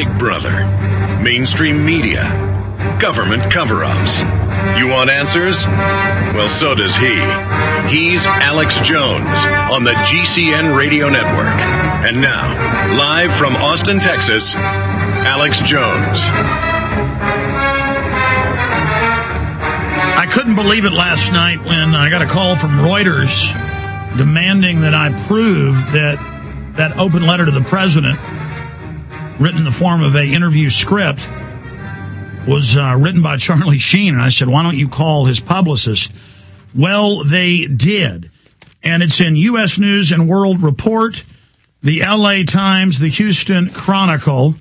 Big Brother, mainstream media, government cover ups. You want answers? Well, so does he. He's Alex Jones on the GCN Radio Network. And now, live from Austin, Texas, Alex Jones. I couldn't believe it last night when I got a call from Reuters demanding that I prove that that open letter to the president, written in the form of a interview script, was uh, written by Charlie Sheen. And I said, why don't you call his publicist? Well, they did. And it's in U.S. News and World Report, the L.A. Times, the Houston Chronicle,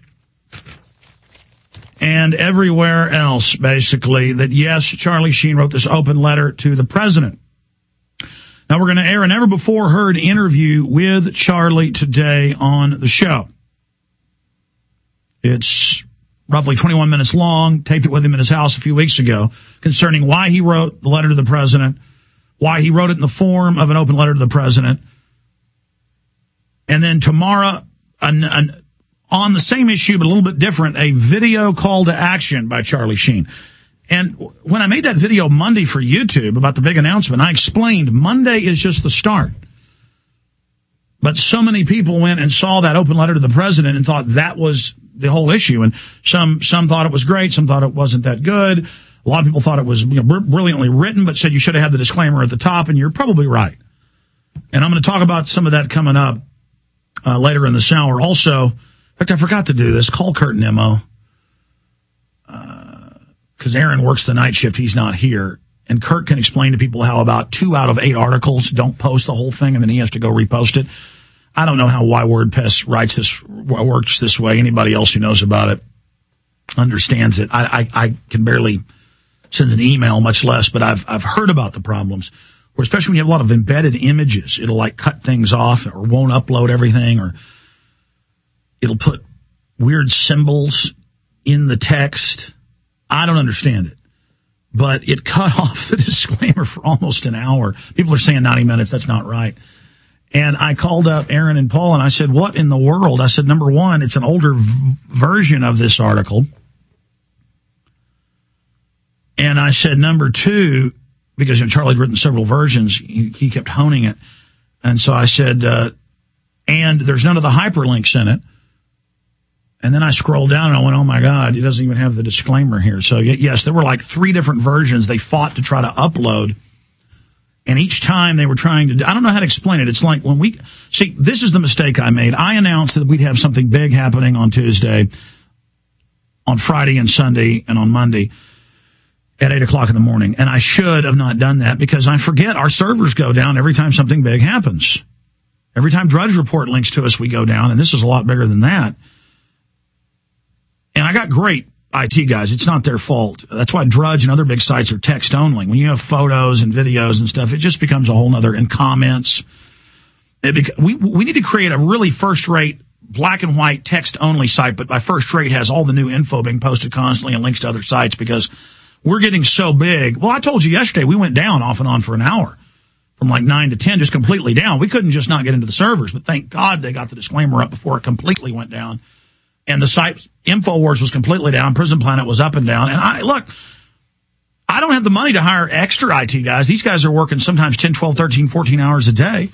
and everywhere else, basically, that yes, Charlie Sheen wrote this open letter to the president. Now we're going to air an ever before heard interview with Charlie today on the show. It's roughly 21 minutes long, taped it with him in his house a few weeks ago concerning why he wrote the letter to the president, why he wrote it in the form of an open letter to the president. And then tomorrow, an, an, on the same issue, but a little bit different, a video call to action by Charlie Sheen. And when I made that video Monday for YouTube about the big announcement, I explained Monday is just the start. But so many people went and saw that open letter to the president and thought that was the whole issue. And some, some thought it was great. Some thought it wasn't that good. A lot of people thought it was you know, brilliantly written, but said you should have had the disclaimer at the top. And you're probably right. And I'm going to talk about some of that coming up uh, later in this hour. Also, in fact, I forgot to do this. Call Kurt Nimmo. Because uh, Aaron works the night shift. He's not here. And Kurt can explain to people how about two out of eight articles don't post the whole thing and then he has to go repost it. I don't know how why WordPress writes this works this way. Anybody else who knows about it understands it. I, I, I can barely send an email, much less, but I've I've heard about the problems. Or especially when you have a lot of embedded images, it'll like cut things off or won't upload everything, or it'll put weird symbols in the text. I don't understand it, but it cut off the disclaimer for almost an hour. People are saying 90 minutes. That's not right. And I called up Aaron and Paul and I said, what in the world? I said, number one, it's an older v- version of this article. And I said, number two, because you know, Charlie had written several versions, he, he, kept honing it. And so I said, uh, and there's none of the hyperlinks in it. And then I scrolled down and I went, oh my God, he doesn't even have the disclaimer here. So yes, there were like three different versions they fought to try to upload and each time they were trying to, I don't know how to explain it. It's like when we, see, this is the mistake I made. I announced that we'd have something big happening on Tuesday, on Friday and Sunday and on Monday at eight o'clock in the morning. And I should have not done that because I forget our servers go down every time something big happens. Every time Drudge Report links to us, we go down. And this is a lot bigger than that. And I got great IT guys. It's not their fault. That's why Drudge and other big sites are text only. When you have photos and videos and stuff, it just becomes a whole nother, and comments. Beca- we, we need to create a really first rate black and white text only site, but by first rate has all the new info being posted constantly and links to other sites because we're getting so big. Well, I told you yesterday we went down off and on for an hour from like nine to 10, just completely down. We couldn't just not get into the servers, but thank God they got the disclaimer up before it completely went down and the site InfoWars was completely down. Prison Planet was up and down. And I look, I don't have the money to hire extra IT guys. These guys are working sometimes 10, 12, 13, 14 hours a day.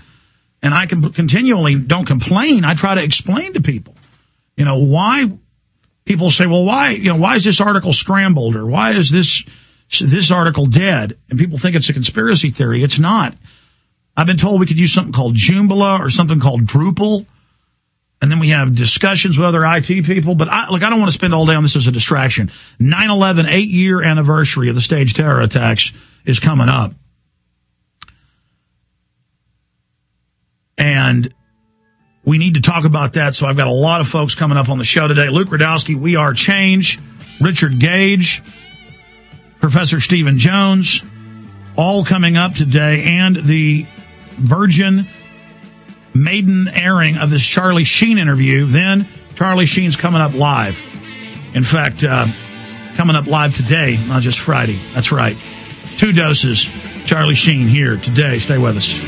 And I can continually don't complain. I try to explain to people, you know, why people say, well, why, you know, why is this article scrambled or why is this, this article dead? And people think it's a conspiracy theory. It's not. I've been told we could use something called Joomla or something called Drupal and then we have discussions with other IT people. But I, look, I don't want to spend all day on this as a distraction. 9-11, eight year anniversary of the staged terror attacks is coming up. And we need to talk about that. So I've got a lot of folks coming up on the show today. Luke Rudkowski, We Are Change, Richard Gage, Professor Stephen Jones, all coming up today, and the Virgin maiden airing of this Charlie Sheen interview. Then Charlie Sheen's coming up live. In fact, uh, coming up live today, not just Friday. That's right. Two doses. Charlie Sheen here today. Stay with us.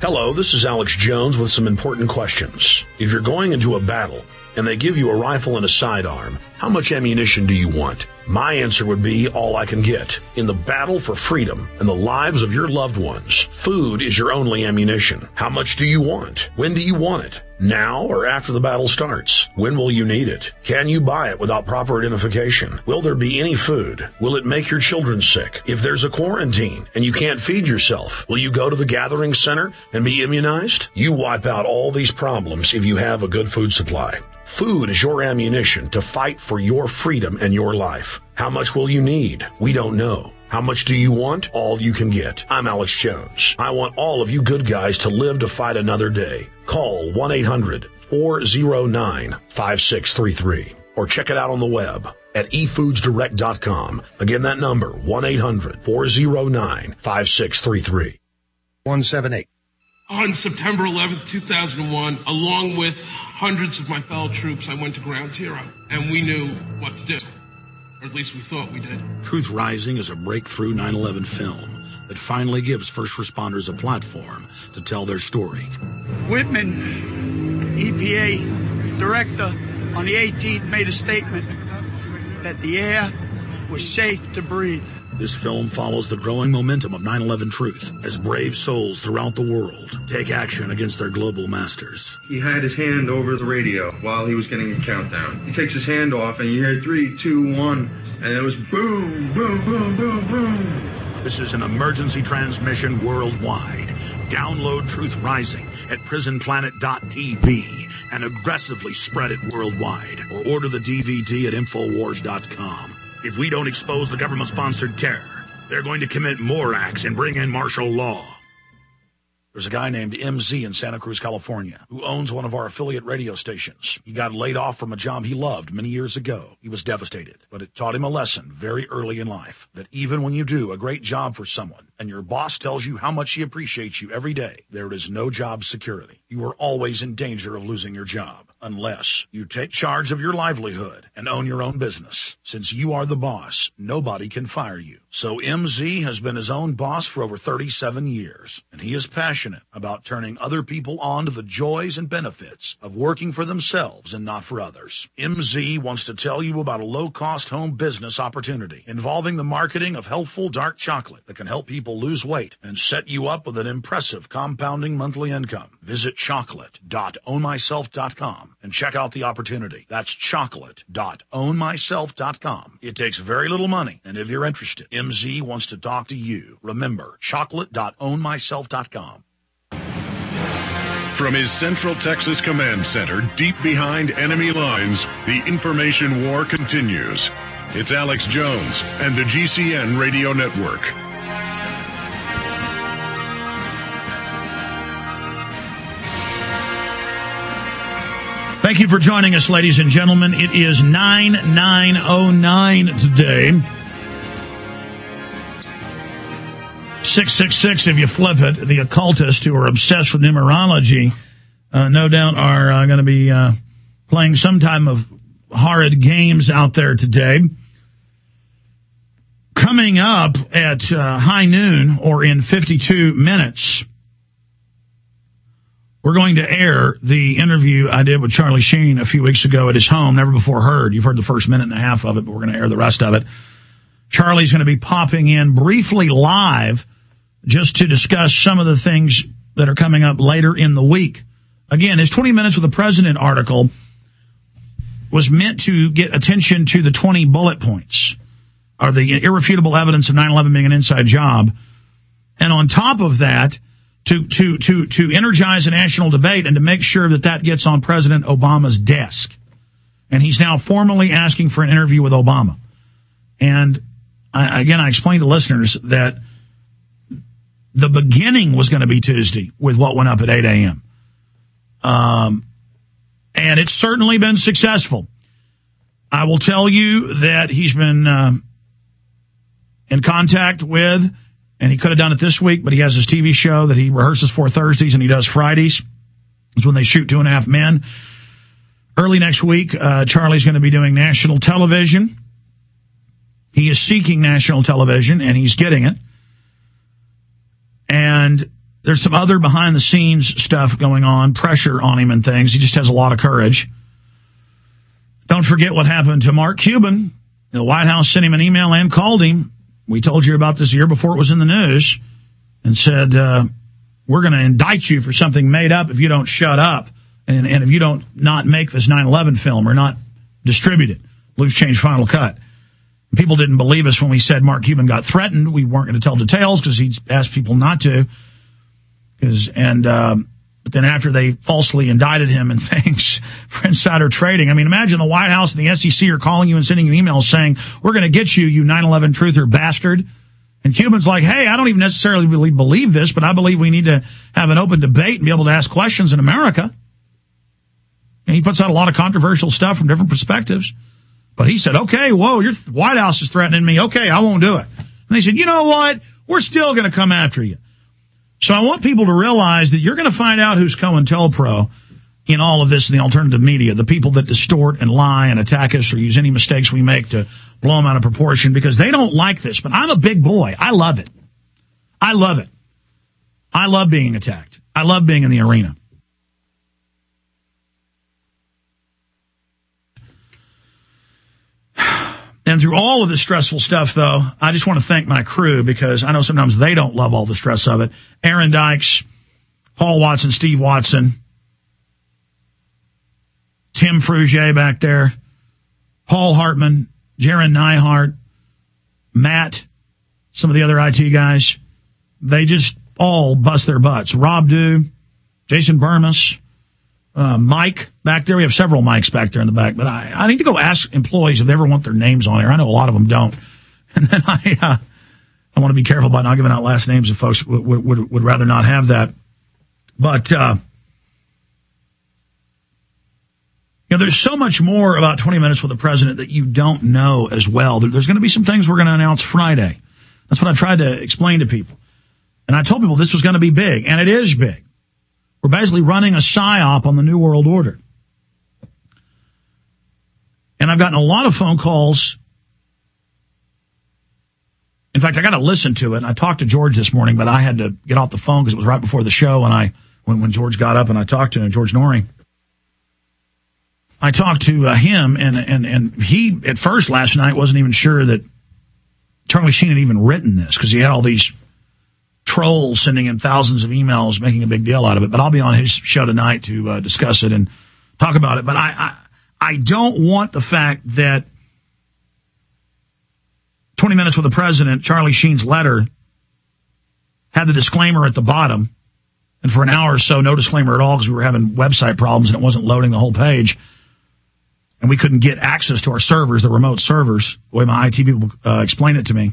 Hello, this is Alex Jones with some important questions. If you're going into a battle and they give you a rifle and a sidearm, how much ammunition do you want? My answer would be all I can get. In the battle for freedom and the lives of your loved ones, food is your only ammunition. How much do you want? When do you want it? Now or after the battle starts? When will you need it? Can you buy it without proper identification? Will there be any food? Will it make your children sick? If there's a quarantine and you can't feed yourself, will you go to the gathering center and be immunized? You wipe out all these problems if you have a good food supply. Food is your ammunition to fight for your freedom and your life. How much will you need? We don't know. How much do you want? All you can get. I'm Alex Jones. I want all of you good guys to live to fight another day. Call 1-800-409-5633 or check it out on the web at efoodsdirect.com. Again, that number, 1-800-409-5633. 178. On September 11th, 2001, along with hundreds of my fellow troops, I went to Ground Zero, and we knew what to do. Or at least we thought we did. Truth Rising is a breakthrough 9-11 film that finally gives first responders a platform to tell their story. Whitman, EPA director, on the 18th made a statement that the air was safe to breathe. This film follows the growing momentum of 9-11 truth as brave souls throughout the world take action against their global masters. He had his hand over the radio while he was getting a countdown. He takes his hand off and you hear three, two, one, and it was boom, boom, boom, boom, boom. This is an emergency transmission worldwide. Download Truth Rising at prisonplanet.tv and aggressively spread it worldwide or order the DVD at infowars.com. If we don't expose the government sponsored terror, they're going to commit more acts and bring in martial law. There's a guy named MZ in Santa Cruz, California, who owns one of our affiliate radio stations. He got laid off from a job he loved many years ago. He was devastated, but it taught him a lesson very early in life that even when you do a great job for someone and your boss tells you how much he appreciates you every day, there is no job security. You are always in danger of losing your job unless you take charge of your livelihood and own your own business. Since you are the boss, nobody can fire you. So MZ has been his own boss for over 37 years, and he is passionate about turning other people on to the joys and benefits of working for themselves and not for others. MZ wants to tell you about a low-cost home business opportunity involving the marketing of healthful dark chocolate that can help people lose weight and set you up with an impressive compounding monthly income. Visit and check out the opportunity. That's chocolate.ownmyself.com. It takes very little money, and if you're interested, MZ wants to talk to you. Remember, chocolate.ownmyself.com. From his Central Texas Command Center, deep behind enemy lines, the information war continues. It's Alex Jones and the GCN Radio Network. Thank you for joining us, ladies and gentlemen. It is 9909 today. 666, if you flip it, the occultists who are obsessed with numerology, uh, no doubt are uh, going to be uh, playing some type of horrid games out there today. Coming up at uh, high noon or in 52 minutes, we're going to air the interview I did with Charlie Sheen a few weeks ago at his home, never before heard. You've heard the first minute and a half of it, but we're going to air the rest of it. Charlie's going to be popping in briefly live just to discuss some of the things that are coming up later in the week. Again, his 20 minutes with the president article was meant to get attention to the 20 bullet points or the irrefutable evidence of 9-11 being an inside job. And on top of that, to, to, to, to energize a national debate and to make sure that that gets on President Obama's desk. And he's now formally asking for an interview with Obama. And I, again, I explained to listeners that the beginning was going to be Tuesday with what went up at 8 a.m. Um, and it's certainly been successful. I will tell you that he's been uh, in contact with and he could have done it this week, but he has his TV show that he rehearses for Thursdays and he does Fridays. It's when they shoot Two and a Half Men. Early next week, uh, Charlie's going to be doing national television. He is seeking national television and he's getting it. And There's some other behind the scenes stuff going on, pressure on him and things. He just has a lot of courage. Don't forget what happened to Mark Cuban. The White House sent him an email and called him. We told you about this year before it was in the news and said, uh, we're going to indict you for something made up if you don't shut up and, and if you don't not make this 9-11 film or not distribute it. Loose change final cut. People didn't believe us when we said Mark Cuban got threatened. We weren't going to tell details because he asked people not to. Cause, and, um, but then after they falsely indicted him and things for insider trading, I mean, imagine the White House and the SEC are calling you and sending you emails saying, we're going to get you, you 9-11 truther bastard. And Cuban's like, hey, I don't even necessarily really believe this, but I believe we need to have an open debate and be able to ask questions in America. And he puts out a lot of controversial stuff from different perspectives. But he said, okay, whoa, your White House is threatening me. Okay, I won't do it. And they said, you know what? We're still going to come after you. So I want people to realize that you're going to find out who's COINTELPRO in all of this in the alternative media, the people that distort and lie and attack us or use any mistakes we make to blow them out of proportion because they don't like this. But I'm a big boy. I love it. I love it. I love being attacked. I love being in the arena. And through all of the stressful stuff, though, I just want to thank my crew because I know sometimes they don't love all the stress of it. Aaron Dykes, Paul Watson, Steve Watson, Tim Frugier back there, Paul Hartman, Jaron Neihart, Matt, some of the other IT guys. They just all bust their butts. Rob Dew, Jason Bermas, uh, Mike back there. We have several mics back there in the back, but I, I need to go ask employees if they ever want their names on here. I know a lot of them don't. And then I, uh, I want to be careful about not giving out last names if folks would, would, would rather not have that. But, uh, you know, there's so much more about 20 minutes with the president that you don't know as well. There's going to be some things we're going to announce Friday. That's what I tried to explain to people. And I told people this was going to be big, and it is big. We're basically running a psyop on the New World Order. And I've gotten a lot of phone calls. In fact, I got to listen to it. And I talked to George this morning, but I had to get off the phone because it was right before the show. And I, when, when George got up and I talked to him, George Noory, I talked to uh, him and, and, and he at first last night wasn't even sure that Charlie Sheen had even written this because he had all these trolls sending him thousands of emails making a big deal out of it. But I'll be on his show tonight to uh, discuss it and talk about it. But I, I, I don't want the fact that 20 Minutes with the President, Charlie Sheen's letter, had the disclaimer at the bottom. And for an hour or so, no disclaimer at all because we were having website problems and it wasn't loading the whole page. And we couldn't get access to our servers, the remote servers, the way my IT people uh, explained it to me.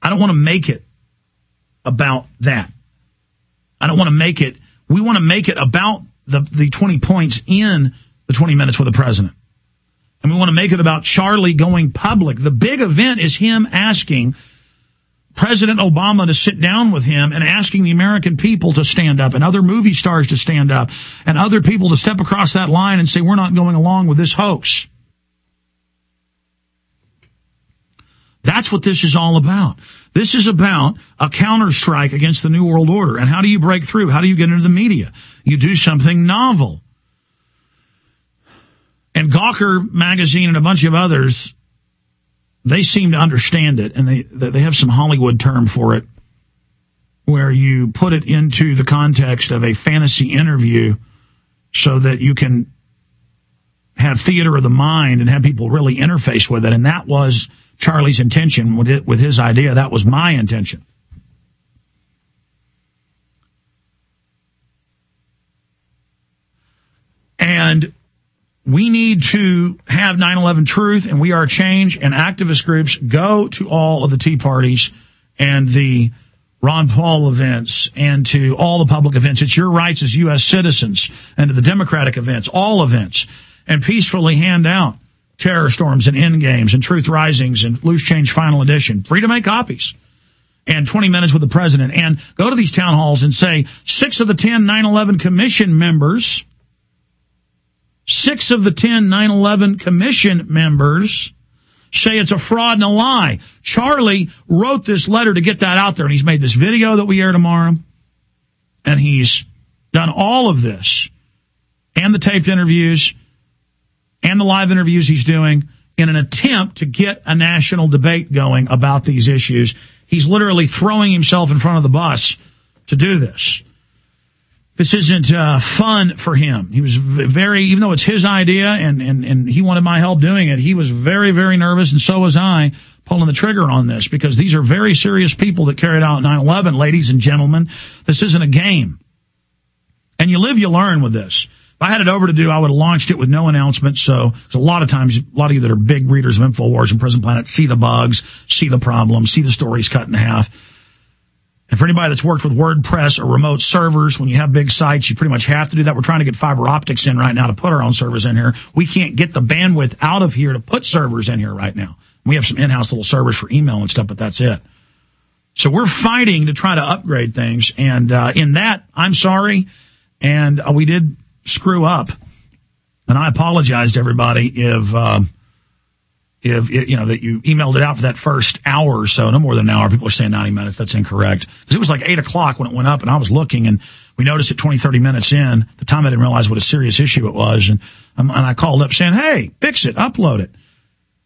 I don't want to make it about that. I don't want to make it, we want to make it about the, the 20 points in the 20 minutes with the president. And we want to make it about Charlie going public. The big event is him asking President Obama to sit down with him and asking the American people to stand up and other movie stars to stand up and other people to step across that line and say, we're not going along with this hoax. That's what this is all about. This is about a counterstrike against the New World Order. And how do you break through? How do you get into the media? You do something novel. And Gawker magazine and a bunch of others, they seem to understand it and they, they have some Hollywood term for it where you put it into the context of a fantasy interview so that you can have theater of the mind and have people really interface with it. And that was Charlie's intention with it, with his idea. That was my intention. And we need to have 9-11 truth and we are change and activist groups go to all of the Tea Parties and the Ron Paul events and to all the public events. It's your rights as U.S. citizens and to the Democratic events, all events, and peacefully hand out Terror Storms and End Games and Truth Risings and Loose Change Final Edition. Free to make copies. And 20 minutes with the president. And go to these town halls and say, six of the 10 9-11 commission members Six of the 10 9-11 commission members say it's a fraud and a lie. Charlie wrote this letter to get that out there and he's made this video that we air tomorrow. And he's done all of this and the taped interviews and the live interviews he's doing in an attempt to get a national debate going about these issues. He's literally throwing himself in front of the bus to do this. This isn't uh, fun for him. He was very, even though it's his idea and, and, and he wanted my help doing it, he was very, very nervous, and so was I pulling the trigger on this because these are very serious people that carried out 9-11, ladies and gentlemen. This isn't a game. And you live, you learn with this. If I had it over to do, I would have launched it with no announcement. So, so a lot of times, a lot of you that are big readers of InfoWars and Prison Planet see the bugs, see the problems, see the stories cut in half. And for anybody that's worked with WordPress or remote servers, when you have big sites, you pretty much have to do that. We're trying to get fiber optics in right now to put our own servers in here. We can't get the bandwidth out of here to put servers in here right now. We have some in-house little servers for email and stuff, but that's it. So we're fighting to try to upgrade things. And, uh, in that, I'm sorry. And uh, we did screw up. And I apologize to everybody if, um, if, you know, that you emailed it out for that first hour or so, no more than an hour. People are saying 90 minutes. That's incorrect. Cause it was like eight o'clock when it went up and I was looking and we noticed it 20, 30 minutes in the time I didn't realize what a serious issue it was. And, um, and I called up saying, Hey, fix it, upload it.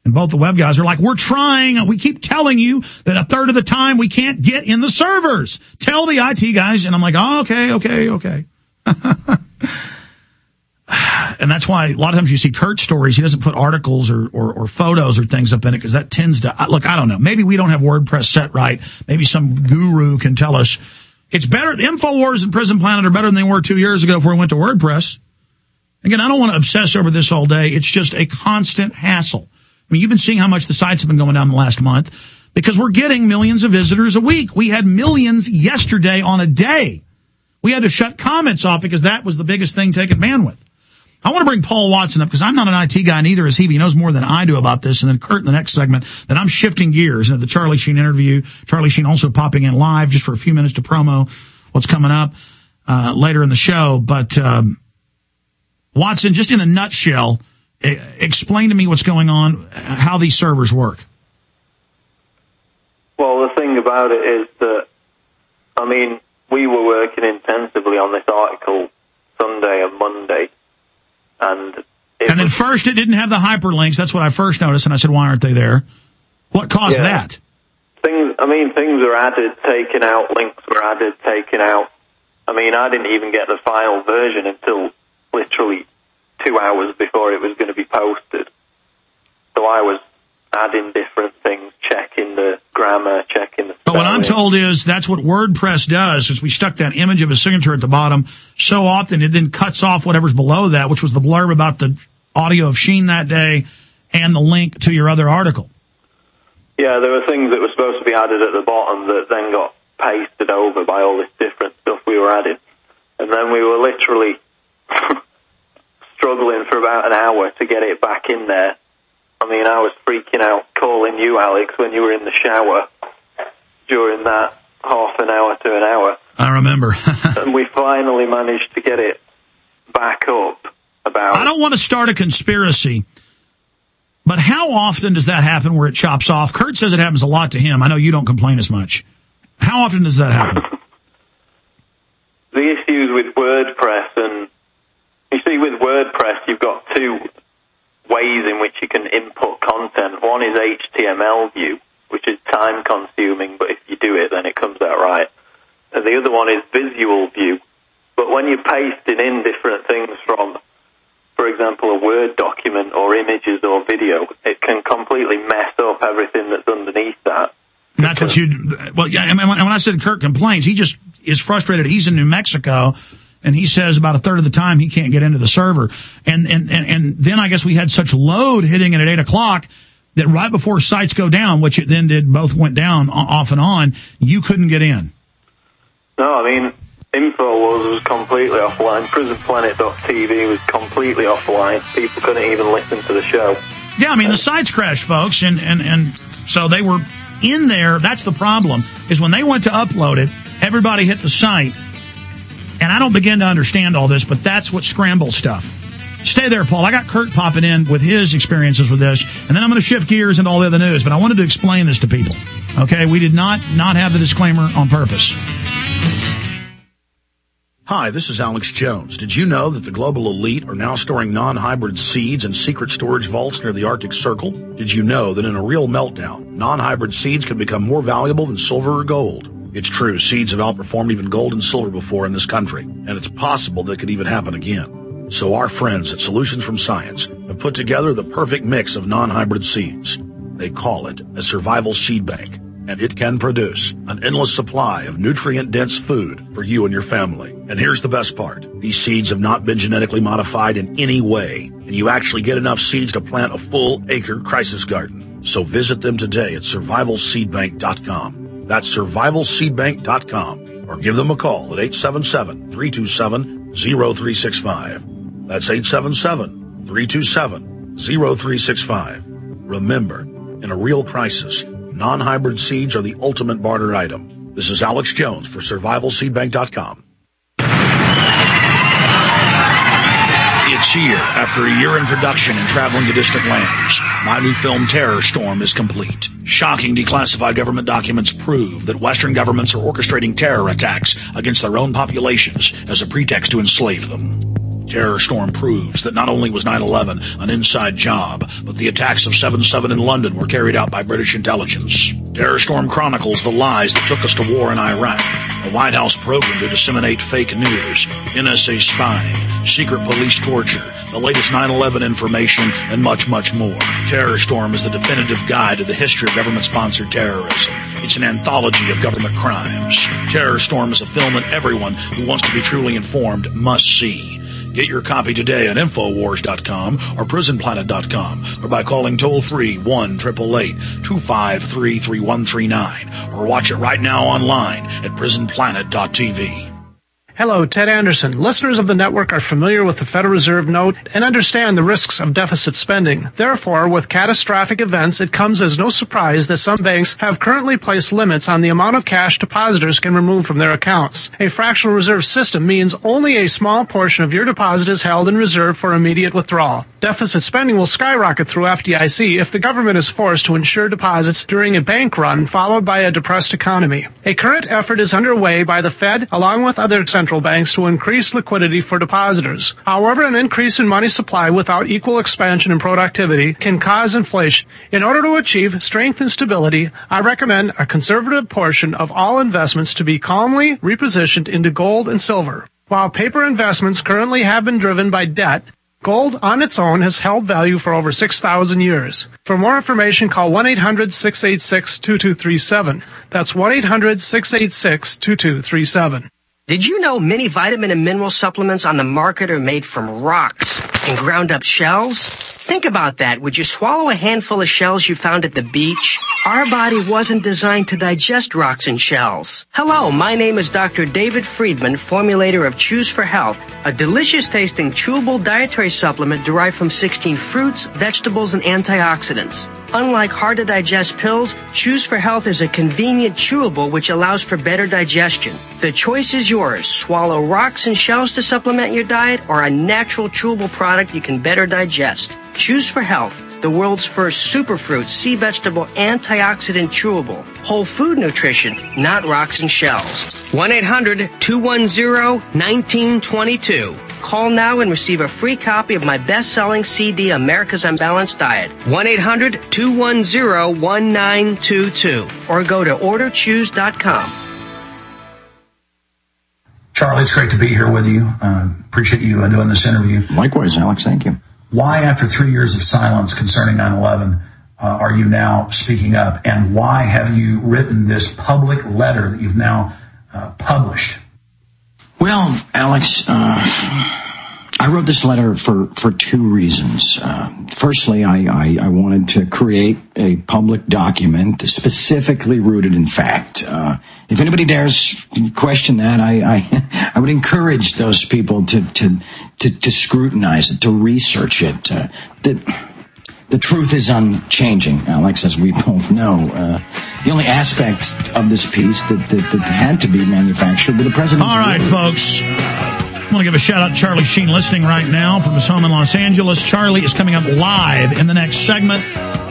And both the web guys are like, we're trying. We keep telling you that a third of the time we can't get in the servers. Tell the IT guys. And I'm like, oh, okay, okay, okay. and that's why a lot of times you see Kurt stories, he doesn't put articles or, or, or photos or things up in it because that tends to, look, I don't know. Maybe we don't have WordPress set right. Maybe some guru can tell us it's better. The InfoWars and Prison Planet are better than they were two years ago before we went to WordPress. Again, I don't want to obsess over this all day. It's just a constant hassle. I mean, you've been seeing how much the sites have been going down the last month because we're getting millions of visitors a week. We had millions yesterday on a day. We had to shut comments off because that was the biggest thing taking bandwidth. I want to bring Paul Watson up because I'm not an IT guy, neither is he, but he knows more than I do about this. And then Kurt in the next segment, then I'm shifting gears into the Charlie Sheen interview. Charlie Sheen also popping in live just for a few minutes to promo what's coming up uh, later in the show. But um, Watson, just in a nutshell, explain to me what's going on, how these servers work. Well, the thing about it is that, I mean, we were working intensively on this article Sunday and Monday and and then first it didn't have the hyperlinks. That's what I first noticed, and I said, "Why aren't they there? What caused yeah. that?" Things. I mean, things were added, taken out. Links were added, taken out. I mean, I didn't even get the final version until literally two hours before it was going to be posted. So I was adding different things, checking the grammar, checking the. But what I'm told is that's what WordPress does. Is we stuck that image of a signature at the bottom so often it then cuts off whatever's below that, which was the blurb about the audio of Sheen that day and the link to your other article. Yeah, there were things that were supposed to be added at the bottom that then got pasted over by all this different stuff we were adding, and then we were literally struggling for about an hour to get it back in there I mean, I was freaking out calling you, Alex, when you were in the shower during that half an hour to an hour. I remember. and we finally managed to get it back up about. I don't want to start a conspiracy, but how often does that happen where it chops off? Kurt says it happens a lot to him. I know you don't complain as much. How often does that happen? the issues with WordPress and you see with WordPress you've got two ways in which you can input content. One is HTML view, which is time consuming, but if you do it, then it comes out right. And the other one is visual view. But when you're pasting in different things from, for example, a Word document or images or video, it can completely mess up everything that's underneath that. And that's what you, well, yeah, And when I said Kurt complains, he just is frustrated. He's in New Mexico and he says about a third of the time he can't get into the server. And, and, and, and then I guess we had such load hitting it at eight o'clock that right before sites go down, which it then did, both went down off and on, you couldn't get in. No, I mean, InfoWars was completely offline. PrisonPlanet.tv was completely offline. People couldn't even listen to the show. Yeah, I mean, the sites crashed, folks, and, and, and so they were in there. That's the problem, is when they went to upload it, everybody hit the site, and I don't begin to understand all this, but that's what scrambles stuff. Stay there, Paul. I got Kurt popping in with his experiences with this, and then I'm going to shift gears into all the other news. But I wanted to explain this to people. Okay, we did not not have the disclaimer on purpose. Hi, this is Alex Jones. Did you know that the global elite are now storing non-hybrid seeds in secret storage vaults near the Arctic Circle? Did you know that in a real meltdown, non-hybrid seeds can become more valuable than silver or gold? It's true, seeds have outperformed even gold and silver before in this country, and it's possible that could even happen again. So our friends at Solutions from Science have put together the perfect mix of non-hybrid seeds. They call it a survival seed bank and it can produce an endless supply of nutrient-dense food for you and your family. And here's the best part. These seeds have not been genetically modified in any way, and you actually get enough seeds to plant a full acre crisis garden. So visit them today at survivalseedbank.com. That's survivalseedbank.com or give them a call at 877-327-0365. That's 877-327-0365. Remember, in a real crisis, Non-hybrid seeds are the ultimate barter item. This is Alex Jones for SurvivalSeedBank.com. It's here after a year in production and traveling to distant lands. My new film Terror Storm is complete. Shocking declassified government documents prove that Western governments are orchestrating terror attacks against their own populations as a pretext to enslave them. Terror Storm proves that not only was 9-11 an inside job, but the attacks of 7-7 in London were carried out by British intelligence. Terror Storm chronicles the lies that took us to war in Iraq, a White House program to disseminate fake news, NSA spying, secret police torture, the latest 9-11 information, and much, much more. Terror Storm is the definitive guide to the history of government-sponsored terrorism. It's an anthology of government crimes. Terror Storm is a film that everyone who wants to be truly informed must see. Get your copy today at Infowars.com or PrisonPlanet.com or by calling toll free 1 888 253 3139 or watch it right now online at PrisonPlanet.tv. Hello, Ted Anderson. Listeners of the network are familiar with the Federal Reserve note and understand the risks of deficit spending. Therefore, with catastrophic events, it comes as no surprise that some banks have currently placed limits on the amount of cash depositors can remove from their accounts. A fractional reserve system means only a small portion of your deposit is held in reserve for immediate withdrawal. Deficit spending will skyrocket through FDIC if the government is forced to insure deposits during a bank run followed by a depressed economy. A current effort is underway by the Fed along with other central central banks to increase liquidity for depositors. However, an increase in money supply without equal expansion in productivity can cause inflation. In order to achieve strength and stability, I recommend a conservative portion of all investments to be calmly repositioned into gold and silver. While paper investments currently have been driven by debt, Gold on its own has held value for over 6,000 years. For more information, call 1-800-686-2237. That's 1-800-686-2237. Did you know many vitamin and mineral supplements on the market are made from rocks and ground up shells? Think about that. Would you swallow a handful of shells you found at the beach? Our body wasn't designed to digest rocks and shells. Hello, my name is Dr. David Friedman, formulator of Chews for Health, a delicious tasting chewable dietary supplement derived from 16 fruits, vegetables, and antioxidants. Unlike hard to digest pills, Chews for Health is a convenient chewable which allows for better digestion. The choice is yours. Swallow rocks and shells to supplement your diet or a natural chewable product you can better digest. Chews for Health, the world's first superfruit sea vegetable antioxidant chewable. Whole food nutrition, not rocks and shells. 1-800-210-1922. Call now and receive a free copy of my best-selling CD, America's Unbalanced Diet. 1-800-210-1922. Or go to orderchews.com. Charlie, it's great to be here with you. Uh, appreciate you uh, doing this interview. Likewise, Alex. Thank you. Why, after three years of silence concerning 9-11, uh, are you now speaking up? And why have you written this public letter that you've now uh, published? Well, Alex, uh, I wrote this letter for, for two reasons. Uh, firstly, I, I, I, wanted to create a public document specifically rooted in fact. Uh, if anybody dares question that, I, I, I, would encourage those people to, to, to, to scrutinize it, to research it. Uh, that the truth is unchanging, Alex, as we both know. Uh, the only aspect of this piece that, that, that had to be manufactured were the president's. All right, folks. I want to give a shout out to Charlie Sheen listening right now from his home in Los Angeles. Charlie is coming up live in the next segment.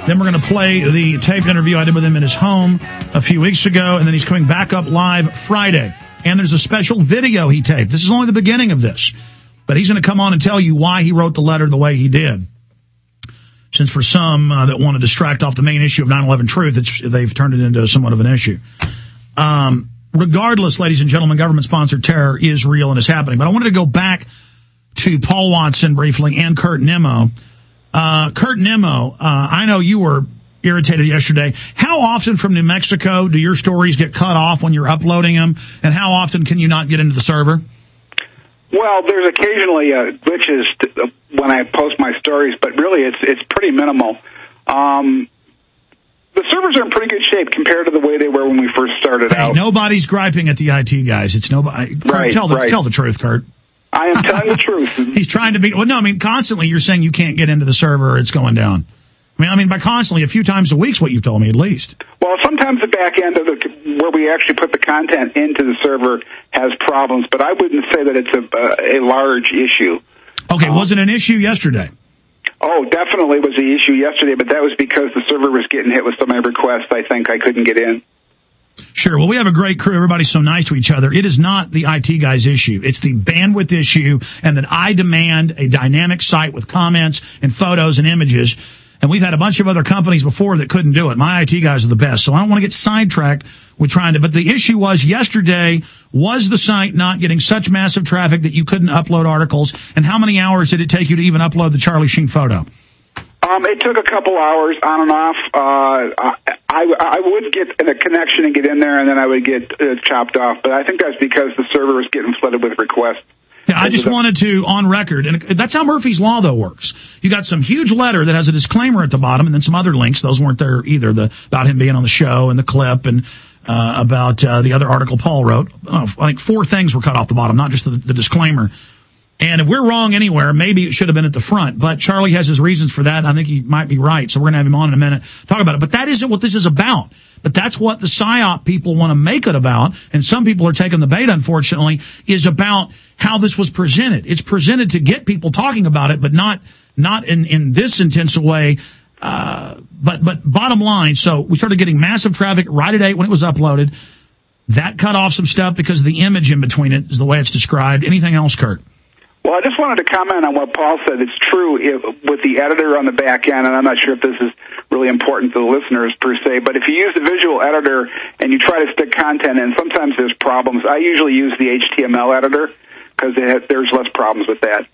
Then we're going to play the taped interview I did with him in his home a few weeks ago, and then he's coming back up live Friday. And there's a special video he taped. This is only the beginning of this. But he's going to come on and tell you why he wrote the letter the way he did. Since for some uh, that want to distract off the main issue of 9/11 truth, they've turned it into somewhat of an issue. Um, regardless, ladies and gentlemen, government-sponsored terror is real and is happening. But I wanted to go back to Paul Watson briefly and Kurt Nimmo. Uh, Kurt Nimmo, uh, I know you were irritated yesterday. How often from New Mexico do your stories get cut off when you're uploading them? And how often can you not get into the server? Well, there's occasionally uh, glitches to, uh, when I post my stories, but really it's it's pretty minimal. Um, the servers are in pretty good shape compared to the way they were when we first started hey, out. Nobody's griping at the IT guys. It's nobody. Kurt, right, tell the right. tell the truth, Kurt. I am telling the truth. He's trying to be. Well, no, I mean constantly. You're saying you can't get into the server. It's going down. I mean, I mean by constantly, a few times a week's what you've told me at least. Well, sometimes the back end of the where we actually put the content into the server has problems, but I wouldn't say that it's a uh, a large issue. Okay, was it an issue yesterday? Oh, definitely was the issue yesterday, but that was because the server was getting hit with so many requests. I think I couldn't get in. Sure. Well, we have a great crew. Everybody's so nice to each other. It is not the IT guy's issue. It's the bandwidth issue and that I demand a dynamic site with comments and photos and images. And we've had a bunch of other companies before that couldn't do it. My IT guys are the best. So I don't want to get sidetracked with trying to, but the issue was yesterday, was the site not getting such massive traffic that you couldn't upload articles? And how many hours did it take you to even upload the Charlie Sheen photo? Um, it took a couple hours on and off. Uh, I, I would get a connection and get in there, and then I would get uh, chopped off. But I think that's because the server was getting flooded with requests. Yeah, I just wanted to, on record, and that's how Murphy's Law, though, works. You got some huge letter that has a disclaimer at the bottom, and then some other links. Those weren't there either. The about him being on the show and the clip, and uh, about uh, the other article Paul wrote. Oh, I think four things were cut off the bottom, not just the, the disclaimer. And if we're wrong anywhere, maybe it should have been at the front. But Charlie has his reasons for that. I think he might be right. So we're going to have him on in a minute, talk about it. But that isn't what this is about. But that's what the PSYOP people want to make it about. And some people are taking the bait, unfortunately, is about how this was presented. It's presented to get people talking about it, but not, not in, in this intense way. Uh, but, but bottom line, so we started getting massive traffic right at eight when it was uploaded. That cut off some stuff because the image in between it is the way it's described. Anything else, Kurt? Well, I just wanted to comment on what Paul said. It's true if, with the editor on the back end, and I'm not sure if this is really important to the listeners per se, but if you use the visual editor and you try to stick content in, sometimes there's problems. I usually use the HTML editor because there's less problems with that.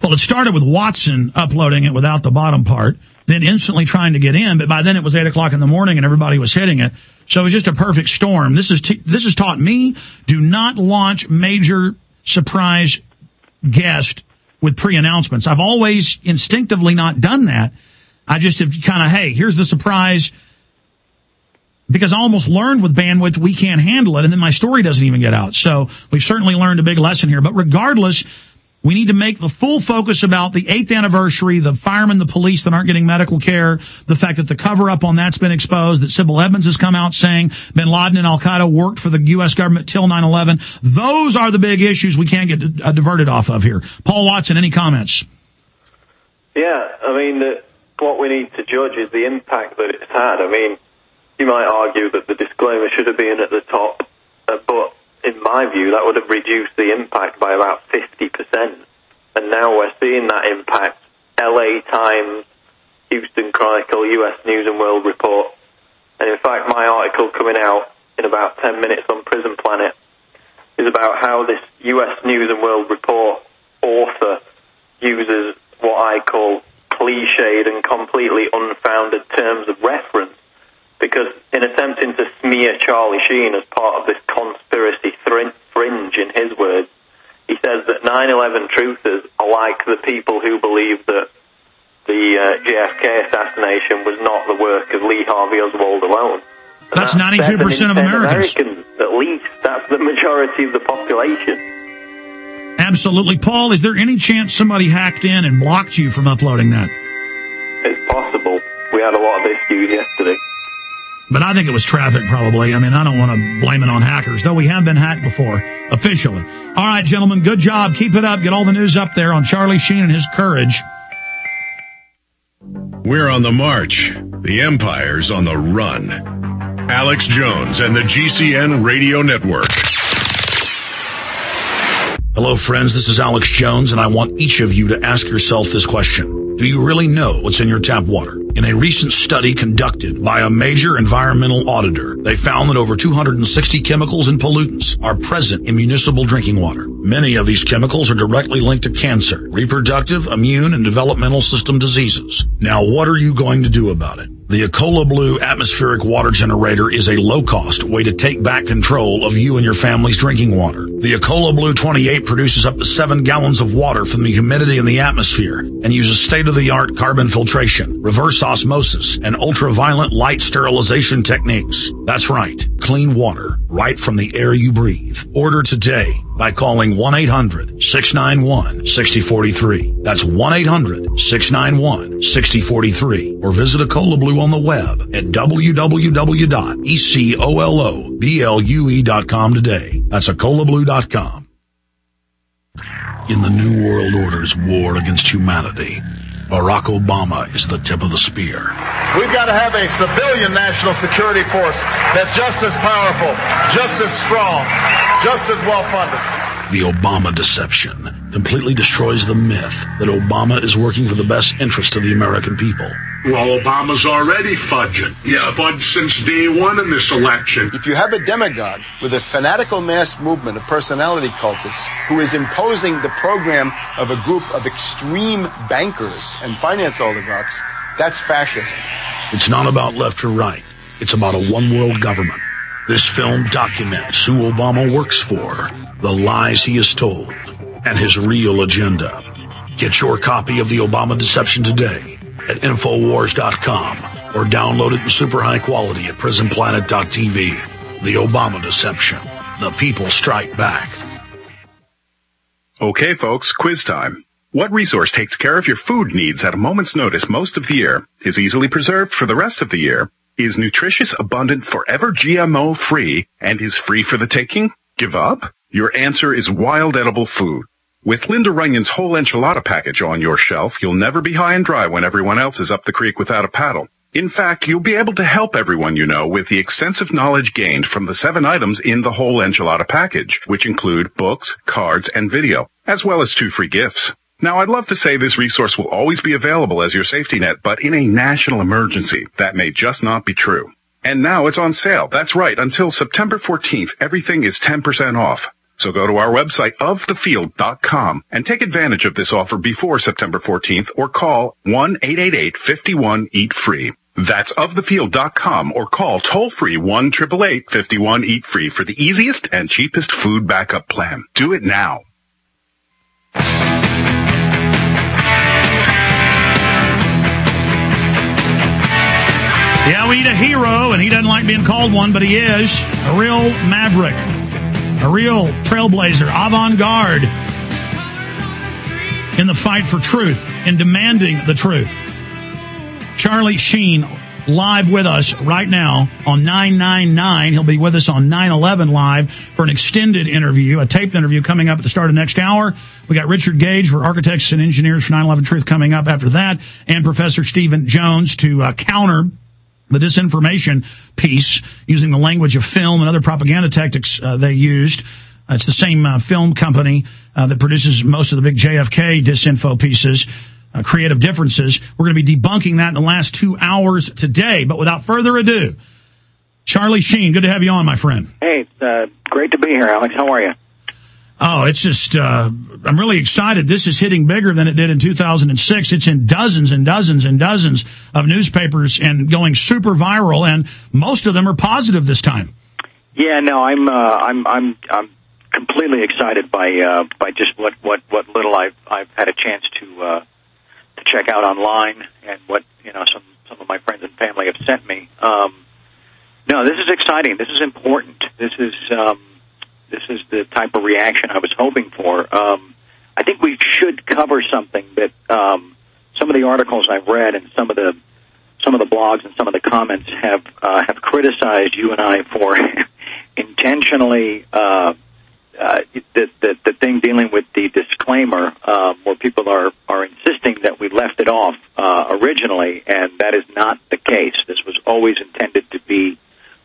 Well, it started with Watson uploading it without the bottom part, then instantly trying to get in, but by then it was eight o'clock in the morning and everybody was hitting it. So it was just a perfect storm. This is t- this has taught me do not launch major surprise guest with pre-announcements. I've always instinctively not done that. I just have kind of, hey, here's the surprise. Because I almost learned with bandwidth, we can't handle it. And then my story doesn't even get out. So we've certainly learned a big lesson here. But regardless, we need to make the full focus about the eighth anniversary, the firemen, the police that aren't getting medical care, the fact that the cover up on that's been exposed, that Sibel Edmonds has come out saying bin Laden and Al Qaeda worked for the U.S. government till 9-11. Those are the big issues we can't get uh, diverted off of here. Paul Watson, any comments? Yeah, I mean, the, what we need to judge is the impact that it's had. I mean, you might argue that the disclaimer should have been at the top, uh, but in my view, that would have reduced the impact by about 50%. And now we're seeing that impact. LA Times, Houston Chronicle, US News and World Report. And in fact, my article coming out in about 10 minutes on Prison Planet is about how this US News and World Report author uses what I call cliched and completely unfounded terms of reference because in attempting to smear Charlie Sheen as part of this conspiracy fringe, in his words, he says that 9/11 truthers are like the people who believe that the uh, JFK assassination was not the work of Lee Harvey Oswald alone. That's 92 percent of Americans. Americans. At least that's the majority of the population. Absolutely, Paul. Is there any chance somebody hacked in and blocked you from uploading that? It's possible. We had a lot of issues yesterday. But I think it was traffic probably. I mean, I don't want to blame it on hackers, though we have been hacked before, officially. All right, gentlemen, good job. Keep it up. Get all the news up there on Charlie Sheen and his courage. We're on the march. The Empire's on the run. Alex Jones and the GCN Radio Network. Hello, friends. This is Alex Jones, and I want each of you to ask yourself this question. Do you really know what's in your tap water? In a recent study conducted by a major environmental auditor, they found that over 260 chemicals and pollutants are present in municipal drinking water. Many of these chemicals are directly linked to cancer, reproductive, immune, and developmental system diseases. Now, what are you going to do about it? The EcoloBlue atmospheric water generator is a low-cost way to take back control of you and your family's drinking water. The EcoloBlue 28 produces up to 7 gallons of water from the humidity in the atmosphere and uses state-of-the-art carbon filtration, reverse osmosis, and ultraviolet light sterilization techniques. That's right, clean water right from the air you breathe. Order today by calling 1-800-691-6043. That's 1-800-691-6043 or visit EcoloBlue on the web at www.ecoloblue.com today. That's ecoloblue.com. In the New World Order's war against humanity, Barack Obama is the tip of the spear. We've got to have a civilian national security force that's just as powerful, just as strong, just as well funded. The Obama deception completely destroys the myth that Obama is working for the best interest of the American people. Well, Obama's already fudging. He's fudged since day one in this election. If you have a demagogue with a fanatical mass movement of personality cultists who is imposing the program of a group of extreme bankers and finance oligarchs, that's fascism. It's not about left or right. It's about a one world government. This film documents who Obama works for, the lies he has told, and his real agenda. Get your copy of The Obama Deception today at Infowars.com or download it in super high quality at PrisonPlanet.tv. The Obama Deception. The people strike back. Okay, folks, quiz time. What resource takes care of your food needs at a moment's notice most of the year, is easily preserved for the rest of the year, is nutritious, abundant, forever GMO free, and is free for the taking? Give up? Your answer is wild edible food. With Linda Runyon's whole enchilada package on your shelf, you'll never be high and dry when everyone else is up the creek without a paddle. In fact, you'll be able to help everyone you know with the extensive knowledge gained from the seven items in the whole enchilada package, which include books, cards, and video, as well as two free gifts. Now, I'd love to say this resource will always be available as your safety net, but in a national emergency, that may just not be true. And now it's on sale. That's right. Until September 14th, everything is 10% off. So go to our website ofthefield.com and take advantage of this offer before September 14th or call 1-888-51-EAT-FREE. That's ofthefield.com or call toll free 1-888-51-EAT-FREE for the easiest and cheapest food backup plan. Do it now. Yeah, we need a hero, and he doesn't like being called one, but he is a real maverick, a real trailblazer, avant garde in the fight for truth, in demanding the truth. Charlie Sheen live with us right now on 999. He'll be with us on 911 live for an extended interview, a taped interview coming up at the start of next hour. We got Richard Gage for Architects and Engineers for 911 Truth coming up after that, and Professor Stephen Jones to uh, counter the disinformation piece using the language of film and other propaganda tactics uh, they used. Uh, it's the same uh, film company uh, that produces most of the big JFK disinfo pieces. Uh, creative differences. We're going to be debunking that in the last two hours today. But without further ado, Charlie Sheen, good to have you on, my friend. Hey, great to be here, Alex. How are you? Oh, it's just, uh, I'm really excited. This is hitting bigger than it did in 2006. It's in dozens and dozens and dozens of newspapers and going super viral, and most of them are positive this time. Yeah, no, I'm, uh, I'm, I'm, I'm completely excited by, uh, by just what, what, what little I've, I've had a chance to, uh, to check out online and what, you know, some, some of my friends and family have sent me. Um, no, this is exciting. This is important. This is, um, this is the type of reaction I was hoping for. Um, I think we should cover something that um, some of the articles I've read and some of the some of the blogs and some of the comments have uh, have criticized you and I for intentionally uh, uh, the, the the thing dealing with the disclaimer, uh, where people are are insisting that we left it off uh, originally, and that is not the case. This was always intended to be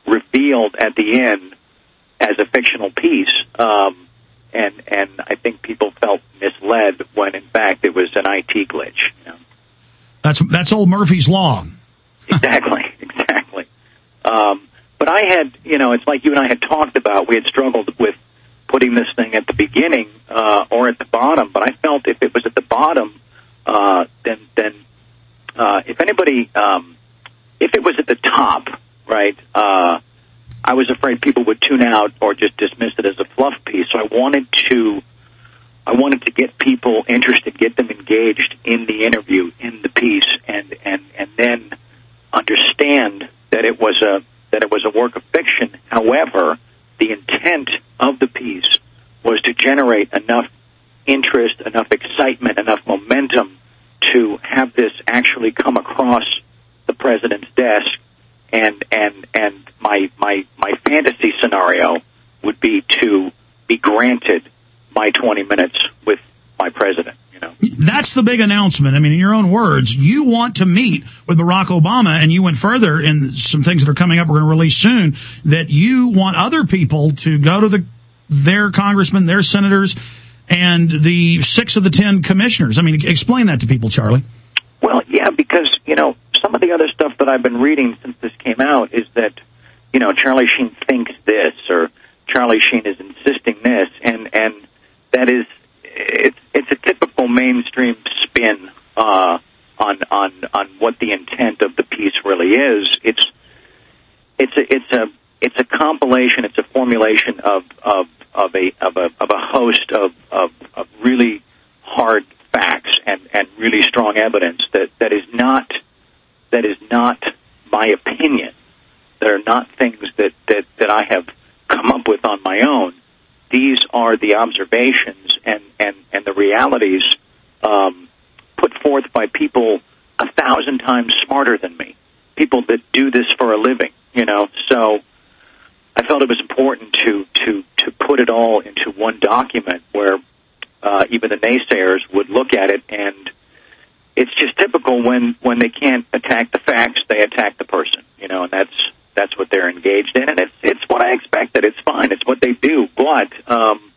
revealed at the end as a fictional piece, um, and and I think people felt misled when in fact it was an IT glitch. You know? That's that's old Murphy's law. exactly, exactly. Um, but I had, you know, it's like you and I had talked about. We had struggled with putting this thing at the beginning uh, or at the bottom. But I felt if it was at the bottom, uh, then then uh, if anybody, um, if it was at the top, right? Uh, I was afraid people would tune out or just dismiss it as a fluff piece. So I wanted to, I wanted to get people interested, get them engaged in the interview, in the piece, and and and then understand that it was a that it was a work of fiction. However, the intent of the piece was to generate enough interest, enough excitement, enough momentum to have this actually come across the president's desk and and and my my my fantasy scenario would be to be granted my 20 minutes with my president you know. That's the big announcement. I mean in your own words you want to meet with barack obama and you went further in some things that are coming up we're going to release soon that you want other people to go to the their congressmen their senators and the six of the ten commissioners. I mean explain that to people charlie. Well yeah because you know some of the other stuff that I've been reading since this came out is that, you know, Charlie Sheen thinks this or Charlie Sheen is insisting this, and and that is it's it's a typical mainstream spin uh, on on on what the intent of the piece really is. It's it's a it's a it's a compilation. It's a formulation of of of a of a of a host of of, of really hard facts and and really strong evidence that that is not that is not my opinion. That are not things that, that, that I have come up with on my own. These are the observations and, and, and the realities um, put forth by people a thousand times smarter than me. People that do this for a living, you know. So I felt it was important to to to put it all into one document where uh, even the naysayers would look at it and it's just typical when when they can't attack the facts, they attack the person. You know, and that's that's what they're engaged in, and it's it's what I expected. It's fine. It's what they do. But um,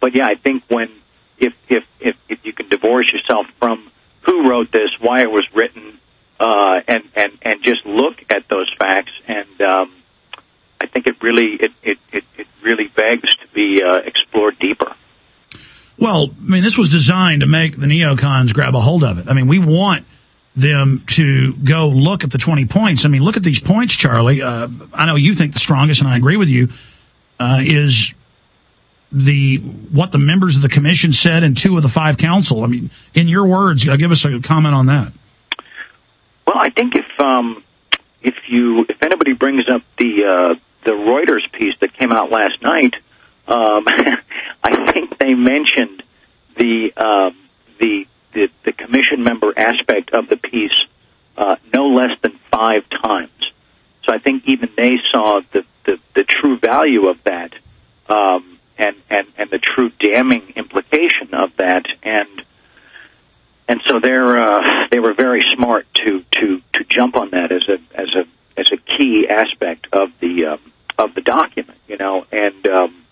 but yeah, I think when if if if if you can divorce yourself from who wrote this, why it was written, uh, and and and just look at those facts, and um, I think it really it it it, it really begs to be uh, explored deeper. Well, I mean, this was designed to make the neocons grab a hold of it. I mean, we want them to go look at the 20 points. I mean, look at these points, Charlie. Uh, I know you think the strongest, and I agree with you, uh, is the what the members of the commission said and two of the five council. I mean, in your words, uh, give us a comment on that. Well, I think if um, if you if anybody brings up the uh, the Reuters piece that came out last night, um, I think they mentioned the, um, the, the the commission member aspect of the piece uh, no less than five times. So I think even they saw the the, the true value of that, um, and and and the true damning implication of that, and and so they're uh, they were very smart to to to jump on that as a as a as a key aspect of the um, of the document, you know, and um,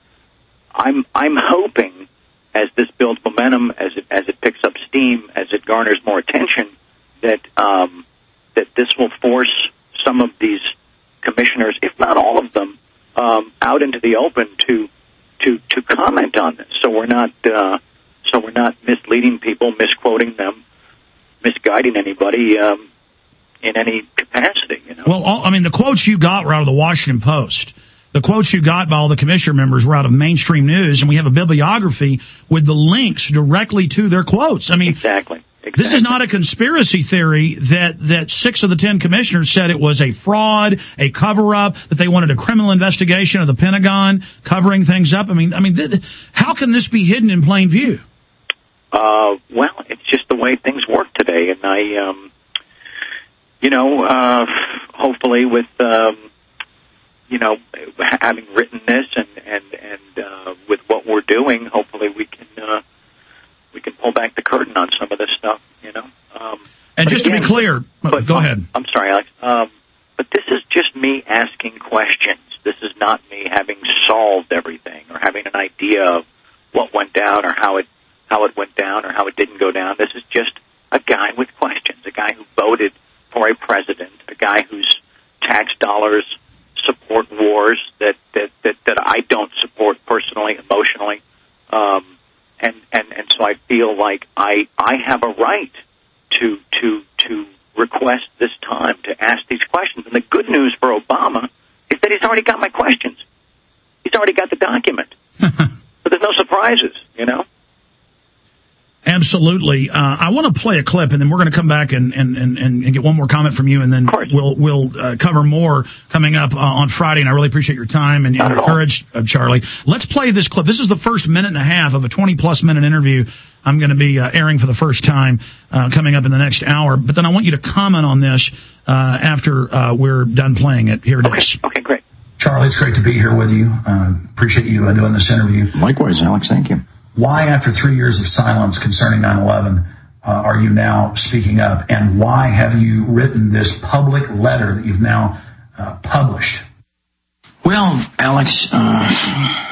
I'm I'm hoping as this builds momentum, as it as it picks up steam, as it garners more attention, that um, that this will force some of these commissioners, if not all of them, um, out into the open to to to comment on this. So we're not uh, so we're not misleading people, misquoting them, misguiding anybody um, in any capacity. You know? Well, all, I mean, the quotes you got were out of the Washington Post the quotes you got by all the commissioner members were out of mainstream news, and we have a bibliography with the links directly to their quotes. I mean, exactly. Exactly. This is not a conspiracy theory that, that six of the ten commissioners said it was a fraud, a cover up, that they wanted a criminal investigation of the Pentagon covering things up. I mean, I mean, th- how can this be hidden in plain view? Uh, well, it's just the way things work today, and I, um, you know, uh, hopefully with, um, you know, having written this and and and uh, with what we're doing, hopefully we can uh, we can pull back the curtain on some of this stuff. You know. Um, and just again, to be clear, but, go ahead. I'm sorry, Alex. Um, but this is just me asking questions. This is not me having solved everything or having an idea of what went down or how it how it went down or how it didn't go down. This is just a guy with questions, a guy who voted for a president, a guy whose tax dollars support wars that that that, that I don't support personally, emotionally, um, and and and so I feel like I I have a right to to to request this time to ask these questions. And the good news for Obama is that he's already got my questions. He's already got the document, so there's no surprises, you know. Absolutely. Uh, I want to play a clip, and then we're going to come back and, and, and, and get one more comment from you, and then we'll we'll uh, cover more coming up uh, on Friday. And I really appreciate your time and your courage, uh, Charlie. Let's play this clip. This is the first minute and a half of a 20 plus minute interview. I'm going to be uh, airing for the first time uh, coming up in the next hour. But then I want you to comment on this after we're done playing it. Here it okay. is. Okay, great. Charlie, it's great to be here with you. appreciate you doing this interview. Likewise, Alex. Thank you. Why, after three years of silence concerning 9-11, uh, are you now speaking up? And why have you written this public letter that you've now uh, published? Well, Alex, uh,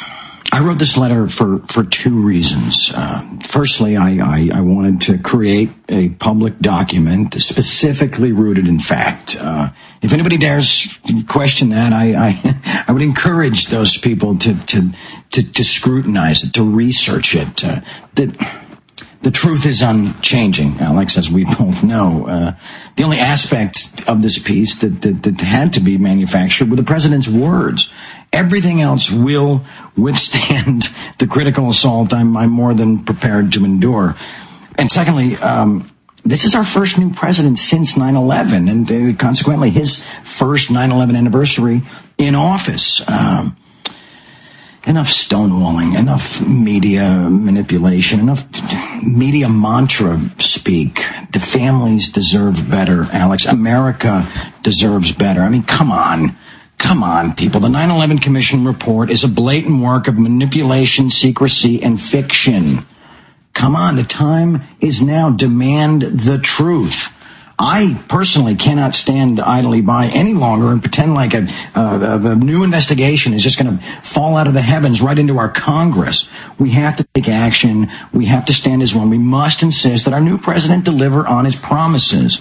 I wrote this letter for, for two reasons. Uh, firstly, I, I, I, wanted to create a public document specifically rooted in fact. Uh, if anybody dares question that, I, I, I, would encourage those people to, to, to, to scrutinize it, to research it. Uh, that the truth is unchanging, Alex, as we both know. Uh, the only aspect of this piece that, that, that had to be manufactured were the president's words. Everything else will withstand the critical assault I'm, I'm more than prepared to endure. And secondly, um, this is our first new president since 9-11 and consequently his first 9-11 anniversary in office. Um, enough stonewalling, enough media manipulation, enough media mantra speak. The families deserve better, Alex. America deserves better. I mean, come on. Come on, people. The 9-11 Commission report is a blatant work of manipulation, secrecy, and fiction. Come on, the time is now. Demand the truth. I personally cannot stand idly by any longer and pretend like a, uh, a new investigation is just going to fall out of the heavens right into our Congress. We have to take action. We have to stand as one. We must insist that our new president deliver on his promises.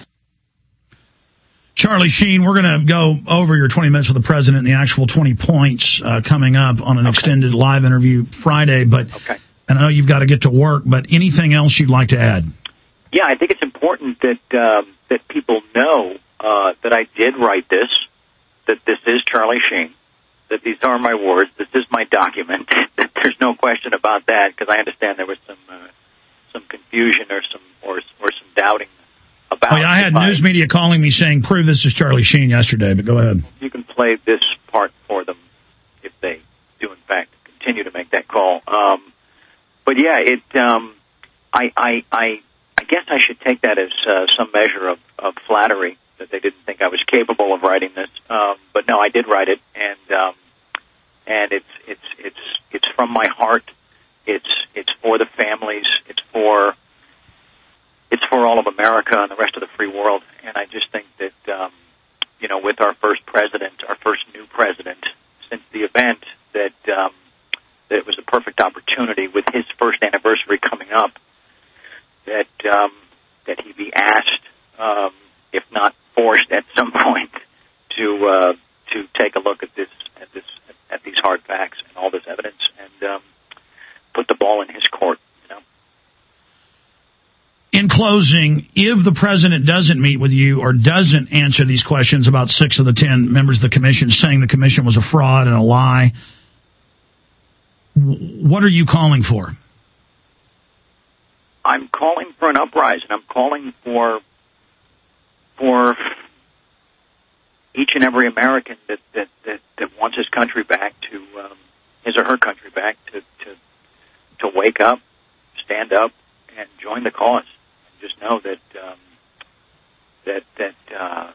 Charlie Sheen, we're going to go over your 20 minutes with the president and the actual 20 points uh, coming up on an okay. extended live interview Friday. But okay. and I know you've got to get to work. But anything else you'd like to add? Yeah, I think it's important that um, that people know uh, that I did write this. That this is Charlie Sheen. That these are my words. This is my document. that there's no question about that because I understand there was some uh, some confusion or some or or some doubting about. Oh, yeah, I had news media calling me saying, "Prove this is Charlie Sheen" yesterday. But go ahead. You can play this part for them if they do, in fact, continue to make that call. Um, but yeah, it. Um, I, I, I, I guess I should take that as uh, some measure of, of flattery that they didn't think I was capable of writing this. Um, but no, I did write it, and um, and it's it's it's it's from my heart. It's it's for the families. It's for it's for all of America and the rest of the free world. And I just think that, um, you know, with our first president, our first new president since the event, that um, that it was a perfect opportunity with his first anniversary coming up, that um, that he be asked, um, if not forced, at some point to uh, to take a look at this at this at these hard facts and all this evidence and um, put the ball in his court in closing, if the president doesn't meet with you or doesn't answer these questions about six of the ten members of the commission saying the commission was a fraud and a lie, what are you calling for? I'm calling for an uprising. I'm calling for for each and every American that that that, that wants his country back to um, his or her country back to to to wake up, stand up, and join the cause just know that um, that that uh,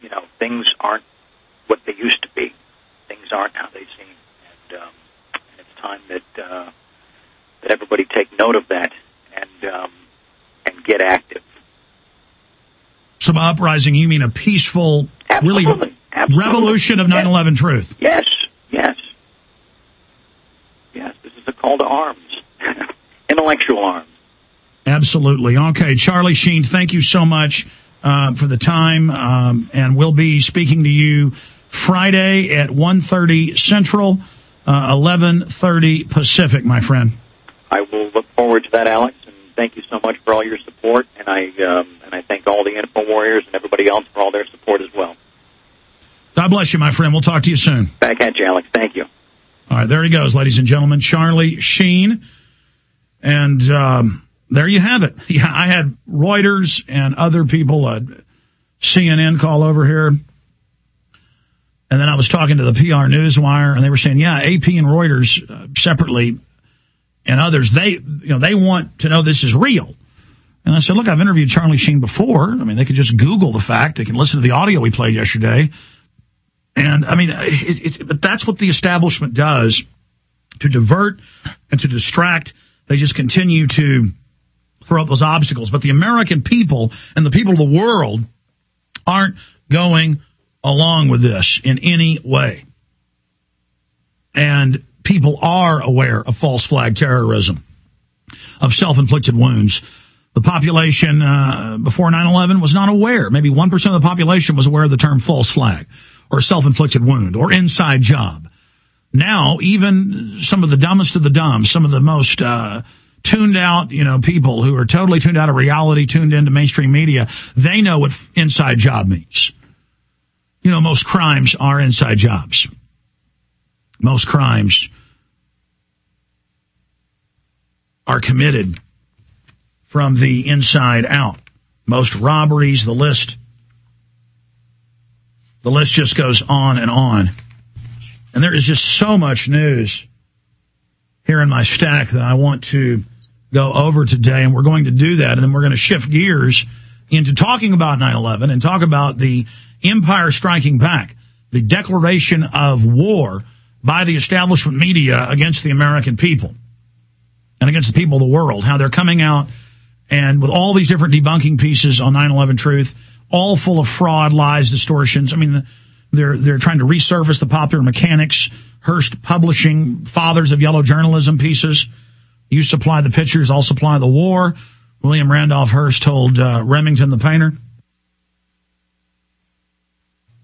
you know things aren't what they used to be. Things aren't how they seem, and, um, and it's time that uh, that everybody take note of that and um, and get active. Some uprising, you mean a peaceful, Absolutely. really Absolutely. revolution of 9/11 yes. truth? Yes, yes, yes. This is a call to arms. Intellectual arms. Absolutely. Okay, Charlie Sheen, thank you so much uh, for the time, um, and we'll be speaking to you Friday at 1.30 Central, uh, 11.30 Pacific, my friend. I will look forward to that, Alex, and thank you so much for all your support, and I um, and I thank all the Info Warriors and everybody else for all their support as well. God bless you, my friend. We'll talk to you soon. Back at you, Alex. Thank you. All right, there he goes, ladies and gentlemen. Charlie Sheen. And um, there you have it. Yeah, I had Reuters and other people, uh, CNN call over here. And then I was talking to the PR Newswire, and they were saying, yeah, AP and Reuters uh, separately and others, they, you know, they want to know this is real. And I said, look, I've interviewed Charlie Sheen before. I mean, they could just Google the fact. They can listen to the audio we played yesterday. And I mean, it, it, but that's what the establishment does to divert and to distract. They just continue to throw up those obstacles. But the American people and the people of the world aren't going along with this in any way. And people are aware of false flag terrorism, of self-inflicted wounds. The population uh, before 9/11 was not aware. Maybe one percent of the population was aware of the term false flag, or self-inflicted wound, or inside job. Now, even some of the dumbest of the dumb, some of the most uh, tuned out, you know, people who are totally tuned out of reality, tuned into mainstream media, they know what inside job means. You know, most crimes are inside jobs. Most crimes are committed from the inside out. Most robberies, the list, the list just goes on and on. And there is just so much news here in my stack that I want to go over today. And we're going to do that. And then we're going to shift gears into talking about 9-11 and talk about the empire striking back, the declaration of war by the establishment media against the American people and against the people of the world, how they're coming out and with all these different debunking pieces on 9-11 truth, all full of fraud, lies, distortions. I mean, they're, they're trying to resurface the popular mechanics, Hearst publishing fathers of yellow journalism pieces. You supply the pictures, I'll supply the war. William Randolph Hearst told uh, Remington the painter.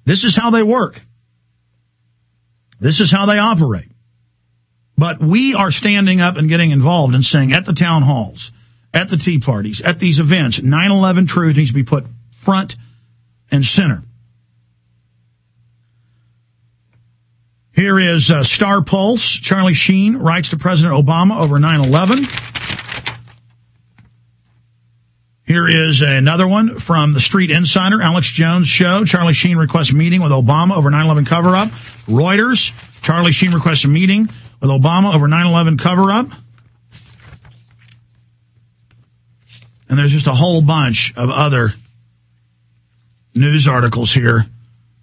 This is how they work. This is how they operate. But we are standing up and getting involved and saying at the town halls, at the tea parties, at these events, 9-11 truth needs to be put front and center. Here is uh, Star Pulse. Charlie Sheen writes to President Obama over 9-11. Here is another one from the Street Insider, Alex Jones show. Charlie Sheen requests meeting with Obama over 9-11 cover-up. Reuters, Charlie Sheen requests a meeting with Obama over 9-11 cover-up. And there's just a whole bunch of other news articles here.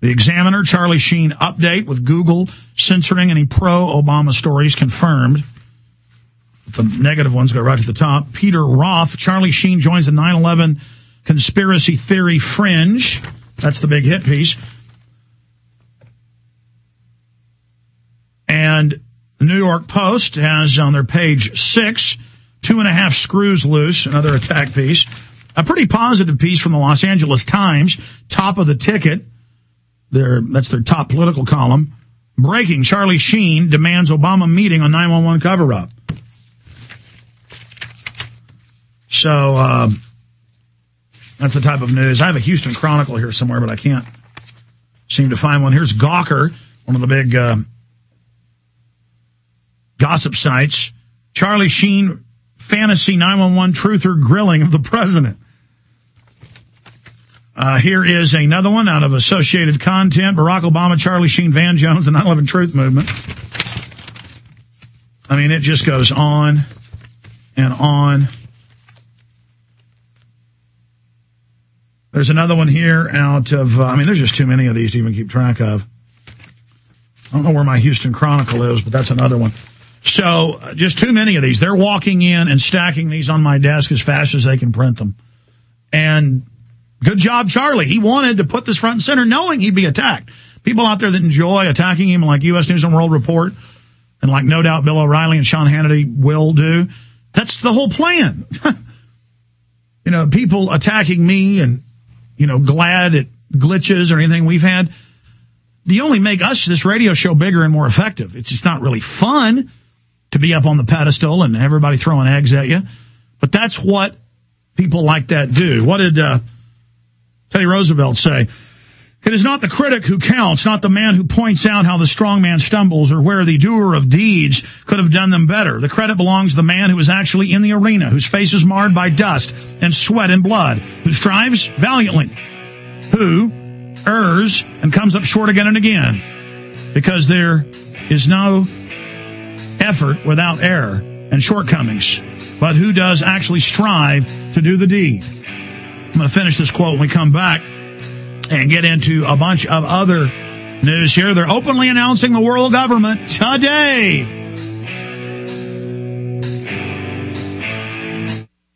The Examiner, Charlie Sheen update with Google censoring any pro-Obama stories confirmed. The negative ones go right to the top. Peter Roth, Charlie Sheen joins the 9-11 conspiracy theory fringe. That's the big hit piece. And the New York Post has on their page six, two and a half screws loose, another attack piece. A pretty positive piece from the Los Angeles Times, top of the ticket. Their, that's their top political column. Breaking, Charlie Sheen demands Obama meeting on 911 cover-up. So, uh, that's the type of news. I have a Houston Chronicle here somewhere, but I can't seem to find one. Here's Gawker, one of the big uh, gossip sites. Charlie Sheen, fantasy 911 truther grilling of the president. Uh, here is another one out of Associated Content. Barack Obama, Charlie Sheen, Van Jones, the 9/11 Truth Movement. I mean, it just goes on and on. There's another one here out of. Uh, I mean, there's just too many of these to even keep track of. I don't know where my Houston Chronicle is, but that's another one. So, uh, just too many of these. They're walking in and stacking these on my desk as fast as they can print them. And Good job, Charlie. He wanted to put this front and center knowing he'd be attacked. People out there that enjoy attacking him like U.S. News and World Report and like no doubt Bill O'Reilly and Sean Hannity will do. That's the whole plan. you know, people attacking me and, you know, glad at glitches or anything we've had. You only make us, this radio show, bigger and more effective. It's just not really fun to be up on the pedestal and everybody throwing eggs at you. But that's what people like that do. What did uh, Teddy Roosevelt say? It is not the critic who counts, not the man who points out how the strong man stumbles or where the doer of deeds could have done them better. The credit belongs to the man who is actually in the arena, whose face is marred by dust and sweat and blood, who strives valiantly, who errs and comes up short again and again, because there is no effort without error and shortcomings, but who does actually strive to do the deed. I'm going to finish this quote when we come back and get into a bunch of other news here. They're openly announcing the world government today.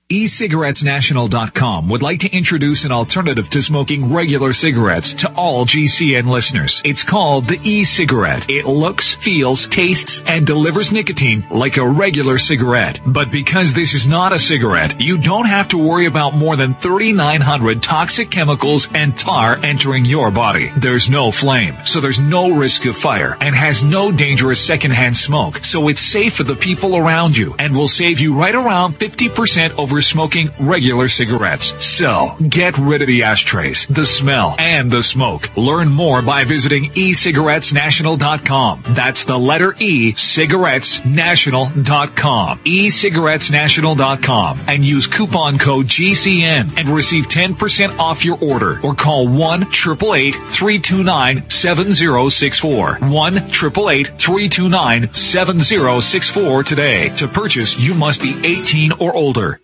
eCigarettesNational.com would like to introduce an alternative to smoking regular cigarettes to all GCN listeners. It's called the e-cigarette. It looks, feels, tastes, and delivers nicotine like a regular cigarette. But because this is not a cigarette, you don't have to worry about more than 3,900 toxic chemicals and tar entering your body. There's no flame, so there's no risk of fire and has no dangerous secondhand smoke. So it's safe for the people around you and will save you right around 50% over smoking regular cigarettes. So, get rid of the ashtrays, the smell, and the smoke. Learn more by visiting ecigarettesnational.com. That's the letter E, cigarettesnational.com. ecigarettesnational.com and use coupon code GCN and receive 10% off your order or call 1-888-329-7064. 1-888-329-7064 today. To purchase, you must be 18 or older.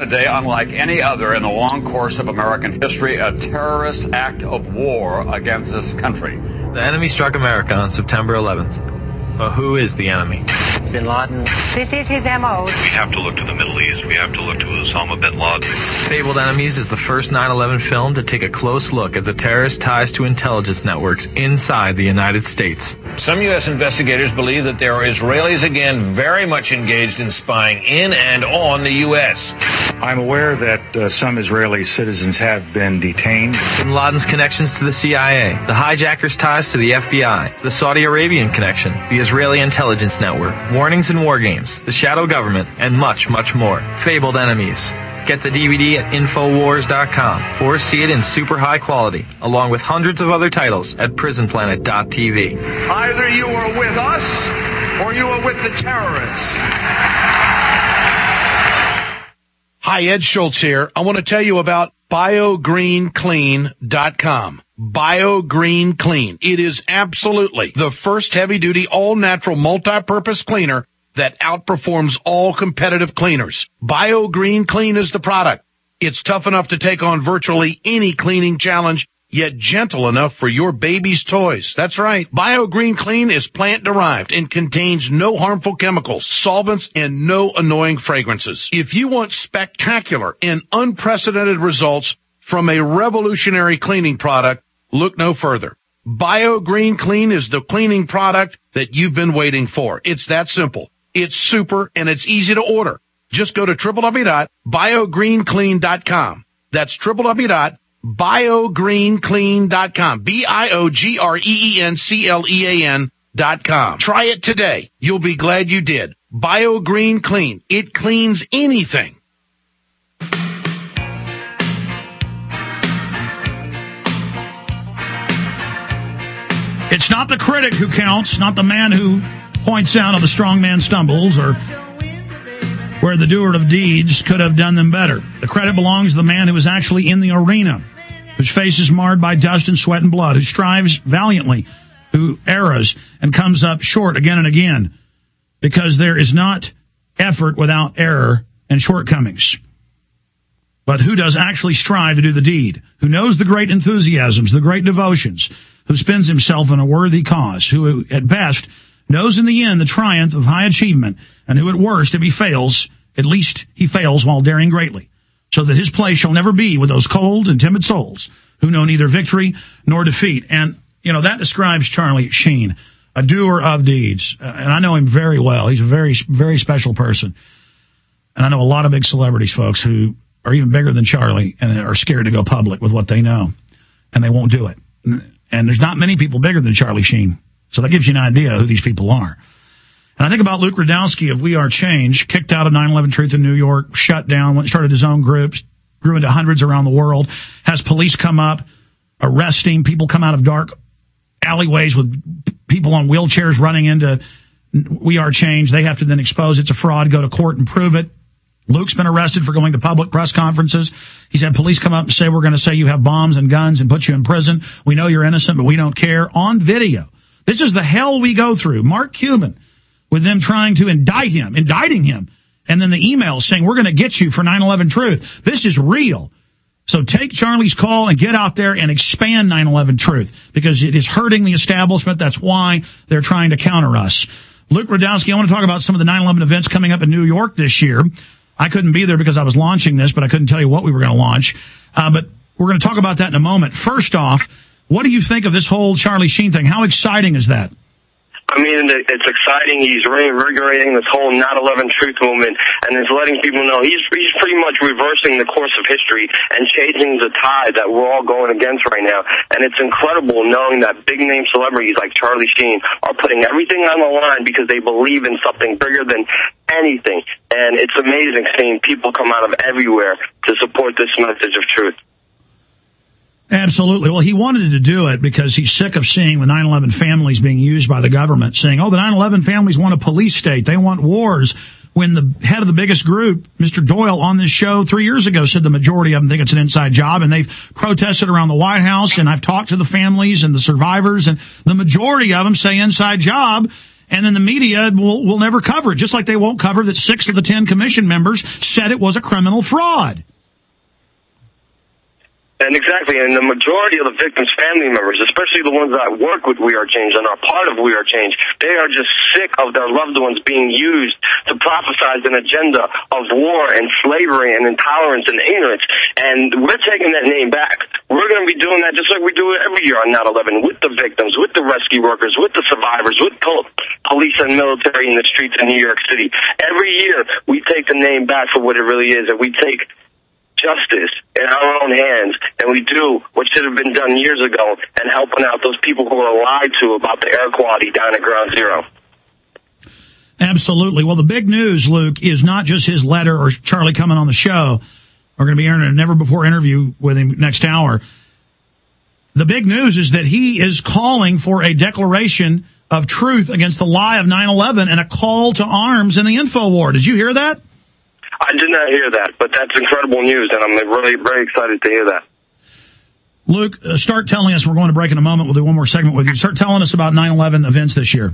A day unlike any other in the long course of American history, a terrorist act of war against this country. The enemy struck America on September 11th. But who is the enemy? Bin Laden. This is his MO. We have to look to the Middle East. We have to look to Osama bin Laden. Fabled Enemies is the first 9-11 film to take a close look at the terrorist ties to intelligence networks inside the United States. Some U.S. investigators believe that there are Israelis again very much engaged in spying in and on the U.S. I'm aware that uh, some Israeli citizens have been detained. Bin Laden's connections to the CIA, the hijackers' ties to the FBI, the Saudi Arabian connection, the Israeli intelligence network, warnings and war games, the shadow government, and much, much more. Fabled Enemies. Get the DVD at Infowars.com or see it in super high quality, along with hundreds of other titles at PrisonPlanet.tv. Either you are with us or you are with the terrorists. Hi, Ed Schultz here. I want to tell you about BioGreenClean.com. BioGreen Clean. It is absolutely the first heavy duty all natural multi-purpose cleaner that outperforms all competitive cleaners. BioGreen Clean is the product. It's tough enough to take on virtually any cleaning challenge, yet gentle enough for your baby's toys. That's right. BioGreen Clean is plant derived and contains no harmful chemicals, solvents, and no annoying fragrances. If you want spectacular and unprecedented results from a revolutionary cleaning product, look no further. BioGreen Clean is the cleaning product that you've been waiting for. It's that simple. It's super and it's easy to order. Just go to www.biogreenclean.com. That's www.biogreenclean.com. B-I-O-G-R-E-E-N-C-L-E-A-N dot com. Try it today. You'll be glad you did. BioGreen Clean. It cleans anything. It's not the critic who counts, not the man who points out how the strong man stumbles or where the doer of deeds could have done them better. The credit belongs to the man who is actually in the arena, whose face is marred by dust and sweat and blood, who strives valiantly, who errs and comes up short again and again, because there is not effort without error and shortcomings. But who does actually strive to do the deed, who knows the great enthusiasms, the great devotions, who spends himself in a worthy cause, who at best knows in the end the triumph of high achievement, and who at worst, if he fails, at least he fails while daring greatly, so that his place shall never be with those cold and timid souls who know neither victory nor defeat. And, you know, that describes Charlie Sheen, a doer of deeds. Uh, and I know him very well. He's a very, very special person. And I know a lot of big celebrities, folks, who are even bigger than Charlie and are scared to go public with what they know, and they won't do it. And there's not many people bigger than Charlie Sheen. So that gives you an idea who these people are. And I think about Luke Rudkowski of We Are Change, kicked out of 9-11 Truth in New York, shut down, went, started his own groups, grew into hundreds around the world, has police come up, arresting people come out of dark alleyways with people on wheelchairs running into We Are Change. They have to then expose it's a fraud, go to court and prove it. Luke's been arrested for going to public press conferences. He's had police come up and say, we're going to say you have bombs and guns and put you in prison. We know you're innocent, but we don't care on video. This is the hell we go through. Mark Cuban with them trying to indict him, indicting him. And then the emails saying, we're going to get you for 9-11 truth. This is real. So take Charlie's call and get out there and expand 9-11 truth because it is hurting the establishment. That's why they're trying to counter us. Luke Rudkowski, I want to talk about some of the 9-11 events coming up in New York this year. I couldn't be there because I was launching this, but I couldn't tell you what we were going to launch. Uh, but we're going to talk about that in a moment. First off, what do you think of this whole Charlie Sheen thing? How exciting is that? I mean, it's exciting. He's reinvigorating this whole 9/11 truth movement, and is letting people know he's he's pretty much reversing the course of history and changing the tide that we're all going against right now. And it's incredible knowing that big name celebrities like Charlie Sheen are putting everything on the line because they believe in something bigger than anything. And it's amazing seeing people come out of everywhere to support this message of truth. Absolutely. Well, he wanted to do it because he's sick of seeing the 9-11 families being used by the government, saying, oh, the 9-11 families want a police state. They want wars. When the head of the biggest group, Mr. Doyle, on this show three years ago said the majority of them think it's an inside job and they've protested around the White House and I've talked to the families and the survivors and the majority of them say inside job and then the media will, will never cover it, just like they won't cover that six of the ten commission members said it was a criminal fraud. And exactly, and the majority of the victims' family members, especially the ones that work with We Are Change and are part of We Are Change, they are just sick of their loved ones being used to prophesize an agenda of war and slavery and intolerance and ignorance. And we're taking that name back. We're going to be doing that just like we do it every year on 9-11 with the victims, with the rescue workers, with the survivors, with police and military in the streets of New York City. Every year, we take the name back for what it really is, and we take justice in our own hands and we do what should have been done years ago and helping out those people who are lied to about the air quality down at ground zero. Absolutely. Well, the big news, Luke, is not just his letter or Charlie coming on the show. We're going to be airing a never before interview with him next hour. The big news is that he is calling for a declaration of truth against the lie of 9-11 and a call to arms in the info war. Did you hear that? I did not hear that, but that's incredible news, and I'm really very excited to hear that. Luke, uh, start telling us. We're going to break in a moment. We'll do one more segment with you. Start telling us about 9/11 events this year.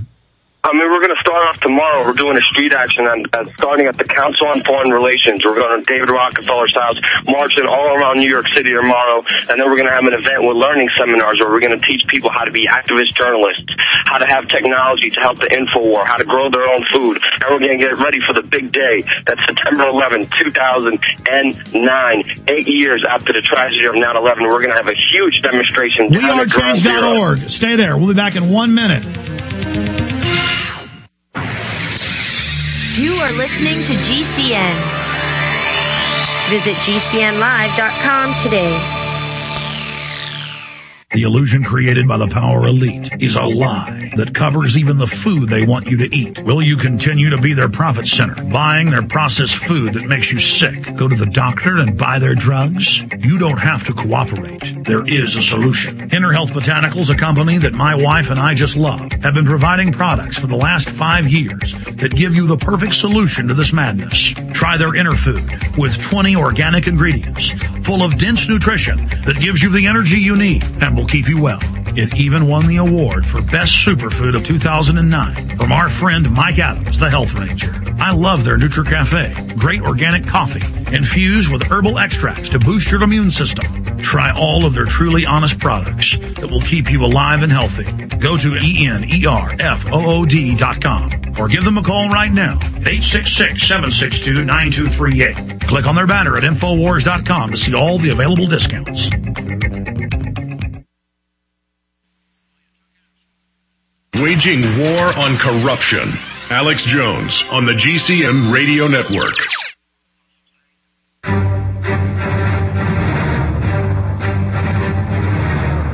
I mean, we're going to start off tomorrow. We're doing a street action on, uh, starting at the Council on Foreign Relations. We're going to David Rockefeller's house, marching all around New York City tomorrow, and then we're going to have an event with learning seminars where we're going to teach people how to be activist journalists, how to have technology to help the info war, how to grow their own food, and we're going to get ready for the big day. That's September 11, 2009, eight years after the tragedy of 9/11. We're going to have a huge demonstration. WeAreChange.org. Stay there. We'll be back in one minute. You are listening to GCN. Visit GCNlive.com today. The illusion created by the power elite is a lie that covers even the food they want you to eat. Will you continue to be their profit center, buying their processed food that makes you sick? Go to the doctor and buy their drugs? You don't have to cooperate. There is a solution. Inner Health Botanicals, a company that my wife and I just love, have been providing products for the last five years that give you the perfect solution to this madness. Try their inner food with 20 organic ingredients full of dense nutrition that gives you the energy you need and keep you well. It even won the award for Best Superfood of 2009 from our friend Mike Adams, the Health Ranger. I love their NutriCafe. Great organic coffee infused with herbal extracts to boost your immune system. Try all of their truly honest products that will keep you alive and healthy. Go to E-N-E-R-F-O-O-D dot com or give them a call right now. 866-762-9238. Click on their banner at Infowars.com to see all the available discounts. Waging War on Corruption. Alex Jones on the GCN Radio Network.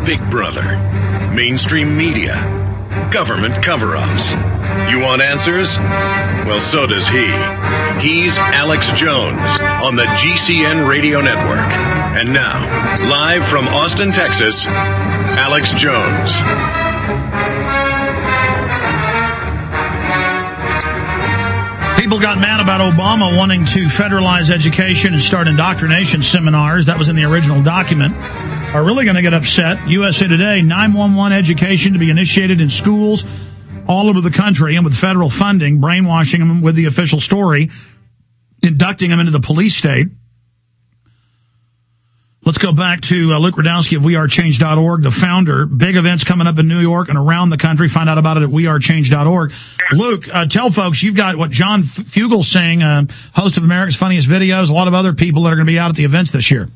Big Brother. Mainstream media. Government cover ups. You want answers? Well, so does he. He's Alex Jones on the GCN Radio Network. And now, live from Austin, Texas, Alex Jones. People got mad about Obama wanting to federalize education and start indoctrination seminars. That was in the original document. Are really going to get upset. USA Today, 911 education to be initiated in schools all over the country and with federal funding, brainwashing them with the official story, inducting them into the police state. Let's go back to uh, Luke Rudkowski of WeAreChange.org, the founder. Big events coming up in New York and around the country. Find out about it at WeAreChange.org. Luke, uh, tell folks you've got what John Fugelsang, uh, host of America's Funniest Videos, a lot of other people that are going to be out at the events this year.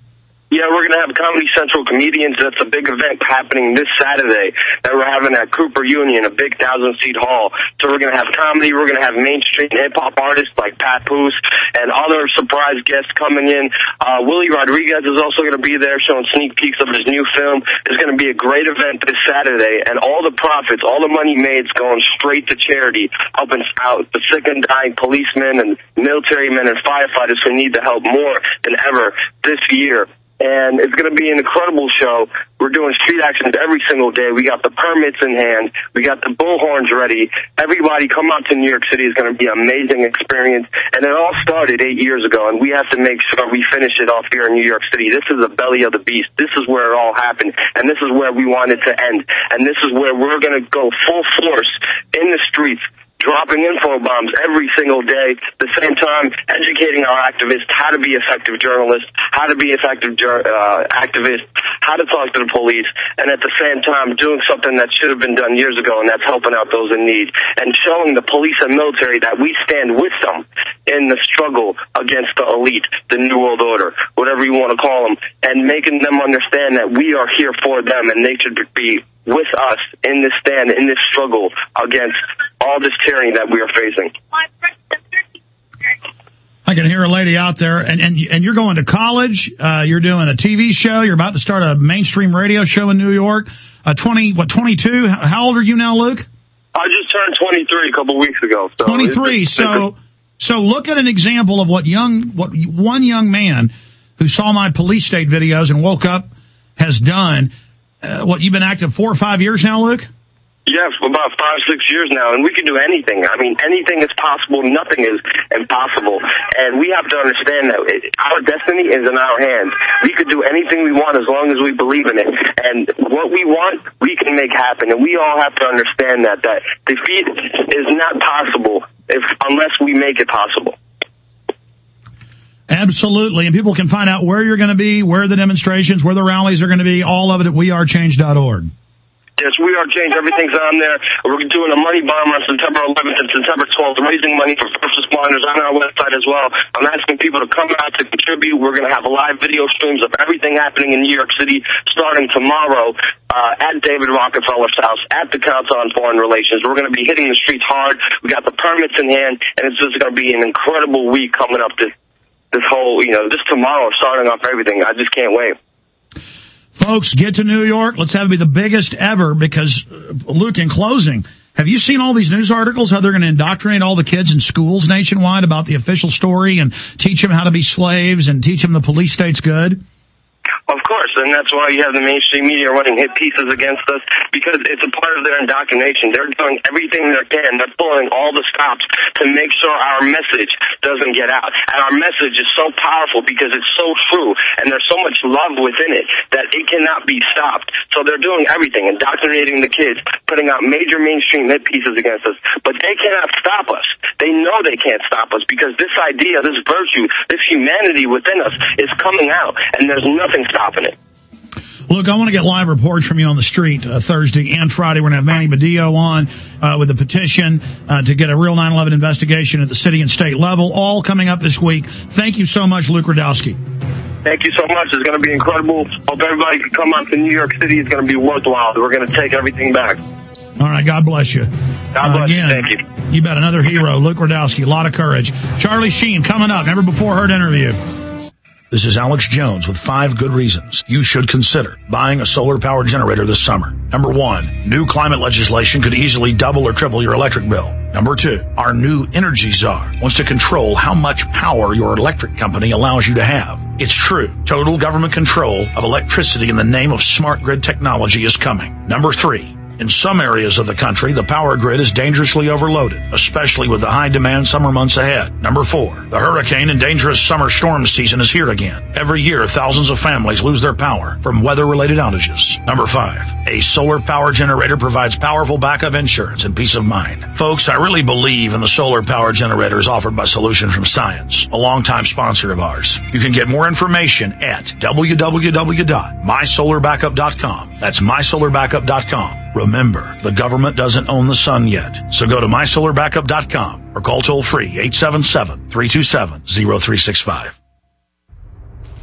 Yeah, we're going to have Comedy Central comedians. That's a big event happening this Saturday that we're having at Cooper Union, a big thousand seat hall. So we're going to have comedy. We're going to have mainstream hip hop artists like Papoose and other surprise guests coming in. Uh, Willie Rodriguez is also going to be there showing sneak peeks of his new film. It's going to be a great event this Saturday and all the profits, all the money made is going straight to charity, helping out the sick and dying policemen and military men and firefighters who need the help more than ever this year and it's going to be an incredible show. We're doing street actions every single day. We got the permits in hand. We got the bullhorns ready. Everybody come out to New York City. is going to be an amazing experience. And it all started eight years ago, and we have to make sure we finish it off here in New York City. This is the belly of the beast. This is where it all happened, and this is where we want it to end. And this is where we're going to go full force in the streets dropping info bombs every single day. At the same time, educating our activists how to be effective journalists, how to be effective uh, activists, how to talk to the police, and at the same time doing something that should have been done years ago, and that's helping out those in need and showing the police and military that we stand with them in the struggle against the elite, the New World Order, whatever you want to call them, and making them understand that we are here for them and they should be with us in this stand, in this struggle against all this tyranny that we are facing. I can hear a lady out there, and and, and you're going to college. Uh, you're doing a TV show. You're about to start a mainstream radio show in New York. Uh, twenty, what, twenty two? How old are you now, Luke? I just turned twenty three a couple weeks ago. So twenty three. So, so look at an example of what young, what one young man who saw my police state videos and woke up has done uh, what you've been active four or five years now, Luke? Yeah, for about five, six years now, and we can do anything. I mean, anything is possible. Nothing is impossible, and we have to understand that our destiny is in our hands. We could do anything we want as long as we believe in it, and what we want, we can make happen. And we all have to understand that that defeat is not possible if unless we make it possible. Absolutely. And people can find out where you're going to be, where the demonstrations, where the rallies are going to be, all of it at wearechange.org. Yes, We Are Change. Everything's on there. We're doing a money bomb on September 11th and September 12th, raising money for first responders on our website as well. I'm asking people to come out to contribute. We're going to have live video streams of everything happening in New York City starting tomorrow uh, at David Rockefeller's house, at the Council on Foreign Relations. We're going to be hitting the streets hard. We got the permits in hand, and it's just going to be an incredible week coming up this this whole, you know, just tomorrow starting off everything. I just can't wait. Folks, get to New York. Let's have it be the biggest ever because, uh, Luke, in closing, have you seen all these news articles how they're going to indoctrinate all the kids in schools nationwide about the official story and teach them how to be slaves and teach them the police state's good? Of course, and that's why you have the mainstream media running hit pieces against us because it's a part of their indoctrination. They're doing everything they can. They're pulling all the stops to make sure our message doesn't get out. And our message is so powerful because it's so true and there's so much love within it that it cannot be stopped. So they're doing everything, indoctrinating the kids, putting out major mainstream hit pieces against us. But they cannot stop us. They know they can't stop us because this idea, this virtue, this humanity within us is coming out and there's nothing stopping it. Look, I want to get live reports from you on the street uh, Thursday and Friday. We're going to have Manny Badillo on uh, with a petition uh, to get a real 9/11 investigation at the city and state level. All coming up this week. Thank you so much, Luke Rudkowski. Thank you so much. It's going to be incredible. Hope everybody can come out to New York City. It's going to be worthwhile. We're going to take everything back. All right. God bless you. God bless again, you. Thank you. You bet. Another hero, Luke Rudkowski. A lot of courage. Charlie Sheen coming up. Never before heard interview. This is Alex Jones with five good reasons you should consider buying a solar power generator this summer. Number one, new climate legislation could easily double or triple your electric bill. Number two, our new energy czar wants to control how much power your electric company allows you to have. It's true. Total government control of electricity in the name of smart grid technology is coming. Number three, in some areas of the country, the power grid is dangerously overloaded, especially with the high demand summer months ahead. Number four, the hurricane and dangerous summer storm season is here again. Every year, thousands of families lose their power from weather related outages. Number five, a solar power generator provides powerful backup insurance and peace of mind. Folks, I really believe in the solar power generators offered by Solutions from Science, a longtime sponsor of ours. You can get more information at www.mysolarbackup.com. That's mysolarbackup.com. Remember, the government doesn't own the sun yet. So go to mysolarbackup.com or call toll free 877-327-0365.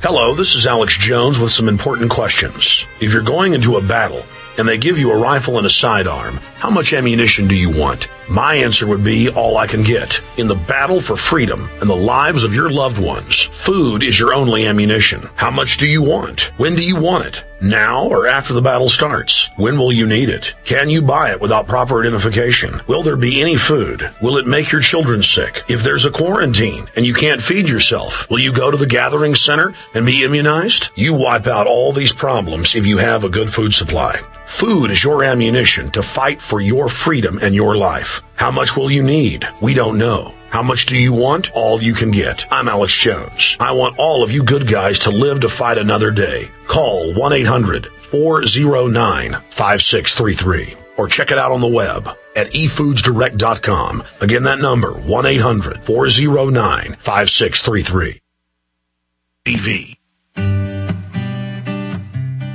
Hello, this is Alex Jones with some important questions. If you're going into a battle and they give you a rifle and a sidearm, how much ammunition do you want? My answer would be all I can get. In the battle for freedom and the lives of your loved ones, food is your only ammunition. How much do you want? When do you want it? Now or after the battle starts? When will you need it? Can you buy it without proper identification? Will there be any food? Will it make your children sick? If there's a quarantine and you can't feed yourself, will you go to the gathering center and be immunized? You wipe out all these problems if you have a good food supply. Food is your ammunition to fight for your freedom and your life. How much will you need? We don't know. How much do you want? All you can get. I'm Alex Jones. I want all of you good guys to live to fight another day. Call 1-800-409-5633 or check it out on the web at efoodsdirect.com. Again, that number, 1-800-409-5633. TV.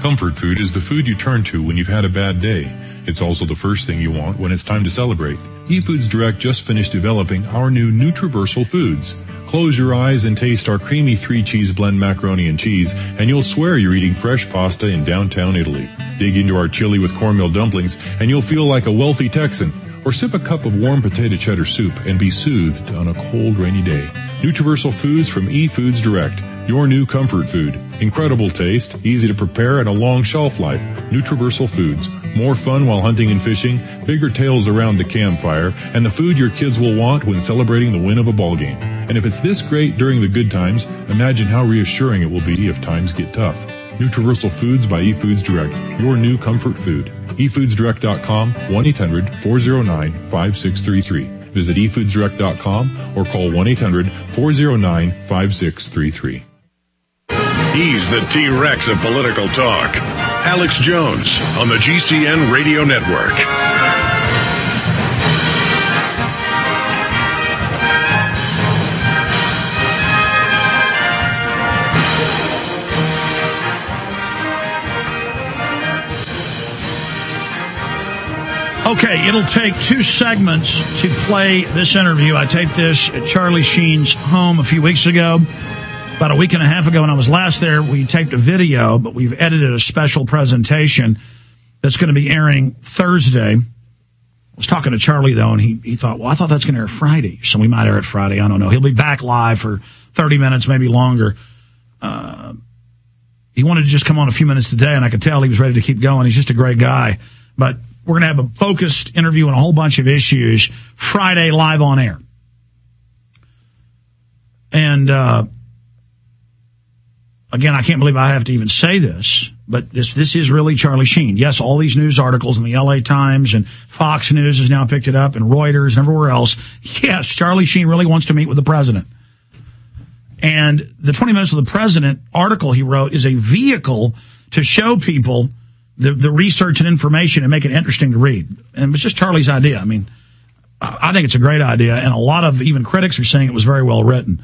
Comfort food is the food you turn to when you've had a bad day. It's also the first thing you want when it's time to celebrate. eFoods Direct just finished developing our new Nutriversal Foods. Close your eyes and taste our creamy three cheese blend macaroni and cheese, and you'll swear you're eating fresh pasta in downtown Italy. Dig into our chili with cornmeal dumplings, and you'll feel like a wealthy Texan. Or sip a cup of warm potato cheddar soup and be soothed on a cold, rainy day. Nutriversal Foods from eFoods Direct, your new comfort food. Incredible taste, easy to prepare, and a long shelf life. Nutriversal Foods. More fun while hunting and fishing, bigger tales around the campfire, and the food your kids will want when celebrating the win of a ball game. And if it's this great during the good times, imagine how reassuring it will be if times get tough. Nutriversal Foods by eFoods Direct, your new comfort food. eFoodsDirect.com, 1-800-409-5633. Visit efoodsdirect.com or call 1-800-409-5633. He's the T-Rex of political talk. Alex Jones on the GCN Radio Network. Okay, it'll take two segments to play this interview. I taped this at Charlie Sheen's home a few weeks ago. About a week and a half ago when I was last there, we taped a video, but we've edited a special presentation that's going to be airing Thursday. I was talking to Charlie though, and he, he thought, well, I thought that's going to air Friday. So we might air it Friday. I don't know. He'll be back live for 30 minutes, maybe longer. Uh, he wanted to just come on a few minutes today, and I could tell he was ready to keep going. He's just a great guy. But we're going to have a focused interview on a whole bunch of issues Friday live on air. And, uh, again, I can't believe I have to even say this, but this, this is really Charlie Sheen. Yes, all these news articles in the LA Times and Fox News has now picked it up and Reuters and everywhere else. Yes, Charlie Sheen really wants to meet with the president. And the 20 minutes of the president article he wrote is a vehicle to show people the, the research and information and make it interesting to read. And it's just Charlie's idea. I mean, I think it's a great idea. And a lot of even critics are saying it was very well written.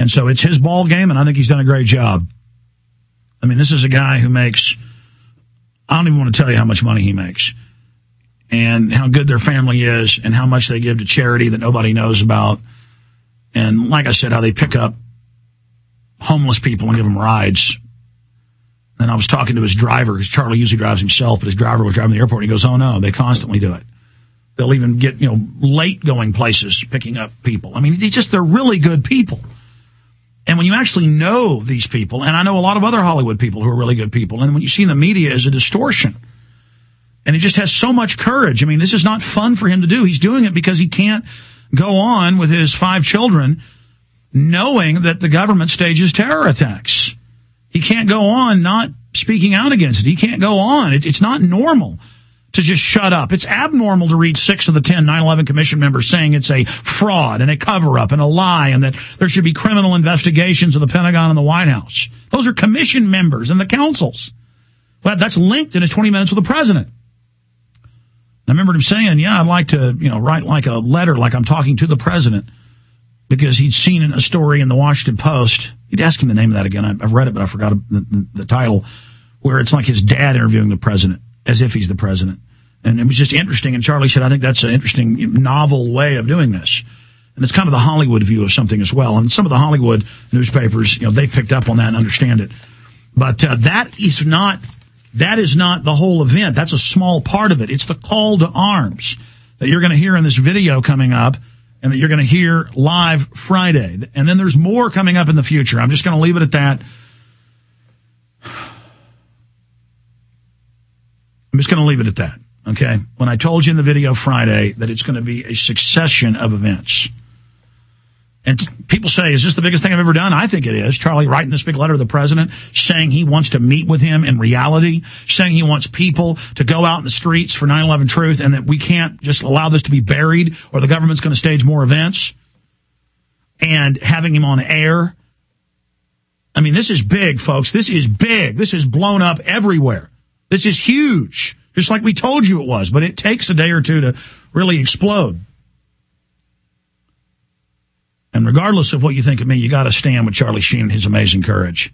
And so it's his ball game, and I think he's done a great job. I mean, this is a guy who makes, I don't even want to tell you how much money he makes and how good their family is and how much they give to charity that nobody knows about. And like I said, how they pick up homeless people and give them rides. And I was talking to his driver, because Charlie usually drives himself, but his driver was driving the airport. And he goes, "Oh no, they constantly do it. They'll even get you know late going places, picking up people. I mean, they just they're really good people." And when you actually know these people, and I know a lot of other Hollywood people who are really good people, and when you see in the media is a distortion. And he just has so much courage. I mean, this is not fun for him to do. He's doing it because he can't go on with his five children knowing that the government stages terror attacks. He can't go on not speaking out against it. He can't go on. It's not normal to just shut up. It's abnormal to read six of the ten 9-11 commission members saying it's a fraud and a cover up and a lie and that there should be criminal investigations of the Pentagon and the White House. Those are commission members and the councils. But that's linked in his 20 minutes with the president. I remember him saying, yeah, I'd like to, you know, write like a letter, like I'm talking to the president because he'd seen a story in the Washington Post. He'd ask him the name of that again. I've read it, but I forgot the, the, the title where it's like his dad interviewing the president as if he's the president. And it was just interesting. And Charlie said, I think that's an interesting, novel way of doing this. And it's kind of the Hollywood view of something as well. And some of the Hollywood newspapers, you know, they picked up on that and understand it. But uh, that is not that is not the whole event. That's a small part of it. It's the call to arms that you're going to hear in this video coming up and that you're going to hear live Friday. And then there's more coming up in the future. I'm just going to leave it at that. I'm just going to leave it at that. Okay. When I told you in the video Friday that it's going to be a succession of events. And people say, is this the biggest thing I've ever done? I think it is. Charlie writing this big letter to the president saying he wants to meet with him in reality, saying he wants people to go out in the streets for 9-11 truth and that we can't just allow this to be buried or the government's going to stage more events and having him on air. I mean, this is big, folks. This is big. This is blown up everywhere. This is huge, just like we told you it was, but it takes a day or two to really explode. And regardless of what you think of me, you got to stand with Charlie Sheen and his amazing courage.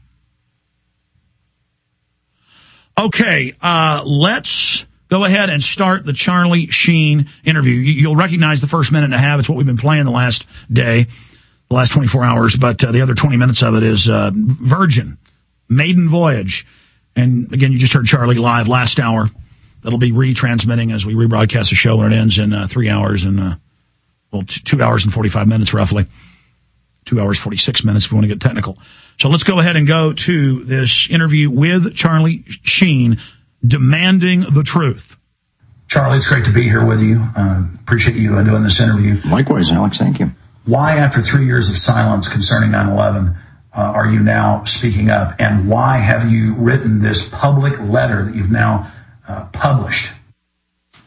Okay, uh, let's go ahead and start the Charlie Sheen interview. You'll recognize the first minute and a half. It's what we've been playing the last day, the last 24 hours, but uh, the other 20 minutes of it is uh, Virgin, Maiden Voyage. And again, you just heard Charlie live last hour. That'll be retransmitting as we rebroadcast the show when it ends in uh, three hours and, uh, well, t- two hours and 45 minutes roughly two hours, 46 minutes if we want to get technical. So let's go ahead and go to this interview with Charlie Sheen demanding the truth. Charlie, it's great to be here with you. Uh, appreciate you doing this interview. Likewise, Alex. Thank you. Why, after three years of silence concerning 9 11, uh, are you now speaking up? And why have you written this public letter that you've now uh, published?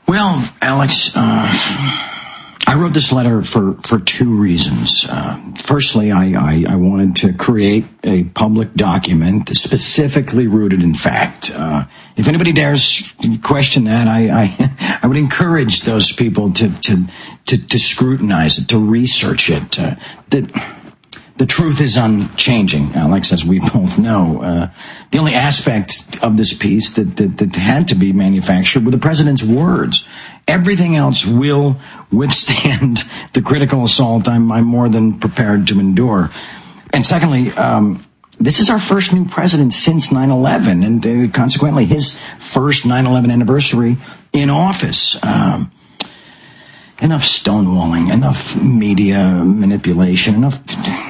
Well, Alex, uh, I wrote this letter for, for two reasons. Uh, firstly, I, I, I, wanted to create a public document specifically rooted in fact. Uh, if anybody dares question that, I, I, I, would encourage those people to, to, to, to scrutinize it, to research it. Uh, that the truth is unchanging, Alex, as we both know. Uh, the only aspect of this piece that, that, that had to be manufactured were the president's words. Everything else will withstand the critical assault I'm, I'm more than prepared to endure. And secondly, um, this is our first new president since 9-11 and uh, consequently his first 9-11 anniversary in office. Um, enough stonewalling, enough media manipulation, enough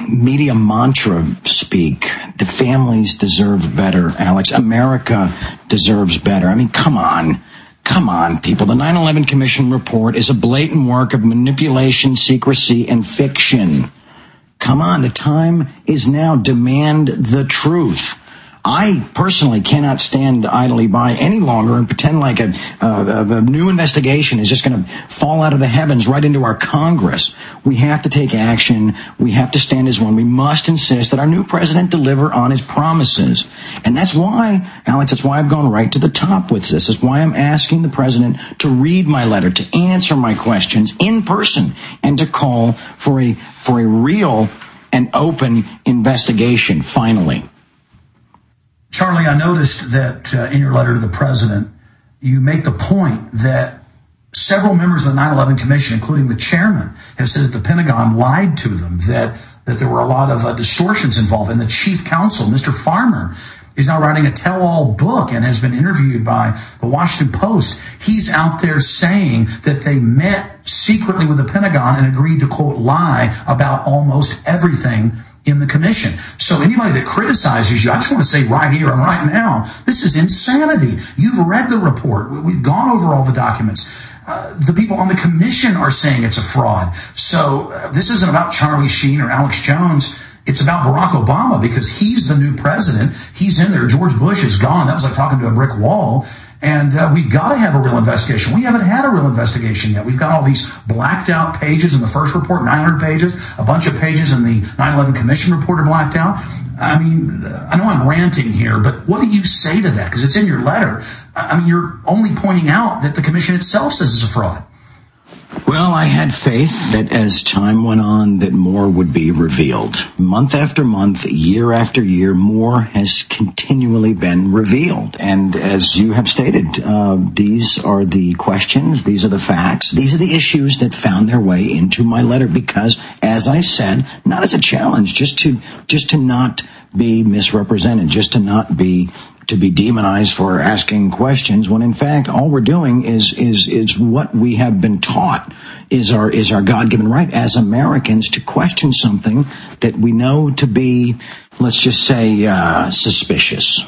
media mantra speak. The families deserve better, Alex. America deserves better. I mean, come on. Come on, people. The 9-11 Commission report is a blatant work of manipulation, secrecy, and fiction. Come on, the time is now. Demand the truth. I personally cannot stand idly by any longer and pretend like a, uh, a, a new investigation is just going to fall out of the heavens right into our Congress. We have to take action. We have to stand as one. We must insist that our new president deliver on his promises. And that's why, Alex, that's why I've gone right to the top with this. That's why I'm asking the president to read my letter, to answer my questions in person, and to call for a, for a real and open investigation, finally. Charlie, I noticed that uh, in your letter to the president, you make the point that several members of the 9-11 Commission, including the chairman, have said that the Pentagon lied to them, that, that there were a lot of uh, distortions involved. And the chief counsel, Mr. Farmer, is now writing a tell-all book and has been interviewed by the Washington Post. He's out there saying that they met secretly with the Pentagon and agreed to, quote, lie about almost everything in the commission. So anybody that criticizes you, I just want to say right here and right now, this is insanity. You've read the report. We've gone over all the documents. Uh, the people on the commission are saying it's a fraud. So uh, this isn't about Charlie Sheen or Alex Jones. It's about Barack Obama because he's the new president. He's in there. George Bush is gone. That was like talking to a brick wall. And uh, we've got to have a real investigation. We haven't had a real investigation yet. We've got all these blacked out pages in the first report, 900 pages, a bunch of pages in the 9/11 Commission report are blacked out. I mean, I know I'm ranting here, but what do you say to that? Because it's in your letter. I mean, you're only pointing out that the commission itself says it's a fraud. Well, I had faith that as time went on that more would be revealed. Month after month, year after year, more has continually been revealed. And as you have stated, uh, these are the questions, these are the facts, these are the issues that found their way into my letter because, as I said, not as a challenge, just to, just to not be misrepresented, just to not be to be demonized for asking questions when in fact all we're doing is is is what we have been taught is our is our God-given right as Americans to question something that we know to be let's just say uh, suspicious.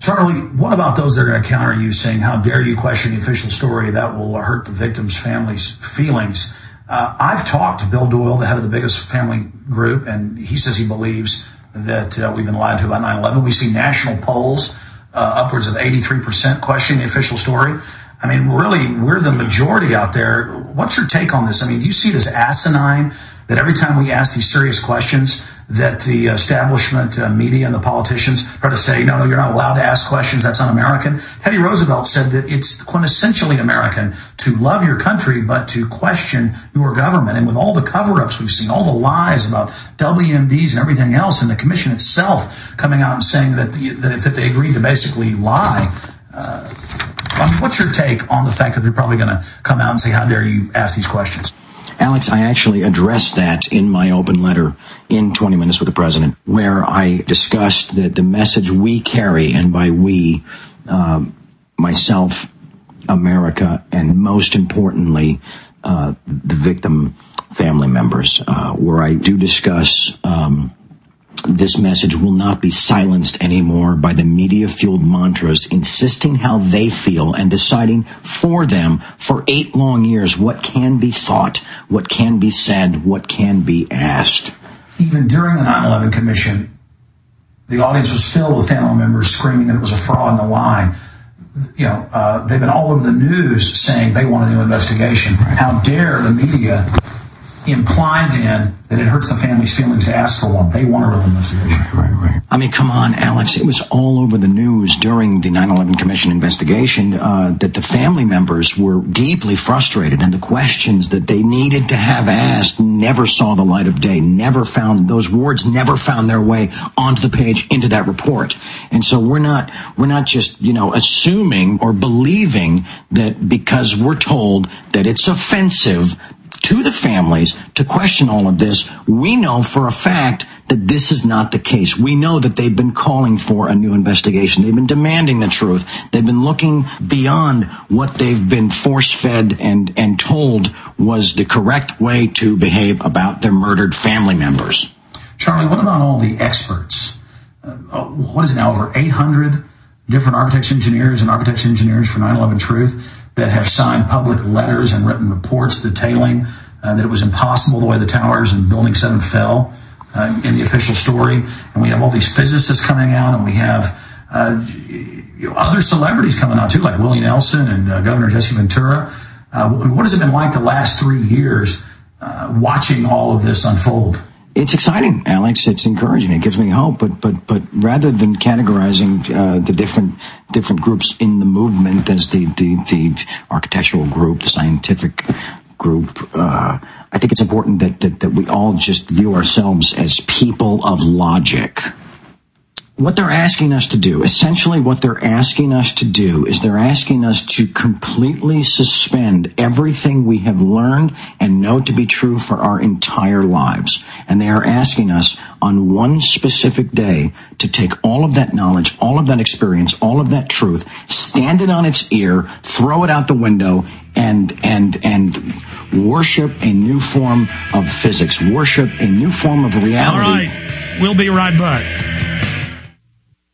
Charlie, what about those that are going to counter you saying, how dare you question the official story that will hurt the victims' families' feelings? Uh, I've talked to Bill Doyle, the head of the biggest family group, and he says he believes that uh, we've been lied to about 9/11. We see national polls uh, upwards of 83% questioning the official story. I mean, really, we're the majority out there. What's your take on this? I mean, do you see it as asinine that every time we ask these serious questions, that the establishment uh, media and the politicians try to say, no, no, you're not allowed to ask questions. That's un-American. Teddy Roosevelt said that it's quintessentially American to love your country, but to question your government. And with all the cover-ups we've seen, all the lies about WMDs and everything else, and the commission itself coming out and saying that, the, that, that they agreed to basically lie, uh, I mean, what's your take on the fact that they're probably going to come out and say, how dare you ask these questions? Alex, I actually addressed that in my open letter in 20 Minutes with the President, where I discussed that the message we carry, and by we, um, myself, America, and most importantly, uh, the victim family members, uh, where I do discuss um, this message will not be silenced anymore by the media fueled mantras insisting how they feel and deciding for them for eight long years what can be thought, what can be said, what can be asked. Even during the 9-11 commission, the audience was filled with family members screaming that it was a fraud and a lie. You know, uh, they've been all over the news saying they want a new investigation. How dare the media imply then that it hurts the family's feelings to ask for one. They want a real investigation. Right, right. I mean, come on, Alex. It was all over the news during the 9-11 Commission investigation uh, that the family members were deeply frustrated and the questions that they needed to have asked never saw the light of day, never found, those words never found their way onto the page into that report. And so we're not, we're not just, you know, assuming or believing that because we're told that it's offensive to the families to question all of this. We know for a fact that this is not the case. We know that they've been calling for a new investigation. They've been demanding the truth. They've been looking beyond what they've been force fed and, and told was the correct way to behave about their murdered family members. Charlie, what about all the experts? Uh, what is it now, over 800 different architects, engineers, and architects, engineers for 9-11 Truth? That have signed public letters and written reports detailing uh, that it was impossible the way the towers and Building 7 fell uh, in the official story. And we have all these physicists coming out, and we have uh, you know, other celebrities coming out too, like Willie Nelson and uh, Governor Jesse Ventura. Uh, what has it been like the last three years uh, watching all of this unfold? It's exciting, Alex. It's encouraging. It gives me hope. But but but rather than categorizing uh, the different different groups in the movement as the the, the architectural group, the scientific group, uh, I think it's important that, that that we all just view ourselves as people of logic. What they're asking us to do, essentially what they're asking us to do is they're asking us to completely suspend everything we have learned and know to be true for our entire lives. And they are asking us on one specific day to take all of that knowledge, all of that experience, all of that truth, stand it on its ear, throw it out the window, and, and, and worship a new form of physics, worship a new form of reality. All right. We'll be right back.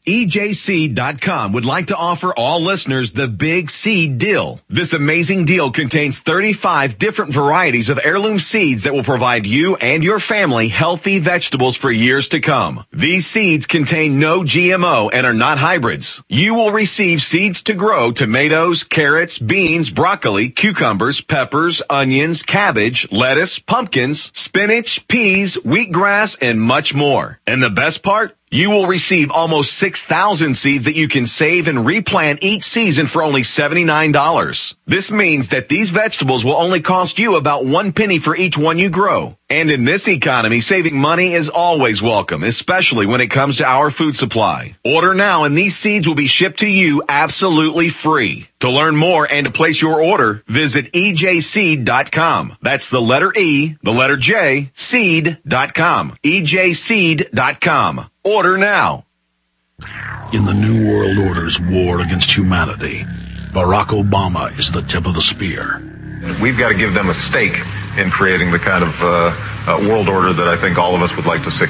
ejseed.com would like to offer all listeners the Big Seed Deal. This amazing deal contains 35 different varieties of heirloom seeds that will provide you and your family healthy vegetables for years to come. These seeds contain no GMO and are not hybrids. You will receive seeds to grow tomatoes, carrots, beans, broccoli, cucumbers, peppers, onions, cabbage, lettuce, pumpkins, spinach, peas, wheatgrass, and much more. And the best part? You will receive almost 6,000 seeds that you can save and replant each season for only $79. This means that these vegetables will only cost you about one penny for each one you grow. And in this economy, saving money is always welcome, especially when it comes to our food supply. Order now and these seeds will be shipped to you absolutely free. To learn more and to place your order, visit ejseed.com. That's the letter E, the letter J, seed.com. ejseed.com. Order now. In the New World Order's war against humanity, Barack Obama is the tip of the spear. We've got to give them a stake in creating the kind of uh, uh, world order that I think all of us would like to see.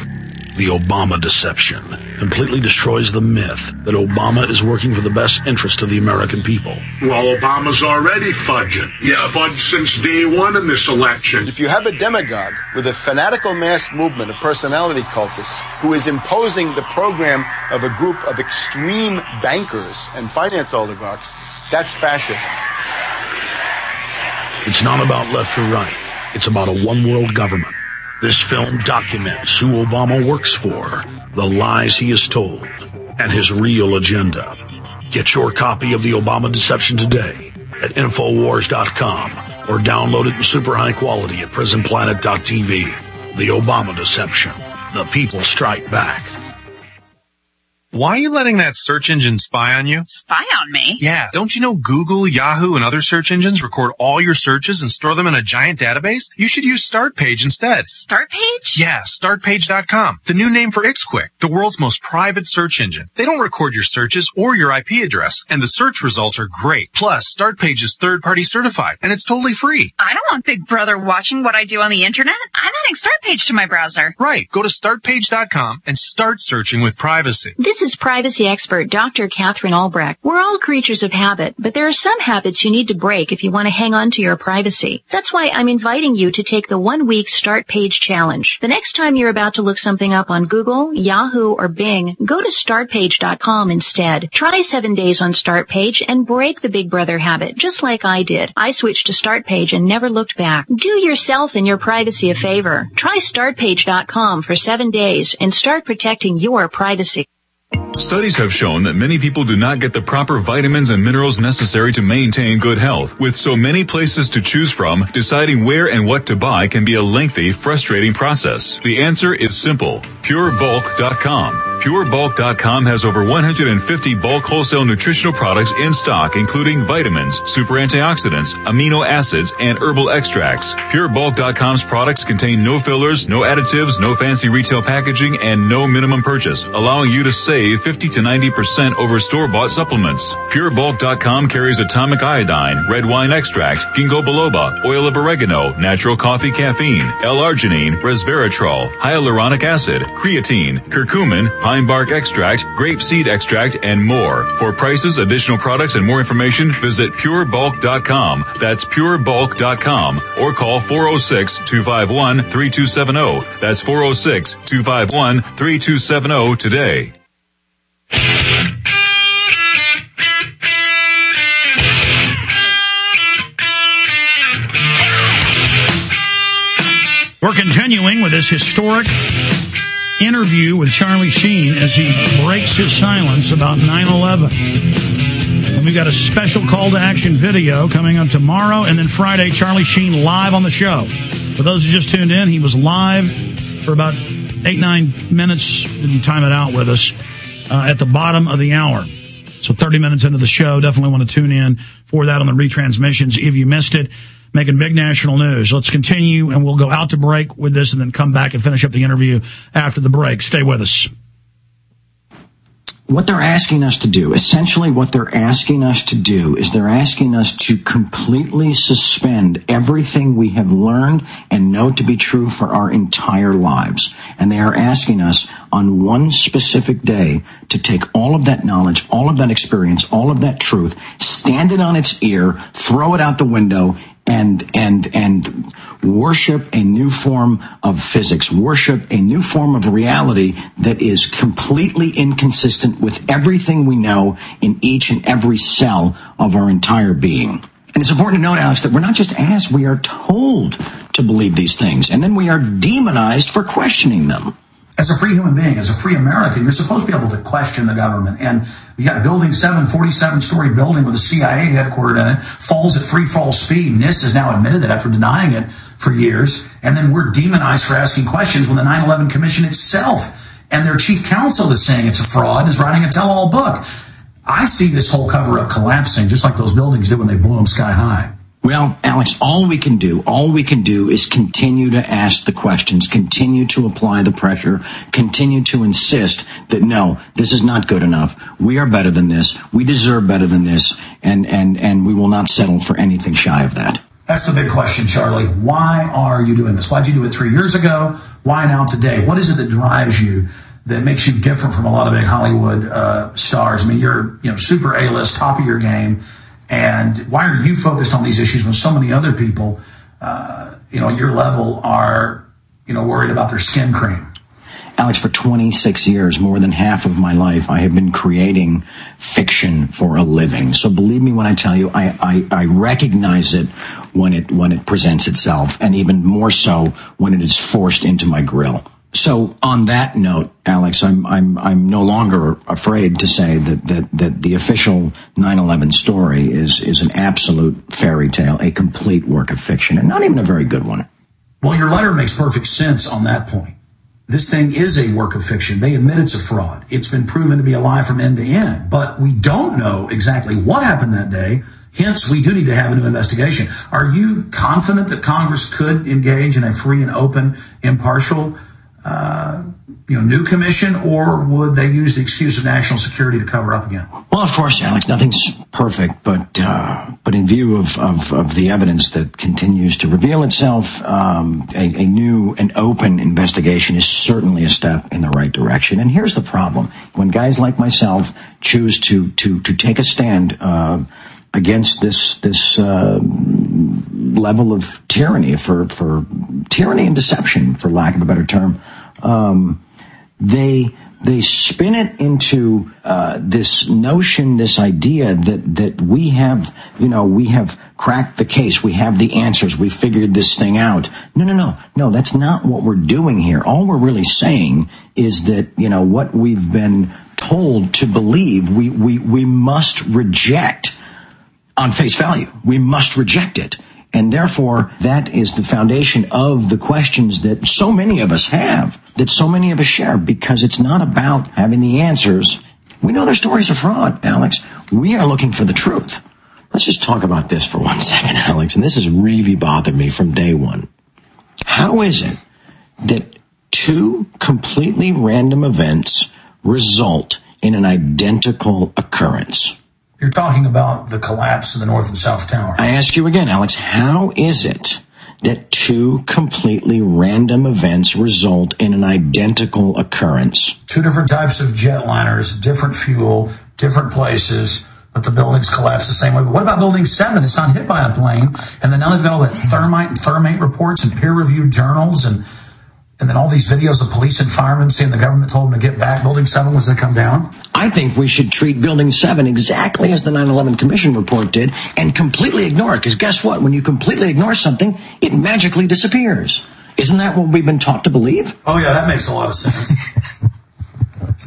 The Obama deception completely destroys the myth that Obama is working for the best interest of the American people. Well, Obama's already fudging. He's fudged since day one in this election. If you have a demagogue with a fanatical mass movement of personality cultists who is imposing the program of a group of extreme bankers and finance oligarchs, that's fascism. It's not about left or right. It's about a one world government. This film documents who Obama works for, the lies he has told, and his real agenda. Get your copy of the Obama Deception today at Infowars.com or download it in super high quality at PrisonPlanet.tv. The Obama Deception. The people strike back. Why are you letting that search engine spy on you? Spy on me? Yeah. Don't you know Google, Yahoo, and other search engines record all your searches and store them in a giant database? You should use StartPage instead. StartPage? Yeah, StartPage.com. The new name for Ixquick, the world's most private search engine. They don't record your searches or your IP address, and the search results are great. Plus, StartPage is third-party certified, and it's totally free. I don't want Big Brother watching what I do on the internet. I'm adding StartPage to my browser. Right. Go to StartPage.com and start searching with privacy. This is privacy expert Dr. Katherine Albrecht. We're all creatures of habit, but there are some habits you need to break if you want to hang on to your privacy. That's why I'm inviting you to take the one week start page challenge. The next time you're about to look something up on Google, Yahoo, or Bing, go to startpage.com instead. Try seven days on Start Page and break the Big Brother habit, just like I did. I switched to Start Page and never looked back. Do yourself and your privacy a favor. Try startpage.com for seven days and start protecting your privacy. Studies have shown that many people do not get the proper vitamins and minerals necessary to maintain good health. With so many places to choose from, deciding where and what to buy can be a lengthy, frustrating process. The answer is simple. PureBulk.com. PureBulk.com has over 150 bulk wholesale nutritional products in stock, including vitamins, super antioxidants, amino acids, and herbal extracts. PureBulk.com's products contain no fillers, no additives, no fancy retail packaging, and no minimum purchase, allowing you to save 50 to 90% over store-bought supplements. PureBulk.com carries atomic iodine, red wine extract, ginkgo biloba, oil of oregano, natural coffee caffeine, L-arginine, resveratrol, hyaluronic acid, creatine, curcumin, pine bark extract, grape seed extract, and more. For prices, additional products, and more information, visit purebulk.com. That's purebulk.com or call 406-251-3270. That's 406-251-3270 today. We're continuing with this historic interview with Charlie Sheen as he breaks his silence about 9 11. And we've got a special call to action video coming up tomorrow, and then Friday, Charlie Sheen live on the show. For those who just tuned in, he was live for about eight, nine minutes, didn't time it out with us. Uh, at the bottom of the hour. So 30 minutes into the show, definitely want to tune in for that on the retransmissions if you missed it. Making big national news. Let's continue and we'll go out to break with this and then come back and finish up the interview after the break. Stay with us what they're asking us to do, essentially what they're asking us to do is they're asking us to completely suspend everything we have learned and know to be true for our entire lives. And they are asking us on one specific day to take all of that knowledge, all of that experience, all of that truth, stand it on its ear, throw it out the window, and and and worship a new form of physics, worship a new form of reality that is completely inconsistent with everything we know in each and every cell of our entire being. And it's important to note, Alex, that we're not just asked, we are told to believe these things, and then we are demonized for questioning them as a free human being, as a free American, you're supposed to be able to question the government. And you got building 7, 47 story building with the CIA headquartered in it, falls at free fall speed. NIST has now admitted that after denying it for years. And then we're demonized for asking questions when the 9-11 Commission itself and their chief counsel is saying it's a fraud is writing a tell-all book. I see this whole cover-up collapsing just like those buildings did when they blew them sky high. Well, Alex, all we can do, all we can do is continue to ask the questions, continue to apply the pressure, continue to insist that no, this is not good enough. We are better than this. We deserve better than this. And, and, and we will not settle for anything shy of that. That's the big question, Charlie. Why are you doing this? Why'd you do it three years ago? Why now today? What is it that drives you that makes you different from a lot of big Hollywood uh, stars? I mean, you're you know super A-list, top of your game and why are you focused on these issues when so many other people, uh, you know, your level are, you know, worried about their skin cream? Alex, for 26 years, more than half of my life, I have been creating fiction for a living. So believe me when I tell you, I, I, I recognize it when it, when it presents itself and even more so when it is forced into my grill. So on that note, Alex, I'm I'm I'm no longer afraid to say that that that the official 9/11 story is is an absolute fairy tale, a complete work of fiction, and not even a very good one. Well, your letter makes perfect sense on that point. This thing is a work of fiction. They admit it's a fraud. It's been proven to be a lie from end to end, but we don't know exactly what happened that day. Hence, we do need to have a new investigation. Are you confident that Congress could engage in a free and open, impartial you know, new commission, or would they use the excuse of national security to cover up again? Well, of course, Alex, nothing's perfect, but uh, but in view of, of, of, the evidence that continues to reveal itself, um, a, a, new and open investigation is certainly a step in the right direction. And here's the problem: when guys like myself choose to to to take a stand. Uh, against this this uh, level of tyranny for for tyranny and deception, for lack of a better term. Um, they they spin it into uh, this notion, this idea that that we have, you know, we have cracked the case, we have the answers, we figured this thing out. No, no, no, no. That's not what we're doing here. All we're really saying is that you know what we've been told to believe, we we we must reject on face value. We must reject it. And therefore, that is the foundation of the questions that so many of us have, that so many of us share, because it's not about having the answers. We know their stories are fraud, Alex. We are looking for the truth. Let's just talk about this for one second, Alex. And this has really bothered me from day one. How is it that two completely random events result in an identical occurrence? You're talking about the collapse of the North and South Tower. I ask you again, Alex, how is it that two completely random events result in an identical occurrence? Two different types of jetliners, different fuel, different places, but the buildings collapse the same way. But what about building seven? It's not hit by a plane. And then now they've got all that thermite and thermate reports and peer reviewed journals and and then all these videos of police and firemen saying the government told them to get back. Building 7 was to come down. I think we should treat Building 7 exactly as the 9-11 Commission report did and completely ignore it. Because guess what? When you completely ignore something, it magically disappears. Isn't that what we've been taught to believe? Oh, yeah, that makes a lot of sense.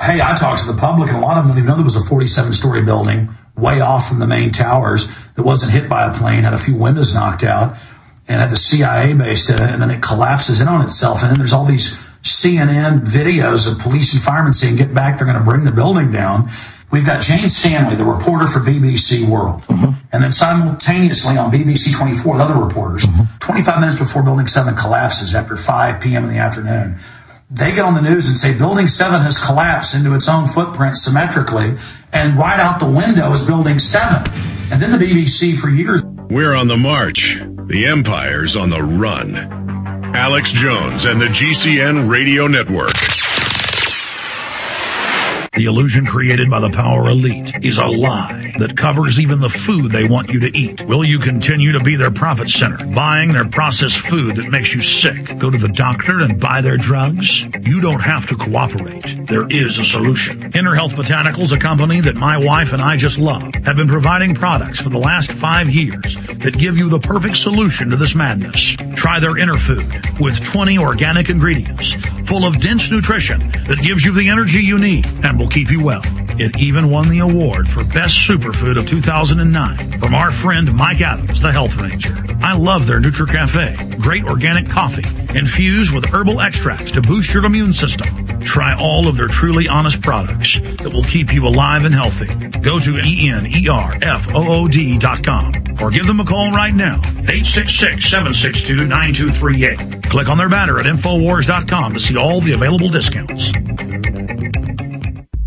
hey, I talked to the public, and a lot of them didn't even know there was a 47 story building way off from the main towers that wasn't hit by a plane, had a few windows knocked out and had the CIA based in it, and then it collapses in on itself. And then there's all these CNN videos of police and firemen saying, get back, they're going to bring the building down. We've got Jane Standley, the reporter for BBC World. Mm-hmm. And then simultaneously on BBC 24, the other reporters, mm-hmm. 25 minutes before Building 7 collapses after 5 p.m. in the afternoon, they get on the news and say Building 7 has collapsed into its own footprint symmetrically, and right out the window is Building 7. And then the BBC for years. We're on the march. The Empire's on the run. Alex Jones and the GCN Radio Network. The illusion created by the power elite is a lie that covers even the food they want you to eat. Will you continue to be their profit center, buying their processed food that makes you sick? Go to the doctor and buy their drugs? You don't have to cooperate. There is a solution. Inner Health Botanicals, a company that my wife and I just love, have been providing products for the last five years that give you the perfect solution to this madness. Try their Inner Food with 20 organic ingredients full of dense nutrition that gives you the energy you need and will keep you well. It even won the award for Best Superfood of 2009 from our friend Mike Adams, the Health Ranger. I love their NutriCafe. Great organic coffee infused with herbal extracts to boost your immune system. Try all of their truly honest products that will keep you alive and healthy. Go to E-N-E-R-F-O-O-D dot com or give them a call right now. 866-762-9238. Click on their banner at Infowars.com to see all the available discounts.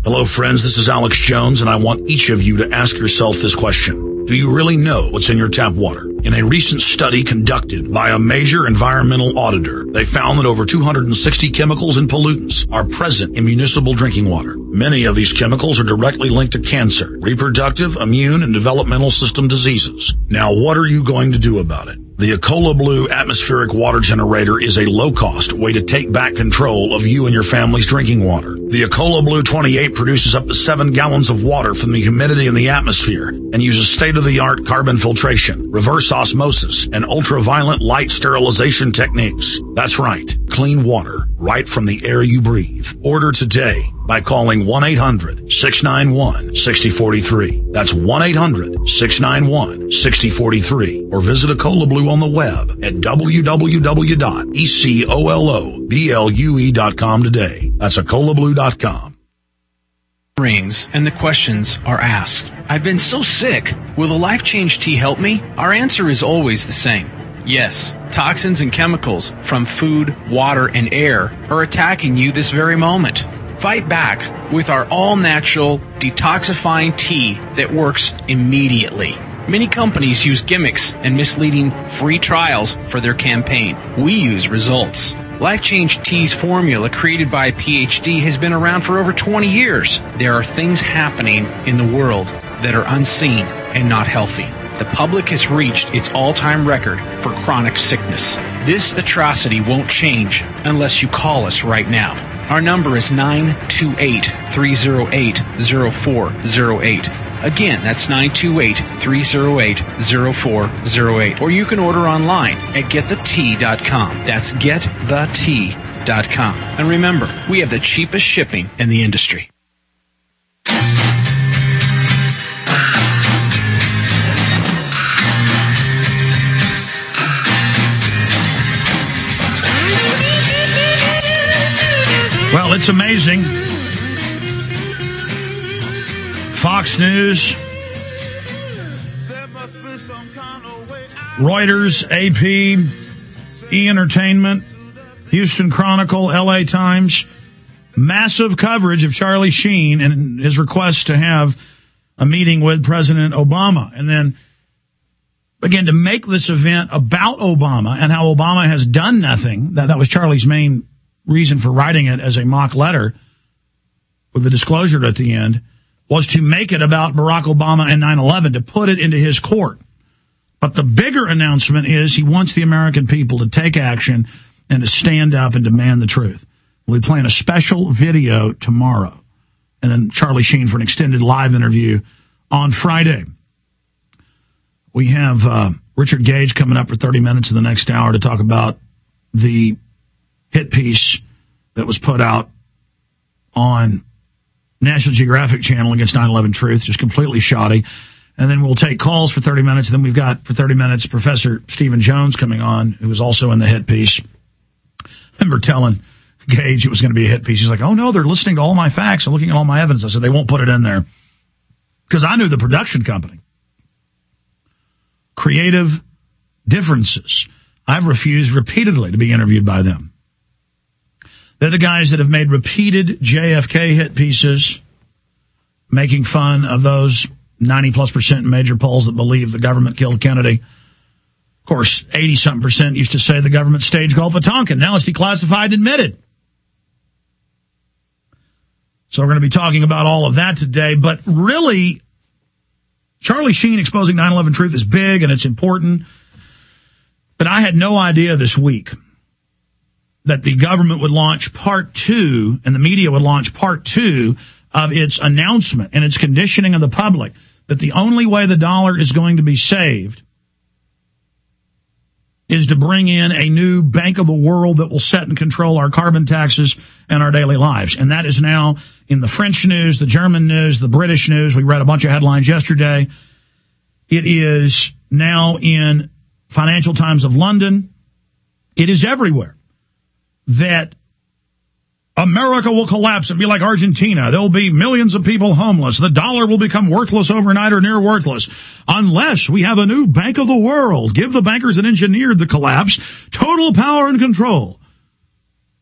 Hello, friends. This is Alex Jones, and I want each of you to ask yourself this question. Do you really know what's in your tap water? In a recent study conducted by a major environmental auditor, they found that over 260 chemicals and pollutants are present in municipal drinking water. Many of these chemicals are directly linked to cancer, reproductive, immune, and developmental system diseases. Now, what are you going to do about it? The EcoloBlue atmospheric water generator is a low-cost way to take back control of you and your family's drinking water. The EcoloBlue 28 produces up to 7 gallons of water from the humidity in the atmosphere and uses state-of-the-art carbon filtration, reverse osmosis, and ultraviolet light sterilization techniques. That's right, clean water right from the air you breathe. Order today by calling 1-800-691-6043. That's 1-800-691-6043 or visit EcoloBlue on the web at www.ecoloblue.com today. That's ecoloblue.com. Rings and the questions are asked. I've been so sick. Will the Life Change tea help me? Our answer is always the same. Yes, toxins and chemicals from food, water, and air are attacking you this very moment. Fight back with our all natural detoxifying tea that works immediately. Many companies use gimmicks and misleading free trials for their campaign. We use results. Life Change Tea's formula, created by a PhD, has been around for over 20 years. There are things happening in the world that are unseen and not healthy. The public has reached its all-time record for chronic sickness. This atrocity won't change unless you call us right now. Our number is 928-308-0408. Again, that's 928-308-0408. Or you can order online at getthetea.com. That's getthetea.com. And remember, we have the cheapest shipping in the industry. It's amazing. Fox News, Reuters, AP, E Entertainment, Houston Chronicle, LA Times, massive coverage of Charlie Sheen and his request to have a meeting with President Obama. And then again, to make this event about Obama and how Obama has done nothing, that, that was Charlie's main reason for writing it as a mock letter with the disclosure at the end was to make it about Barack Obama and 9-11, to put it into his court. But the bigger announcement is he wants the American people to take action and to stand up and demand the truth. We'll be playing a special video tomorrow. And then Charlie Sheen for an extended live interview on Friday. We have uh, Richard Gage coming up for 30 minutes in the next hour to talk about the hit piece that was put out on National Geographic Channel against 9-11 Truth, just completely shoddy. And then we'll take calls for 30 minutes. And then we've got for 30 minutes Professor Stephen Jones coming on, who was also in the hit piece. I remember telling Gage it was going to be a hit piece. He's like, oh no, they're listening to all my facts and looking at all my evidence. I said, they won't put it in there. Because I knew the production company. Creative differences. I've refused repeatedly to be interviewed by them. They're the guys that have made repeated JFK hit pieces, making fun of those 90 plus percent major polls that believe the government killed Kennedy. Of course, 80 something percent used to say the government staged Gulf of Tonkin. Now it's declassified and admitted. So we're going to be talking about all of that today, but really, Charlie Sheen exposing 9-11 truth is big and it's important. But I had no idea this week that the government would launch part two and the media would launch part two of its announcement and its conditioning of the public that the only way the dollar is going to be saved is to bring in a new bank of the world that will set and control our carbon taxes and our daily lives. And that is now in the French news, the German news, the British news. We read a bunch of headlines yesterday. It is now in Financial Times of London. It is everywhere that America will collapse and be like Argentina. There'll be millions of people homeless. The dollar will become worthless overnight or near worthless unless we have a new bank of the world. Give the bankers that engineered the collapse total power and control.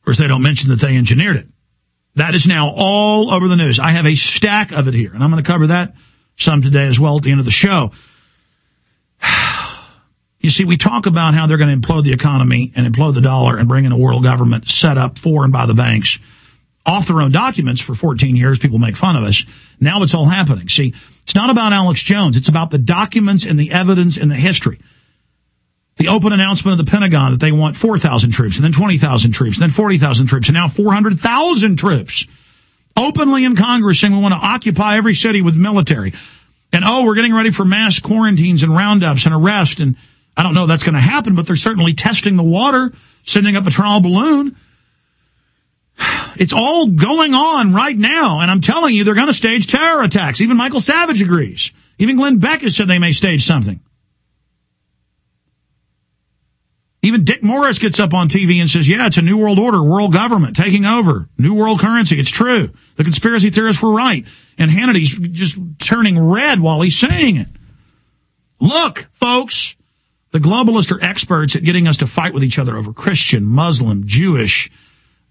Of course, they don't mention that they engineered it. That is now all over the news. I have a stack of it here and I'm going to cover that some today as well at the end of the show. You see, we talk about how they're going to implode the economy and implode the dollar and bring in a world government set up for and by the banks off their own documents for 14 years. People make fun of us. Now it's all happening. See, it's not about Alex Jones. It's about the documents and the evidence and the history. The open announcement of the Pentagon that they want 4,000 troops and then 20,000 troops and then 40,000 troops and now 400,000 troops openly in Congress saying we want to occupy every city with military. And oh, we're getting ready for mass quarantines and roundups and arrest and I don't know if that's going to happen, but they're certainly testing the water, sending up a trial balloon. It's all going on right now, and I'm telling you, they're going to stage terror attacks. Even Michael Savage agrees. Even Glenn Beck has said they may stage something. Even Dick Morris gets up on TV and says, yeah, it's a new world order, world government taking over, new world currency. It's true. The conspiracy theorists were right. And Hannity's just turning red while he's saying it. Look, folks, the globalists are experts at getting us to fight with each other over Christian, Muslim, Jewish,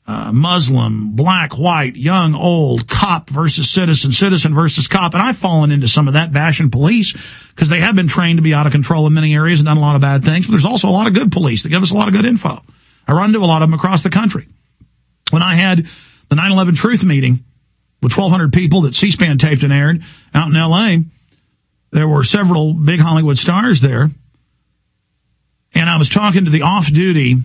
uh, Muslim, black, white, young, old, cop versus citizen, citizen versus cop. And I've fallen into some of that bashing police because they have been trained to be out of control in many areas and done a lot of bad things. But there's also a lot of good police that give us a lot of good info. I run into a lot of them across the country. When I had the 9-11 truth meeting with 1200 people that C-SPAN taped and aired out in LA, there were several big Hollywood stars there and I was talking to the off duty,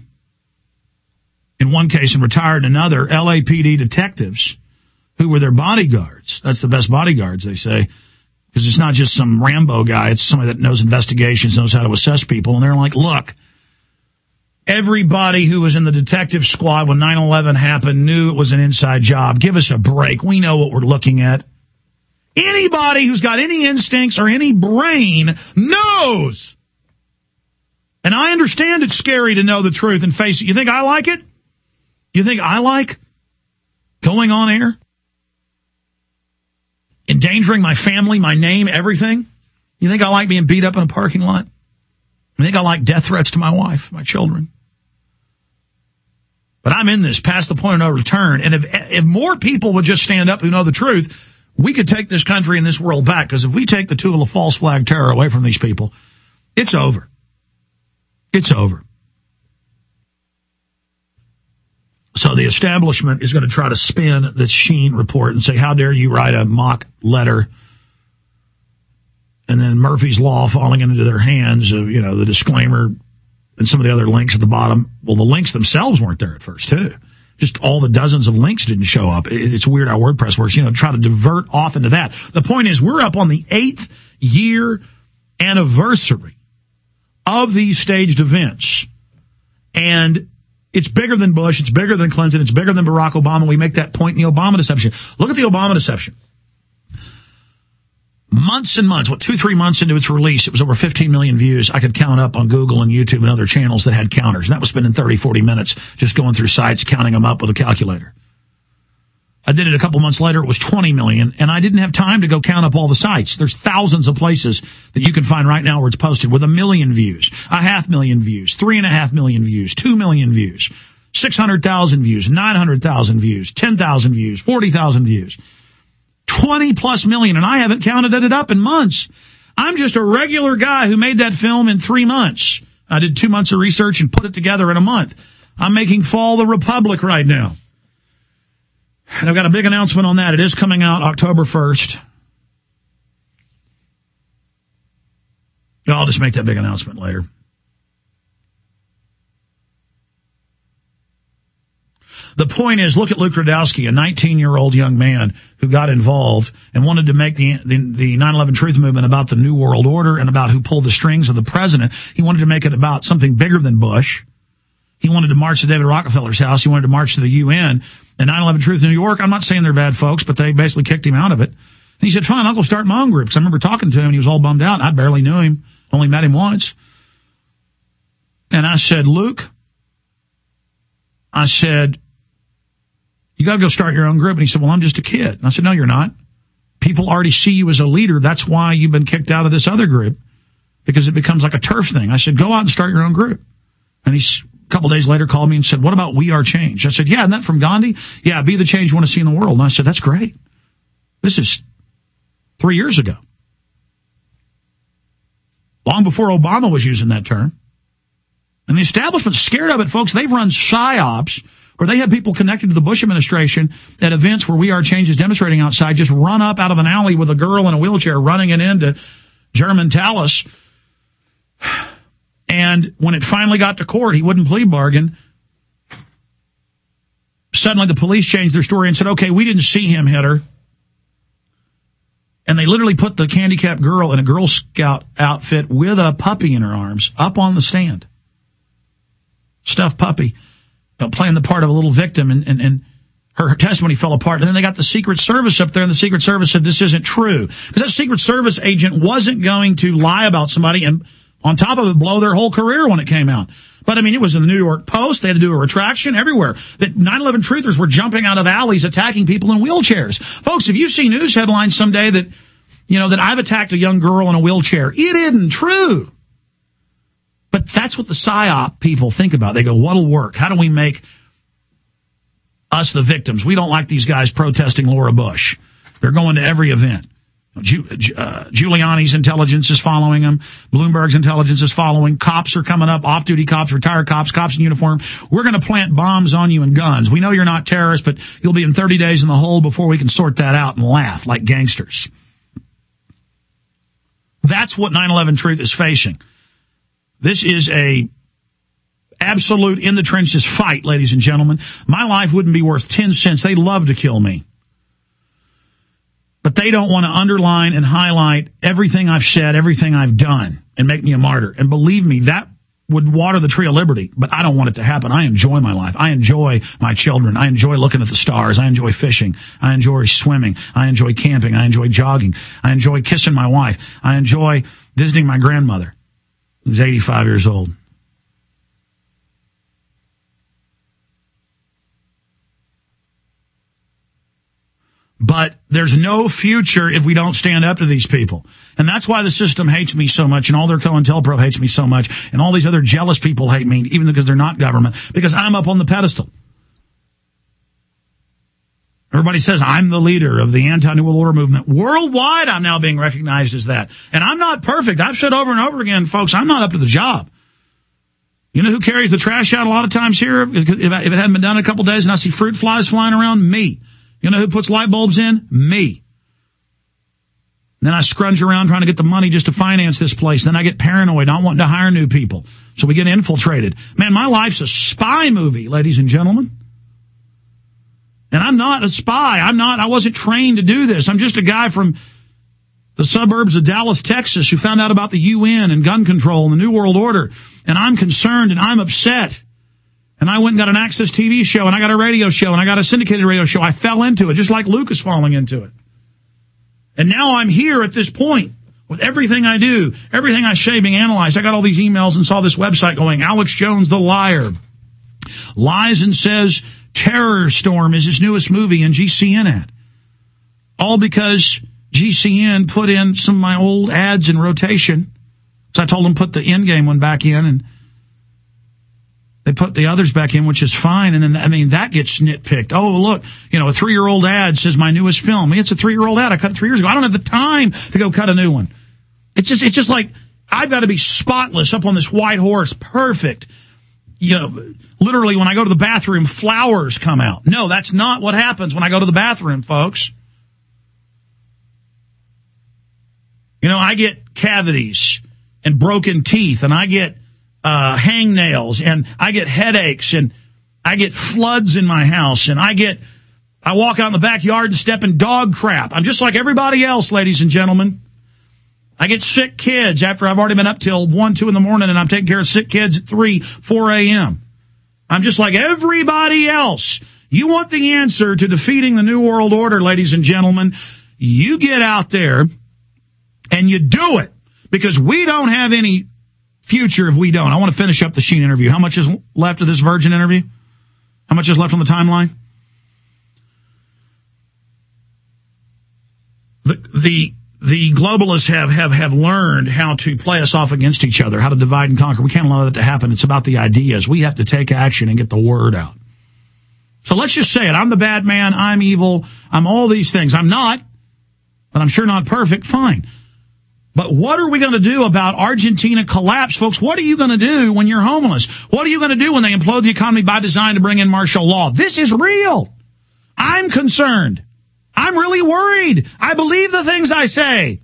in one case and retired in another, LAPD detectives who were their bodyguards. That's the best bodyguards, they say. Because it's not just some Rambo guy, it's somebody that knows investigations, knows how to assess people. And they're like, look, everybody who was in the detective squad when 9-11 happened knew it was an inside job. Give us a break. We know what we're looking at. Anybody who's got any instincts or any brain knows and I understand it's scary to know the truth and face it. You think I like it? You think I like going on air? Endangering my family, my name, everything? You think I like being beat up in a parking lot? You think I like death threats to my wife, my children? But I'm in this past the point of no return. And if, if more people would just stand up who know the truth, we could take this country and this world back. Because if we take the tool of false flag terror away from these people, it's over. It's over. So the establishment is going to try to spin this Sheen report and say, how dare you write a mock letter? And then Murphy's Law falling into their hands of, you know, the disclaimer and some of the other links at the bottom. Well, the links themselves weren't there at first too. Just all the dozens of links didn't show up. It's weird how WordPress works, you know, try to divert off into that. The point is we're up on the eighth year anniversary of these staged events. And it's bigger than Bush. It's bigger than Clinton. It's bigger than Barack Obama. We make that point in the Obama deception. Look at the Obama deception. months and months, what, two, three months into its release, it was over 15 million views. I could count up on Google and YouTube and other channels that had counters. And that was spending 30, 40 minutes just going through sites, counting them up with a calculator. I did it a couple months later. It was 20 million and I didn't have time to go count up all the sites. There's thousands of places that you can find right now where it's posted with a million views, a half million views, three and a half million views, two million views, 600,000 views, 900,000 views, 10,000 views, 40,000 views. 20 plus million, and I haven't counted it up in months. I'm just a regular guy who made that film in three months. I did two months of research and put it together in a month. I'm making Fall the Republic right now. And I've got a big announcement on that. It is coming out October 1st. I'll just make that big announcement later. The point is, look at Luke Rudkowski, a 19 year old young man who got involved and wanted to make the, the, the 9-11 truth movement about the New World Order and about who pulled the strings of the president. He wanted to make it about something bigger than Bush. He wanted to march to David Rockefeller's house. He wanted to march to the UN. And 9-11 Truth in New York, I'm not saying they're bad folks, but they basically kicked him out of it. And he said, fine, I'll go start my own group. I remember talking to him and he was all bummed out. I barely knew him, only met him once. And I said, Luke, I said, you got to go start your own group. And he said, well, I'm just a kid. And I said, no, you're not. People already see you as a leader. That's why you've been kicked out of this other group because it becomes like a turf thing. I said, go out and start your own group. And he's a couple days later called me and said, what about We Are Change? I said, yeah, isn't that from Gandhi? Yeah, be the change you want to see in the world. And I said, that's great. This is three years ago. Long before Obama was using that term. And the establishment's scared of it, folks. They've run psyops or they have people connected to the Bush administration at events where We Are Change is demonstrating outside, just run up out of an alley with a girl in a wheelchair running it into German Talus. And when it finally got to court, he wouldn't plea bargain. Suddenly the police changed their story and said, okay, we didn't see him hit her. And they literally put the candy cap girl in a Girl Scout outfit with a puppy in her arms up on the stand. Stuffed puppy know, playing the part of a little victim and, and, and her testimony fell apart. And then they got the Secret Service up there and the Secret Service said this isn't true. Because that Secret Service agent wasn't going to lie about somebody and on top of it blow their whole career when it came out. But I mean, it was in the New York Post. They had to do a retraction everywhere. That 9-11 truthers were jumping out of alleys attacking people in wheelchairs. Folks, if you see news headlines someday that, you know, that I've attacked a young girl in a wheelchair, it isn't true. But that's what the PSYOP people think about. They go, what'll work? How do we make us the victims? We don't like these guys protesting Laura Bush. They're going to every event. Uh, Giuliani's intelligence is following him. Bloomberg's intelligence is following. Cops are coming up, off-duty cops, retired cops, cops in uniform. We're going to plant bombs on you and guns. We know you're not terrorists, but you'll be in 30 days in the hole before we can sort that out and laugh like gangsters. That's what 9-11 truth is facing. This is a absolute in the trenches fight, ladies and gentlemen. My life wouldn't be worth 10 cents. They'd love to kill me. But they don't want to underline and highlight everything I've said, everything I've done and make me a martyr. And believe me, that would water the tree of liberty, but I don't want it to happen. I enjoy my life. I enjoy my children. I enjoy looking at the stars. I enjoy fishing. I enjoy swimming. I enjoy camping. I enjoy jogging. I enjoy kissing my wife. I enjoy visiting my grandmother who's 85 years old. But there's no future if we don't stand up to these people. And that's why the system hates me so much and all their COINTELPRO hates me so much and all these other jealous people hate me even because they're not government because I'm up on the pedestal. Everybody says I'm the leader of the anti-New World Order movement. Worldwide, I'm now being recognized as that. And I'm not perfect. I've said over and over again, folks, I'm not up to the job. You know who carries the trash out a lot of times here? If it hadn't been done in a couple days and I see fruit flies flying around, me. You know who puts light bulbs in? Me. Then I scrunch around trying to get the money just to finance this place. Then I get paranoid, not wanting to hire new people. So we get infiltrated. Man, my life's a spy movie, ladies and gentlemen. And I'm not a spy. I'm not, I wasn't trained to do this. I'm just a guy from the suburbs of Dallas, Texas, who found out about the UN and gun control and the New World Order. And I'm concerned and I'm upset. And I went and got an access TV show and I got a radio show and I got a syndicated radio show. I fell into it, just like Luke is falling into it. And now I'm here at this point with everything I do, everything I say being analyzed. I got all these emails and saw this website going, Alex Jones, the liar, lies and says Terror Storm is his newest movie in GCN ad. All because GCN put in some of my old ads in rotation. So I told them put the end game one back in and they put the others back in, which is fine. And then, I mean, that gets nitpicked. Oh, look, you know, a three year old ad says my newest film. It's a three year old ad. I cut it three years ago. I don't have the time to go cut a new one. It's just, it's just like, I've got to be spotless up on this white horse. Perfect. You know, literally when I go to the bathroom, flowers come out. No, that's not what happens when I go to the bathroom, folks. You know, I get cavities and broken teeth and I get uh, hangnails and I get headaches and I get floods in my house and I get, I walk out in the backyard and step in dog crap. I'm just like everybody else, ladies and gentlemen. I get sick kids after I've already been up till one, two in the morning and I'm taking care of sick kids at three, four a.m. I'm just like everybody else. You want the answer to defeating the New World Order, ladies and gentlemen. You get out there and you do it because we don't have any future if we don't. I want to finish up the Sheen interview. How much is left of this Virgin interview? How much is left on the timeline? The, the, the globalists have, have, have learned how to play us off against each other, how to divide and conquer. We can't allow that to happen. It's about the ideas. We have to take action and get the word out. So let's just say it. I'm the bad man. I'm evil. I'm all these things. I'm not, but I'm sure not perfect. Fine. But what are we going to do about Argentina collapse, folks? What are you going to do when you're homeless? What are you going to do when they implode the economy by design to bring in martial law? This is real. I'm concerned. I'm really worried. I believe the things I say.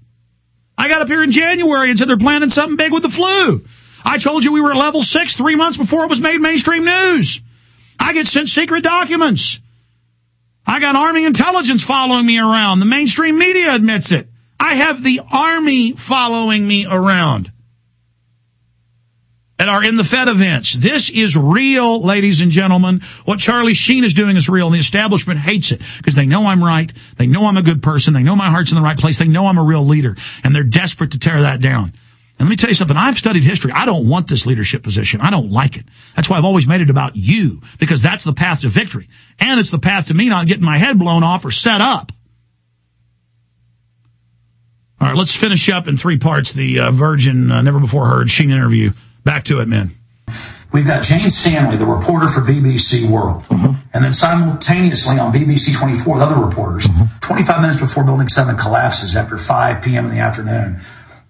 I got up here in January and said they're planning something big with the flu. I told you we were at level six three months before it was made mainstream news. I get sent secret documents. I got army intelligence following me around. The mainstream media admits it. I have the army following me around and are in the Fed events. This is real, ladies and gentlemen. What Charlie Sheen is doing is real, and the establishment hates it because they know I'm right. They know I'm a good person. They know my heart's in the right place. They know I'm a real leader, and they're desperate to tear that down. And let me tell you something. I've studied history. I don't want this leadership position. I don't like it. That's why I've always made it about you, because that's the path to victory. And it's the path to me not getting my head blown off or set up. All right, let's finish up in three parts the uh, Virgin uh, Never Before Heard Sheen interview. Back to it, men. We've got Jane Standley, the reporter for BBC World. Mm-hmm. And then simultaneously on BBC 24, the other reporters, mm-hmm. 25 minutes before Building 7 collapses after 5 p.m. in the afternoon,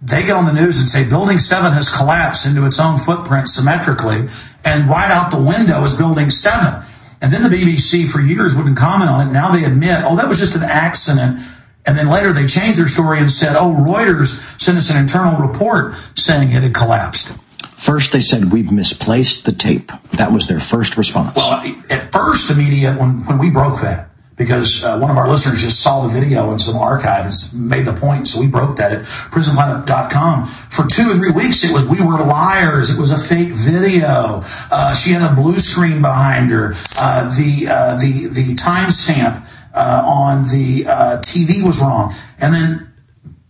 they get on the news and say Building 7 has collapsed into its own footprint symmetrically, and right out the window is Building 7. And then the BBC for years wouldn't comment on it. Now they admit, oh, that was just an accident and then later they changed their story and said, oh, Reuters sent us an internal report saying it had collapsed. First, they said, we've misplaced the tape. That was their first response. Well, at first, the media, when, when we broke that, because uh, one of our listeners just saw the video in some archives, made the point, so we broke that at prisonplanet.com. For two or three weeks, it was we were liars. It was a fake video. Uh, she had a blue screen behind her. Uh, the uh, the the timestamp uh, on the uh, TV was wrong. And then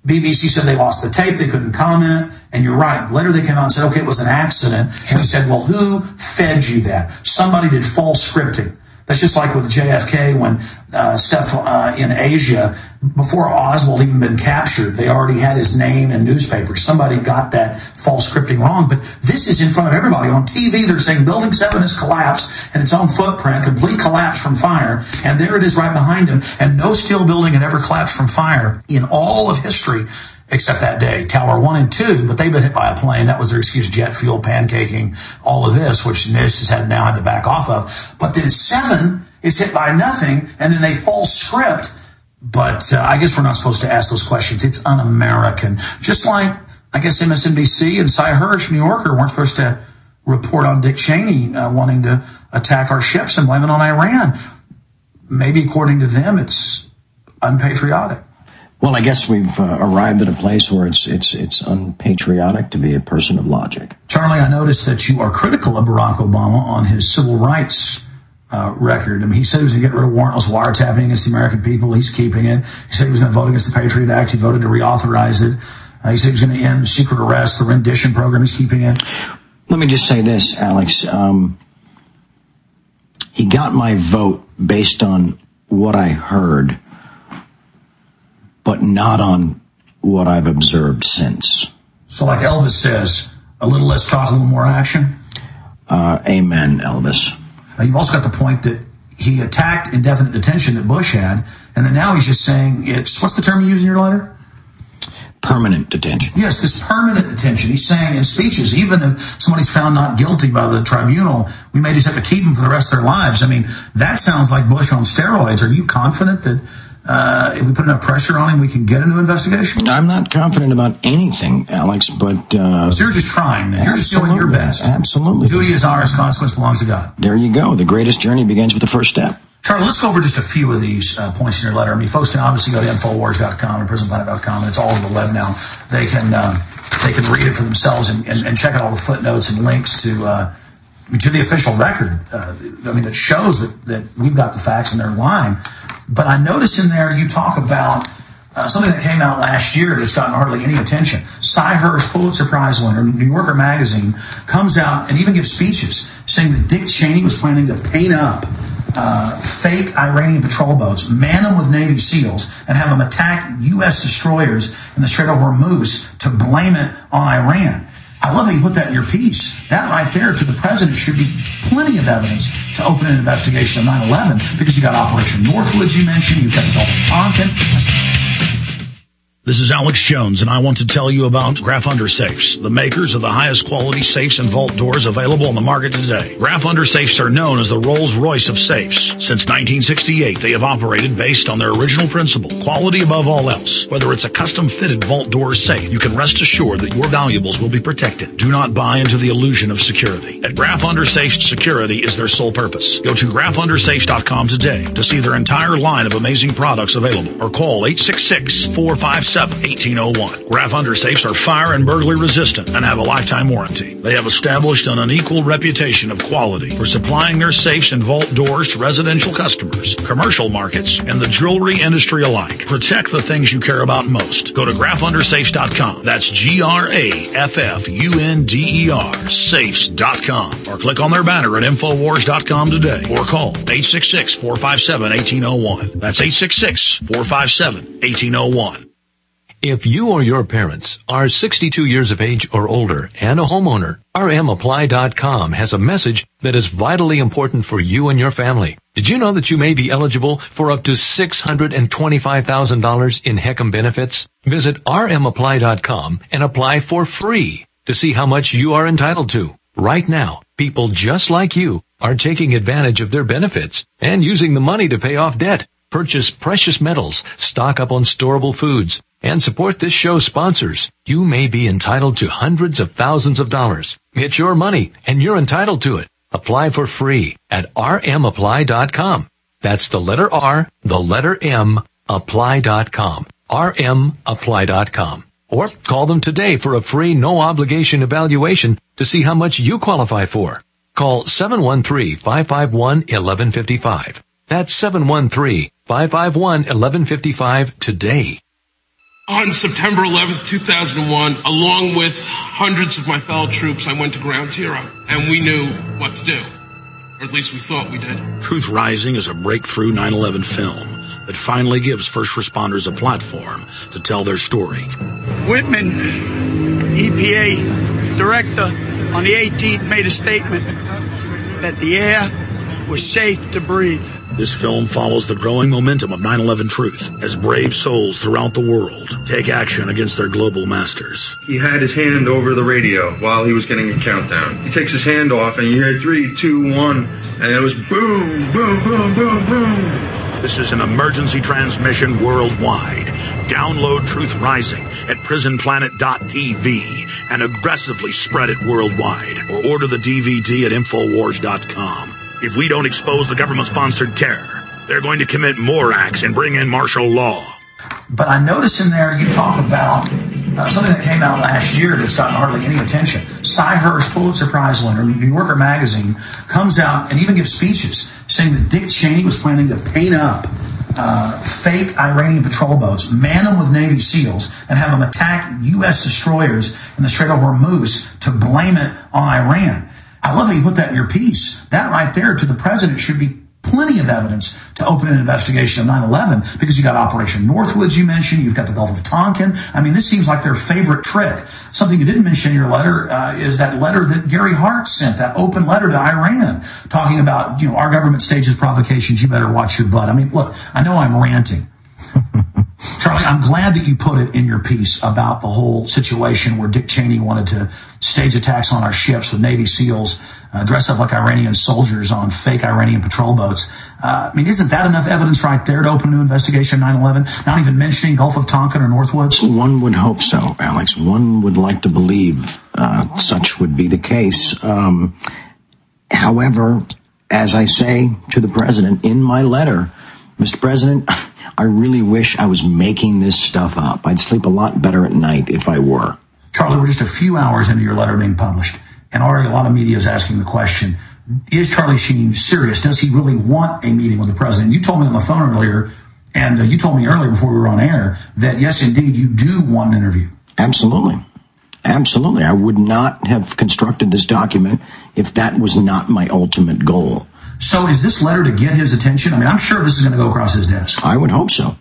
BBC said they lost the tape, they couldn't comment. And you're right. Later they came out and said, okay, it was an accident. And we said, well, who fed you that? Somebody did false scripting. That's just like with JFK when uh, stuff uh, in Asia, before Oswald even been captured, they already had his name in newspapers. Somebody got that false scripting wrong, but this is in front of everybody. On TV, they're saying Building 7 has collapsed and its own footprint, complete collapse from fire, and there it is right behind him, and no steel building had ever collapsed from fire in all of history except that day. Tower one and two, but they've been hit by a plane. That was their excuse, jet fuel, pancaking, all of this, which NIST has had now had to back off of. But then seven is hit by nothing, and then they fall script. But uh, I guess we're not supposed to ask those questions. It's un-American. Just like, I guess MSNBC and Sy Hersh, New Yorker, weren't supposed to report on Dick Cheney uh, wanting to attack our ships and blame it on Iran. Maybe according to them, it's unpatriotic. Well, I guess we've uh, arrived at a place where it's it's it's unpatriotic to be a person of logic. Charlie, I noticed that you are critical of Barack Obama on his civil rights uh, record. I mean, he said he was going to get rid of warrantless wiretapping against the American people. He's keeping it. He said he was going to vote against the Patriot Act. He voted to reauthorize it. Uh, he said he was going to end secret arrest, the rendition program. He's keeping it. Let me just say this, Alex. Um, he got my vote based on what I heard, but not on what I've observed since. So, like Elvis says, a little less talk, a little more action. Uh, amen, Elvis. You've also got the point that he attacked indefinite detention that Bush had, and then now he's just saying it's what's the term you use in your letter? Permanent detention. Yes, this permanent detention. He's saying in speeches, even if somebody's found not guilty by the tribunal, we may just have to keep them for the rest of their lives. I mean, that sounds like Bush on steroids. Are you confident that uh, if we put enough pressure on him, we can get a new investigation? I'm not confident about anything, Alex, but. Uh, so you're just trying, then. You're just doing your best. Absolutely. Duty is ours, consequence belongs to God. There you go. The greatest journey begins with the first step. Charlie, let's go over just a few of these uh, points in your letter. I mean, folks can obviously go to Infowars.com and PrisonPlanet.com, and it's all over the web now. They can uh, they can read it for themselves and, and, and, check out all the footnotes and links to uh, to the official record. Uh, I mean, it shows that, that we've got the facts and they're lying. But I notice in there you talk about uh, something that came out last year that's gotten hardly any attention. Sy Hersh, Pulitzer Prize winner, New Yorker magazine, comes out and even gives speeches saying that Dick Cheney was planning to paint up uh, fake Iranian patrol boats, man them with Navy SEALs, and have them attack U.S. destroyers in the Strait of Hormuz to blame it on Iran. I love how you put that in your piece. That right there to the president should be plenty of evidence to open an investigation of 9-11 because you got Operation Northwoods you mentioned, you've got the Gulf of Tonkin. This is Alex Jones, and I want to tell you about Graffunder Safes, the makers of the highest quality safes and vault doors available on the market today. Graffunder Safes are known as the Rolls-Royce of safes. Since 1968, they have operated based on their original principle, quality above all else. Whether it's a custom-fitted vault door safe, you can rest assured that your valuables will be protected. Do not buy into the illusion of security. At Graffunder Safes, security is their sole purpose. Go to graffundersafes.com today to see their entire line of amazing products available, or call 866 457 1801. Graffunder Safes are fire and burglary resistant and have a lifetime warranty. They have established an unequal reputation of quality for supplying their safes and vault doors to residential customers, commercial markets, and the jewelry industry alike. Protect the things you care about most. Go to graffundersafes.com. That's G-R-A-F-F-U-N-D-E-R safes.com or click on their banner at infowars.com today or call 866-457-1801. That's 866-457-1801. If you or your parents are 62 years of age or older and a homeowner, RMApply.com has a message that is vitally important for you and your family. Did you know that you may be eligible for up to $625,000 in HECM benefits? Visit RMApply.com and apply for free to see how much you are entitled to. Right now, people just like you are taking advantage of their benefits and using the money to pay off debt, purchase precious metals, stock up on storable foods, and support this show's sponsors, you may be entitled to hundreds of thousands of dollars. It's your money and you're entitled to it. Apply for free at rmapply.com. That's the letter R, the letter M, apply.com. rmapply.com. Or call them today for a free no obligation evaluation to see how much you qualify for. Call 713-551-1155. That's 713-551-1155 today. On September 11th, 2001, along with hundreds of my fellow troops, I went to Ground Zero, and we knew what to do. Or at least we thought we did. Truth Rising is a breakthrough 9-11 film that finally gives first responders a platform to tell their story. Whitman, EPA director, on the 18th made a statement that the air was safe to breathe. This film follows the growing momentum of 9-11 truth as brave souls throughout the world take action against their global masters. He had his hand over the radio while he was getting a countdown. He takes his hand off and you hear three, two, one, and it was boom, boom, boom, boom, boom. This is an emergency transmission worldwide. Download Truth Rising at prisonplanet.tv and aggressively spread it worldwide or order the DVD at Infowars.com. If we don't expose the government sponsored terror, they're going to commit more acts and bring in martial law. But I notice in there you talk about uh, something that came out last year that's gotten hardly any attention. Sy Hersh, Pulitzer Prize winner, New Yorker magazine, comes out and even gives speeches saying that Dick Cheney was planning to paint up uh, fake Iranian patrol boats, man them with Navy SEALs, and have them attack U.S. destroyers in the Strait of Hormuz to blame it on Iran. I love how you put that in your piece. That right there to the president should be plenty of evidence to open an investigation of 9-11 because you got Operation Northwoods you mentioned, you've got the Gulf of Tonkin. I mean, this seems like their favorite trick. Something you didn't mention in your letter uh, is that letter that Gary Hart sent, that open letter to Iran, talking about, you know, our government stages provocations, you better watch your butt. I mean, look, I know I'm ranting. Charlie, I'm glad that you put it in your piece about the whole situation where Dick Cheney wanted to stage attacks on our ships with Navy SEALs uh, dress up like Iranian soldiers on fake Iranian patrol boats. Uh, I mean, isn't that enough evidence right there to open a new investigation 9-11? Not even mentioning Gulf of Tonkin or Northwoods? One would hope so, Alex. One would like to believe uh, such would be the case. Um, however, as I say to the president in my letter, Mr. President, I really wish I was making this stuff up. I'd sleep a lot better at night if I were. Charlie, we're just a few hours into your letter being published and already a lot of media is asking the question, is Charlie Sheen serious? Does he really want a meeting with the president? You told me on the phone earlier, and uh, you told me earlier before we were on air, that yes, indeed, you do want an interview. Absolutely. Absolutely. I would not have constructed this document if that was not my ultimate goal. So is this letter to get his attention? I mean, I'm sure this is going to go across his desk. I would hope so.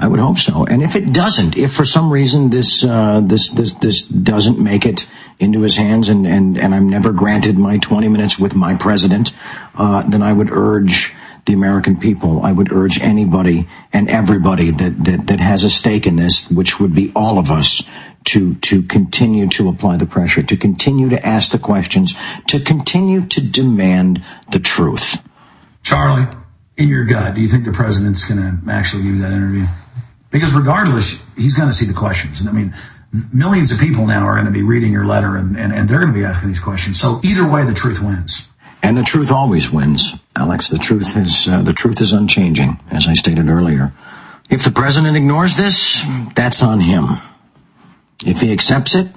I would hope so. And if it doesn't, if for some reason this uh, this this this doesn't make it into his hands, and and and I'm never granted my 20 minutes with my president, uh, then I would urge the American people. I would urge anybody and everybody that that that has a stake in this, which would be all of us, to to continue to apply the pressure, to continue to ask the questions, to continue to demand the truth. Charlie, in your gut, do you think the president's going to actually give you that interview? Because regardless, he's going to see the questions. And I mean, millions of people now are going to be reading your letter and, and, and they're going to be asking these questions. So either way, the truth wins. And the truth always wins, Alex. The truth is, uh, the truth is unchanging, as I stated earlier. If the president ignores this, that's on him. If he accepts it,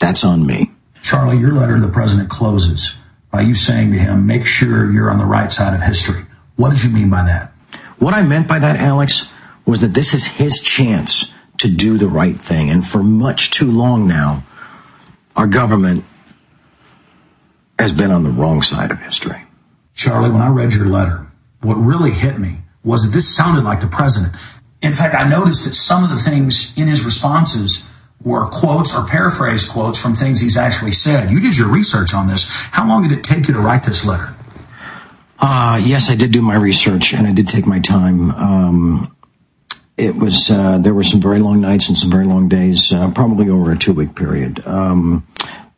that's on me. Charlie, your letter to the president closes by you saying to him, make sure you're on the right side of history. What did you mean by that? What I meant by that, Alex, was that this is his chance to do the right thing. And for much too long now, our government has been on the wrong side of history. Charlie, when I read your letter, what really hit me was that this sounded like the president. In fact, I noticed that some of the things in his responses were quotes or paraphrased quotes from things he's actually said. You did your research on this. How long did it take you to write this letter? Uh, yes, I did do my research and I did take my time. Um, it was uh, there were some very long nights and some very long days, uh, probably over a two week period. Um,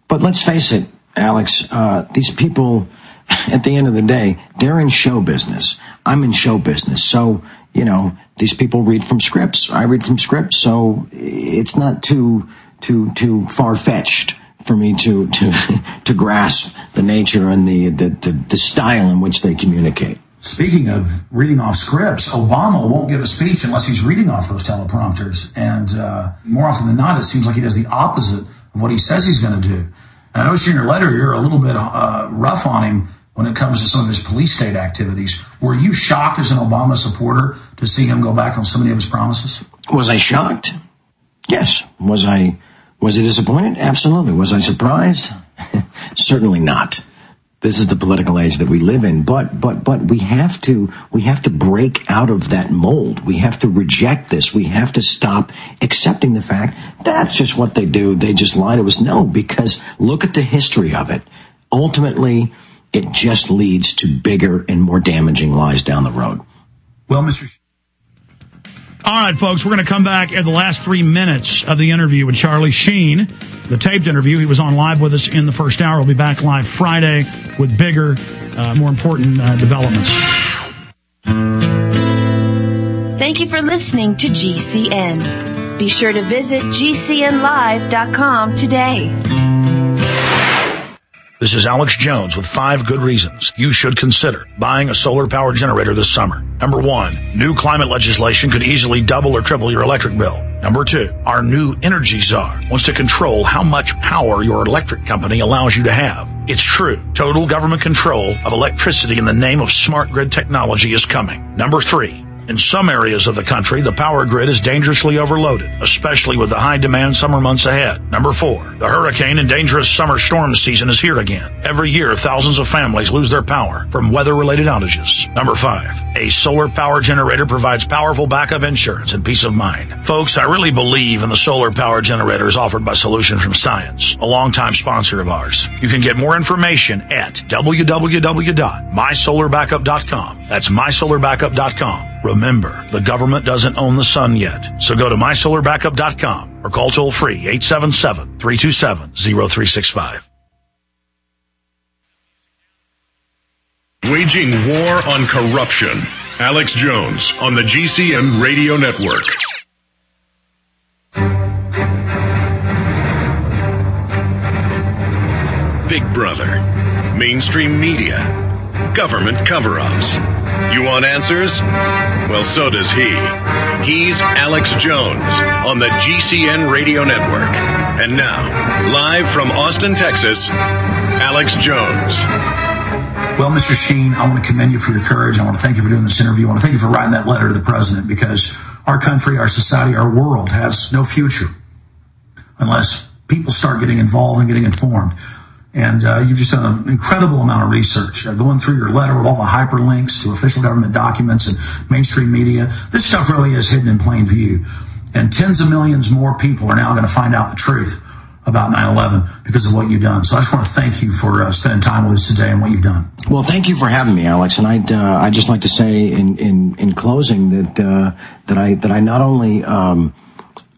but let's face it, Alex, uh, these people, at the end of the day, they're in show business. I'm in show business, so you know these people read from scripts. I read from scripts, so it's not too too too far fetched for me to to to grasp the nature and the, the the, the style in which they communicate. Speaking of reading off scripts, Obama won't give a speech unless he's reading off those teleprompters. And uh, more often than not, it seems like he does the opposite of what he says he's going to do. And I noticed in your letter you're a little bit uh, rough on him when it comes to some of his police state activities. Were you shocked as an Obama supporter to see him go back on so many of his promises? Was I shocked? Yes. Was I was I disappointed? Absolutely. Was I surprised? Certainly not this is the political age that we live in but but but we have to we have to break out of that mold. We have to reject this. We have to stop accepting the fact that's just what they do. They just lie to us. No because look at the history of it. Ultimately it just leads to bigger and more damaging lies down the road. Well mr all right, folks, we're going to come back at the last three minutes of the interview with Charlie Sheen, the taped interview. He was on live with us in the first hour. We'll be back live Friday with bigger, uh, more important uh, developments. Thank you for listening to GCN. Be sure to visit GCNlive.com today. This is Alex Jones with five good reasons you should consider buying a solar power generator this summer. Number one, new climate legislation could easily double or triple your electric bill. Number two, our new energy czar wants to control how much power your electric company allows you to have. It's true. Total government control of electricity in the name of smart grid technology is coming. Number three. In some areas of the country, the power grid is dangerously overloaded, especially with the high demand summer months ahead. Number four, the hurricane and dangerous summer storm season is here again. Every year, thousands of families lose their power from weather related outages. Number five, a solar power generator provides powerful backup insurance and peace of mind. Folks, I really believe in the solar power generators offered by Solution from Science, a longtime sponsor of ours. You can get more information at www.mysolarbackup.com. That's mysolarbackup.com. Remember, the government doesn't own the sun yet. So go to mysolarbackup.com or call toll free 877-327-0365. Waging war on corruption. Alex Jones on the GCN Radio Network. Big Brother. Mainstream media. Government cover-ups. You want answers? Well, so does he. He's Alex Jones on the GCN Radio Network. And now, live from Austin, Texas, Alex Jones. Well, Mr. Sheen, I want to commend you for your courage. I want to thank you for doing this interview. I want to thank you for writing that letter to the president because our country, our society, our world has no future unless people start getting involved and getting informed. And uh, you've just done an incredible amount of research. Uh, going through your letter with all the hyperlinks to official government documents and mainstream media, this stuff really is hidden in plain view. And tens of millions more people are now going to find out the truth about 9-11 because of what you've done. So I just want to thank you for uh, spending time with us today and what you've done. Well, thank you for having me, Alex. And I'd uh, I'd just like to say in in, in closing that uh, that I that I not only um,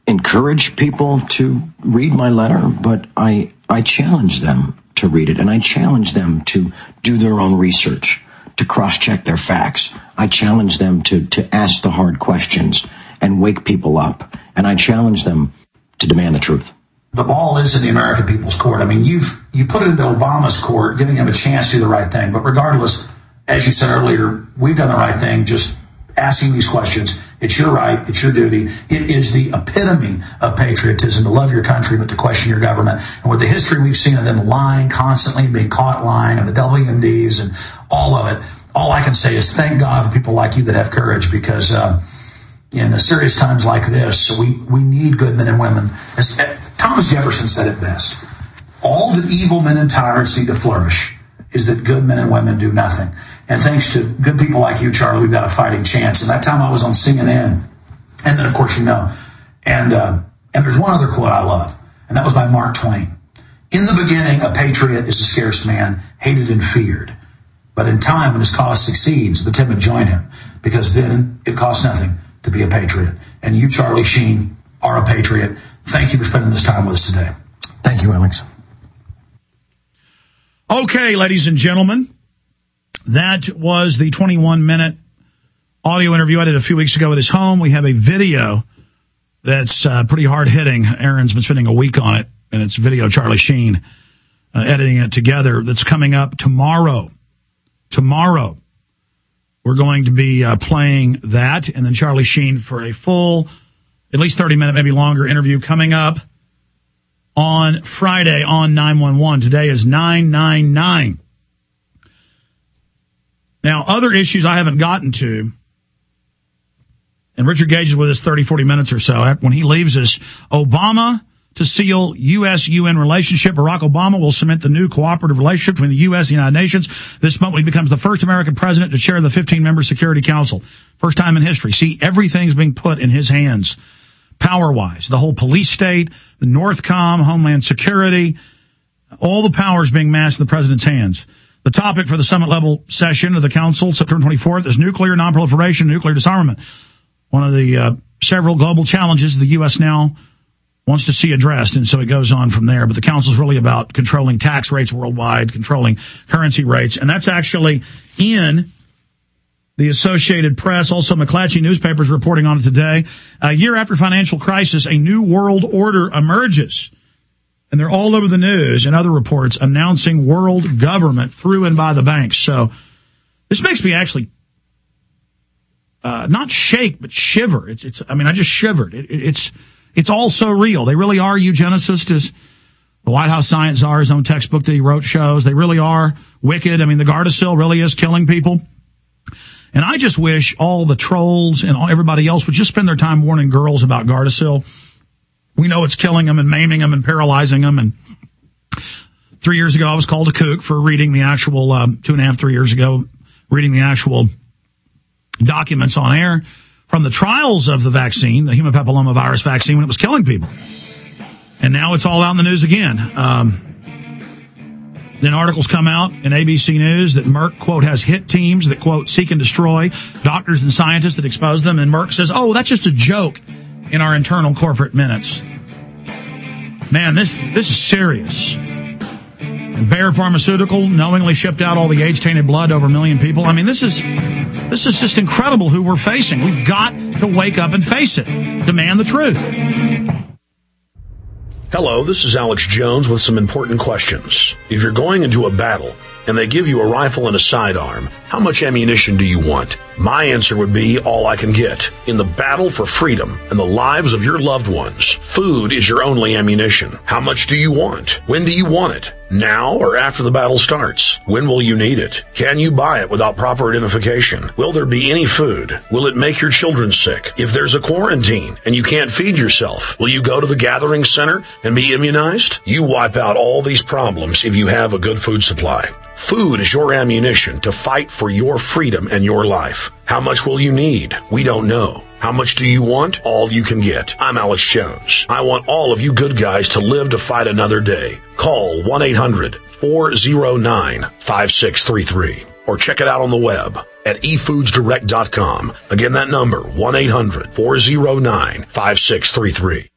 encourage people to read my letter, but I I challenge them to read it, and I challenge them to do their own research, to cross-check their facts. I challenge them to to ask the hard questions and wake people up, and I challenge them to demand the truth. The ball is in the American people's court. I mean, you've you put it into Obama's court, giving him a chance to do the right thing. But regardless, as you said earlier, we've done the right thing. Just asking these questions. It's your right. It's your duty. It is the epitome of patriotism to love your country, but to question your government. And with the history we've seen of them lying constantly, being caught lying, of the WMDs and all of it, all I can say is thank God for people like you that have courage because, uh, in serious times like this, we, we need good men and women. As, uh, Thomas Jefferson said it best. All that evil men and tyrants need to flourish is that good men and women do nothing. And thanks to good people like you, Charlie, we've got a fighting chance. And that time I was on CNN, and then of course you know, and uh, and there's one other quote I love, and that was by Mark Twain. In the beginning, a patriot is a scarce man, hated and feared. But in time, when his cause succeeds, the timid join him, because then it costs nothing to be a patriot. And you, Charlie Sheen, are a patriot. Thank you for spending this time with us today. Thank you, Alex. Okay, ladies and gentlemen, that was the 21 minute audio interview I did a few weeks ago at his home. We have a video that's uh, pretty hard hitting. Aaron's been spending a week on it, and it's video Charlie Sheen uh, editing it together. That's coming up tomorrow. Tomorrow, we're going to be uh, playing that, and then Charlie Sheen for a full, at least 30 minute, maybe longer interview coming up on Friday on 911. Today is 999. Now, other issues I haven't gotten to, and Richard Gage is with us 30, 40 minutes or so. When he leaves us, Obama to seal U.S.-UN relationship. Barack Obama will cement the new cooperative relationship between the U.S. and the United Nations. This month he becomes the first American president to chair the 15-member Security Council. First time in history. See, everything's being put in his hands power-wise. The whole police state, the Northcom, Homeland Security, all the powers being massed in the president's hands. The topic for the summit level session of the council, September 24th, is nuclear nonproliferation, nuclear disarmament. One of the uh, several global challenges the U.S. now wants to see addressed, and so it goes on from there. But the council is really about controlling tax rates worldwide, controlling currency rates, and that's actually in the Associated Press, also McClatchy newspapers reporting on it today. A year after financial crisis, a new world order emerges. And they're all over the news and other reports announcing world government through and by the banks. So this makes me actually uh, not shake, but shiver. It's, it's, I mean, I just shivered. It, it, it's, it's all so real. They really are eugenicists as The White House science czar's own textbook that he wrote shows they really are wicked. I mean, the Gardasil really is killing people. And I just wish all the trolls and everybody else would just spend their time warning girls about Gardasil. We know it's killing them and maiming them and paralyzing them. And three years ago, I was called a kook for reading the actual, um, two and a half, three years ago, reading the actual documents on air from the trials of the vaccine, the human papillomavirus vaccine, when it was killing people. And now it's all out in the news again. Um, then articles come out in ABC News that Merck, quote, has hit teams that, quote, seek and destroy doctors and scientists that expose them. And Merck says, oh, that's just a joke in our internal corporate minutes. Man, this, this is serious. And Bayer Pharmaceutical knowingly shipped out all the AIDS tainted blood over a million people. I mean, this is, this is just incredible who we're facing. We've got to wake up and face it. Demand the truth. Hello, this is Alex Jones with some important questions. If you're going into a battle and they give you a rifle and a sidearm, how much ammunition do you want? My answer would be all I can get. In the battle for freedom and the lives of your loved ones, food is your only ammunition. How much do you want? When do you want it? Now or after the battle starts? When will you need it? Can you buy it without proper identification? Will there be any food? Will it make your children sick? If there's a quarantine and you can't feed yourself, will you go to the gathering center and be immunized? You wipe out all these problems if you have a good food supply. Food is your ammunition to fight for your freedom and your life. How much will you need? We don't know. How much do you want? All you can get. I'm Alex Jones. I want all of you good guys to live to fight another day. Call 1-800-409-5633 or check it out on the web at efoodsdirect.com. Again, that number, 1-800-409-5633.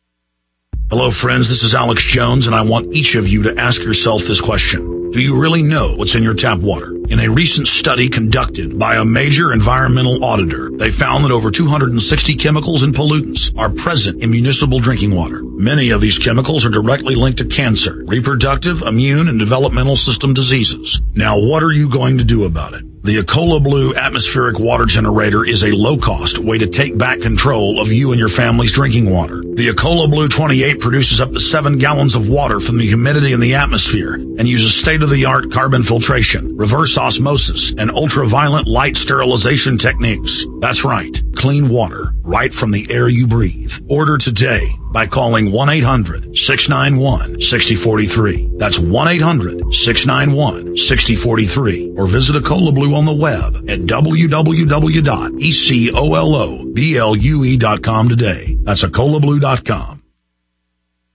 Hello, friends. This is Alex Jones, and I want each of you to ask yourself this question. Do you really know what's in your tap water? In a recent study conducted by a major environmental auditor, they found that over 260 chemicals and pollutants are present in municipal drinking water. Many of these chemicals are directly linked to cancer, reproductive, immune, and developmental system diseases. Now, what are you going to do about it? The EcoloBlue atmospheric water generator is a low-cost way to take back control of you and your family's drinking water. The EcoloBlue 28 produces up to 7 gallons of water from the humidity in the atmosphere and uses state-of-the-art carbon filtration, reverse osmosis, and ultraviolet light sterilization techniques. That's right, clean water right from the air you breathe. Order today by calling 1-800-691-6043. That's 1-800-691-6043 or visit EcoloBlue on the web at www.ecoloblue.com today. That's ecoloblue.com.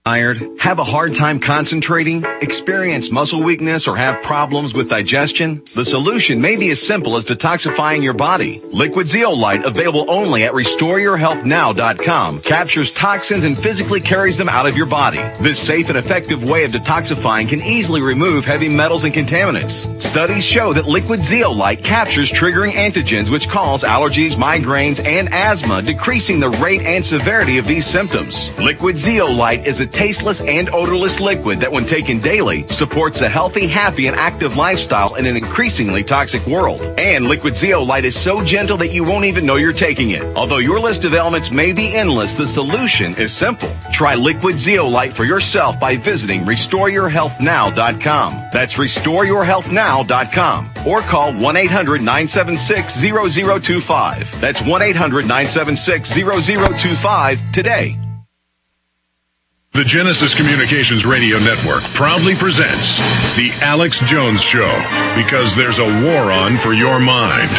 Tired? Have a hard time concentrating? Experience muscle weakness or have problems with digestion? The solution may be as simple as detoxifying your body. Liquid Zeolite, available only at RestoreYourHealthNow.com, captures toxins and physically carries them out of your body. This safe and effective way of detoxifying can easily remove heavy metals and contaminants. Studies show that liquid zeolite captures triggering antigens which cause allergies, migraines, and asthma, decreasing the rate and severity of these symptoms. Liquid zeolite is a tasteless and odorless liquid that when taken daily supports a healthy, happy, and active lifestyle in an increasingly toxic world. And liquid zeolite is so gentle that you won't even know you're taking it. Although your list of ailments may be endless, the solution is simple. Try liquid zeolite for yourself by visiting restoreyourhealthnow.com. That's restoreyourhealthnow.com or call 1-800-976-0025. That's 1-800-976-0025 today. The Genesis Communications Radio Network proudly presents The Alex Jones Show because there's a war on for your mind.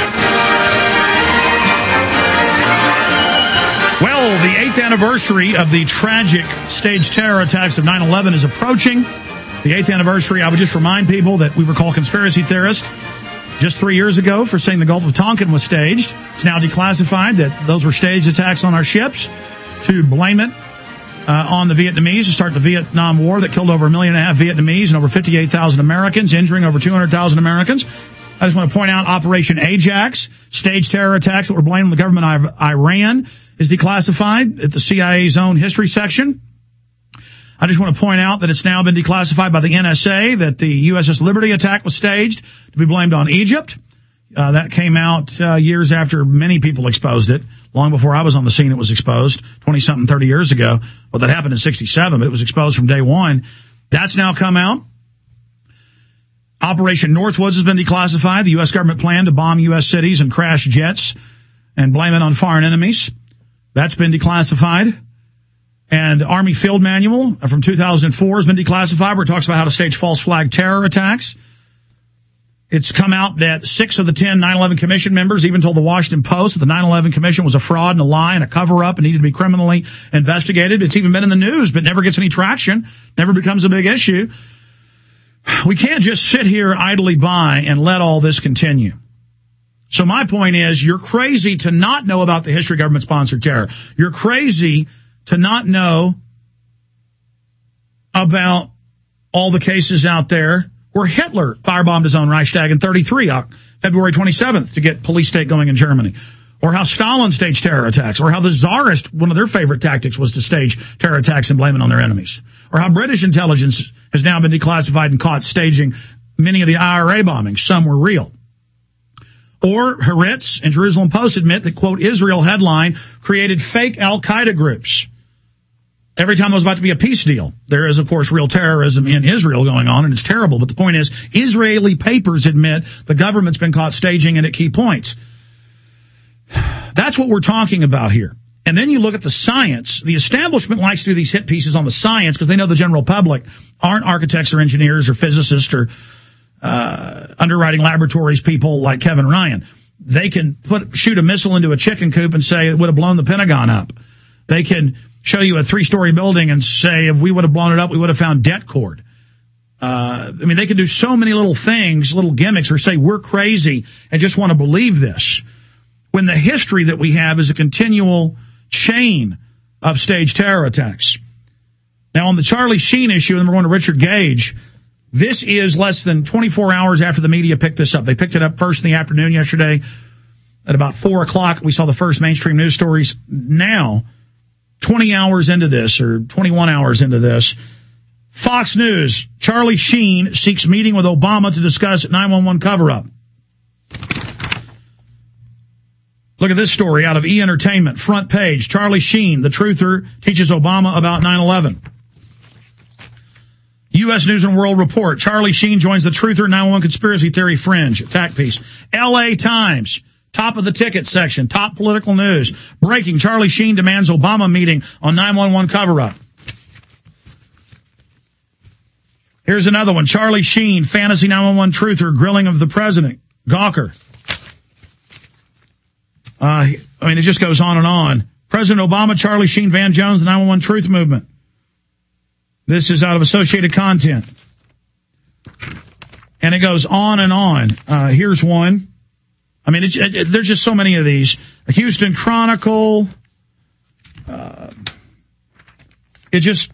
Well, the eighth anniversary of the tragic stage terror attacks of 9 11 is approaching. The eighth anniversary, I would just remind people that we were called conspiracy theorists just three years ago for saying the Gulf of Tonkin was staged. It's now declassified that those were staged attacks on our ships to blame it uh, on the Vietnamese to start the Vietnam War that killed over a million and a half Vietnamese and over 58,000 Americans, injuring over 200,000 Americans. I just want to point out Operation Ajax, staged terror attacks that were blamed on the government of Iran, is declassified at the CIA's own history section. I just want to point out that it's now been declassified by the NSA that the USS Liberty attack was staged to be blamed on Egypt. Uh, that came out uh, years after many people exposed it. Long before I was on the scene, it was exposed 20 something, 30 years ago. Well, that happened in 67, but it was exposed from day one. That's now come out. Operation Northwoods has been declassified. The U.S. government planned to bomb U.S. cities and crash jets and blame it on foreign enemies. That's been declassified. And Army Field Manual uh, from 2004 has been declassified where it talks about how to stage false flag terror attacks. It's come out that six of the 10 9-11 commission members even told the Washington Post that the 9-11 commission was a fraud and a lie and a cover up and needed to be criminally investigated. It's even been in the news, but never gets any traction, never becomes a big issue. We can't just sit here idly by and let all this continue. So my point is you're crazy to not know about the history of government sponsored terror. You're crazy to not know about all the cases out there where Hitler firebombed his own Reichstag in 33, uh, February 27th, to get police state going in Germany. Or how Stalin staged terror attacks. Or how the Tsarist, one of their favorite tactics was to stage terror attacks and blame it on their enemies. Or how British intelligence has now been declassified and caught staging many of the IRA bombings. Some were real. Or Haaretz and Jerusalem Post admit that, quote, Israel headline created fake Al Qaeda groups every time there was about to be a peace deal. There is, of course, real terrorism in Israel going on, and it's terrible. But the point is, Israeli papers admit the government's been caught staging it at key points. That's what we're talking about here. And then you look at the science. The establishment likes to do these hit pieces on the science because they know the general public aren't architects or engineers or physicists or uh, underwriting laboratories people like Kevin Ryan. They can put shoot a missile into a chicken coop and say it would have blown the Pentagon up. They can show you a three story building and say if we would have blown it up, we would have found det cord. Uh, I mean, they can do so many little things, little gimmicks, or say we're crazy and just want to believe this. When the history that we have is a continual chain of staged terror attacks. Now, on the Charlie Sheen issue, and we're going to Richard Gage. This is less than 24 hours after the media picked this up. They picked it up first in the afternoon yesterday at about four o'clock. We saw the first mainstream news stories. Now, 20 hours into this or 21 hours into this, Fox News, Charlie Sheen seeks meeting with Obama to discuss 911 cover up. Look at this story out of E Entertainment, front page. Charlie Sheen, the truther, teaches Obama about 9-11. U.S. News and World Report. Charlie Sheen joins the truther 9-11 conspiracy theory fringe. Attack piece. L.A. Times. Top of the ticket section. Top political news. Breaking. Charlie Sheen demands Obama meeting on 911 cover up. Here's another one. Charlie Sheen, fantasy 911 truther, grilling of the president. Gawker. Uh, I mean, it just goes on and on. President Obama, Charlie Sheen, Van Jones, the 911 Truth Movement. This is out of Associated Content. And it goes on and on. Uh, here's one. I mean, it, it, there's just so many of these. A Houston Chronicle. Uh, it just,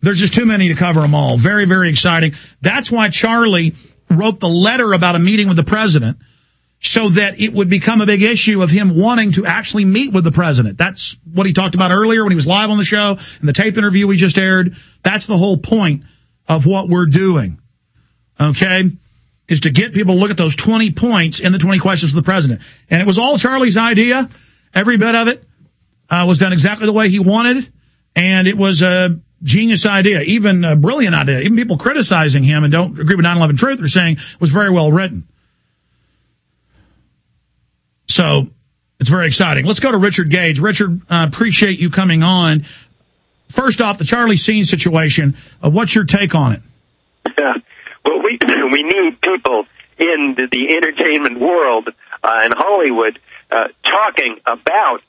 there's just too many to cover them all. Very, very exciting. That's why Charlie wrote the letter about a meeting with the president so that it would become a big issue of him wanting to actually meet with the president. That's what he talked about earlier when he was live on the show in the tape interview we just aired. That's the whole point of what we're doing. Okay? Is to get people to look at those 20 points in the 20 questions of the president. And it was all Charlie's idea. Every bit of it uh, was done exactly the way he wanted. And it was a genius idea, even a brilliant idea. Even people criticizing him and don't agree with 9-11 truth are saying it was very well written. So it's very exciting. Let's go to Richard Gage. Richard, uh, appreciate you coming on. First off, the Charlie Sheen situation. Uh, what's your take on it? Yeah. We we need people in the, the entertainment world uh, and Hollywood uh, talking about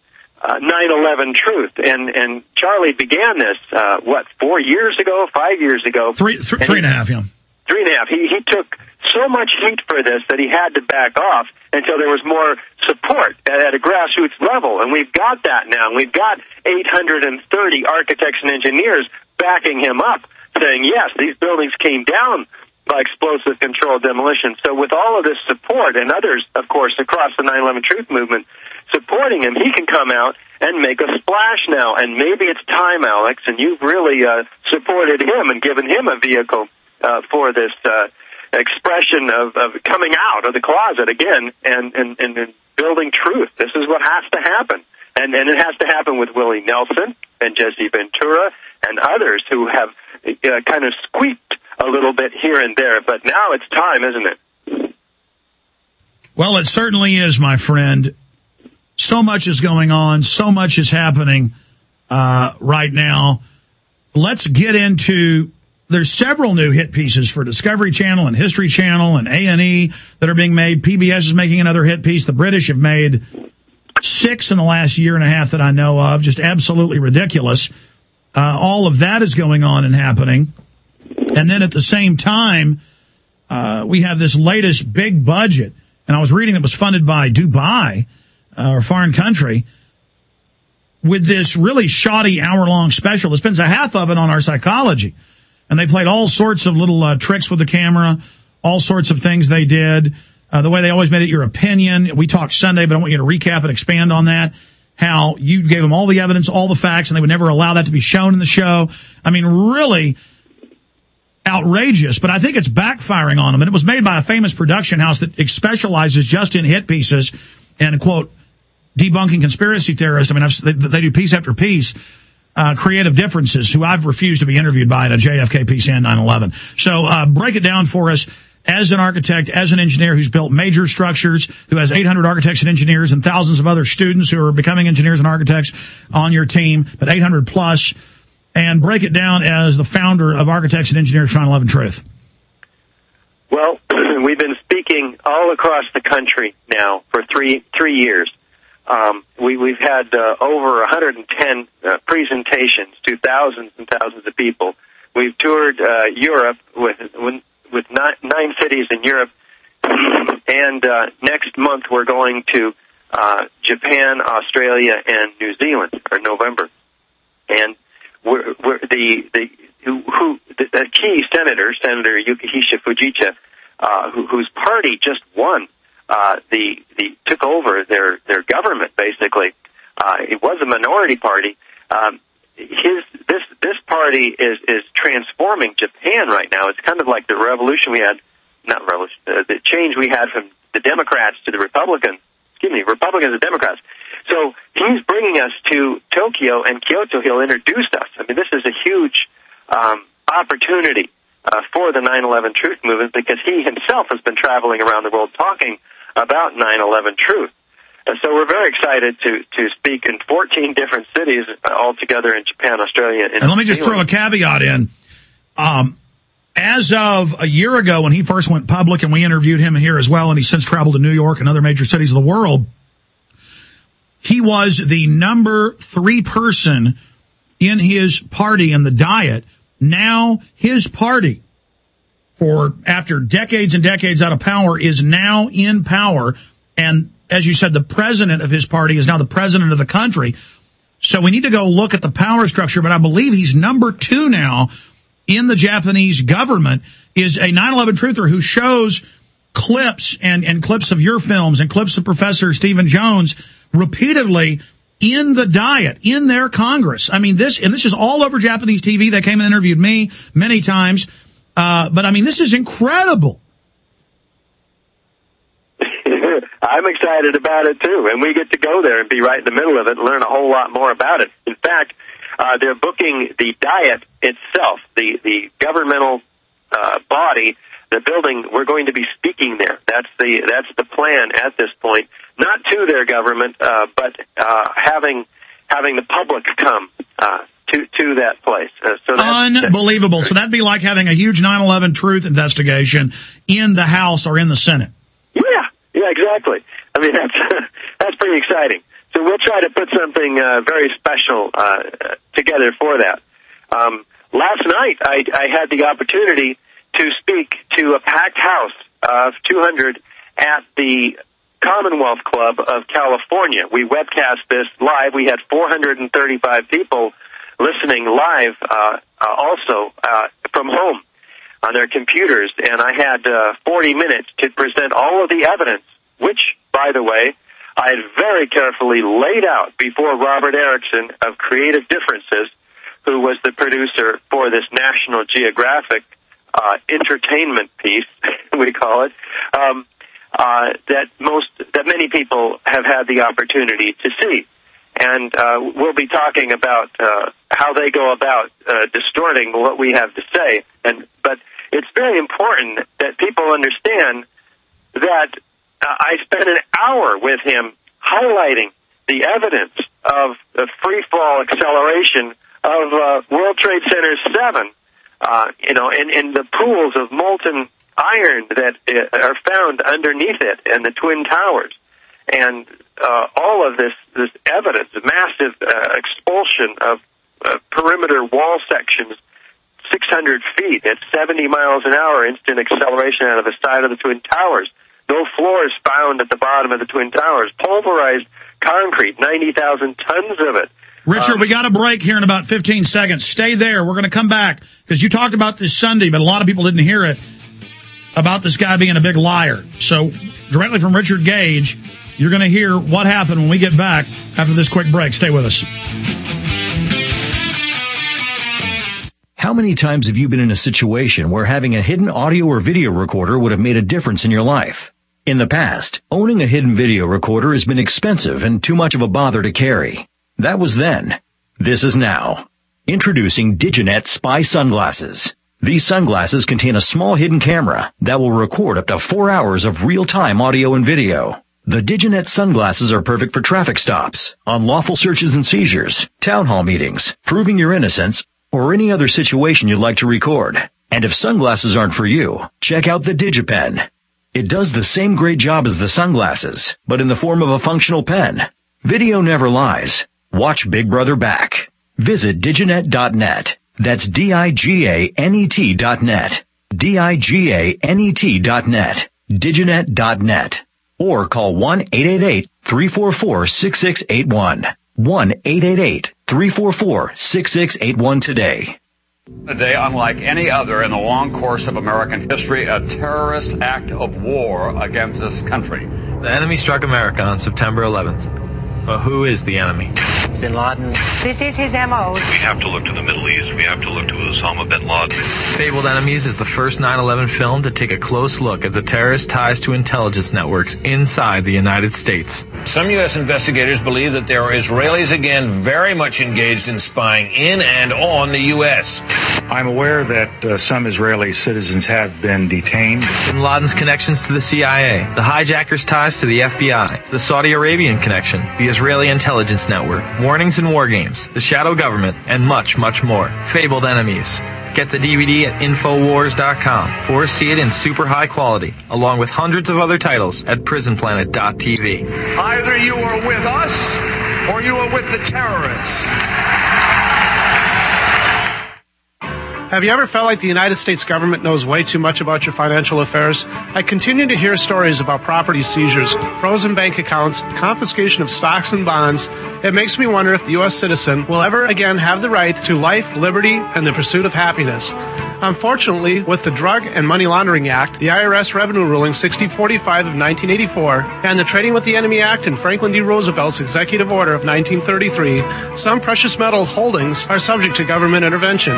uh, 9/11 truth. And and Charlie began this uh, what four years ago, five years ago, three th- three and a half, yeah, three and a half. He he took so much heat for this that he had to back off until there was more support at, at a grassroots level. And we've got that now. And we've got 830 architects and engineers backing him up, saying, yes, these buildings came down by explosive controlled demolition. So with all of this support and others, of course, across the 9/11 Truth Movement supporting him, he can come out and make a splash now. And maybe it's time, Alex, and you've really uh, supported him and given him a vehicle uh, for this uh, expression of, of coming out of the closet again and, and, and building truth. This is what has to happen. And, and it has to happen with Willie Nelson and Jesse Ventura and others who have uh, kind of squeaked a little bit here and there. But now it's time, isn't it? Well, it certainly is, my friend. So much is going on. So much is happening uh, right now. Let's get into. There's several new hit pieces for Discovery Channel and History Channel and A and E that are being made. PBS is making another hit piece. The British have made six in the last year and a half that I know of. Just absolutely ridiculous. Uh, all of that is going on and happening. And then at the same time, uh, we have this latest big budget. And I was reading it was funded by Dubai, uh, or foreign country, with this really shoddy hour long special that spends a half of it on our psychology. And they played all sorts of little uh, tricks with the camera, all sorts of things they did. Uh, the way they always made it your opinion. We talked Sunday, but I want you to recap and expand on that. How you gave them all the evidence, all the facts, and they would never allow that to be shown in the show. I mean, really outrageous, but I think it's backfiring on them. And it was made by a famous production house that specializes just in hit pieces and quote, debunking conspiracy theorists. I mean, I've, they, they do piece after piece. Uh, creative differences, who I've refused to be interviewed by at a JFK PCN 9/11. So uh, break it down for us as an architect, as an engineer who's built major structures, who has 800 architects and engineers and thousands of other students who are becoming engineers and architects on your team, but 800 plus, and break it down as the founder of Architects and Engineers for 9/11 Truth. Well, we've been speaking all across the country now for three three years um, we, we've had uh, over 110 uh, presentations to thousands and thousands of people. We've toured uh, Europe with with nine, nine cities in Europe, and uh, next month we're going to uh, Japan, Australia, and New Zealand for November. And we're, we're the the who, who the, the key senator, Senator Yukihisa Fujita, uh, who, whose party just won uh, the the took over their their government basically. Uh, it was a minority party. Um, his this this party is is transforming Japan right now. It's kind of like the revolution we had, not revolution, uh, the change we had from the Democrats to the Republicans. Excuse me, Republicans and Democrats. So he's bringing us to Tokyo and Kyoto. He'll introduce us. I mean, this is a huge um, opportunity uh, for the 9/11 Truth Movement because he himself has been traveling around the world talking about 9/11 Truth. And so we're very excited to to speak in 14 different cities uh, all together in Japan, Australia, and, and let me just throw a caveat in. Um, as of a year ago, when he first went public, and we interviewed him here as well, and he's since traveled to New York and other major cities of the world, he was the number three person in his party in the diet. Now his party for after decades and decades out of power is now in power. And as you said, the president of his party is now the president of the country. So we need to go look at the power structure, but I believe he's number two now in the Japanese government is a 9-11 truther who shows clips and, and clips of your films and clips of Professor Stephen Jones repeatedly in the diet, in their Congress. I mean, this, and this is all over Japanese TV. They came and interviewed me many times. Uh, but I mean, this is incredible. I'm excited about it too, and we get to go there and be right in the middle of it and learn a whole lot more about it. In fact, uh, they're booking the diet itself, the the governmental uh, body, the building. We're going to be speaking there. That's the that's the plan at this point. Not to their government, uh, but uh, having having the public come uh, to to that place. Uh, so that's, unbelievable. That's so that'd be like having a huge 9/11 truth investigation in the House or in the Senate. Yeah, yeah, exactly. I mean that's that's pretty exciting. So we'll try to put something uh, very special uh, together for that. Um, last night, I, I had the opportunity to speak to a packed house of 200 at the Commonwealth Club of California. We webcast this live. We had 435 people listening live uh, uh, also uh, from home on their computers, and I had uh, 40 minutes to present all of the evidence, which, by the way, I had very carefully laid out before Robert Erickson of Creative Differences, who was the producer for this National Geographic uh, entertainment piece, we call it, um, uh, that most that many people have had the opportunity to see. and uh, we'll be talking about uh, how they go about uh, distorting what we have to say. And but it's very important that people understand that uh, I spent an hour with him highlighting the evidence of the free fall acceleration of uh, World Trade Center 7, uh, you know, in, in the pools of molten iron that uh, are found underneath it and the Twin Towers. And uh, all of this, this evidence, massive uh, expulsion of uh, perimeter wall sections 600 feet at 70 miles an hour instant acceleration out of the side of the Twin Towers. No floors found at the bottom of the Twin Towers. Pulverized concrete, 90,000 tons of it. Richard, Um, we got a break here in about 15 seconds. Stay there. We're going to come back because you talked about this Sunday, but a lot of people didn't hear it about this guy being a big liar. So directly from Richard Gage, you're going to hear what happened when we get back after this quick break. Stay with us. How many times have you been in a situation where having a hidden audio or video recorder would have made a difference in your life? In the past, owning a hidden video recorder has been expensive and too much of a bother to carry. That was then. This is now. Introducing Diganet Spy Sunglasses. These sunglasses contain a small hidden camera that will record up to four hours of real-time audio and video. The Diganet sunglasses are perfect for traffic stops, unlawful searches and seizures, town hall meetings, proving your innocence, or any other situation you'd like to record. And if sunglasses aren't for you, check out the DigiPen. It does the same great job as the sunglasses, but in the form of a functional pen. Video never lies. Watch Big Brother back. Visit diganet.net. That's D-I-G-A-N-E-T dot net. D-I-G-A-N-E-T dot net. Diganet.net. Or call 1-888-344-6681. 1-888-344-6681 today. A day unlike any other in the long course of American history, a terrorist act of war against this country. The enemy struck America on September 11th. But who is the enemy? Bin Laden. This is his MO. We have to look to the Middle East. We have to look to Osama bin Laden. Fabled Enemies is the first 9-11 film to take a close look at the terrorist ties to intelligence networks inside the United States. Some U.S. investigators believe that there are Israelis again very much engaged in spying in and on the U.S. I'm aware that uh, some Israeli citizens have been detained. Bin Laden's connections to the CIA, the hijackers' ties to the FBI, the Saudi Arabian connection, the Israeli intelligence network, warnings and war games, the shadow government, and much, much more. Fabled Enemies. Get the DVD at Infowars.com or see it in super high quality, along with hundreds of other titles at PrisonPlanet.tv. Either you are with us or you are with the terrorists. Have you ever felt like the United States government knows way too much about your financial affairs? I continue to hear stories about property seizures, frozen bank accounts, confiscation of stocks and bonds. It makes me wonder if the U.S. citizen will ever again have the right to life, liberty, and the pursuit of happiness. Unfortunately, with the Drug and Money Laundering Act, the IRS Revenue Ruling 6045 of 1984, and the Trading with the Enemy Act and Franklin D. Roosevelt's Executive Order of 1933, some precious metal holdings are subject to government intervention.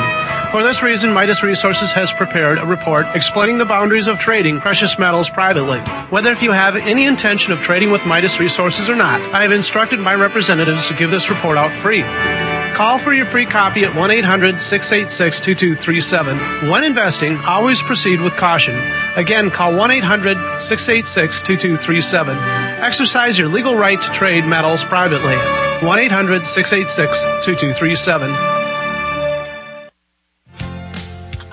For this reason, Midas Resources has prepared a report explaining the boundaries of trading precious metals privately. Whether if you have any intention of trading with Midas Resources or not, I have instructed my representatives to give this report out free. Call for your free copy at 1-800-686-2237. When investing, always proceed with caution. Again, call 1-800-686-2237. Exercise your legal right to trade metals privately. 1-800-686-2237.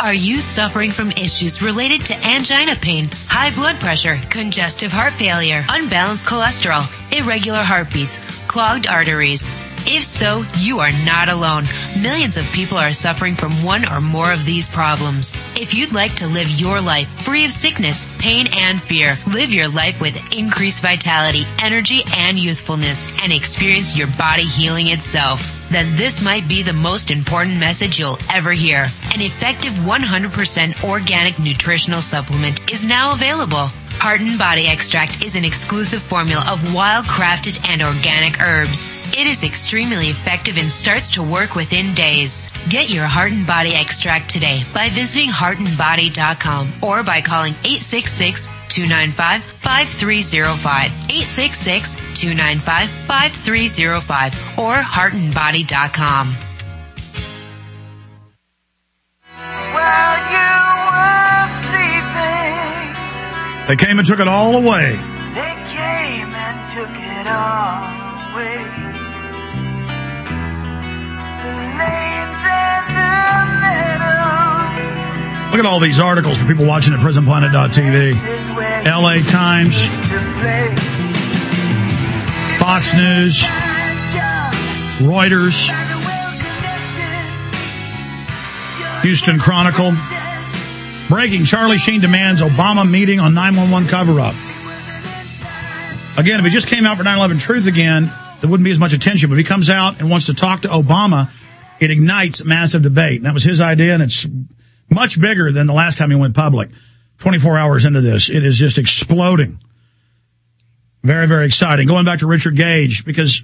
Are you suffering from issues related to angina pain, high blood pressure, congestive heart failure, unbalanced cholesterol, irregular heartbeats, clogged arteries? If so, you are not alone. Millions of people are suffering from one or more of these problems. If you'd like to live your life free of sickness, pain, and fear, live your life with increased vitality, energy, and youthfulness, and experience your body healing itself, then this might be the most important message you'll ever hear. An effective 100% organic nutritional supplement is now available. Heart and Body Extract is an exclusive formula of wild crafted and organic herbs. It is extremely effective and starts to work within days. Get your Heart and Body Extract today by visiting heartandbody.com or by calling 866 295 5305. 866 295-5305 or heartandbody.com. They came and took it all away. they came and took it all away. The lanes and the meadows. Look at all these articles for people watching at prisonplanet.tv. LA Times, Fox News, Reuters, Houston Chronicle. Breaking Charlie Sheen demands Obama meeting on 911 cover up. Again, if he just came out for 9 11 Truth again, there wouldn't be as much attention. But if he comes out and wants to talk to Obama, it ignites massive debate. And that was his idea, and it's much bigger than the last time he went public. 24 hours into this, it is just exploding. Very, very exciting. Going back to Richard Gage, because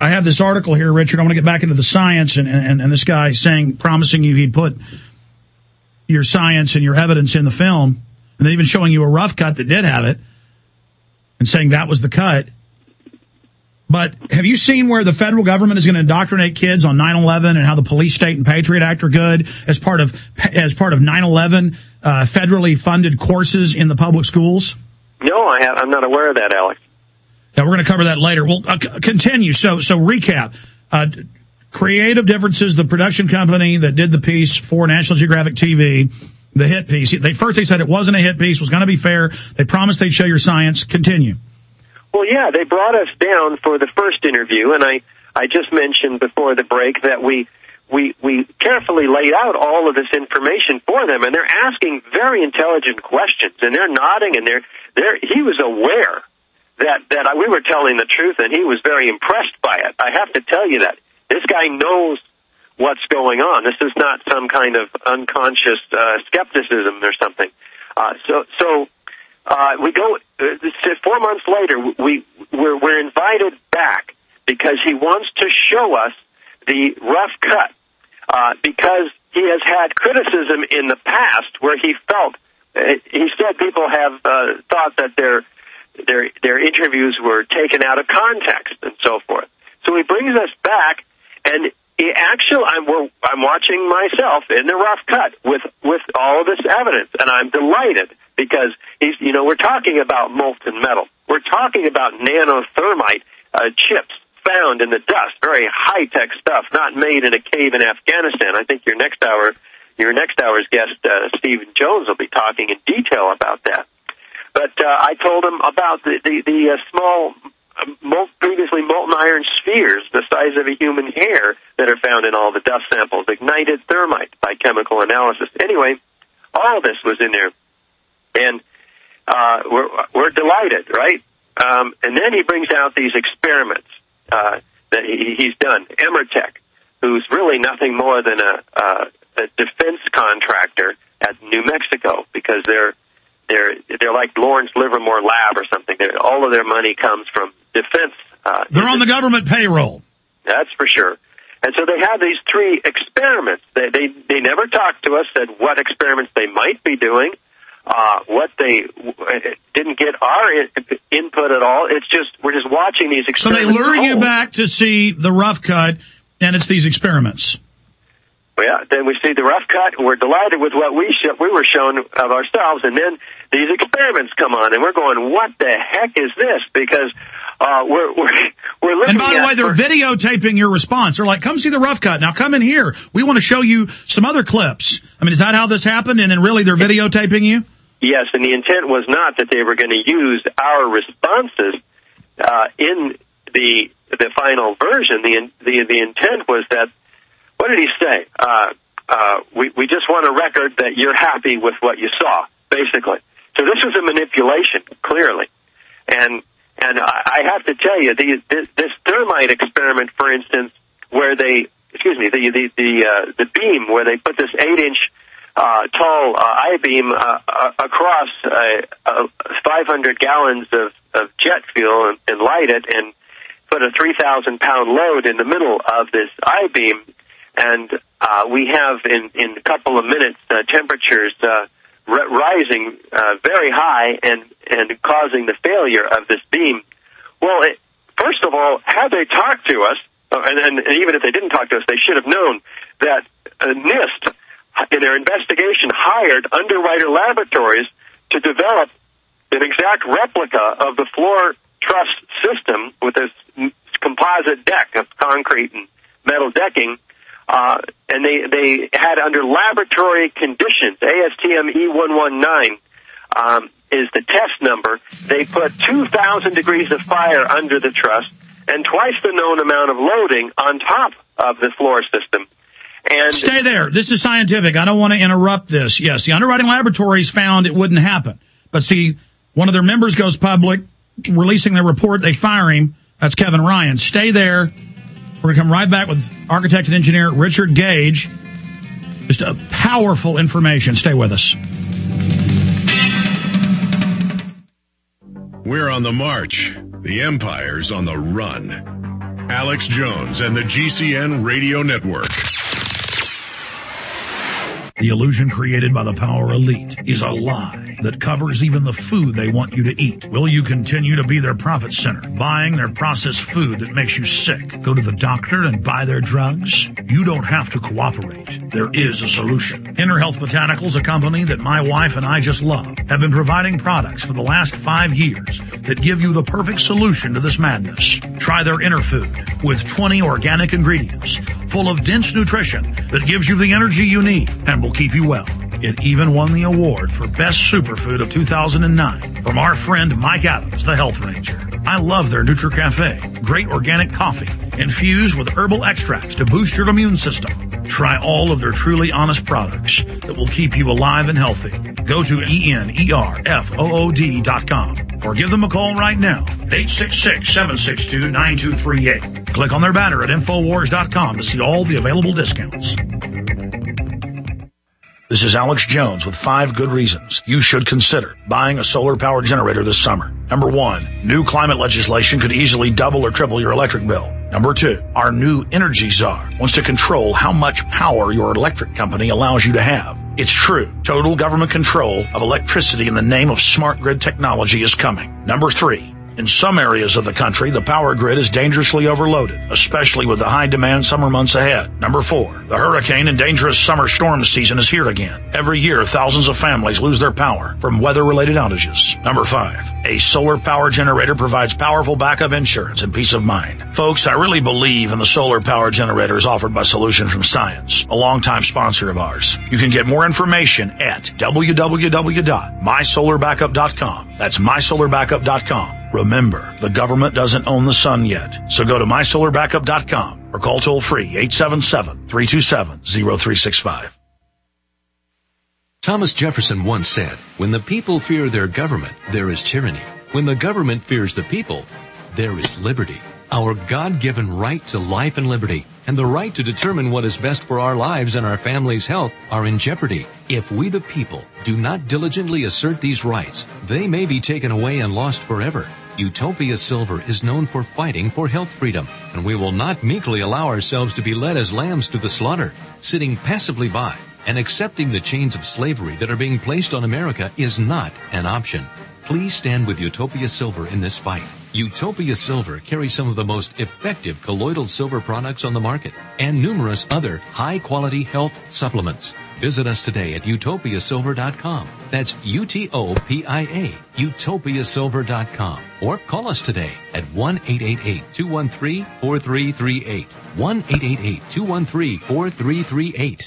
I have this article here, Richard. I want to get back into the science, and, and, and this guy saying, promising you he'd put your science and your evidence in the film, and then even showing you a rough cut that did have it, and saying that was the cut. But have you seen where the federal government is going to indoctrinate kids on 9/11 and how the Police State and Patriot Act are good as part of as part of 9/11 uh, federally funded courses in the public schools? No, I have. I'm not aware of that, Alex. Yeah, we're going to cover that later. Well, uh, continue. So, so recap. Uh, Creative Differences, the production company that did the piece for National Geographic TV, the hit piece. They first they said it wasn't a hit piece, was going to be fair. They promised they'd show your science. Continue. Well, yeah, they brought us down for the first interview, and I, I just mentioned before the break that we, we, we carefully laid out all of this information for them, and they're asking very intelligent questions, and they're nodding, and they're, they're, he was aware that, that I, we were telling the truth, and he was very impressed by it. I have to tell you that. This guy knows what's going on. This is not some kind of unconscious uh, skepticism or something. Uh, so, so uh, we go uh, four months later. We we're, we're invited back because he wants to show us the rough cut uh, because he has had criticism in the past where he felt uh, he said people have uh, thought that their their their interviews were taken out of context and so forth. So he brings us back, and he actually, I'm I'm watching myself in the rough cut with with all of this evidence, and I'm delighted because he's you know we're talking about molten metal, we're talking about nanothermite uh, chips found in the dust, very high tech stuff, not made in a cave in Afghanistan. I think your next hour, your next hour's guest, uh, Stephen Jones, will be talking in detail about that. But uh, I told him about the the, the uh, small, previously molten iron spheres the size of a human hair that are found in all the dust samples, ignited thermite by chemical analysis. Anyway, all this was in there, and uh, we're we're delighted, right? Um, and then he brings out these experiments uh, that he, he's done. Emertech, who's really nothing more than a, uh, a defense contractor at New Mexico, because they're they're they're like Lawrence Livermore Lab or something. They're, all of their money comes from defense. Uh, They're on the government payroll. that's for sure. And so they have these three experiments. They they, they never talked to us, said what experiments they might be doing, uh, what they didn't get our in, input at all. It's just we're just watching these experiments. So they lure you back to see the rough cut, and it's these experiments. Yeah, then we see the rough cut. We're delighted with what we sh- we were shown of ourselves, and then these experiments come on, and we're going, "What the heck is this?" Because uh, we're we're we're looking And by the way, they're videotaping your response. They're like, come see the rough cut. Now come in here. We want to show you some other clips. I mean, is that how this happened? And then really they're videotaping you? Yes, and the intent was not that they were going to use our responses uh, in the the final version. The, the the intent was that what did he say? Uh, uh, we we just want a record that you're happy with what you saw, basically. So this was a manipulation, clearly, and and I, have to tell you, this, this thermite experiment, for instance, where they excuse me, the the the, uh, the beam where they put this eight inch uh, tall uh, I beam uh, uh, across uh, uh, 500 gallons of, of jet fuel and, and light it and put a 3,000 pound load in the middle of this I beam. And uh, we have in, in a couple of minutes uh, temperatures uh, r- rising uh, very high and, and causing the failure of this beam. Well, it, first of all, had they talked to us, uh, and, and, and even if they didn't talk to us, they should have known that uh, NIST, in their investigation, hired Underwriter Laboratories to develop an exact replica of the floor truss system with this composite deck of concrete and metal decking. Uh, and they, they had under laboratory conditions, ASTM E119 um, is the test number. They put 2,000 degrees of fire under the truss and twice the known amount of loading on top of the floor system. And Stay there. This is scientific. I don't want to interrupt this. Yes, the underwriting laboratories found it wouldn't happen. But see, one of their members goes public, releasing their report. They fire him. That's Kevin Ryan. Stay there. We're going to come right back with architect and engineer Richard Gage. Just a powerful information. Stay with us. We're on the march. The Empire's on the run. Alex Jones and the GCN Radio Network. The illusion created by the power elite is a lie that covers even the food they want you to eat. Will you continue to be their profit center, buying their processed food that makes you sick? Go to the doctor and buy their drugs? You don't have to cooperate. There is a solution. Enerhealth Botanicals, a company that my wife and I just love, have been providing products for the last five years that give you the perfect solution to this madness. Try their Enerfood with 20 organic ingredients full of dense nutrition that gives you the energy you need and will keep you well. It even won the award for Best Superfood of 2009 from our friend Mike Adams, the Health Ranger. I love their NutriCafe. Great organic coffee infused with herbal extracts to boost your immune system. Try all of their truly honest products that will keep you alive and healthy. Go to E-N-E-R-F-O-O-D dot com or give them a call right now. 866-762-9238. Click on their banner at Infowars.com to see all the available discounts. This is Alex Jones with five good reasons you should consider buying a solar power generator this summer. Number one, new climate legislation could easily double or triple your electric bill. Number two, our new energy czar wants to control how much power your electric company allows you to have. It's true. Total government control of electricity in the name of smart grid technology is coming. Number three, in some areas of the country, the power grid is dangerously overloaded, especially with the high demand summer months ahead. Number four, the hurricane and dangerous summer storm season is here again. Every year, thousands of families lose their power from weather related outages. Number five, a solar power generator provides powerful backup insurance and peace of mind. Folks, I really believe in the solar power generators offered by Solution from Science, a longtime sponsor of ours. You can get more information at www.mysolarbackup.com. That's mysolarbackup.com. Remember, the government doesn't own the sun yet. So go to mysolarbackup.com or call toll free 877-327-0365. Thomas Jefferson once said, when the people fear their government, there is tyranny. When the government fears the people, there is liberty. Our God-given right to life and liberty and the right to determine what is best for our lives and our family's health are in jeopardy. If we the people do not diligently assert these rights, they may be taken away and lost forever. Utopia Silver is known for fighting for health freedom, and we will not meekly allow ourselves to be led as lambs to the slaughter, sitting passively by and accepting the chains of slavery that are being placed on America is not an option. Please stand with Utopia Silver in this fight. Utopia Silver carries some of the most effective colloidal silver products on the market and numerous other high quality health supplements. Visit us today at utopiasilver.com. That's U-T-O-P-I-A, utopiasilver.com. Or call us today at 1-888-213-4338. 1-888-213-4338. I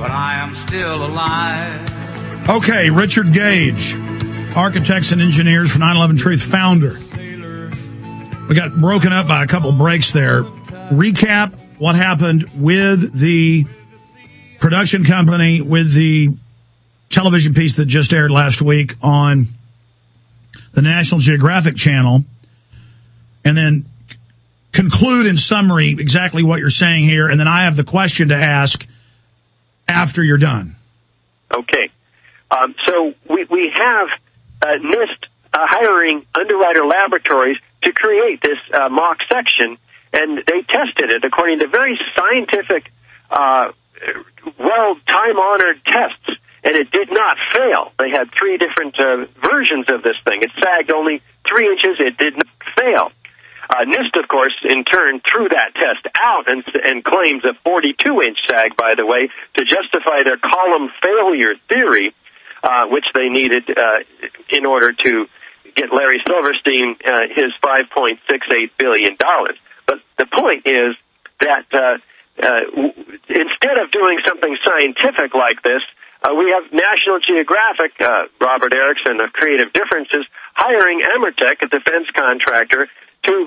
but I am still alive. Okay, Richard Gage, architects and engineers for 9/11 Truth founder. We got broken up by a couple breaks there. Recap what happened with the production company, with the television piece that just aired last week on the National Geographic channel and then conclude in summary exactly what you're saying here. And then I have the question to ask after you're done. Okay. Um, so we, we have uh, NIST uh, hiring underwriter laboratories to create this uh, mock section, and they tested it according to very scientific, uh, well time honored tests, and it did not fail. They had three different uh, versions of this thing. It sagged only three inches, it did not fail. Uh, NIST, of course, in turn threw that test out and, and claims a 42 inch sag, by the way, to justify their column failure theory, uh, which they needed uh, in order to get Larry Silverstein uh, his 5.68 billion dollars. But the point is that uh, uh, w- instead of doing something scientific like this, uh, we have National Geographic, uh, Robert Erickson of Creative Differences, hiring Amertech, a defense contractor, to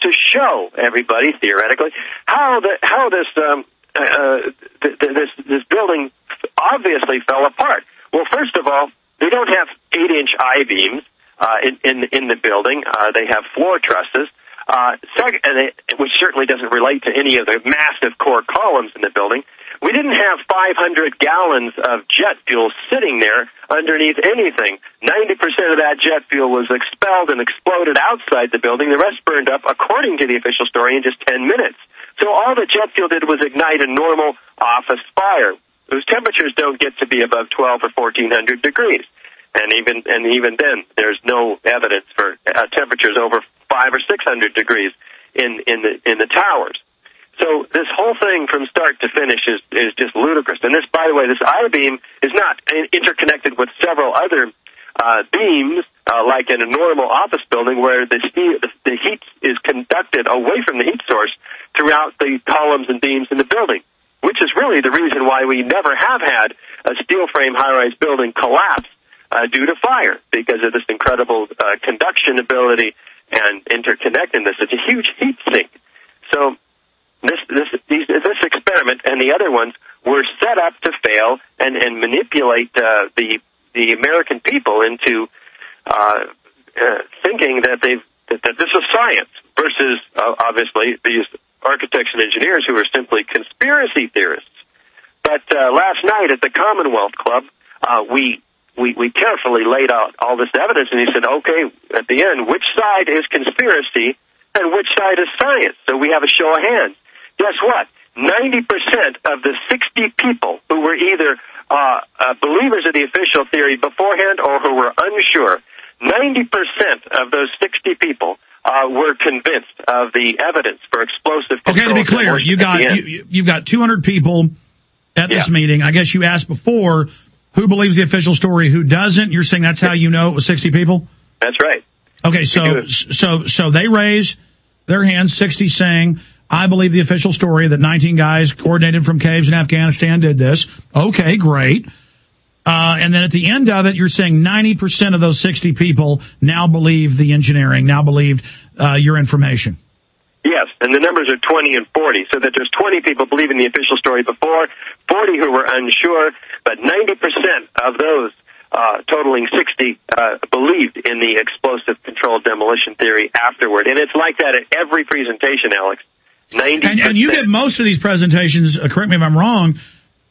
to show everybody theoretically how the how this um, uh, th- th- this this building obviously fell apart. Well, first of all, they don't have eight inch I beams uh, in, in in the building. Uh, they have floor trusses. Uh, second, which certainly doesn't relate to any of the massive core columns in the building. We didn't have 500 gallons of jet fuel sitting there underneath anything. 90% of that jet fuel was expelled and exploded outside the building. The rest burned up, according to the official story, in just 10 minutes. So all the jet fuel did was ignite a normal office fire, whose temperatures don't get to be above 12 or 1400 degrees. And even and even then, there's no evidence for uh, temperatures over five or six hundred degrees in in the in the towers. So this whole thing from start to finish is is just ludicrous. And this, by the way, this I beam is not interconnected with several other uh, beams uh, like in a normal office building where the, the heat is conducted away from the heat source throughout the columns and beams in the building. Which is really the reason why we never have had a steel frame high rise building collapse uh, due to fire because of this incredible uh, conduction ability and interconnectedness. It's a huge heat sink. So this this these, this experiment and the other ones were set up to fail and and manipulate uh, the the American people into uh, uh, thinking that they've that, that this is science versus uh, obviously these architects and engineers who are simply conspiracy theorists. But uh, last night at the Commonwealth Club, uh, we we, we carefully laid out all this evidence, and he said, okay, at the end, which side is conspiracy and which side is science? So we have a show of hands. Guess what? 90% of the 60 people who were either uh, uh, believers of the official theory beforehand or who were unsure, 90% of those 60 people uh, were convinced of the evidence for explosive. Okay, to be clear, you got you, you've got 200 people at this meeting. I guess you asked before who believes the official story, who doesn't. You're saying that's how you know it was 60 people. That's right. Okay, so so so they raise their hands, 60 saying, "I believe the official story that 19 guys coordinated from caves in Afghanistan did this." Okay, great. Uh, and then at the end of it, you're saying 90% of those 60 people now believe the engineering, now believed uh, your information. Yes, and the numbers are 20 and 40, so that there's 20 people believing the official story before, 40 who were unsure, but 90% of those, uh, totaling 60, uh, believed in the explosive controlled demolition theory afterward. And it's like that at every presentation, Alex. 90 And, and you give most of these presentations, uh, correct me if I'm wrong,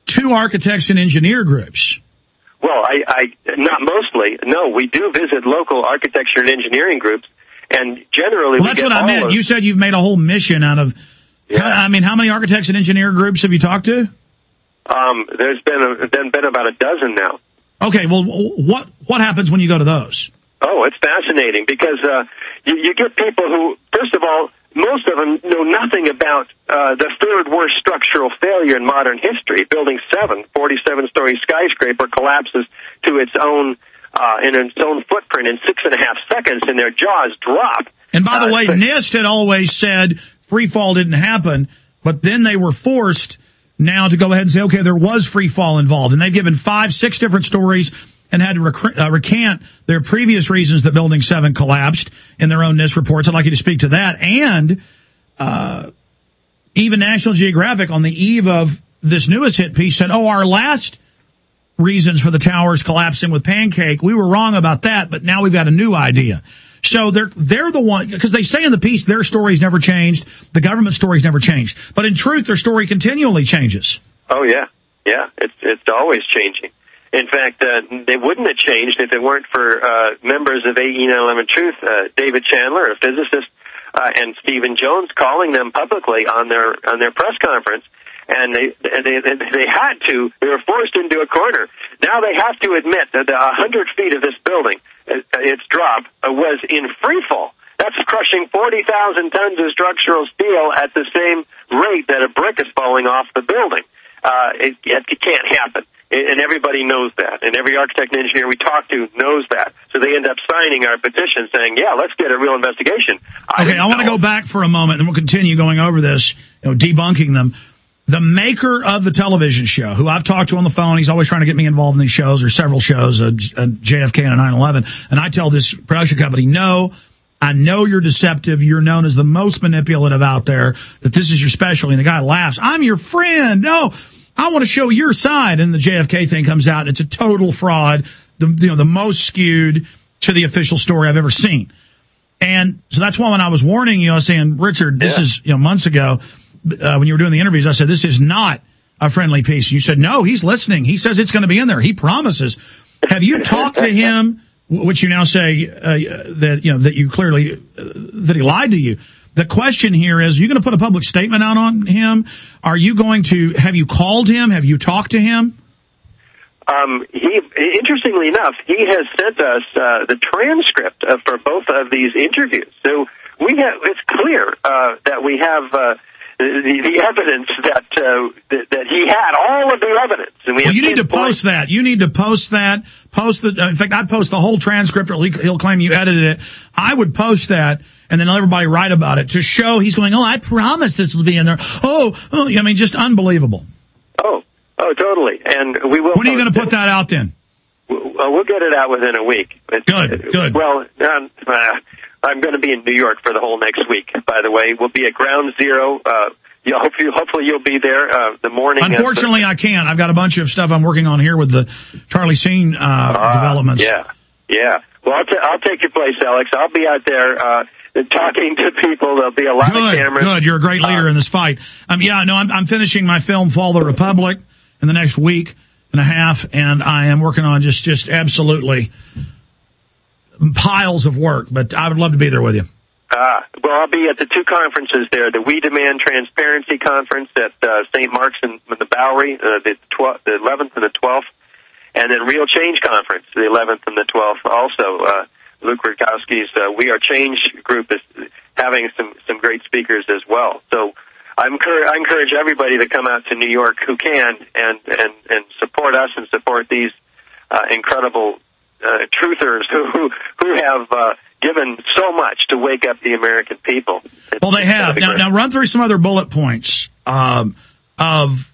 to architects and engineer groups. Well, I, I not mostly. No, we do visit local architecture and engineering groups, and generally Well, we that's get what I meant. of- You said you've made a whole mission out of. Yeah. I mean, how many architects and engineer groups have you talked to? Um, there's been a, there's been about a dozen now. Okay, well, what what happens when you go to those? Oh, it's fascinating because uh, you, you get people who, first of all, most of them know nothing about uh, the third worst structural failure in modern history. Building 7, 47 story skyscraper collapses to its own uh, in its own footprint in six and a half seconds, and their jaws drop. And by the Uh, way, NIST had always said free fall didn't happen, but then they were forced now to go ahead and say, okay, there was free fall involved, and they've given five, six different stories and had to rec- uh, recant their previous reasons that Building Seven collapsed in their own NIST reports. I'd like you to speak to that, and uh, even National Geographic on the eve of this newest hit piece said, oh, our last reasons for the towers collapsing with Pancake. We were wrong about that, but now we've got a new idea. So they're they're the one because they say in the piece their story's never changed, the government story's never changed, but in truth their story continually changes. Oh yeah, yeah. It's it's always changing. In fact, uh, they wouldn't have changed if it weren't for uh, members of AE 911 Truth, uh, David Chandler, a physicist, uh, and Stephen Jones, calling them publicly on their on their press conference and they they they had to. They were forced into a corner. Now they have to admit that a hundred feet of this building, uh, its drop, uh, was in free fall. That's crushing forty thousand tons of structural steel at the same rate that a brick is falling off the building. Uh, it, it can't happen. And everybody knows that. And every architect and engineer we talk to knows that. So they end up signing our petition saying, yeah, let's get a real investigation. I okay, I want to go back for a moment and we'll continue going over this, you know, debunking them the maker of the television show, who I've talked to on the phone, he's always trying to get me involved in these shows or several shows, a, a JFK and a 9/11, and I tell this production company, no. I know you're deceptive. You're known as the most manipulative out there. That this is your specialty. And the guy laughs. I'm your friend. No, I want to show your side. And the JFK thing comes out, and it's a total fraud. The you know the most skewed to the official story I've ever seen. And so that's why when I was warning you, I was saying, Richard, this yeah. is you know months ago uh, when you were doing the interviews, I said, this is not a friendly piece. You said, no, he's listening. He says it's going to be in there. He promises. Have you talked to him, which you now say uh, that, you know, that you clearly, uh, that he lied to you? The question here is, are you going to put a public statement out on him? Are you going to, have you called him? Have you talked to him? Um, he, interestingly enough, he has sent us uh, the transcript of, for both of these interviews. So we have, it's clear uh, that we have uh, the, the evidence that, uh, that, that he had all of the evidence. And we well, you need to post that. You need to post that. Post the. In fact, I'd post the whole transcript. Or he'll claim you edited it. I would post that and then everybody write about it to show he's going. Oh, I promise this will be in there. Oh, oh I mean, just unbelievable. Oh, oh, totally. And we will. When are you going to put that out then? Well, we'll get it out within a week. It's, good, good. Well, um, uh, I'm going to be in New York for the whole next week. By the way, we'll be at Ground Zero. Uh, you hopefully, hopefully you'll be there uh, the morning. Unfortunately, the, I can't. I've got a bunch of stuff I'm working on here with the Charlie Sheen uh, uh, developments. Yeah, yeah. Well, I'll, t- I'll take your place, Alex. I'll be out there. Uh, talking to people. There'll be a lot good, of cameras. Good. You're a great leader uh, in this fight. Um, yeah, no, I'm, I'm finishing my film Fall the Republic in the next week and a half, and I am working on just just absolutely piles of work. But I would love to be there with you. Uh, well, I'll be at the two conferences there: the We Demand Transparency Conference at uh, St. Mark's in, in the Bowery, uh, the, the 11th and the 12th, and then Real Change Conference, the 11th and the 12th. Also, uh, Luke Rudkowski's uh, We Are Change group is having some some great speakers as well. So I encourage, I encourage everybody to come out to New York who can and and and support us and support these uh, incredible uh, truthers who who, who have uh, given so much to wake up the American people. It's, well, they have now. Now, run through some other bullet points um, of.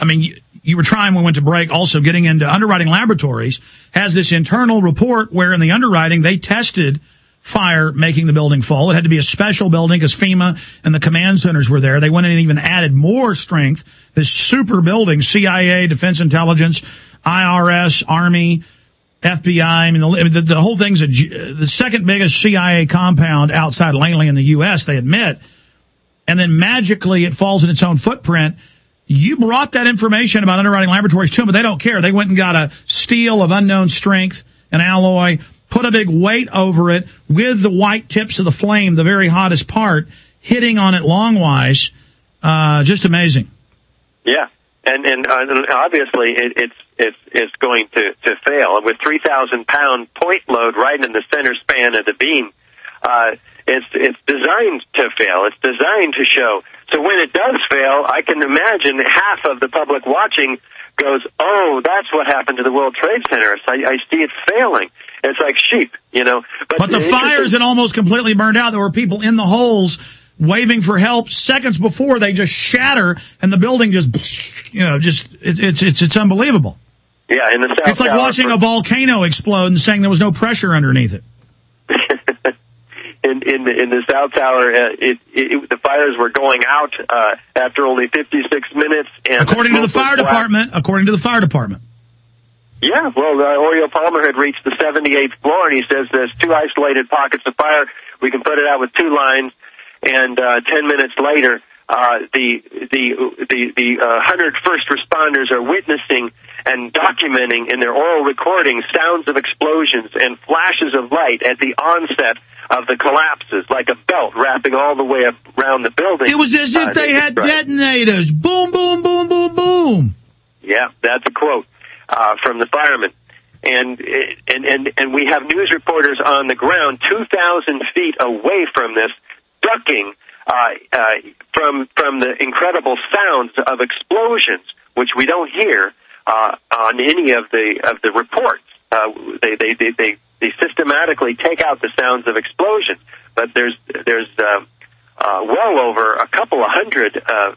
I mean, you, you were trying when we went to break. Also, getting into underwriting laboratories has this internal report where in the underwriting they tested fire making the building fall. It had to be a special building because FEMA and the command centers were there. They went in and even added more strength. This super building, CIA, Defense Intelligence, IRS, Army, FBI. I mean, the, the, the whole thing's a, the second biggest CIA compound outside Langley in the U.S. They admit, and then magically it falls in its own footprint. You brought that information about underwriting laboratories to them, but they don't care. They went and got a steel of unknown strength, an alloy, put a big weight over it with the white tips of the flame, the very hottest part, hitting on it longwise. Uh, just amazing. Yeah, and and, uh, obviously it, it's it's it's going to to fail with three thousand pound point load right in the center span of the beam. Uh, it's it's designed to fail. It's designed to show. So when it does fail, I can imagine half of the public watching goes, "Oh, that's what happened to the World Trade Center. I, I see it failing." It's like sheep, you know. But, but the fires had almost completely burned out. There were people in the holes waving for help seconds before they just shatter and the building just, you know, just, it, it's, it's, it's unbelievable. Yeah, in the South It's like Tower watching for- a volcano explode and saying there was no pressure underneath it. In in the, in the South Tower, uh, it, it, the fires were going out uh, after only 56 minutes. And according to the fire department, according to the fire department. Yeah, well, uh, Orio Palmer had reached the 78th floor, and he says there's two isolated pockets of fire. We can put it out with two lines, and uh, 10 minutes later, uh, the the the the uh, hundred first responders are witnessing and documenting in their oral recordings sounds of explosions and flashes of light at the onset of the collapses, like a belt wrapping all the way around the building. It was as if Uh, they had detonators. Boom, boom, boom, boom, boom. Yeah, that's a quote uh, from the firemen. And, and and and we have news reporters on the ground, two thousand feet away from this, ducking uh, uh, from from the incredible sounds of explosions, which we don't hear uh, on any of the of the reports. Uh, they, they they they they systematically take out the sounds of explosions, but there's there's uh, uh, well over a couple of hundred uh,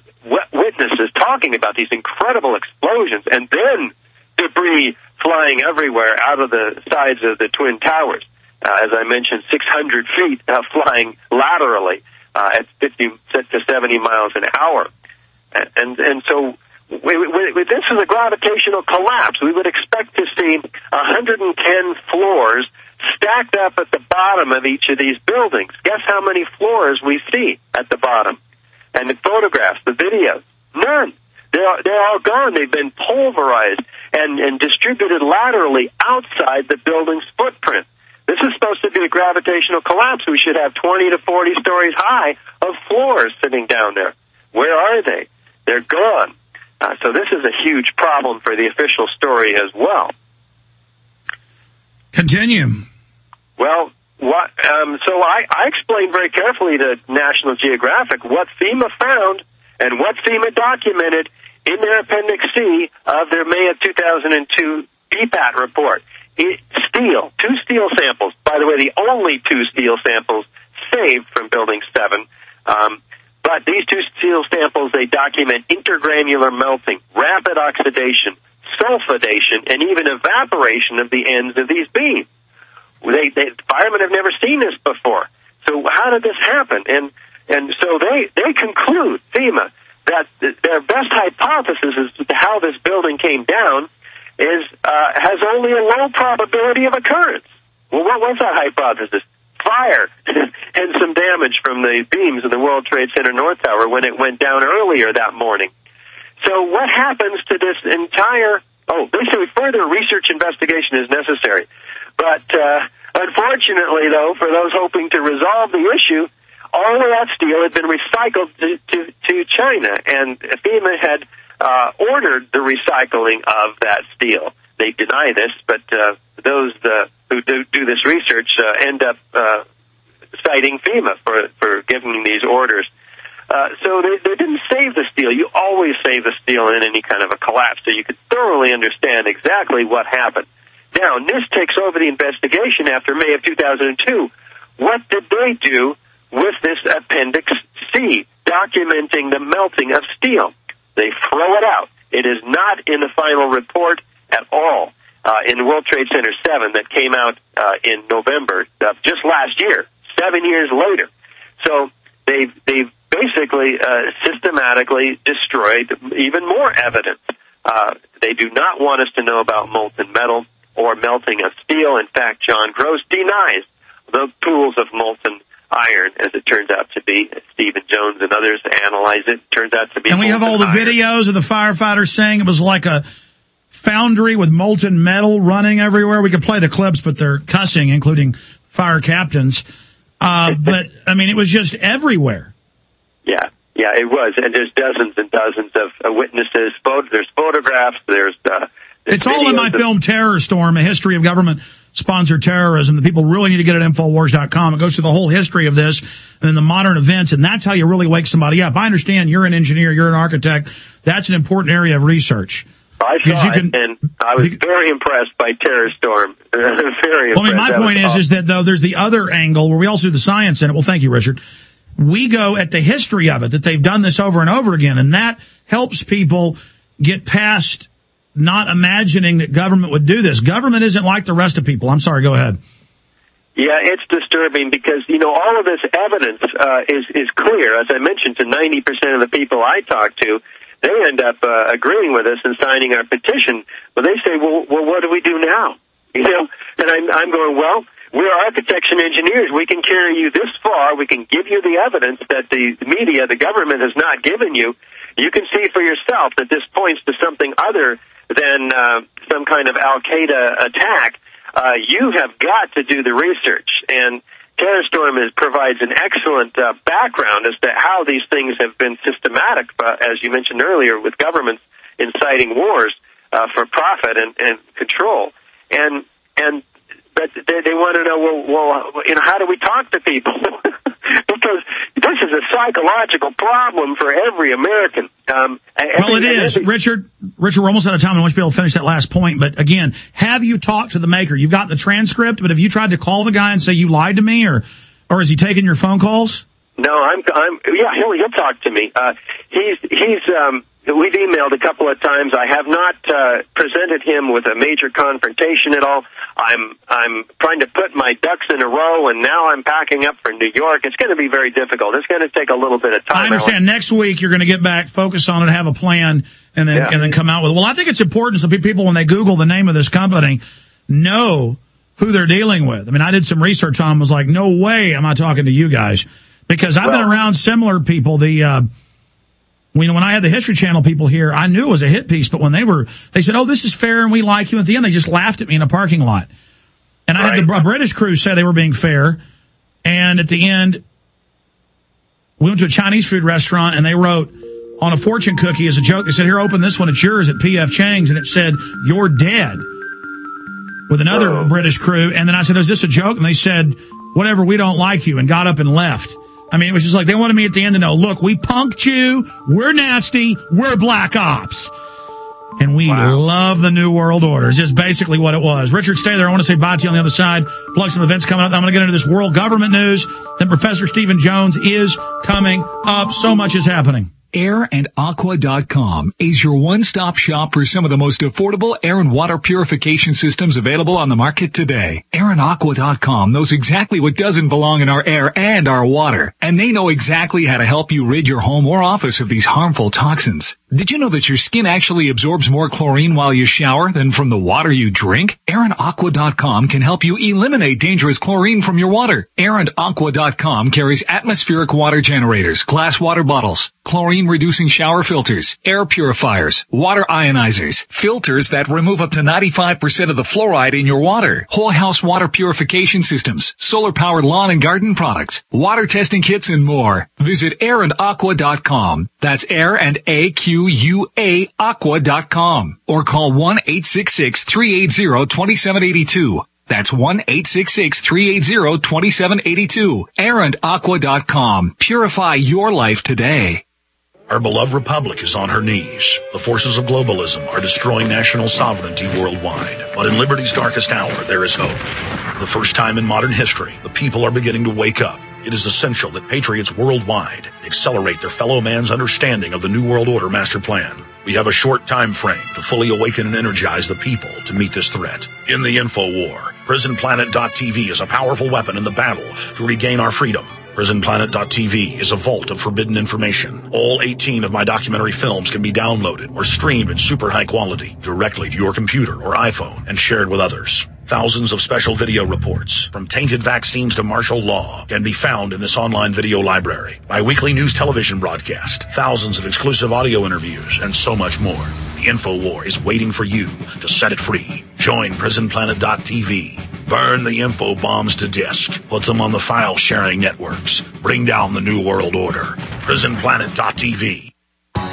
witnesses talking about these incredible explosions, and then debris flying everywhere out of the sides of the twin towers. Uh, as I mentioned, 600 feet uh, flying laterally uh, at 50 to 70 miles an hour, and and so. We, we, this is a gravitational collapse. We would expect to see 110 floors stacked up at the bottom of each of these buildings. Guess how many floors we see at the bottom? And the photographs, the videos, none. They're, they're all gone. They've been pulverized and, and distributed laterally outside the building's footprint. This is supposed to be a gravitational collapse. We should have 20 to 40 stories high of floors sitting down there. Where are they? They're gone. Uh, so this is a huge problem for the official story as well. Continue. Well, what? Um, so I, I explained very carefully to National Geographic what FEMA found and what FEMA documented in their Appendix C of their May of 2002 BPAT report. It, steel, two steel samples. By the way, the only two steel samples saved from Building 7. Um, but these two steel samples, they document intergranular melting, rapid oxidation, sulfidation, and even evaporation of the ends of these beams. They, they firemen have never seen this before. So how did this happen? And and so they they conclude FEMA that th- their best hypothesis as to how this building came down is uh, has only a low probability of occurrence. Well, what was that hypothesis? Fire and some damage from the beams in the World Trade Center North Tower when it went down earlier that morning. So what happens to this entire? Oh, say further research investigation is necessary, but uh, unfortunately, though, for those hoping to resolve the issue, all of that steel had been recycled to to, to China, and FEMA had uh, ordered the recycling of that steel. They deny this, but uh, those uh, who do, do this research uh, end up uh, citing FEMA for for giving these orders. Uh, so they, they didn't save the steel. You always save the steel in any kind of a collapse, so you could thoroughly understand exactly what happened. Now, NIST takes over the investigation after May of 2002. What did they do with this Appendix C, documenting the melting of steel? They throw it out. It is not in the final report at all. Uh, in World Trade Center 7 that came out uh, in November, uh, just last year, seven years later. So they've, they've basically uh, systematically destroyed even more evidence. Uh, they do not want us to know about molten metal or melting of steel. In fact, John Gross denies the pools of molten iron, as it turns out to be. Stephen Jones and others analyze it. Turns out to be. And we have all the iron. videos of the firefighters saying it was like a foundry with molten metal running everywhere. We could play the clips, but they're cussing, including fire captains. Uh, but I mean, it was just everywhere. Yeah, yeah, it was, and there's dozens and dozens of uh, witnesses. There's photographs. There's. Uh, there's It's all in my of- film Terror Storm, a history of government sponsored terrorism. The people really need to get at Infowars.com. It goes through the whole history of this and then the modern events, and that's how you really wake somebody up. I understand you're an engineer, you're an architect. That's an important area of research. I saw you can- it, and I was very impressed by Terror Storm. very impressed. Well, I mean, my That point is, awesome. is that though there's the other angle where we also do the science in it. Well, thank you, Richard. We go at the history of it that they've done this over and over again, and that helps people get past not imagining that government would do this. Government isn't like the rest of people. I'm sorry. Go ahead. Yeah, it's disturbing because you know all of this evidence uh, is is clear. As I mentioned to ninety percent of the people I talk to, they end up uh, agreeing with us and signing our petition. But they say, well, well, what do we do now? You know, and I'm, I'm going, well, we're architects and engineers. We can carry you this far. We can give you the evidence that the media, the government has not given you. You can see for yourself that this points to something other than uh, some kind of Al Qaeda attack. Uh, you have got to do the research. And Terrorstorm is, provides an excellent uh, background as to how these things have been systematic, uh, as you mentioned earlier, with governments inciting wars uh, for profit and, and control. And and but they, they want to know, well, well, you know, how do we talk to people? because this is a psychological problem for every American. Um, well, it is, Richard. Richard, we're almost out of time. I want you to be able to finish that last point. But again, have you talked to the maker? You've got the transcript, but have you tried to call the guy and say you lied to me, or or is he taking your phone calls? No, I'm. I'm. Yeah, he'll he'll talk to me. Uh, he's he's um We've emailed a couple of times. I have not uh, presented him with a major confrontation at all. I'm I'm trying to put my ducks in a row, and now I'm packing up for New York. It's going to be very difficult. It's going to take a little bit of time. I understand. Next week, you're going to get back, focus on it, have a plan, and then Yeah. and then come out with. Well, I think it's important so people when they Google the name of this company know who they're dealing with. I mean, I did some research on. Was like, no way am I talking to you guys because I've been around similar people. The uh, when when I had the History Channel people here, I knew it was a hit piece, but when they were, they said, "Oh, this is fair and we like you." At the end, they just laughed at me in a parking lot. And I had the British crew say they were being fair, and at the end, we went to a Chinese food restaurant and they wrote on a fortune cookie as a joke. They said, "Here, open this one. It's yours." At P.F. Chang's, and it said, "You're dead." With another oh. British crew, and then I said, "Is this a joke?" And they said, "Whatever. We don't like you," and got up and left. I mean, it was just like they wanted me at the end to know, look, we punked you. We're nasty. We're black ops. And we love the New World Order. It's just basically what it was. Richard, stay there. I want to say bye to you on the other side. Plug some events coming up. I'm going to get into this world government news. Then Professor Stephen Jones is coming up. So much is happening. AirandAqua.com is your one-stop shop for some of the most affordable air and water purification systems available on the market today. AirandAqua.com knows exactly what doesn't belong in our air and our water, and they know exactly how to help you rid your home or office of these harmful toxins. Did you know that your skin actually absorbs more chlorine while you shower than from the water you drink? AirandAqua.com can help you eliminate dangerous chlorine from your water. AirandAqua.com carries atmospheric water generators, glass water bottles, chlorine reducing shower filters, air purifiers, water ionizers, filters that remove up to 95% of the fluoride in your water, whole house water purification systems, solar powered lawn and garden products, water testing kits, and more. Visit airandaqua.com. That's air and A-Q-U-A aqua.com or call 1-866-380-2782. That's 1-866-380-2782. airandaqua.com. Purify your life today. Our beloved republic is on her knees. The forces of globalism are destroying national sovereignty worldwide. But in liberty's darkest hour, there is hope. For the first time in modern history, the people are beginning to wake up. It is essential that patriots worldwide accelerate their fellow man's understanding of the New World Order master plan. We have a short time frame to fully awaken and energize the people to meet this threat. In the info war, prisonplanet.tv is a powerful weapon in the battle to regain our freedom. PrisonPlanet.tv is a vault of forbidden information. All 18 of my documentary films can be downloaded or streamed in super high quality directly to your computer or iPhone and shared with others. Thousands of special video reports, from tainted vaccines to martial law, can be found in this online video library. My weekly news television broadcast, thousands of exclusive audio interviews, and so much more. The info war is waiting for you to set it free. Join PrisonPlanet.tv. Burn the info bombs to disk. Put them on the file sharing networks. Bring down the New World Order. PrisonPlanet.tv.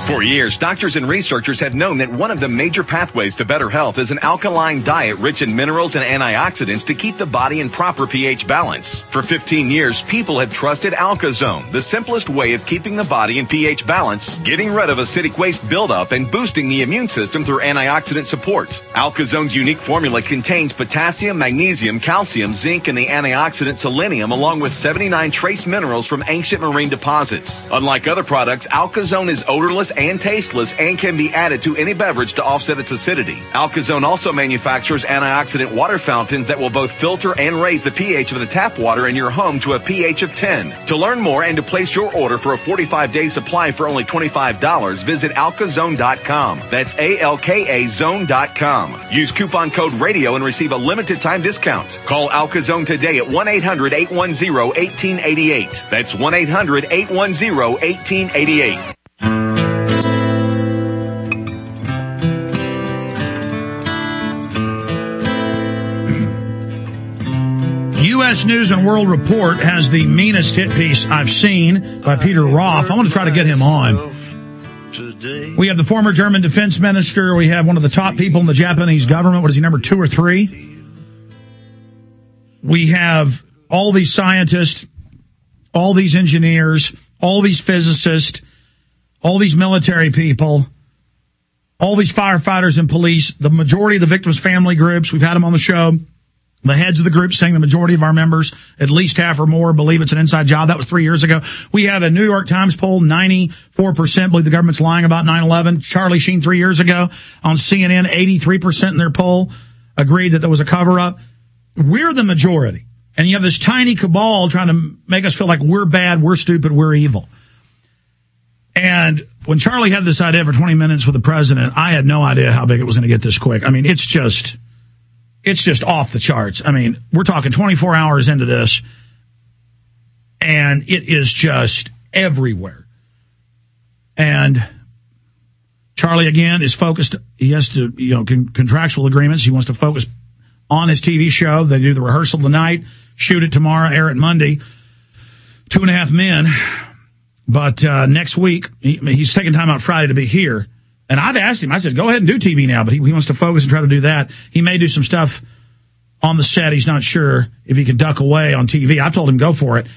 For years, doctors and researchers have known that one of the major pathways to better health is an alkaline diet rich in minerals and antioxidants to keep the body in proper pH balance. For 15 years, people have trusted AlkaZone, the simplest way of keeping the body in pH balance, getting rid of acidic waste buildup, and boosting the immune system through antioxidant support. AlkaZone's unique formula contains potassium, magnesium, calcium, zinc, and the antioxidant selenium, along with 79 trace minerals from ancient marine deposits. Unlike other products, AlkaZone is odorless and tasteless and can be added to any beverage to offset its acidity. Alkazone also manufactures antioxidant water fountains that will both filter and raise the pH of the tap water in your home to a pH of 10. To learn more and to place your order for a 45-day supply for only $25, visit alkazone.com. That's A-L-K-A zone.com. Use coupon code radio and receive a limited time discount. Call Alkazone today at 1-800-810-1888. That's 1-800-810-1888. U.S. News and World Report has the meanest hit piece I've seen by Peter Roth. I want to try to get him on. We have the former German defense minister. We have one of the top people in the Japanese government. What is he, number two or three? We have all these scientists, all these engineers, all these physicists, all these military people, all these firefighters and police, the majority of the victims' family groups. We've had them on the show. The heads of the group saying the majority of our members, at least half or more, believe it's an inside job. That was three years ago. We have a New York Times poll, 94% believe the government's lying about 9-11. Charlie Sheen three years ago on CNN, 83% in their poll agreed that there was a cover up. We're the majority. And you have this tiny cabal trying to make us feel like we're bad, we're stupid, we're evil. And when Charlie had this idea for 20 minutes with the president, I had no idea how big it was going to get this quick. I mean, it's just, it's just off the charts. I mean, we're talking 24 hours into this and it is just everywhere. And Charlie again is focused. He has to, you know, con- contractual agreements. He wants to focus on his TV show. They do the rehearsal tonight, shoot it tomorrow, air it Monday. Two and a half men. But uh, next week, he, he's taking time out Friday to be here. And I've asked him, I said, go ahead and do TV now, but he, he wants to focus and try to do that. He may do some stuff on the set. He's not sure if he can duck away on TV. I've told him go for it.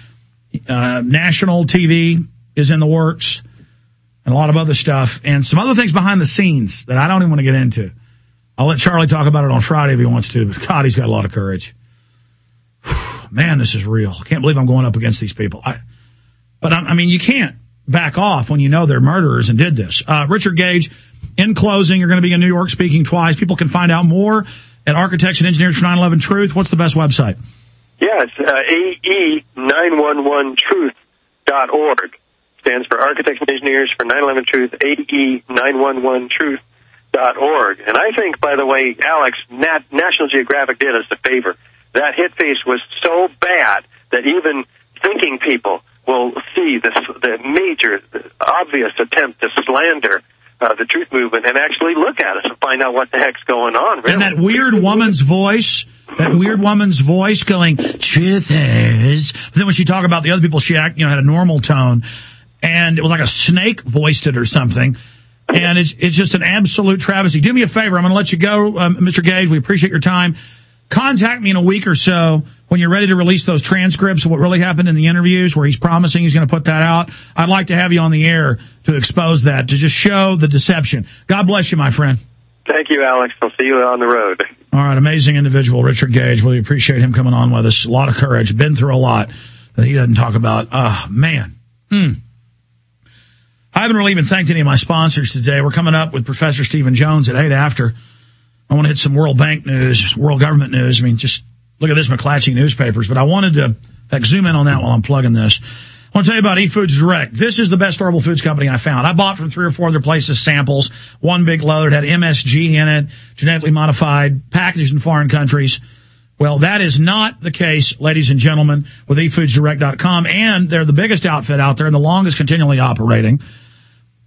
Uh, national TV is in the works and a lot of other stuff and some other things behind the scenes that I don't even want to get into. I'll let Charlie talk about it on Friday if he wants to, but God, he's got a lot of courage. Man, this is real. I can't believe I'm going up against these people. I, but I, I mean, you can't back off when you know they're murderers and did this. Uh, Richard Gage, in closing, you're going to be in New York speaking twice. People can find out more at Architects and Engineers for 911 Truth. What's the best website? Yes, uh, AE911truth.org stands for Architects and Engineers for 911 Truth, AE911truth.org. And I think, by the way, Alex, Nat- National Geographic did us a favor. That hit piece was so bad that even thinking people will see this, the major, obvious attempt to slander uh, the truth movement and actually look at us and find out what the heck's going on. Really. And that weird woman's voice, that weird woman's voice going, truth is. But then when she talked about the other people, she act, you know, had a normal tone and it was like a snake voiced it or something. And it's, it's just an absolute travesty. Do me a favor. I'm going to let you go, um, Mr. Gage. We appreciate your time. Contact me in a week or so when you're ready to release those transcripts of what really happened in the interviews where he's promising he's going to put that out. I'd like to have you on the air to expose that, to just show the deception. God bless you, my friend. Thank you, Alex. I'll see you on the road. All right. Amazing individual, Richard Gage. We appreciate him coming on with us. A lot of courage. Been through a lot that he doesn't talk about. Ah, uh, man. Hmm. I haven't really even thanked any of my sponsors today. We're coming up with Professor Stephen Jones at 8 after. I want to hit some World Bank news, world government news. I mean, just look at this McClatchy newspapers, but I wanted to zoom in on that while I'm plugging this. I want to tell you about eFoods Direct. This is the best durable foods company I found. I bought from three or four other places samples. One big load had MSG in it, genetically modified, packaged in foreign countries. Well, that is not the case, ladies and gentlemen, with eFoodsDirect.com. And they're the biggest outfit out there and the longest continually operating.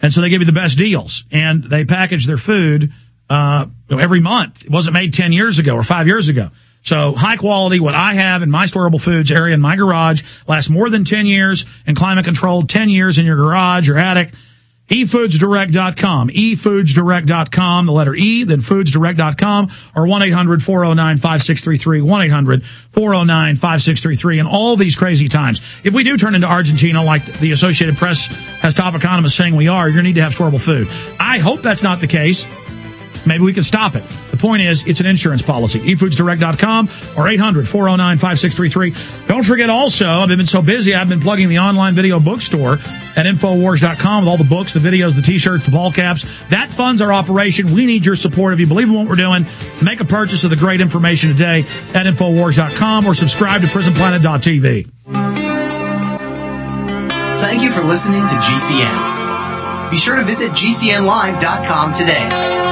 And so they give you the best deals and they package their food, uh, every month. It wasn't made 10 years ago or five years ago. So high quality, what I have in my storable foods area in my garage lasts more than 10 years and climate controlled 10 years in your garage or attic. eFoodsDirect.com, eFoodsDirect.com, the letter E, then FoodsDirect.com or 1-800-409-5633, 1-800-409-5633 and all these crazy times. If we do turn into Argentina like the Associated Press has top economists saying we are, you're going to need to have storable food. I hope that's not the case. Maybe we can stop it. The point is, it's an insurance policy. eFoodsDirect.com or 800-409-5633. Don't forget also, I've been so busy, I've been plugging the online video bookstore at Infowars.com with all the books, the videos, the t-shirts, the ball caps. That funds our operation. We need your support. If you believe in what we're doing, make a purchase of the great information today at Infowars.com or subscribe to PrisonPlanet.tv. Thank you for listening to GCN. Be sure to visit GCNlive.com today.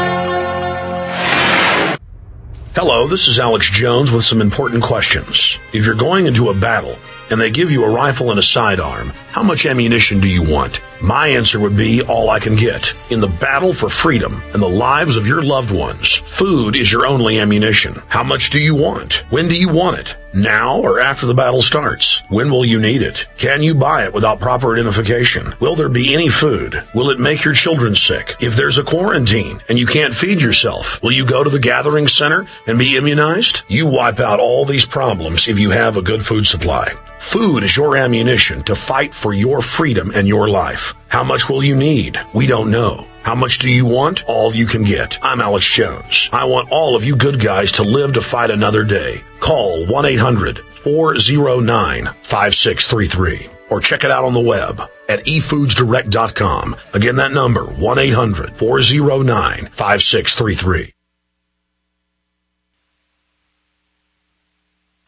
Hello, this is Alex Jones with some important questions. If you're going into a battle and they give you a rifle and a sidearm, how much ammunition do you want? My answer would be all I can get. In the battle for freedom and the lives of your loved ones, food is your only ammunition. How much do you want? When do you want it? Now or after the battle starts? When will you need it? Can you buy it without proper identification? Will there be any food? Will it make your children sick? If there's a quarantine and you can't feed yourself, will you go to the gathering center and be immunized? You wipe out all these problems if you have a good food supply. Food is your ammunition to fight for your freedom and your life. How much will you need? We don't know. How much do you want? All you can get. I'm Alex Jones. I want all of you good guys to live to fight another day. Call 1-800-409-5633 or check it out on the web at efoodsdirect.com. Again, that number, 1-800-409-5633.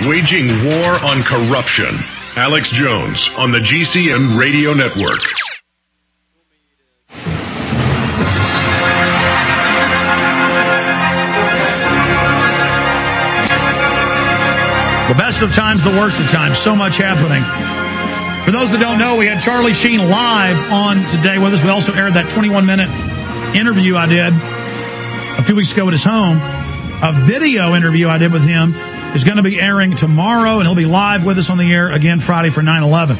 Waging war on corruption. Alex Jones on the GCN Radio Network. The best of times, the worst of times. So much happening. For those that don't know, we had Charlie Sheen live on today with us. We also aired that 21 minute interview I did a few weeks ago at his home. A video interview I did with him is going to be airing tomorrow, and he'll be live with us on the air again Friday for 9 11.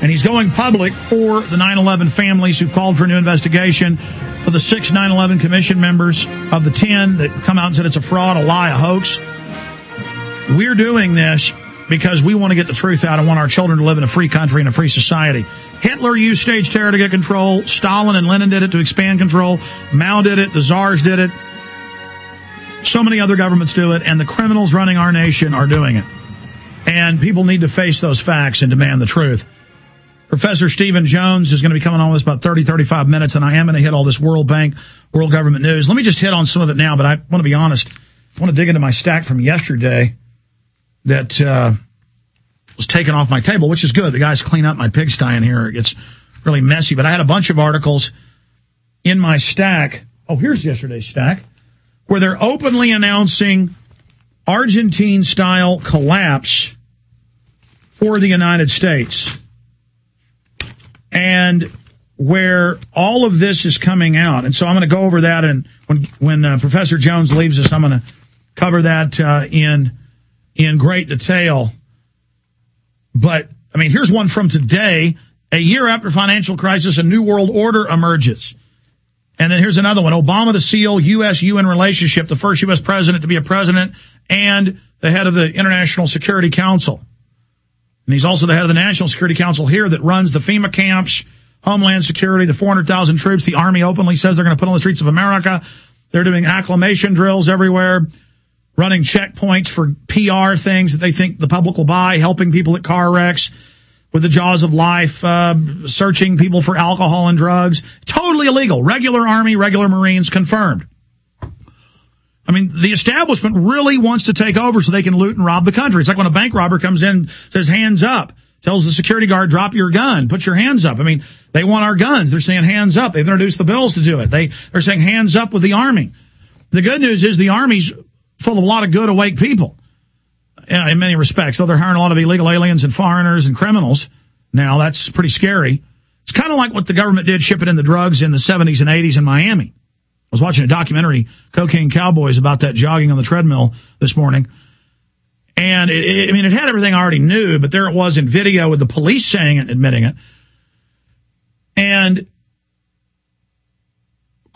And he's going public for the 9 11 families who've called for a new investigation, for the six 9 11 commission members of the 10 that come out and said it's a fraud, a lie, a hoax. We're doing this because we want to get the truth out and want our children to live in a free country and a free society. Hitler used stage terror to get control. Stalin and Lenin did it to expand control. Mao did it. The czars did it. So many other governments do it, and the criminals running our nation are doing it. And people need to face those facts and demand the truth. Professor Stephen Jones is going to be coming on with us about 30, 35 minutes, and I am going to hit all this World Bank, World Government News. Let me just hit on some of it now, but I want to be honest. I want to dig into my stack from yesterday that uh, was taken off my table, which is good. The guys clean up my pigsty in here. It gets really messy, but I had a bunch of articles in my stack. Oh, here's yesterday's stack where they're openly announcing Argentine style collapse for the United States. And where all of this is coming out. And so I'm going to go over that. And when, when uh, Professor Jones leaves us, I'm going to cover that uh, in, in great detail. But I mean, here's one from today. A year after financial crisis, a new world order emerges. And then here's another one. Obama to seal U.S. UN relationship, the first U.S. president to be a president and the head of the International Security Council. And he's also the head of the National Security Council here that runs the FEMA camps, Homeland Security, the 400,000 troops. The Army openly says they're going to put on the streets of America. They're doing acclamation drills everywhere, running checkpoints for PR things that they think the public will buy, helping people at car wrecks with the jaws of life, uh, searching people for alcohol and drugs. Totally illegal. Regular Army, regular Marines confirmed. I mean, the establishment really wants to take over so they can loot and rob the country. It's like when a bank robber comes in, says hands up, tells the security guard, drop your gun, put your hands up. I mean, they want our guns. They're saying hands up. They've introduced the bills to do it. They, they're saying hands up with the army. The good news is the army's full of a lot of good, awake people in many respects. Though they're hiring a lot of illegal aliens and foreigners and criminals. Now that's pretty scary. It's kind of like what the government did shipping in the drugs in the 70s and 80s in Miami. I was watching a documentary, Cocaine Cowboys, about that jogging on the treadmill this morning. And it, it, I mean, it had everything I already knew, but there it was in video with the police saying it, and admitting it. And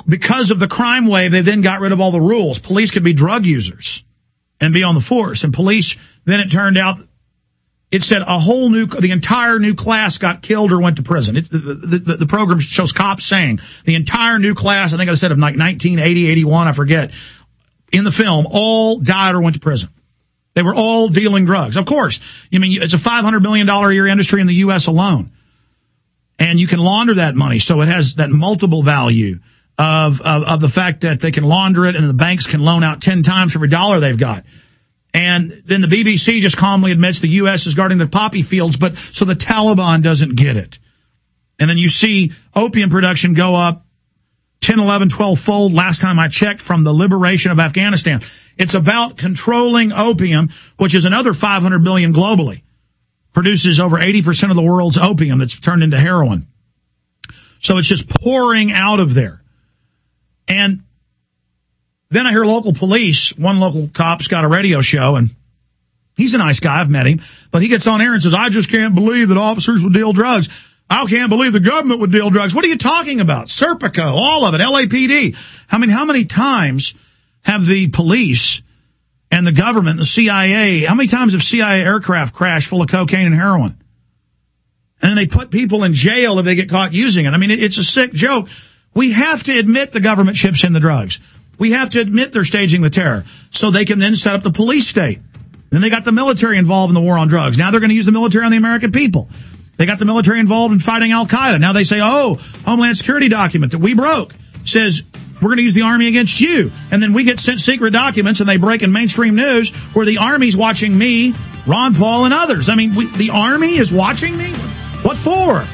because of the crime wave, they then got rid of all the rules. Police could be drug users and be on the force. And police, then it turned out it said a whole new, the entire new class got killed or went to prison. It, the, the, the, program shows cops saying the entire new class, I think I said of like 1980, 81, I forget, in the film, all died or went to prison. They were all dealing drugs. Of course, I mean, it's a $500 million a year industry in the U.S. alone. And you can launder that money. So it has that multiple value of, of, of the fact that they can launder it and the banks can loan out 10 times every dollar they've got. And then the BBC just calmly admits the U.S. is guarding the poppy fields, but so the Taliban doesn't get it. And then you see opium production go up 10, 11, 12 fold last time I checked from the liberation of Afghanistan. It's about controlling opium, which is another 500 billion globally. Produces over 80% of the world's opium that's turned into heroin. So it's just pouring out of there. And then I hear local police, one local cop's got a radio show and he's a nice guy. I've met him, but he gets on air and says, I just can't believe that officers would deal drugs. I can't believe the government would deal drugs. What are you talking about? Serpico, all of it, LAPD. I mean, how many times have the police and the government, the CIA, how many times have CIA aircraft crashed full of cocaine and heroin? And then they put people in jail if they get caught using it. I mean, it's a sick joke. We have to admit the government ships in the drugs. We have to admit they're staging the terror so they can then set up the police state. Then they got the military involved in the war on drugs. Now they're going to use the military on the American people. They got the military involved in fighting Al Qaeda. Now they say, oh, Homeland Security document that we broke says we're going to use the army against you. And then we get sent secret documents and they break in mainstream news where the army's watching me, Ron Paul, and others. I mean, we, the army is watching me? What for?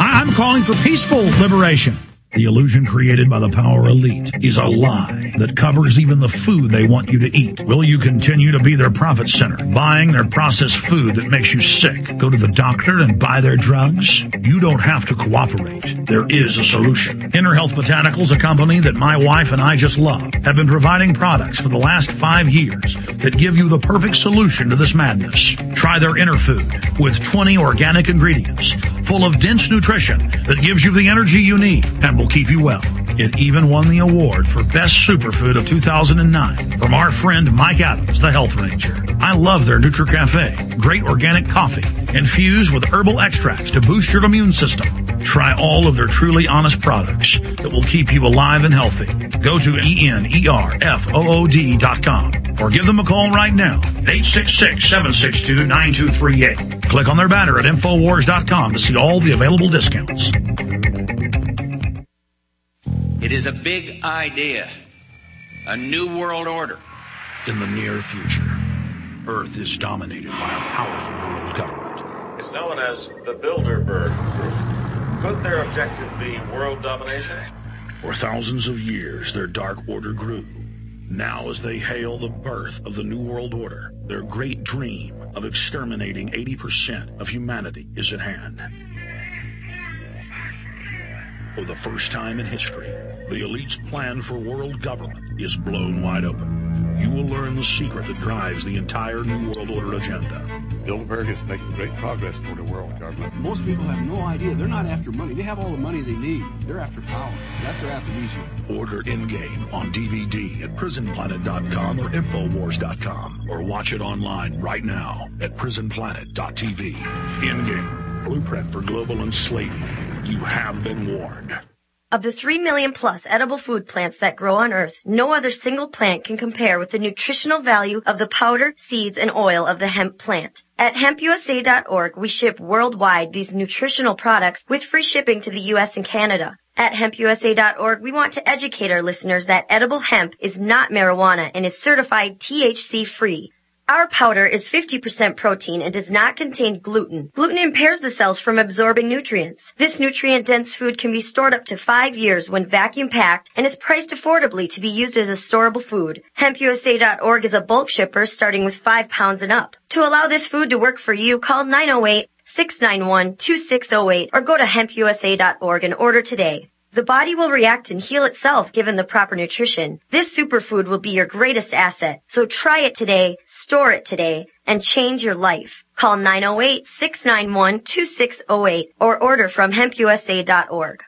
I, I'm calling for peaceful liberation. The illusion created by the power elite is a lie that covers even the food they want you to eat. Will you continue to be their profit center, buying their processed food that makes you sick? Go to the doctor and buy their drugs? You don't have to cooperate. There is a solution. Enerhealth Botanicals, a company that my wife and I just love, have been providing products for the last five years that give you the perfect solution to this madness. Try their Enerfood with 20 organic ingredients full of dense nutrition that gives you the energy you need and will keep you well. It even won the award for Best Superfood of 2009 from our friend Mike Adams, the Health Ranger. I love their NutriCafe. Great organic coffee infused with herbal extracts to boost your immune system. Try all of their truly honest products that will keep you alive and healthy. Go to E-N-E-R-F-O-O-D dot com or give them a call right now. 866-762-9238. Click on their banner at Infowars.com to see all the available discounts. It is a big idea. A new world order. In the near future, Earth is dominated by a powerful world government. It's known as the Bilderberg Group. Could their objective be world domination? For thousands of years, their dark order grew. Now, as they hail the birth of the New World Order, their great dream of exterminating 80% of humanity is at hand. For the first time in history, the elite's plan for world government is blown wide open. You will learn the secret that drives the entire New World Order agenda. Bilderberg is making great progress toward a world government. Most people have no idea. They're not after money. They have all the money they need. They're after power. That's their aphrodisiac. Order Endgame on DVD at prisonplanet.com or infowars.com or watch it online right now at prisonplanet.tv. Endgame, blueprint for global enslavement. You have been warned. Of the 3 million plus edible food plants that grow on Earth, no other single plant can compare with the nutritional value of the powder, seeds, and oil of the hemp plant. At hempusa.org, we ship worldwide these nutritional products with free shipping to the US and Canada. At hempusa.org, we want to educate our listeners that edible hemp is not marijuana and is certified THC free. Our powder is 50% protein and does not contain gluten. Gluten impairs the cells from absorbing nutrients. This nutrient-dense food can be stored up to five years when vacuum packed and is priced affordably to be used as a storable food. HempUSA.org is a bulk shipper starting with five pounds and up. To allow this food to work for you, call 908 691 2608 or go to hempusa.org and order today. The body will react and heal itself given the proper nutrition. This superfood will be your greatest asset. So try it today, store it today, and change your life. Call 908-691-2608 or order from hempusa.org.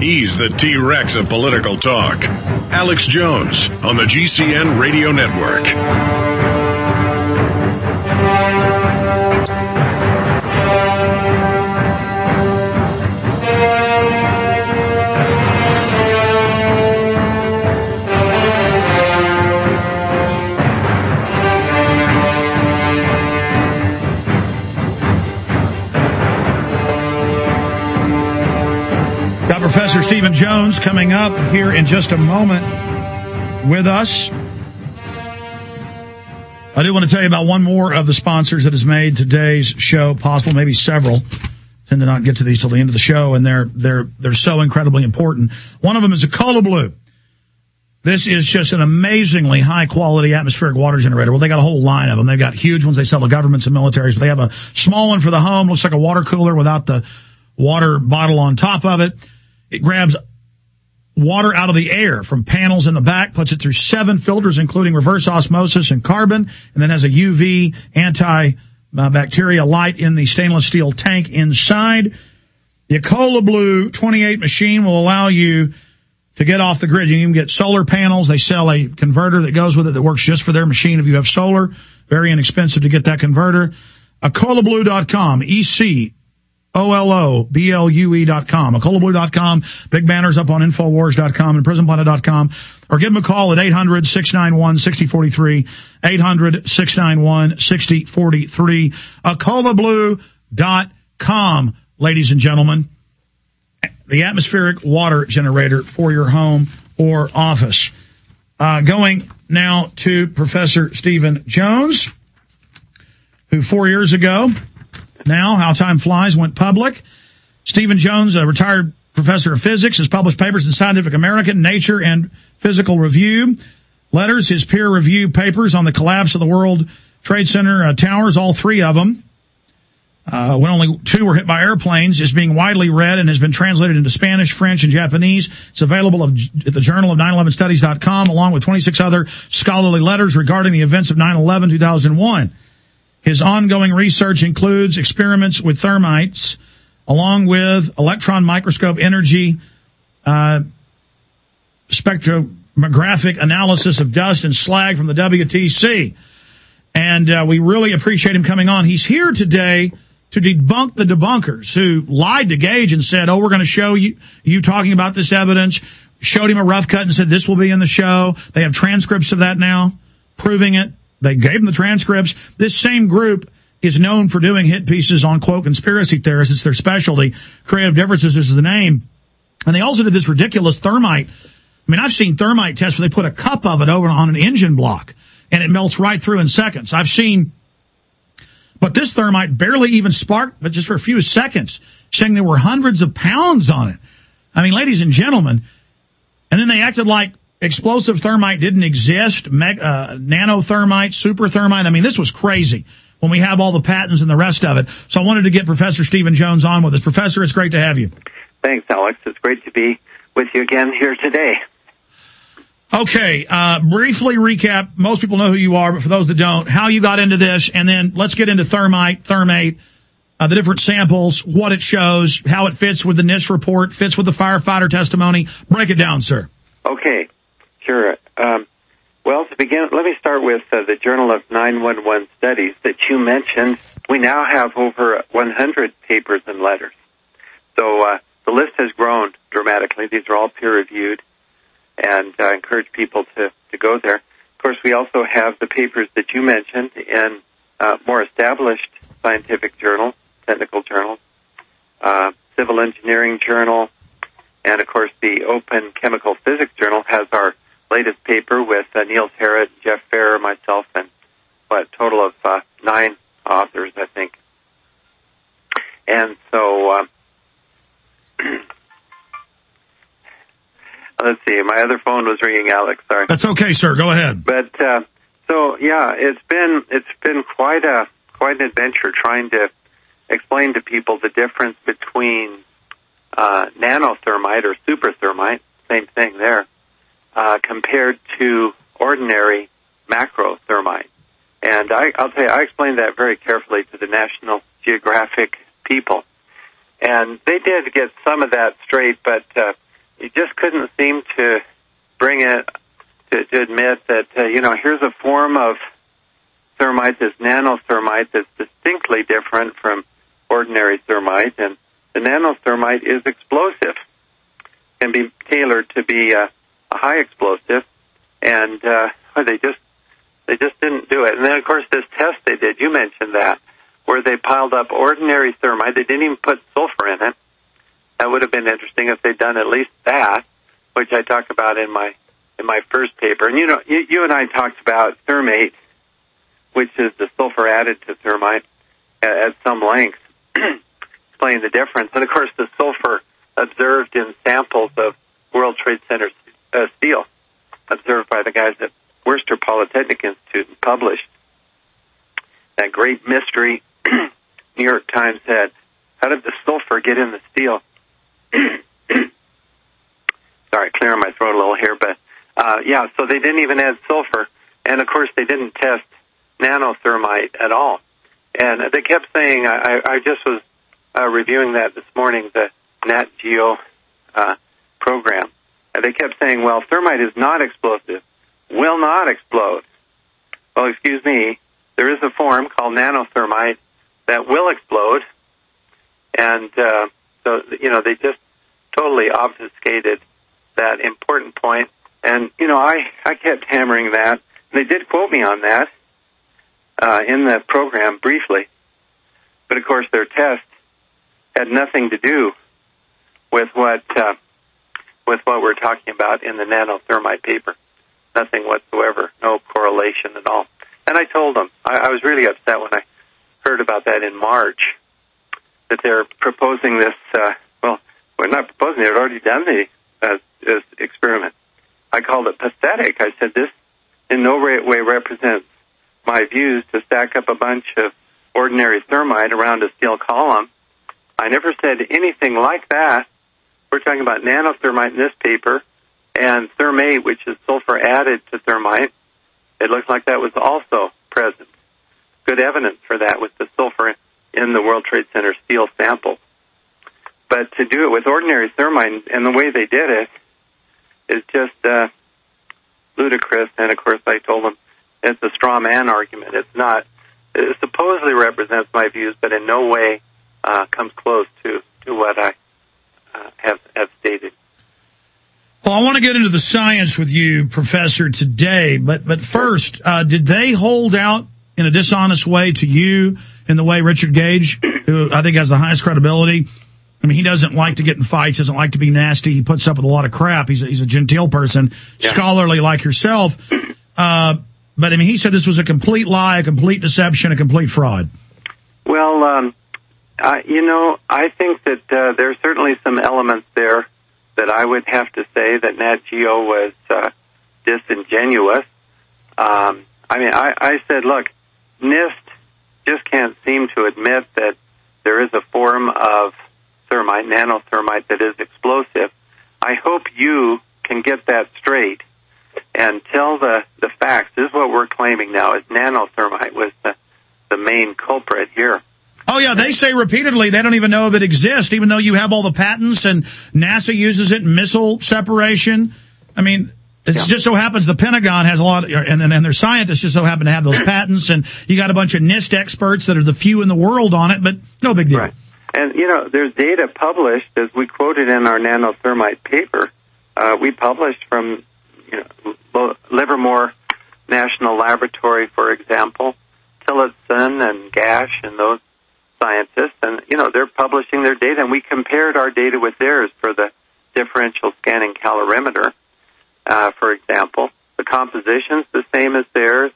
He's the T-Rex of political talk. Alex Jones on the GCN Radio Network. Professor Stephen Jones coming up here in just a moment with us. I do want to tell you about one more of the sponsors that has made today's show possible, maybe several. Tend to not get to these till the end of the show, and they're they're they're so incredibly important. One of them is EcoloBlue. This is just an amazingly high quality atmospheric water generator. Well, they got a whole line of them. They've got huge ones they sell to governments and militaries, but they have a small one for the home. Looks like a water cooler without the water bottle on top of it. It grabs water out of the air from panels in the back, puts it through seven filters, including reverse osmosis and carbon, and then has a UV antibacteria light in the stainless steel tank inside. The EcoloBlue 28 machine will allow you to get off the grid. You can get solar panels. They sell a converter that goes with it that works just for their machine if you have solar. Very inexpensive to get that converter. EcoloBlue.com, E-C O-L-O-B-L-U-E dot com, EcoloBlue.com, big banners up on Infowars.com and PrisonPlanet.com, or give them a call at 800-691-6043, 800-691-6043, EcoloBlue.com, ladies and gentlemen the atmospheric water generator for your home or office. Uh, going now to Professor Stephen Jones, who four years ago, now how time flies, went public. Stephen Jones, a retired professor of physics, has published papers in Scientific American, Nature, and Physical Review. Letters, his peer review papers on the collapse of the World Trade Center uh, towers, all three of them uh, when only two were hit by airplanes, is being widely read and has been translated into Spanish, French, and Japanese. It's available at the Journal of 9/11studies.com, along with 26 other scholarly letters regarding the events of 9/11 2001. His ongoing research includes experiments with thermites, along with electron microscope energy, uh, spectrographic analysis of dust and slag from the WTC. And uh, we really appreciate him coming on. He's here today to debunk the debunkers who lied to Gage and said, "Oh, we're going to show you you talking about this evidence." Showed him a rough cut and said, "This will be in the show." They have transcripts of that now, proving it. They gave them the transcripts. This same group is known for doing hit pieces on quote conspiracy theorists. It's their specialty. Creative Differences is the name, and they also did this ridiculous thermite. I mean, I've seen thermite tests where they put a cup of it over on an engine block and it melts right through in seconds. I've seen but this thermite barely even sparked, but just for a few seconds, saying there were hundreds of pounds on it. I mean, ladies and gentlemen, and then they acted like explosive thermite didn't exist, meg, uh, nano thermite, super thermite. I mean, this was crazy when we have all the patents and the rest of it. So I wanted to get Professor Stephen Jones on with us. Professor, it's great to have you. Thanks, Alex. It's great to be with you again here today. Okay, uh, briefly recap. Most people know who you are, but for those that don't, how you got into this, and then let's get into thermite, thermate, uh, the different samples, what it shows, how it fits with the NIST report, fits with the firefighter testimony. Break it down, sir. Okay, sure. Um, well, to begin, let me start with uh, the Journal of 911 Studies that you mentioned. We now have over 100 papers and letters. So uh, the list has grown dramatically. These are all peer reviewed and uh, encourage people to, to go there. Of course, we also have the papers that you mentioned in uh, more established scientific journals, technical journals, uh, Civil Engineering Journal, and of course the Open Chemical Physics Journal has our latest paper with uh, Niels Harrit, Jeff Farrer, myself, and what a total of uh, nine authors, I think. And so. Uh, let's see, my other phone was ringing, Alex. Sorry. That's okay, sir. Go ahead. But uh, so yeah, it's been it's been quite a quite an adventure trying to explain to people the difference between uh, nanothermite or superthermite, same thing there, uh, compared to ordinary macrothermite. And I, I'll tell you, I explained that very carefully to the National Geographic people, and they did get some of that straight, but uh, you just couldn't seem to bring it to, to admit that uh, you know here's a form of thermite, this nanothermite that's distinctly different from ordinary thermite, and the nanothermite is explosive, can be tailored to be a, a high explosive, and uh, they just they just didn't do it. And then of course this test they did, you mentioned that, where they piled up ordinary thermite, they didn't even put sulfur in it. That would would have been interesting if they'd done at least that, which I talk about in my in my first paper. And you know, you, you and I talked about thermate, which is the sulfur added to thermite, at, at some length, explaining the difference. And of course, the sulfur observed in samples of World Trade Center uh, steel, observed by the guys at Worcester Polytechnic Institute published. That great mystery New York Times had. How did the sulfur get in the steel? Sorry, clearing my throat a little here, but uh, yeah, so they didn't even add sulfur, and of course they didn't test nanothermite at all. And they kept saying, I, I just was uh, reviewing that this morning, the Nat Geo uh, program, they kept saying, well, thermite is not explosive, will not explode. Well, excuse me, there is a form called nanothermite that will explode, and uh, so you know they just totally obfuscated that important point. And you know, I I kept hammering that. They did quote me on that uh, in the program briefly, but of course their test had nothing to do with what uh, with what we're talking about in the nanothermite paper. Nothing whatsoever, no correlation at all. And I told them I, I was really upset when I heard about that in March that they're proposing this. Uh, well, we're not proposing; they've already done the uh, this experiment. I called it pathetic. I said this in no way represents my views to stack up a bunch of ordinary thermite around a steel column. I never said anything like that. We're talking about nanothermite in this paper and thermate, which is sulfur added to thermite. It looks like that was also present. Good evidence for that with the sulfur in the World Trade Center steel sample. But to do it with ordinary thermite and the way they did it is just uh, ludicrous. And of course, I told them it's a straw man argument. It's not. It supposedly represents my views, but in no way uh, comes close to to what I uh, have have stated. Well, I want to get into the science with you, Professor, today. But but first, uh, did they hold out in a dishonest way to you in the way Richard Gage, who I think has the highest credibility? I mean, he doesn't like to get in fights, doesn't like to be nasty. He puts up with a lot of crap. He's a, he's a genteel person, yeah. scholarly like yourself. Uh, but I mean, he said this was a complete lie, a complete deception, a complete fraud. Well, um, uh, you know, I think that uh, there's certainly some elements there that I would have to say that Nat Geo was uh, disingenuous. Um, I mean, I, I said, look, NIST just can't seem to admit that there is a form of thermite, nanothermite that is explosive. I hope you can get that straight and tell the, the facts. This is what we're claiming now is nanothermite was the, the main culprit here. Oh yeah, they say repeatedly they don't even know if it exists, even though you have all the patents and NASA uses it, missile separation. I mean, it yeah. just so happens the Pentagon has a lot, of, and, and their scientists just so happen to have those patents, and you got a bunch of NIST experts that are the few in the world on it, but no big deal. Right. And, you know, there's data published, as we quoted in our nanothermite paper. Uh, we published from you know, Livermore National Laboratory, for example, Tillotson and Gash and those scientists. And, you know, they're publishing their data, and we compared our data with theirs for the differential scanning calorimeter, uh, for example. The composition's the same as theirs.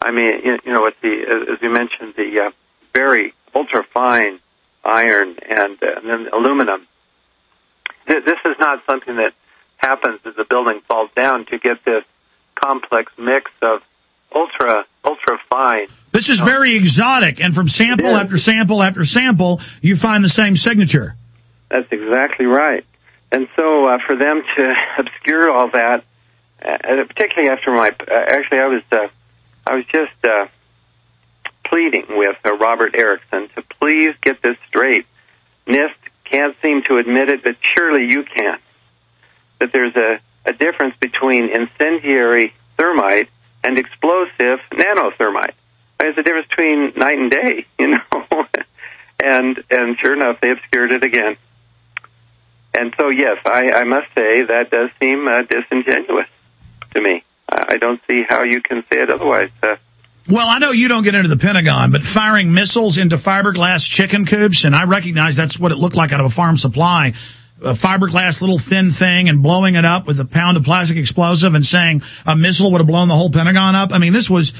I mean, you know, with the, as we mentioned, the uh, very ultra fine iron, and, uh, and then aluminum. This is not something that happens as the building falls down to get this complex mix of ultra ultra fine. This is very exotic, and from sample after sample after sample, you find the same signature. That's exactly right. And so, uh, for them to obscure all that, uh, particularly after my, uh, actually, I was, uh, I was just uh, pleading with uh, Robert Erickson to please get this straight. NIST can't seem to admit it, but surely you can. That there's a, a difference between incendiary thermite and explosive nanothermite. There's a difference between night and day, you know. and and sure enough, they obscured it again. And so, yes, I, I must say that does seem uh, disingenuous to me. I don't see how you can say it otherwise. Uh, well, I know you don't get into the Pentagon, but firing missiles into fiberglass chicken coops, and I recognize that's what it looked like out of a farm supply. A fiberglass little thin thing and blowing it up with a pound of plastic explosive and saying a missile would have blown the whole Pentagon up. I mean, this was,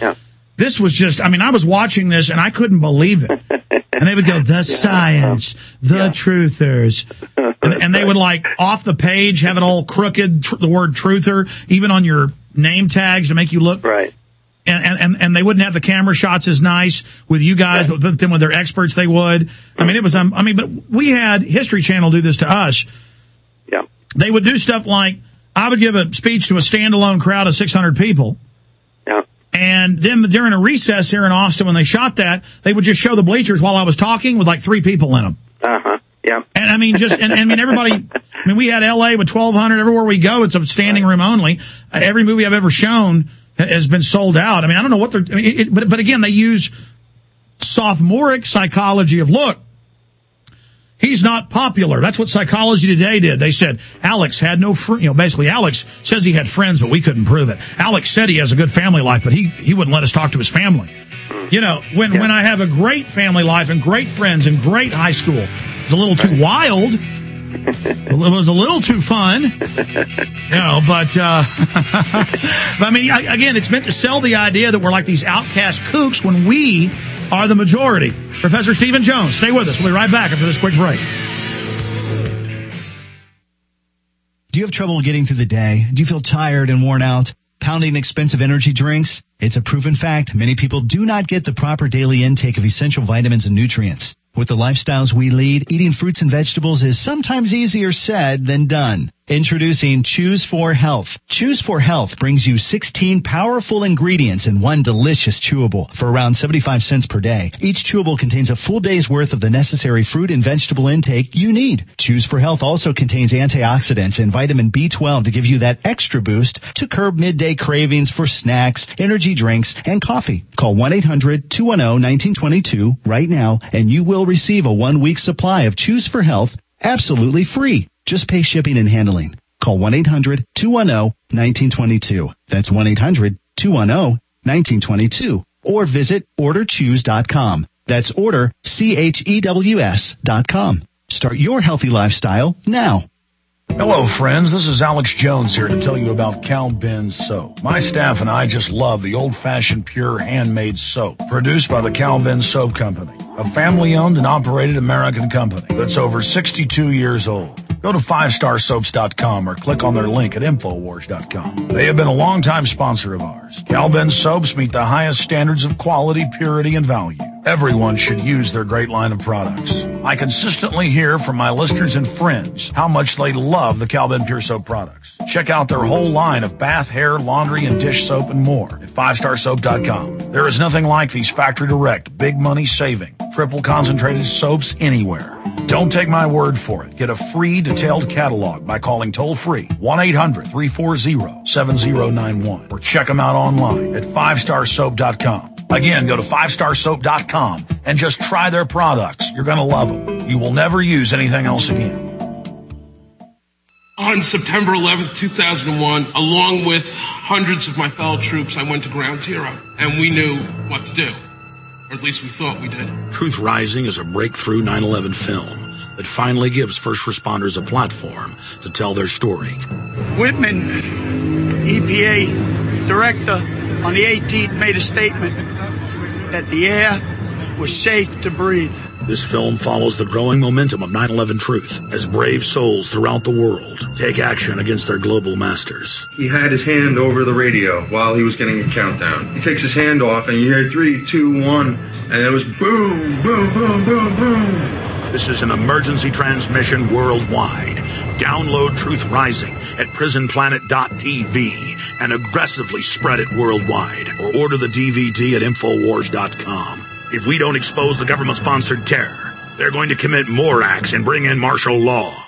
this was just, I mean, I was watching this and I couldn't believe it. And they would go, the science, the truthers. And, and they would like off the page have it all crooked, tr- the word truther, even on your name tags to make you look. Right. And, and, and they wouldn't have the camera shots as nice with you guys, but, but then with their experts, they would. I mean, it was, um, I mean, but we had History Channel do this to us. Yeah. They would do stuff like, I would give a speech to a standalone crowd of 600 people. Yeah. And then during a recess here in Austin, when they shot that, they would just show the bleachers while I was talking with like three people in them. Uh huh. Yeah. And I mean, just, and, and I mean, everybody, I mean, we had LA with 1200 everywhere we go. It's a standing room only. Every movie I've ever shown has been sold out. I mean, I don't know what they're, I mean, it, but, but again, they use sophomoric psychology of look, he's not popular. That's what psychology today did. They said Alex had no, fr- you know, basically Alex says he had friends, but we couldn't prove it. Alex said he has a good family life, but he, he wouldn't let us talk to his family. You know, when, when I have a great family life and great friends and great high school, it's a little too wild. It was a little too fun, you know, but, uh, I mean, again, it's meant to sell the idea that we're like these outcast kooks when we are the majority. Professor Stephen Jones, stay with us. We'll be right back after this quick break. Do you have trouble getting through the day? Do you feel tired and worn out? Pounding expensive energy drinks? It's a proven fact many people do not get the proper daily intake of essential vitamins and nutrients. With the lifestyles we lead, eating fruits and vegetables is sometimes easier said than done. Introducing Chews for Health. Chews for Health brings you 16 powerful ingredients in one delicious chewable for around 75 cents per day. Each chewable contains a full day's worth of the necessary fruit and vegetable intake you need. Chews for Health also contains antioxidants and vitamin B12 to give you that extra boost to curb midday cravings for snacks, energy drinks, and coffee. Call 1-800-210-1922 right now and you will receive a one week supply of Chews for Health absolutely free. Just pay shipping and handling. Call 1-800-210-1922. That's 1-800-210-1922. Or visit orderchews.com. That's order, C-H-E-W-S dot com. Start your healthy lifestyle now. Hello, friends. This is Alex Jones here to tell you about Calben Soap. My staff and I just love the old-fashioned pure handmade soap produced by the Calben Soap Company, a family-owned and operated American company that's over 62 years old. Go to 5starsoaps.com or click on their link at infowars.com. They have been a longtime sponsor of ours. Calben soaps meet the highest standards of quality, purity, and value. Everyone should use their great line of products. I consistently hear from my listeners and friends how much they love the Calben Pure Soap products. Check out their whole line of bath, hair, laundry, and dish soap and more at 5starsoap.com. There is nothing like these factory direct, big money saving, triple concentrated soaps anywhere. Don't take my word for it. Get a free detailed catalog by calling toll free 1-800-340-7091 or check them out online at 5starsoap.com. Again, go to 5starsoap.com and just try their products. You're going to love them. You will never use anything else again. On September 11th, 2001, along with hundreds of my fellow troops, I went to Ground Zero, and we knew what to do. Or at least we thought we did. Truth Rising is a breakthrough 9-11 film that finally gives first responders a platform to tell their story. Whitman, EPA director, on the 18th made a statement that the air was safe to breathe. This film follows the growing momentum of 9-11 truth as brave souls throughout the world take action against their global masters. He had his hand over the radio while he was getting a countdown. He takes his hand off, and you hear three, two, one, and it was boom, boom, boom, boom, boom. This is an emergency transmission worldwide. Download Truth Rising at prisonplanet.tv and aggressively spread it worldwide or order the DVD at infowars.com. If we don't expose the government sponsored terror, they're going to commit more acts and bring in martial law.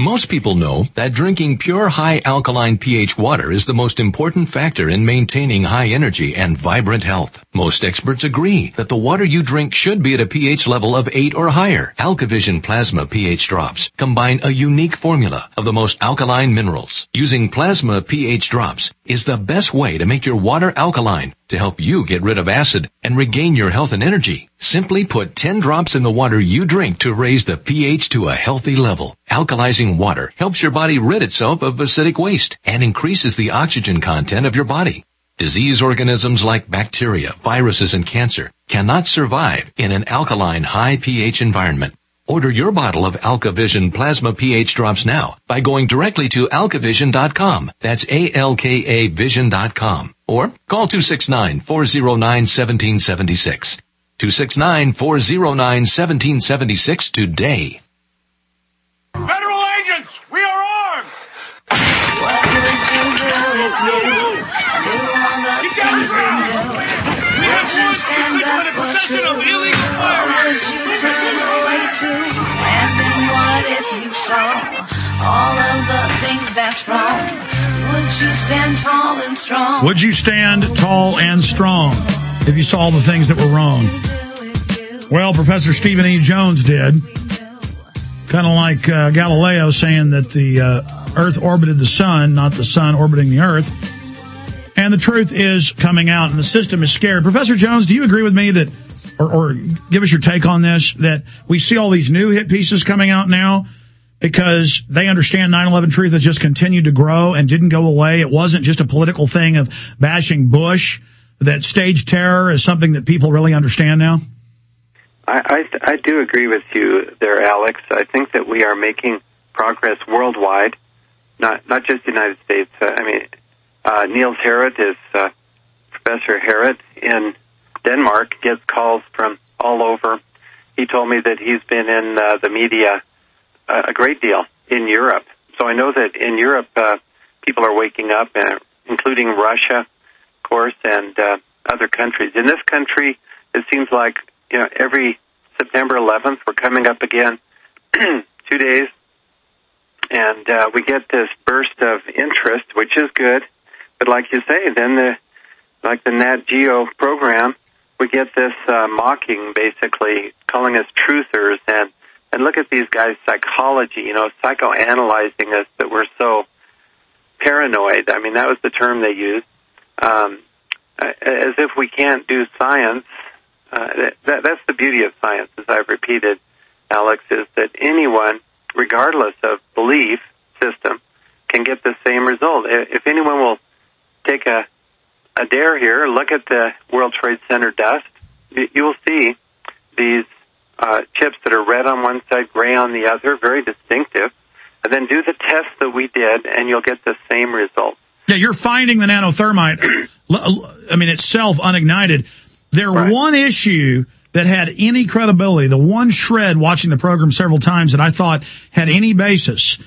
Most people know that drinking pure high alkaline pH water is the most important factor in maintaining high energy and vibrant health. Most experts agree that the water you drink should be at a pH level of 8 or higher. AlkaVision Plasma pH drops combine a unique formula of the most alkaline minerals. Using plasma pH drops is the best way to make your water alkaline to help you get rid of acid and regain your health and energy. Simply put 10 drops in the water you drink to raise the pH to a healthy level. Alkalizing water helps your body rid itself of acidic waste and increases the oxygen content of your body. Disease organisms like bacteria, viruses, and cancer cannot survive in an alkaline high pH environment. Order your bottle of AlkaVision Plasma pH drops now by going directly to alkavision.com. That's A-L-K-A vision.com. Or call 269-409-1776. 269-409-1776 today. You all the things we knew? Would you stand up for true? Or would you turn away too? And then what if you saw all of the things that's wrong? Would you stand tall and strong? Would you stand tall and strong if you saw all the things that were wrong? Well, Professor Stephen E. Jones did. Kind of like uh, Galileo saying that the uh, Earth orbited the sun, not the sun orbiting the Earth. And the truth is coming out, and the system is scared. Professor Jones, do you agree with me that, or, or give us your take on this, that we see all these new hit pieces coming out now because they understand 9-11 truth has just continued to grow and didn't go away. It wasn't just a political thing of bashing Bush, that stage terror is something that people really understand now? I, I, I do agree with you there, Alex. I think that we are making progress worldwide, not not just the United States. Uh, I mean, uh, Niels Harrit is uh, Professor Harrit in Denmark gets calls from all over. He told me that he's been in uh, the media a great deal in Europe. So I know that in Europe, uh, people are waking up, uh, including Russia, of course, and uh, other countries. In this country, it seems like you know every September 11th we're coming up again, two days, and uh, we get this burst of interest, which is good. But like you say, then the like the Nat Geo program, we get this uh, mocking, basically calling us truthers, and and look at these guys' psychology, you know, psychoanalyzing us that we're so paranoid. I mean, that was the term they used, um, as if we can't do science. Uh, that, that's the beauty of science, as I've repeated, Alex, is that anyone, regardless of belief system, can get the same result. If anyone will take a, a dare here, look at the World Trade Center dust, you will see these uh, chips that are red on one side, gray on the other, very distinctive. And then do the test that we did, and you'll get the same result. Yeah, you're finding the nanothermite, I mean, itself unignited. Their right. one issue that had any credibility, the one shred watching the program several times that I thought had any basis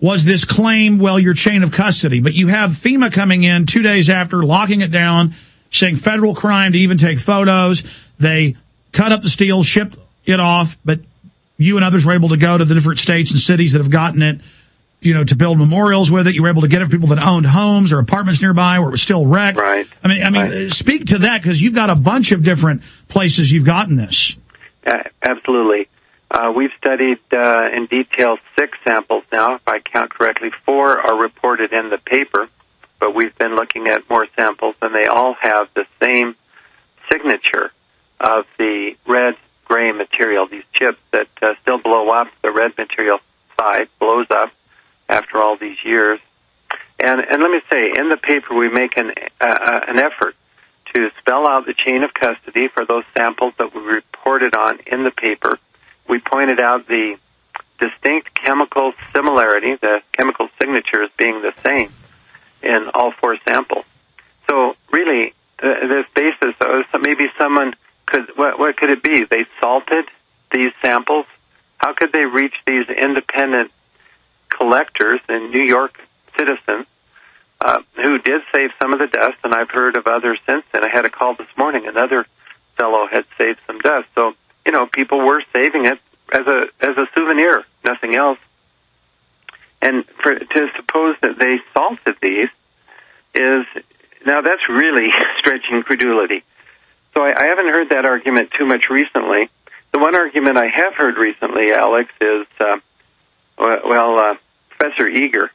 was this claim, well, your chain of custody. But you have FEMA coming in two days after, locking it down, saying federal crime to even take photos. They cut up the steel, shipped it off, but you and others were able to go to the different states and cities that have gotten it you know, to build memorials with it. You were able to get it for people that owned homes or apartments nearby where it was still wrecked. Right. I mean, I mean, right. speak to that because you've got a bunch of different places you've gotten this. Uh, absolutely. Uh, we've studied uh, in detail six samples now, if I count correctly. Four are reported in the paper, but we've been looking at more samples, and they all have the same signature of the red gray material. These chips that uh, still blow up, the red material side blows up after all these years. And and let me say, in the paper we make an uh, an effort to spell out the chain of custody for those samples that we reported on in the paper. We pointed out the distinct chemical similarity, the chemical signatures being the same in all four samples. So really, uh, this basis, uh, maybe someone could, what, what could it be? They salted these samples. How could they reach these independent collectors and New York citizens uh, who did save some of the dust, and I've heard of others since then. I had a call this morning; another fellow had saved some dust. So you know, people were saving it as a as a souvenir, nothing else. And for, to suppose that they salted these is now that's really stretching credulity. So I, I haven't heard that argument too much recently. The one argument I have heard recently, Alex, is uh, well, uh, Professor Eagar.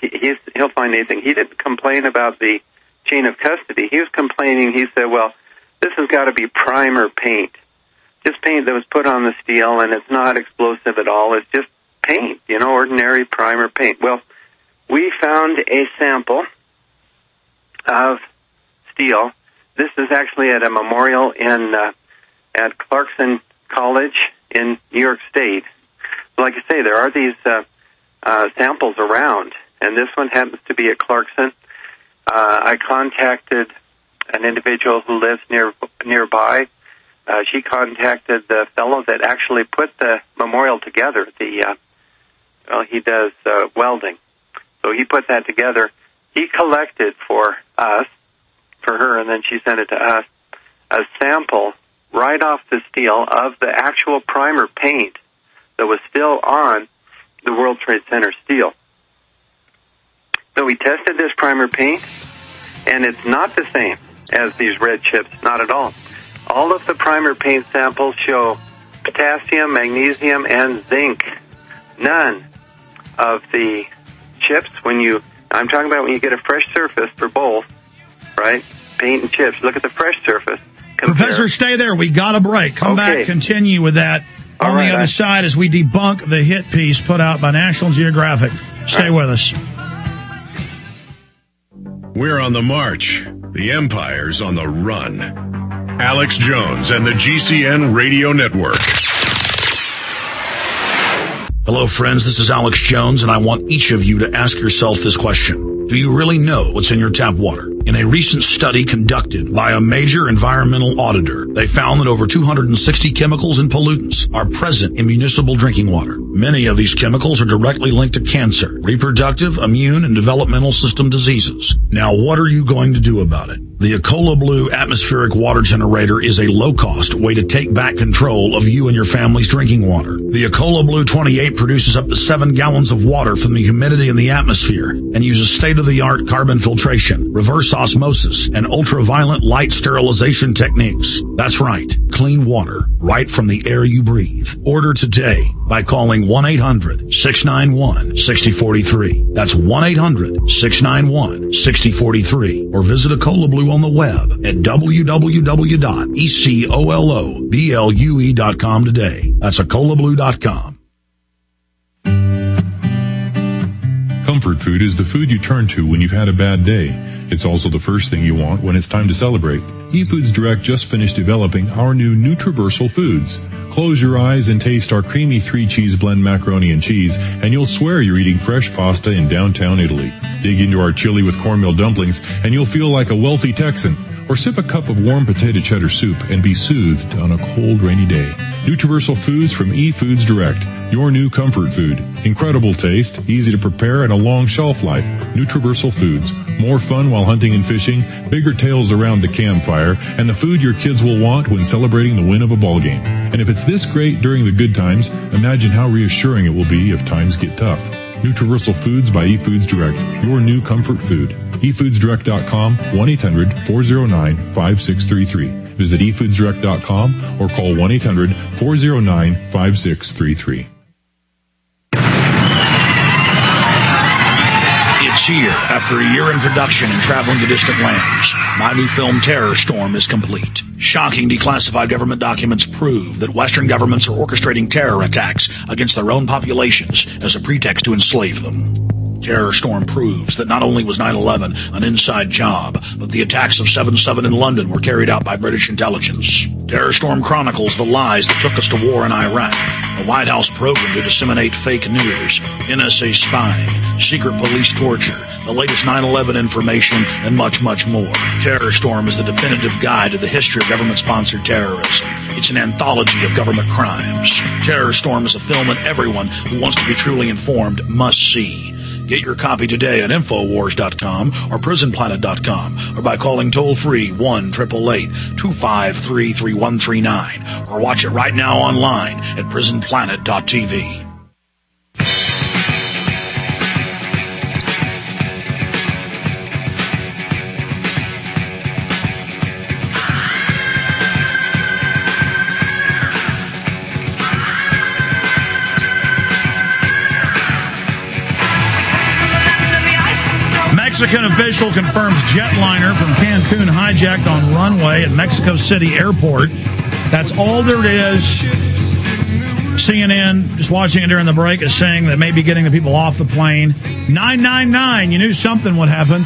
He, he'll find anything. He didn't complain about the chain of custody. He was complaining. He said, "Well, this has got to be primer paint, just paint that was put on the steel, and it's not explosive at all. It's just paint, you know, ordinary primer paint." Well, we found a sample of steel. This is actually at a memorial in uh, at Clarkson College in New York State. Like I say, there are these uh, uh, samples around, and this one happens to be at Clarkson. Uh, I contacted an individual who lives near nearby. Uh, she contacted the fellow that actually put the memorial together. The uh, well, he does uh, welding, so he put that together. He collected for us, for her, and then she sent it to us, a sample right off the steel of the actual primer paint that was still on the World Trade Center steel. So we tested this primer paint, and it's not the same as these red chips, not at all. All of the primer paint samples show potassium, magnesium, and zinc. None of the chips, when you, I'm talking about when you get a fresh surface for both, right? Paint and chips. Look at the fresh surface. Compare. Professor, stay there. We got a break. Come Okay. back, continue with that All on right, the other I- side as we debunk the hit piece put out by National Geographic. Stay with us. We're on the march. The Empire's on the run. Alex Jones and the GCN Radio Network. Hello, friends. This is Alex Jones, and I want each of you to ask yourself this question. Do you really know what's in your tap water? In a recent study conducted by a major environmental auditor, they found that over 260 chemicals and pollutants are present in municipal drinking water. Many of these chemicals are directly linked to cancer, reproductive, immune, and developmental system diseases. Now, what are you going to do about it? The EcoloBlue atmospheric water generator is a low-cost way to take back control of you and your family's drinking water. The EcoloBlue 28 produces up to 7 gallons of water from the humidity in the atmosphere and uses state-of-the-art carbon filtration, reverse osmosis, and ultraviolet light sterilization techniques. That's right, clean water right from the air you breathe. Order today by calling 1-800-691-6043. That's 1-800-691-6043 or visit EcoloBlue on the web at www.ecoloblue.com today. That's ecoloblue.com. Comfort food is the food you turn to when you've had a bad day. It's also the first thing you want when it's time to celebrate. eFoods Direct just finished developing our new Nutriversal Foods. Close your eyes and taste our creamy three cheese blend macaroni and cheese, and you'll swear you're eating fresh pasta in downtown Italy. Dig into our chili with cornmeal dumplings, and you'll feel like a wealthy Texan. Or sip a cup of warm potato cheddar soup and be soothed on a cold, rainy day. Nutriversal Foods from eFoods Direct, your new comfort food. Incredible taste, easy to prepare, and a long shelf life. Nutriversal Foods. More fun while hunting and fishing, bigger tales around the campfire, and the food your kids will want when celebrating the win of a ball game. And if it's this great during the good times, imagine how reassuring it will be if times get tough. Nutriversal Foods by eFoods Direct, your new comfort food. eFoodsDirect.com, 1-800-409-5633. Visit eFoodsDirect.com or call 1-800-409-5633. It's here. After a year in production and traveling to distant lands, my new film Terror Storm is complete. Shocking declassified government documents prove that Western governments are orchestrating terror attacks against their own populations as a pretext to enslave them. Terror Storm proves that not only was 9-11 an inside job, but the attacks of 7-7 in London were carried out by British intelligence. Terror Storm chronicles the lies that took us to war in Iraq, the White House program to disseminate fake news, NSA spying, secret police torture, the latest 9-11 information, and much, much more. Terror Storm is the definitive guide to the history of government-sponsored terrorism. It's an anthology of government crimes. Terror Storm is a film that everyone who wants to be truly informed must see. Get your copy today at Infowars.com or PrisonPlanet.com or by calling toll free 1-888-253-3139, or watch it right now online at PrisonPlanet.tv. Mexican official confirms jetliner from Cancun hijacked on runway at Mexico City Airport. That's all there is. CNN, just watching it during the break, is saying that maybe getting the people off the plane. 999, you knew something would happen.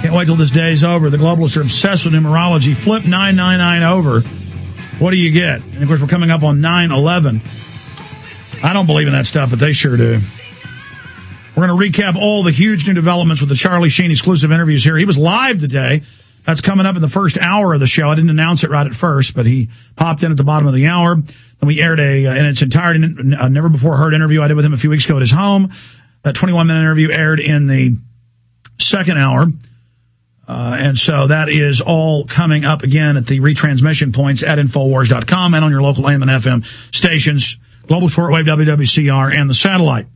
Can't wait till this day's over. The globalists are obsessed with numerology. Flip 999 over. What do you get? And of course, we're coming up on 9 11. I don't believe in that stuff, but they sure do. Going to recap all the huge new developments with the Charlie Sheen exclusive interviews here. He was live today. That's coming up in the first hour of the show. I didn't announce it right at first, but he popped in at the bottom of the hour. Then we aired a, uh, in its entirety, a never before heard interview I did with him a few weeks ago at his home. That 21 minute interview aired in the second hour. Uh, and so that is all coming up again at the retransmission points at Infowars.com and on your local AM and FM stations, Global Shortwave, WWCR, and the satellite.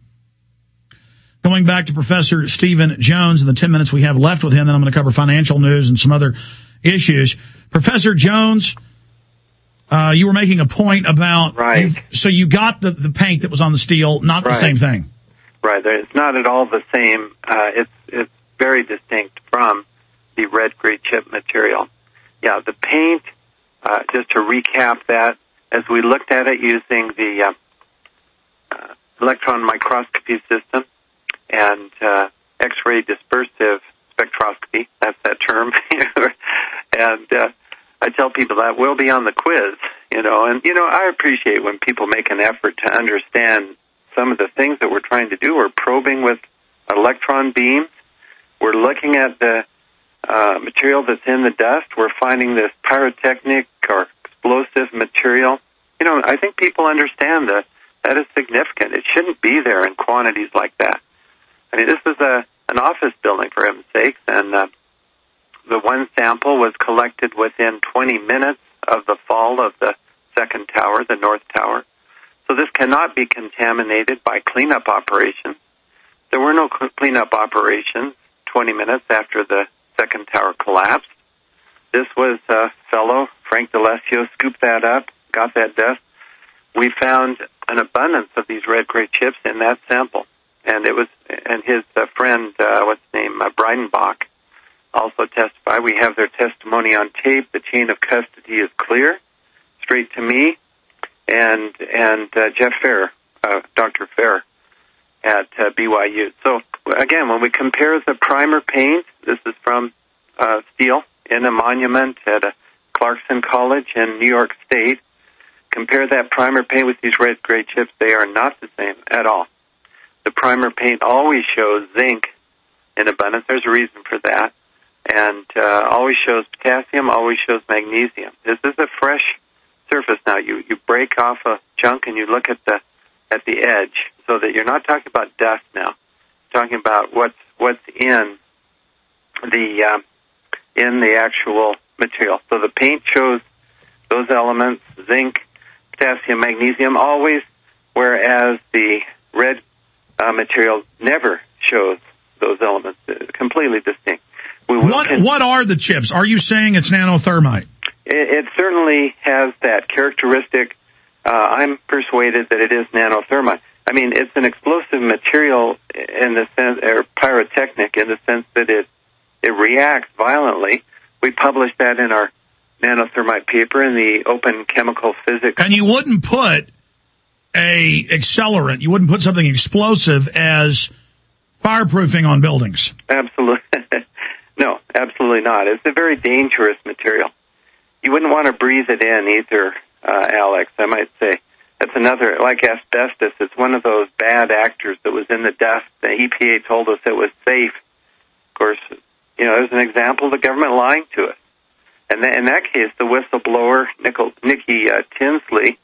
Going back to Professor Stephen Jones in the 10 minutes we have left with him, then I'm going to cover financial news and some other issues. Professor Jones, uh, you were making a point about. Right. So you got the, the paint that was on the steel, not the same thing. Right. It's not at all the same. Uh, it's it's very distinct from the red grey chip material. Yeah, the paint. Uh, just to recap that, as we looked at it using the uh, uh, electron microscopy system and uh, X-ray dispersive spectroscopy. That's that term. and uh, I tell people that will be on the quiz. You know, and you know I appreciate when people make an effort to understand some of the things that we're trying to do. We're probing with electron beams. We're looking at the uh, material that's in the dust. We're finding this pyrotechnic or explosive material. You know, I think people understand that that is significant. It shouldn't be there in quantities like that. I mean, this is a an office building for heaven's sakes, and uh, the one sample was collected within 20 minutes of the fall of the second tower, the north tower. So this cannot be contaminated by cleanup operations. There were no cleanup operations 20 minutes after the second tower collapsed. This was a fellow, Frank D'Alessio, scooped that up, got that dust. We found an abundance of these red gray chips in that sample. And it was, and his uh, friend, uh, what's his name, uh, Breidenbach, also testified. We have their testimony on tape. The chain of custody is clear, straight to me, and and uh, Jeff Farrer, uh, Dr. Farrer, at uh, BYU. So again, when we compare the primer paint, this is from uh, steel in a monument at a Clarkson College in New York State. Compare that primer paint with these red gray chips; they are not the same at all. The primer paint always shows zinc in abundance. There's a reason for that, and uh, always shows potassium, always shows magnesium. This is a fresh surface now. You you break off a chunk and you look at the at the edge, so that you're not talking about dust now. You're talking about what's what's in the uh, in the actual material. So the paint shows those elements: zinc, potassium, magnesium, always. Whereas the red uh, material never shows those elements. Uh, completely distinct. We What con- What are the chips? Are you saying it's nanothermite? it, it certainly has that characteristic. Uh, I'm persuaded that it is nanothermite. I mean, it's an explosive material in the sense, or pyrotechnic in the sense that it it reacts violently. We published that in our nanothermite paper in the Open Chemical Physics. And you wouldn't put a accelerant, you wouldn't put something explosive as fireproofing on buildings. Absolutely, no, absolutely not. It's a very dangerous material. You wouldn't want to breathe it in either, uh, Alex. I might say that's another like asbestos. It's one of those bad actors that was in the dust. The EPA told us it was safe. Of course, you know, there's an example of the government lying to us. And in that case, the whistleblower, Nicol- Nikki uh, Tinsley,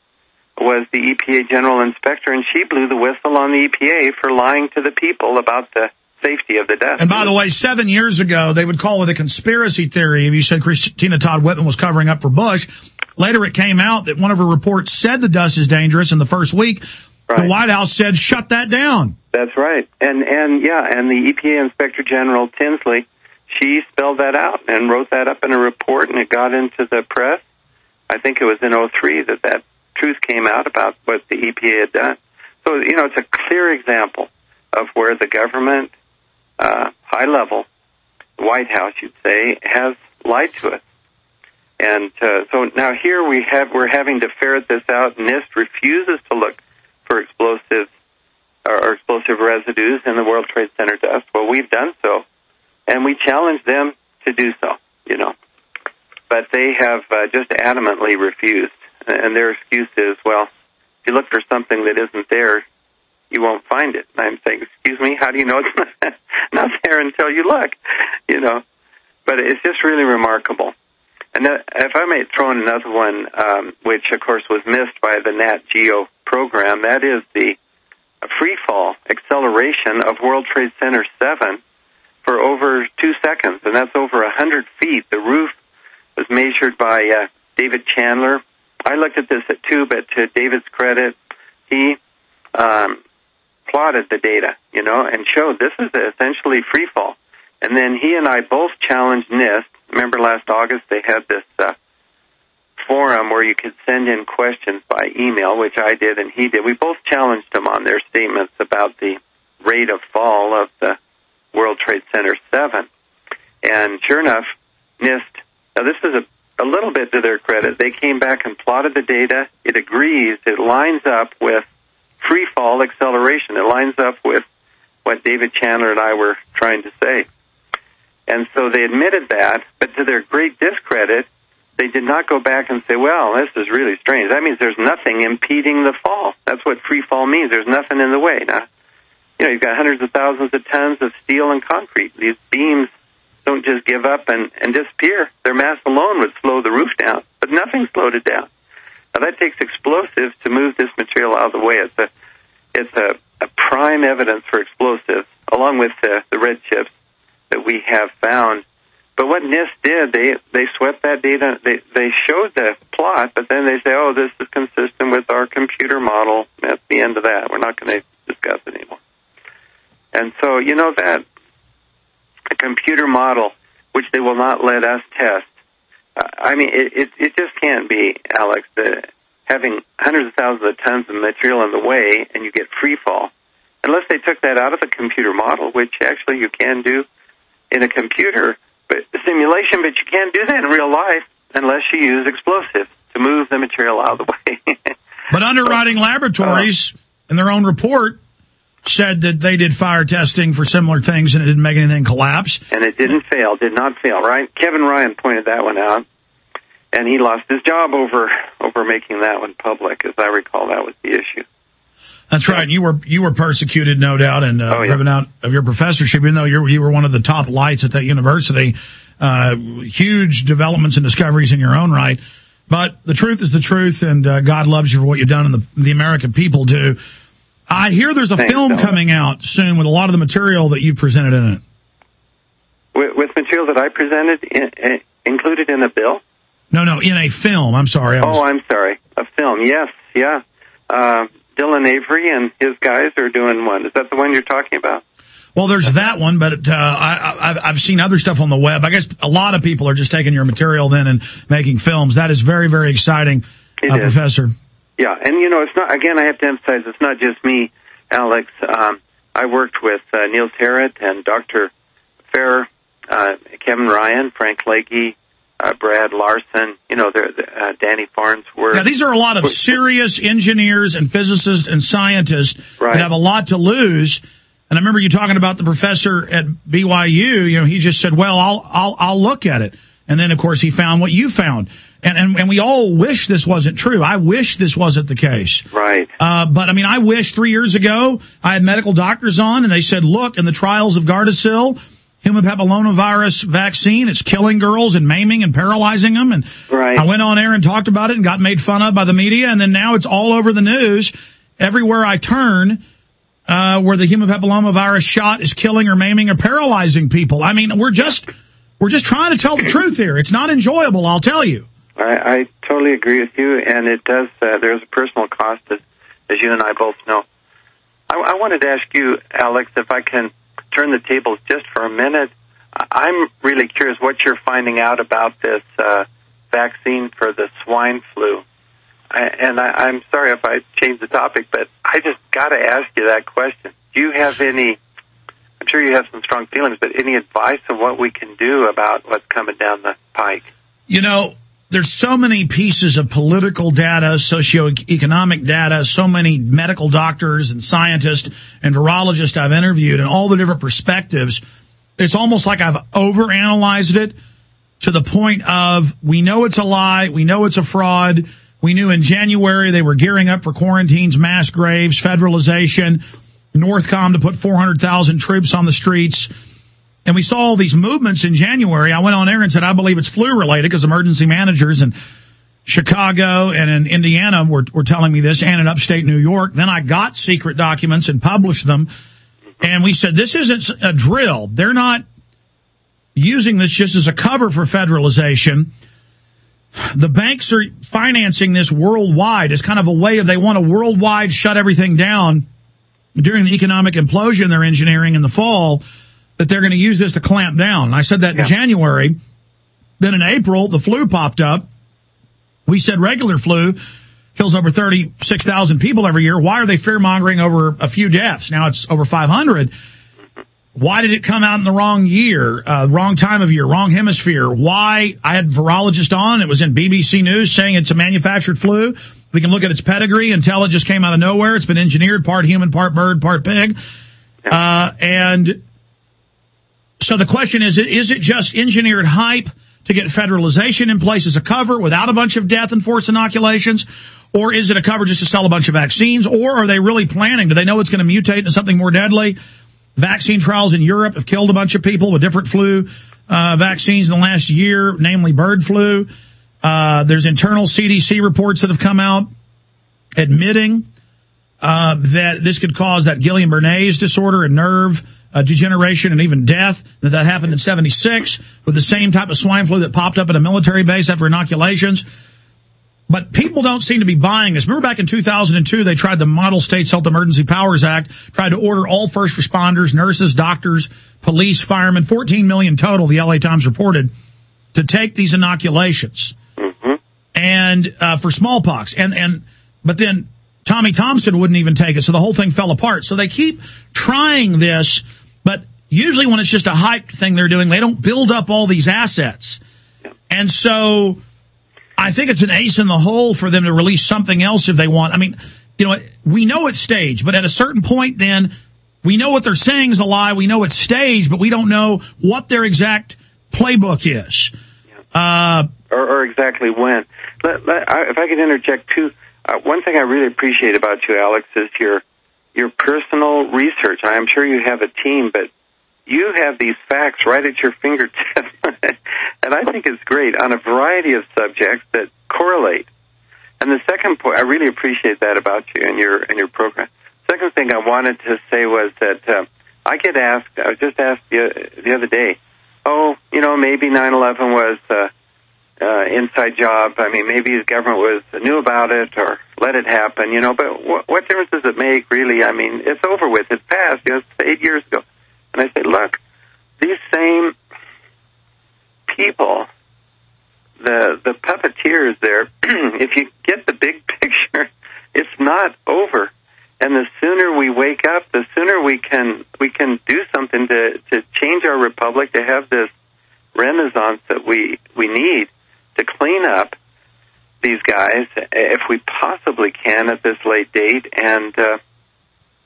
was the EPA general inspector, and she blew the whistle on the EPA for lying to the people about the safety of the dust. And by the way, seven years ago, they would call it a conspiracy theory. If you said Christine Todd Whitman was covering up for Bush, later it came out that one of her reports said the dust is dangerous. In the first week, the White House said shut that down. That's right. And and yeah, and the EPA Inspector General Tinsley, she spelled that out and wrote that up in a report, and it got into the press. I think it was in '03 that that truth came out about what the EPA had done. So you know, it's a clear example of where the government, uh, high level, White House, you'd say, has lied to us. And uh, so now here we have we're having to ferret this out. NIST refuses to look for explosives or explosive residues in the World Trade Center dust. Well, we've done so, and we challenge them to do so. You know, but they have uh, just adamantly refused. And their excuse is, well, if you look for something that isn't there, you won't find it. And I'm saying, excuse me, how do you know it's not, there until you look? You know, but it's just really remarkable. And that, if I may throw in another one, um, which of course was missed by the Nat Geo program, that is the free fall acceleration of World Trade Center 7 for over two seconds, and that's over a 100 feet. The roof was measured by uh, David Chandler. I looked at this at too, but to David's credit, he um, plotted the data, you know, and showed this is essentially free fall. And then he and I both challenged NIST. Remember last August they had this uh, forum where you could send in questions by email, which I did and he did. We both challenged them on their statements about the rate of fall of the World Trade Center 7. And sure enough, NIST, now this is a, a little bit to their credit, they came back and plotted the data. It agrees, it lines up with free fall acceleration. It lines up with what David Chandler and I were trying to say. And so they admitted that, but to their great discredit, they did not go back and say, well, this is really strange. That means there's nothing impeding the fall. That's what free fall means. There's nothing in the way. Now, you know, you've got hundreds of thousands of tons of steel and concrete. These beams don't just give up and, and disappear. Their mass alone would slow the roof down, but nothing slowed it down. Now that takes explosives to move this material out of the way. It's a, it's a, a prime evidence for explosives, along with the, the red chips that we have found. But what NIST did, they they swept that data. They they showed the plot, but then they say, "Oh, this is consistent with our computer model." That's the end of that. We're not going to discuss it anymore. And so, you know that a computer model, which they will not let us test. Uh, I mean, it, it it just can't be, Alex. The, having hundreds of thousands of tons of material in the way, and you get free fall, unless they took that out of the computer model, which actually you can do in a computer but simulation, but you can't do that in real life unless you use explosives to move the material out of the way. but underwriting laboratories, uh, in their own report, said that they did fire testing for similar things and it didn't make anything collapse. And it didn't fail, did not fail, right? Kevin Ryan pointed that one out. And he lost his job over over making that one public, as I recall that was the issue. That's right. You were you were persecuted, no doubt, and uh, oh, yeah. driven out of your professorship, even though you you were one of the top lights at that university. Uh, huge developments and discoveries in your own right. But the truth is the truth, and uh, God loves you for what you've done, and the, the American people do. I hear there's a Thanks, film coming out soon with a lot of the material that you've presented in it. With, with material that I presented in, in, included in a bill? No, no, in a film. I'm sorry. Was... Oh, I'm sorry. A film. Yes, yeah. Uh, Dylan Avery and his guys are doing one. Is that the one you're talking about? Well, there's that one, but uh, I, I've seen other stuff on the web. I guess a lot of people are just taking your material then and making films. That is very, very exciting, uh, Professor. Yeah, and you know, it's not. Again, I have to emphasize, it's not just me, Alex. Um, I worked with uh, Niels Harrit and Dr. Farrer, uh, Kevin Ryan, Frank Leahy, uh, Brad Larsen, you know, uh, Danny Farnsworth. Yeah, these are a lot of serious engineers and physicists and scientists right. that have a lot to lose. And I remember you talking about the professor at BYU. You know, he just said, "Well, I'll I'll I'll look at it." And then, of course, he found what you found. And, and, and we all wish this wasn't true. I wish this wasn't the case. Right. Uh, but I mean, I wish three years ago I had medical doctors on and they said, look, in the trials of Gardasil, human papillomavirus vaccine. It's killing girls and maiming and paralyzing them. And right. I went on air and talked about it and got made fun of by the media. And then now it's all over the news. Everywhere I turn, uh, where the human papillomavirus shot is killing or maiming or paralyzing people. I mean, we're just, we're just trying to tell the truth here. It's not enjoyable, I'll tell you. I, I totally agree with you. And it does, uh, there's a personal cost, as, as you and I both know. I, I wanted to ask you, Alex, if I can turn the tables just for a minute. I'm really curious what you're finding out about this uh, vaccine for the swine flu. I, and I, I'm sorry if I changed the topic, but I just got to ask you that question. Do you have any? I'm sure you have some strong feelings, but any advice on what we can do about what's coming down the pike? You know, there's so many pieces of political data, socioeconomic data, so many medical doctors and scientists and virologists I've interviewed and all the different perspectives. It's almost like I've overanalyzed it to the point of we know it's a lie. We know it's a fraud. We knew in January they were gearing up for quarantines, mass graves, federalization, Northcom to put 400,000 troops on the streets. And we saw all these movements in January. I went on air and said, I believe it's flu related because emergency managers in Chicago and in Indiana were, were telling me this and in upstate New York. Then I got secret documents and published them. And we said, this isn't a drill. They're not using this just as a cover for federalization. The banks are financing this worldwide as kind of a way of they want to worldwide shut everything down during the economic implosion they're engineering in the fall that they're going to use this to clamp down. I said that in January. Then in April, the flu popped up. We said regular flu kills over 36,000 people every year. Why are they fear mongering over a few deaths? Now it's over 500. Why did it come out in the wrong year, uh, wrong time of year, wrong hemisphere? Why? I had virologist on. It was in BBC News saying it's a manufactured flu. We can look at its pedigree and tell it just came out of nowhere. It's been engineered, part human, part bird, part pig. Uh, and so the question is, is it just engineered hype to get federalization in place as a cover without a bunch of death and forced inoculations? Or is it a cover just to sell a bunch of vaccines? Or are they really planning? Do they know it's going to mutate into something more deadly? Vaccine trials in Europe have killed a bunch of people with different flu uh, vaccines in the last year, namely bird flu. Uh, there's internal CDC reports that have come out admitting uh, that this could cause that Guillain-Barré's disorder and nerve uh, degeneration and even death. That that happened in 76 with the same type of swine flu that popped up at a military base after inoculations. But people don't seem to be buying this. Remember back in 2002, they tried the Model States Health Emergency Powers Act, tried to order all first responders, nurses, doctors, police, firemen, 14 million total, the LA Times reported, to take these inoculations. And, uh, for smallpox. And, and, but then Tommy Thompson wouldn't even take it. So the whole thing fell apart. So they keep trying this, usually when it's just a hyped thing they're doing, they don't build up all these assets. And so I think it's an ace in the hole for them to release something else if they want. I mean, you know, we know it's staged, but at a certain point, then we know what they're saying is a lie. We know it's staged, but we don't know what their exact playbook is. Uh, or, or exactly when. Let, let, I, if I could interject too, uh, one thing I really appreciate about you, Alex, is your your personal research. I'm sure you have a team, but you have these facts right at your fingertips, and I think it's great on a variety of subjects that correlate. And the second point, I really appreciate that about you and your and your program. Second thing I wanted to say was that uh, I get asked. I was just asked the, the other day. Oh, you know, maybe 9/11 was. Uh, uh, inside job. I mean, maybe the government was knew about it or let it happen, you know. But what, what difference does it make, really? I mean, it's over with. It's past. You know, it's eight years ago. And I say, look, these same people, the the puppeteers there. if you get the big picture, it's not over. And the sooner we wake up, the sooner we can we can do something to to change our republic to have this renaissance that we we need to clean up these guys if we possibly can at this late date and uh,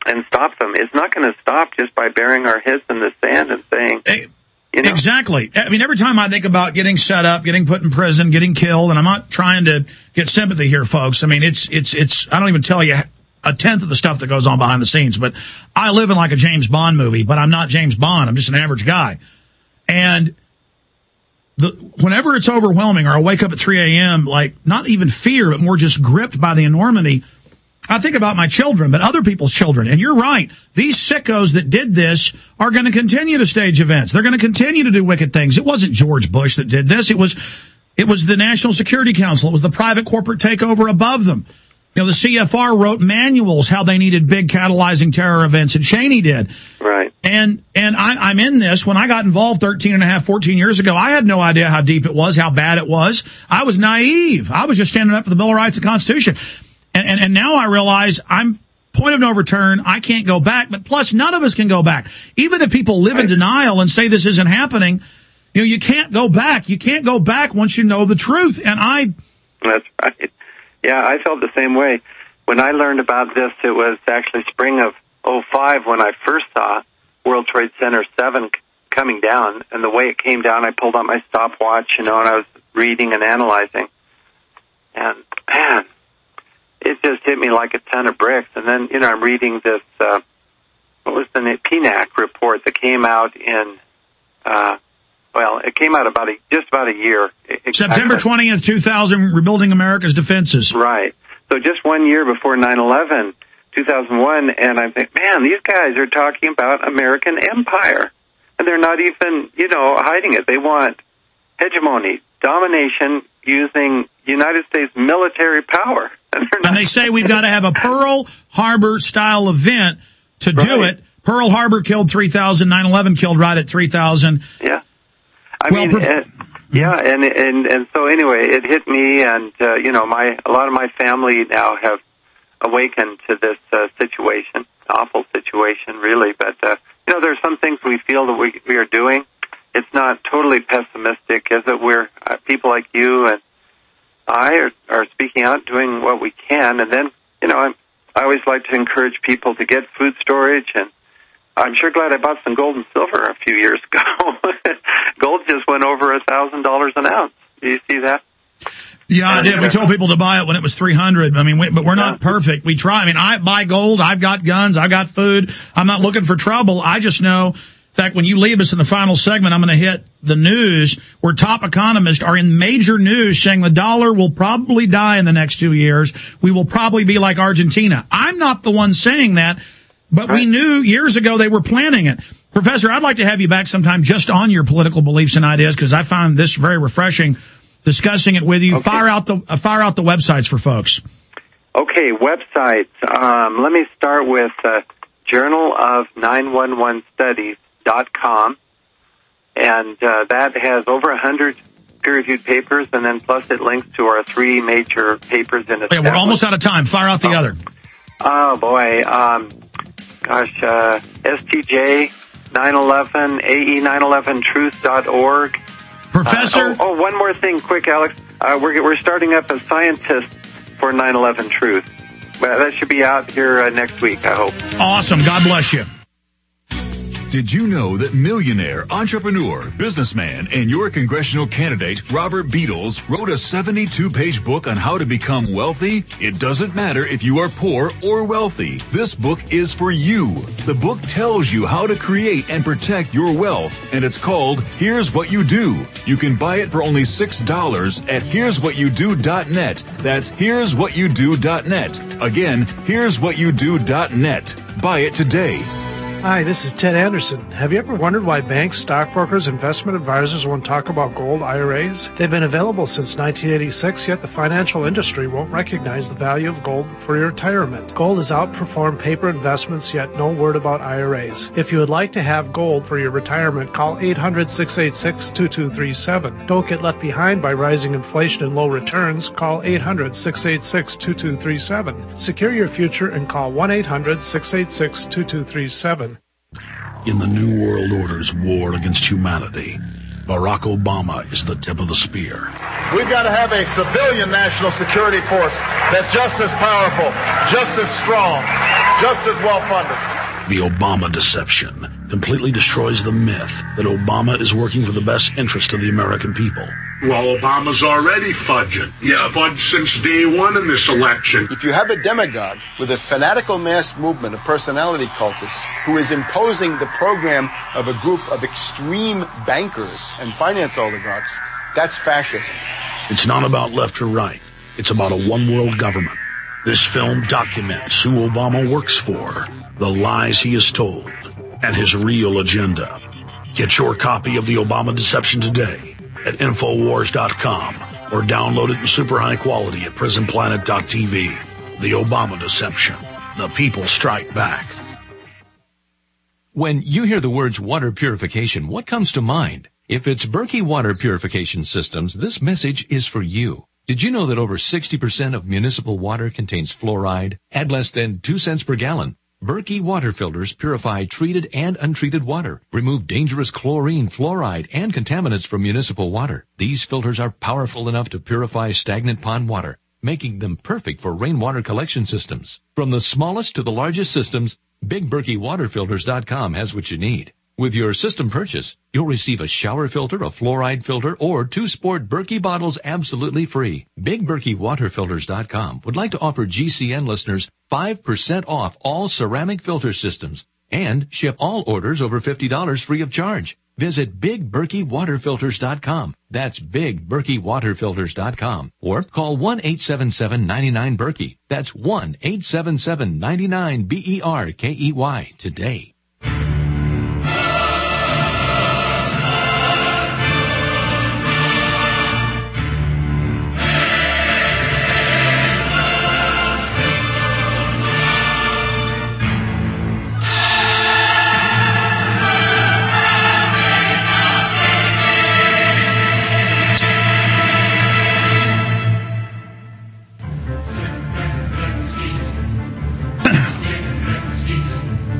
and stop them. It's not going to stop just by burying our heads in the sand and saying. Eh, you know? Exactly. I mean, every time I think about getting set up, getting put in prison, getting killed, and I'm not trying to get sympathy here, folks. I mean, it's, it's, it's, I don't even tell you a tenth of the stuff that goes on behind the scenes, but I live in like a James Bond movie, but I'm not James Bond. I'm just an average guy. And the, whenever it's overwhelming or I wake up at 3 a.m., like not even fear, but more just gripped by the enormity, I think about my children, but other people's children. And you're right. These sickos that did this are going to continue to stage events. They're going to continue to do wicked things. It wasn't George Bush that did this. It was, it was the National Security Council. It was the private corporate takeover above them. You know, the CFR wrote manuals how they needed big catalyzing terror events, and Cheney did. Right. And and I, I'm in this. When I got involved 13 and a half, 14 years ago, I had no idea how deep it was, how bad it was. I was naive. I was just standing up for the Bill of Rights and Constitution. And, and, and now I realize I'm point of no return. I can't go back, but plus none of us can go back. Even if people live in denial and say this isn't happening, you know, you can't go back. You can't go back once you know the truth. And I, That's right. Yeah, I felt the same way. When I learned about this, it was actually spring of '05 when I first saw World Trade Center 7 coming down. And the way it came down, I pulled out my stopwatch, you know, and I was reading and analyzing. And man, it just hit me like a ton of bricks. And then, you know, I'm reading this, uh, what was the name? PNAC report that came out in, uh, well, it came out about a, just about a year. It- September 20th, 2000, rebuilding America's defenses. Right. So just one year before 9/11, 2001, and I think, man, these guys are talking about American empire, and they're not even, you know, hiding it. They want hegemony, domination using United States military power. And they say we've got to have a Pearl Harbor style event to do it. Pearl Harbor killed 3,000, 9/11 killed right at 3,000. Yeah. I mean, uh, yeah, and and and so anyway, it hit me, and uh, you know, my a lot of my family now have awakened to this uh, situation, awful situation, really. But uh, you know, there's some things we feel that we we are doing. It's not totally pessimistic, is it? We're uh, people like you and I are, are speaking out, doing what we can, and then you know, I'm, I always like to encourage people to get food storage and. I'm sure glad I bought some gold and silver a few years ago. gold just went over a thousand dollars an ounce. Do you see that? Yeah, I did. We uh, told people to buy it when it was 300. I mean, we, but we're not perfect. We try. I mean, I buy gold. I've got guns. I've got food. I'm not looking for trouble. I just know, in fact, when you leave us in the final segment, I'm going to hit the news where top economists are in major news saying the dollar will probably die in the next two years. We will probably be like Argentina. I'm not the one saying that, but we knew years ago they were planning it. Professor, I'd like to have you back sometime just on your political beliefs and ideas because I found this very refreshing discussing it with you. Fire out the uh, fire out the websites for folks. Okay, websites. Um, let me start with uh, Journal of 911 Studies.com. And uh, that has over a 100 peer reviewed papers, and then plus it links to our three major papers in it. Hey, we're almost out of time. Fire out the other. Oh boy, um, gosh, uh, STJ 911, AE 911truth.org. Professor? Uh, oh, oh, one more thing, quick, Alex. Uh, we're, we're starting up a scientist for 911 Truth. Well, that should be out here uh, next week, I hope. Awesome. God bless you. Did you know that millionaire, entrepreneur, businessman, and your congressional candidate, Robert Beatles, wrote a 72 page book on how to become wealthy? It doesn't matter if you are poor or wealthy. This book is for you. The book tells you how to create and protect your wealth, and it's called Here's What You Do. You can buy it for only $6 at here'swhatyoudo.net. That's here'swhatyoudo.net. Again, here'swhatyoudo.net. Buy it today. Hi, this is Ted Anderson. Have you ever wondered why banks, stockbrokers, investment advisors won't talk about gold IRAs? They've been available since 1986, yet the financial industry won't recognize the value of gold for your retirement. Gold has outperformed paper investments, yet no word about IRAs. If you would like to have gold for your retirement, call 800 686 2237. Don't get left behind by rising inflation and low returns. Call 800 686 2237. Secure your future and call 1 800 686 2237. In the New World Order's war against humanity, Barack Obama is the tip of the spear. We've got to have a civilian national security force that's just as powerful, just as strong, just as well funded. The Obama deception completely destroys the myth that Obama is working for the best interest of the American people. Well, Obama's already fudging. He's fudged since day one in this election. If you have a demagogue with a fanatical mass movement of personality cultists who is imposing the program of a group of extreme bankers and finance oligarchs, that's fascism. It's not about left or right. It's about a one world government. This film documents who Obama works for, the lies he has told, and his real agenda. Get your copy of the Obama Deception today at Infowars.com or download it in super high quality at PrisonPlanet.tv. The Obama Deception. The people strike back. When you hear the words water purification, what comes to mind? If it's Berkey Water Purification Systems, this message is for you. Did you know that over 60% of municipal water contains fluoride at less than 2 cents per gallon? Berkey water filters purify treated and untreated water, remove dangerous chlorine, fluoride, and contaminants from municipal water. These filters are powerful enough to purify stagnant pond water, making them perfect for rainwater collection systems. From the smallest to the largest systems, BigBerkeyWaterFilters.com has what you need. With your system purchase, you'll receive a shower filter, a fluoride filter, or two sport Berkey bottles absolutely free. BigBerkeyWaterFilters.com would like to offer GCN listeners 5% off all ceramic filter systems and ship all orders over $50 free of charge. Visit BigBerkeyWaterFilters.com. That's BigBerkeyWaterFilters.com. Or call 1-877-99-BERKEY. That's 1-877-99-B-E-R-K-E-Y today.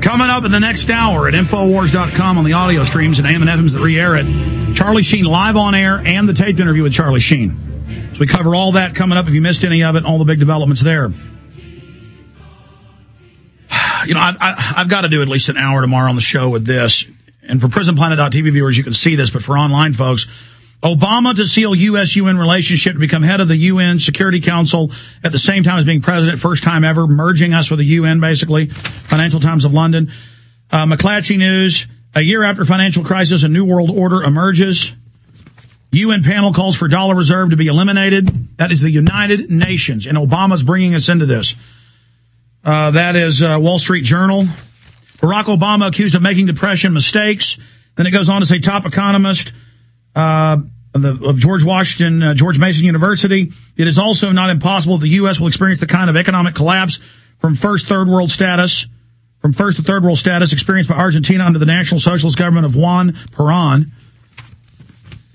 Coming up in the next hour at Infowars.com on the audio streams and AM and FMs that re-air it, Charlie Sheen live on air and the taped interview with Charlie Sheen. So we cover all that coming up. If you missed any of it, all the big developments there. You know, I, I've got to do at least an hour tomorrow on the show with this. And for PrisonPlanet.tv viewers, you can see this, but for online folks, Obama to seal U.S. UN relationship to become head of the UN Security Council at the same time as being president, first time ever, merging us with the UN, basically. Financial Times of London. Uh, McClatchy News. A year after financial crisis, a new world order emerges. UN panel calls for dollar reserve to be eliminated. That is the United Nations, and Obama's bringing us into this. Uh, that is uh, Wall Street Journal. Barack Obama accused of making depression mistakes. Then it goes on to say top economist uh, the, of George Washington, uh, George Mason University. It is also not impossible that the U.S. will experience the kind of economic collapse from first third world status, from first to third world status experienced by Argentina under the National Socialist government of Juan Perón.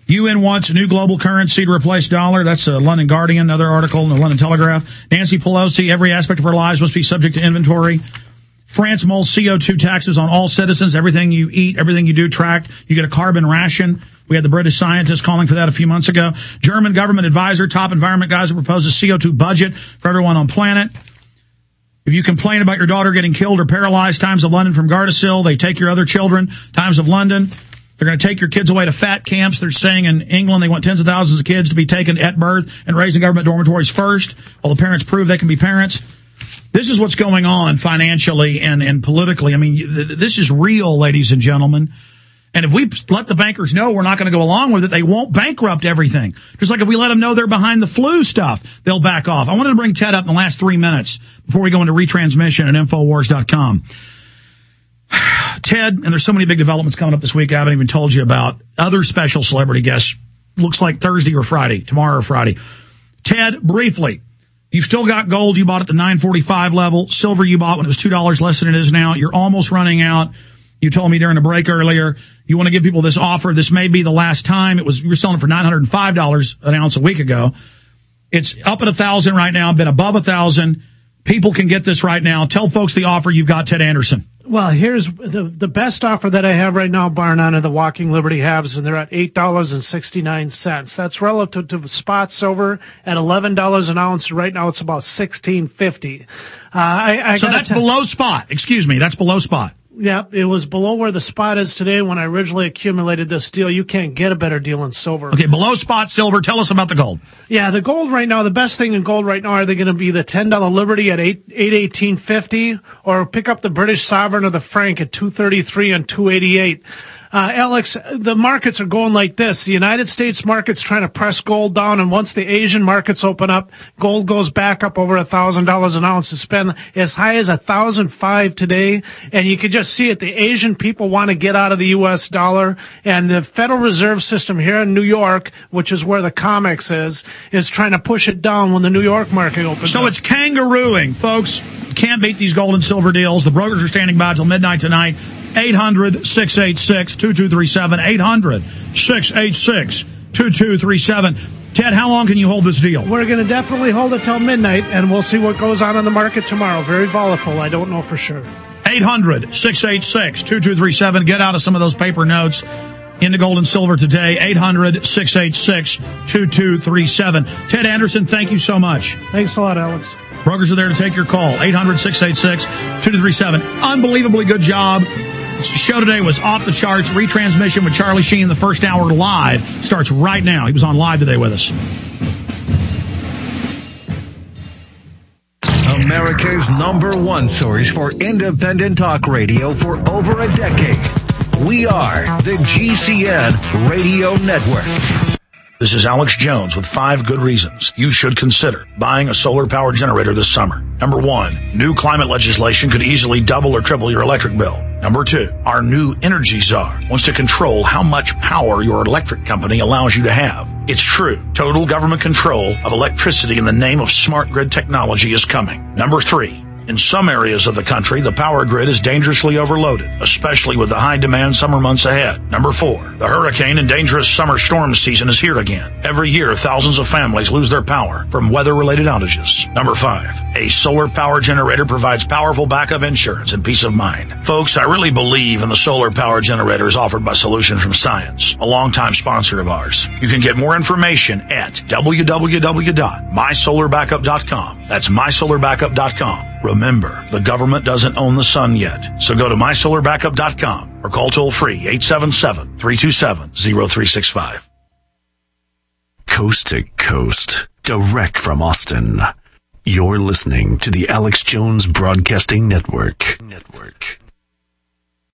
UN wants a new global currency to replace dollar. That's a London Guardian, another article in the London Telegraph. Nancy Pelosi, every aspect of her lives must be subject to inventory. France mulls CO2 taxes on all citizens. Everything you eat, everything you do tracked. You get a carbon ration. We had the British scientists calling for that a few months ago. German government advisor, top environment guys who proposes CO2 budget for everyone on planet. If you complain about your daughter getting killed or paralyzed, Times of London from Gardasil, they take your other children. Times of London. They're going to take your kids away to fat camps. They're saying in England they want tens of thousands of kids to be taken at birth and raised in government dormitories first, while the parents prove they can be parents. This is what's going on financially and, and politically. I mean, this is real, ladies and gentlemen. And if we let the bankers know we're not going to go along with it, they won't bankrupt everything. Just like if we let them know they're behind the flu stuff, they'll back off. I wanted to bring Ted up in the last three minutes before we go into retransmission at Infowars.com. Ted, and there's so many big developments coming up this week I haven't even told you about. Other special celebrity guests. Looks like Thursday or Friday, tomorrow or Friday. Ted, briefly, You've still got gold you bought at the 945 level. Silver you bought when it was $2 less than it is now. You're almost running out. You told me during a break earlier, you want to give people this offer. This may be the last time. It was, you were selling for $905 an ounce a week ago. It's up at a thousand right now, been above a thousand. People can get this right now. Tell folks the offer you've got, Ted Anderson. Well, here's the the best offer that I have right now, bar none, of the Walking Liberty halves, and they're at eight dollars and sixty nine cents. That's relative to spot silver at eleven dollars an ounce. Right now, it's about sixteen fifty. Uh, I, I so that's t- below spot. Excuse me, that's below spot. Yeah, it was below where the spot is today when I originally accumulated this deal. You can't get a better deal in silver. Okay, below spot silver. Tell us about the gold. Yeah, the gold right now, the best thing in gold right now are they going to be the ten dollar Liberty at eight eight eighteen fifty, or pick up the British Sovereign or the Franc at two thirty three and two eighty eight. Uh, Alex, the markets are going like this. The United States market's trying to press gold down, and once the Asian markets open up, gold goes back up over a thousand dollars an ounce. It's been as high as a thousand five today, and you can just see it. The Asian people want to get out of the U.S. dollar, and the Federal Reserve System here in New York, which is where the COMEX is, is trying to push it down when the New York market opens. So up. it's kangarooing, folks. Can't beat these gold and silver deals. The brokers are standing by till midnight tonight. 800 686 2237. 800 686 2237. Ted, how long can you hold this deal? We're going to definitely hold it till midnight, and we'll see what goes on in the market tomorrow. Very volatile. I don't know for sure. 800 686 2237. Get out of some of those paper notes into gold and silver today. 800 686 2237. Ted Anderson, thank you so much. Thanks a lot, Alex. Brokers are there to take your call. 800 686 2237. Unbelievably good job. The show today was off the charts. Retransmission with Charlie Sheen, the first hour live, starts right now. He was on live today with us. America's number one source for independent talk radio for over a decade. We are the GCN Radio Network. This is Alex Jones with five good reasons you should consider buying a solar power generator this summer. Number one, new climate legislation could easily double or triple your electric bill. Number two, our new energy czar wants to control how much power your electric company allows you to have. It's true. Total government control of electricity in the name of smart grid technology is coming. Number three, in some areas of the country, the power grid is dangerously overloaded, especially with the high demand summer months ahead. Number four, the hurricane and dangerous summer storm season is here again. Every year, thousands of families lose their power from weather related outages. Number five, a solar power generator provides powerful backup insurance and peace of mind. Folks, I really believe in the solar power generators offered by Solutions from Science, a longtime sponsor of ours. You can get more information at www.mysolarbackup.com. That's mysolarbackup.com. Remember, the government doesn't own the sun yet. So go to mysolarbackup.com or call toll free 877-327-0365. Coast to coast, direct from Austin. You're listening to the Alex Jones Broadcasting Network. Network.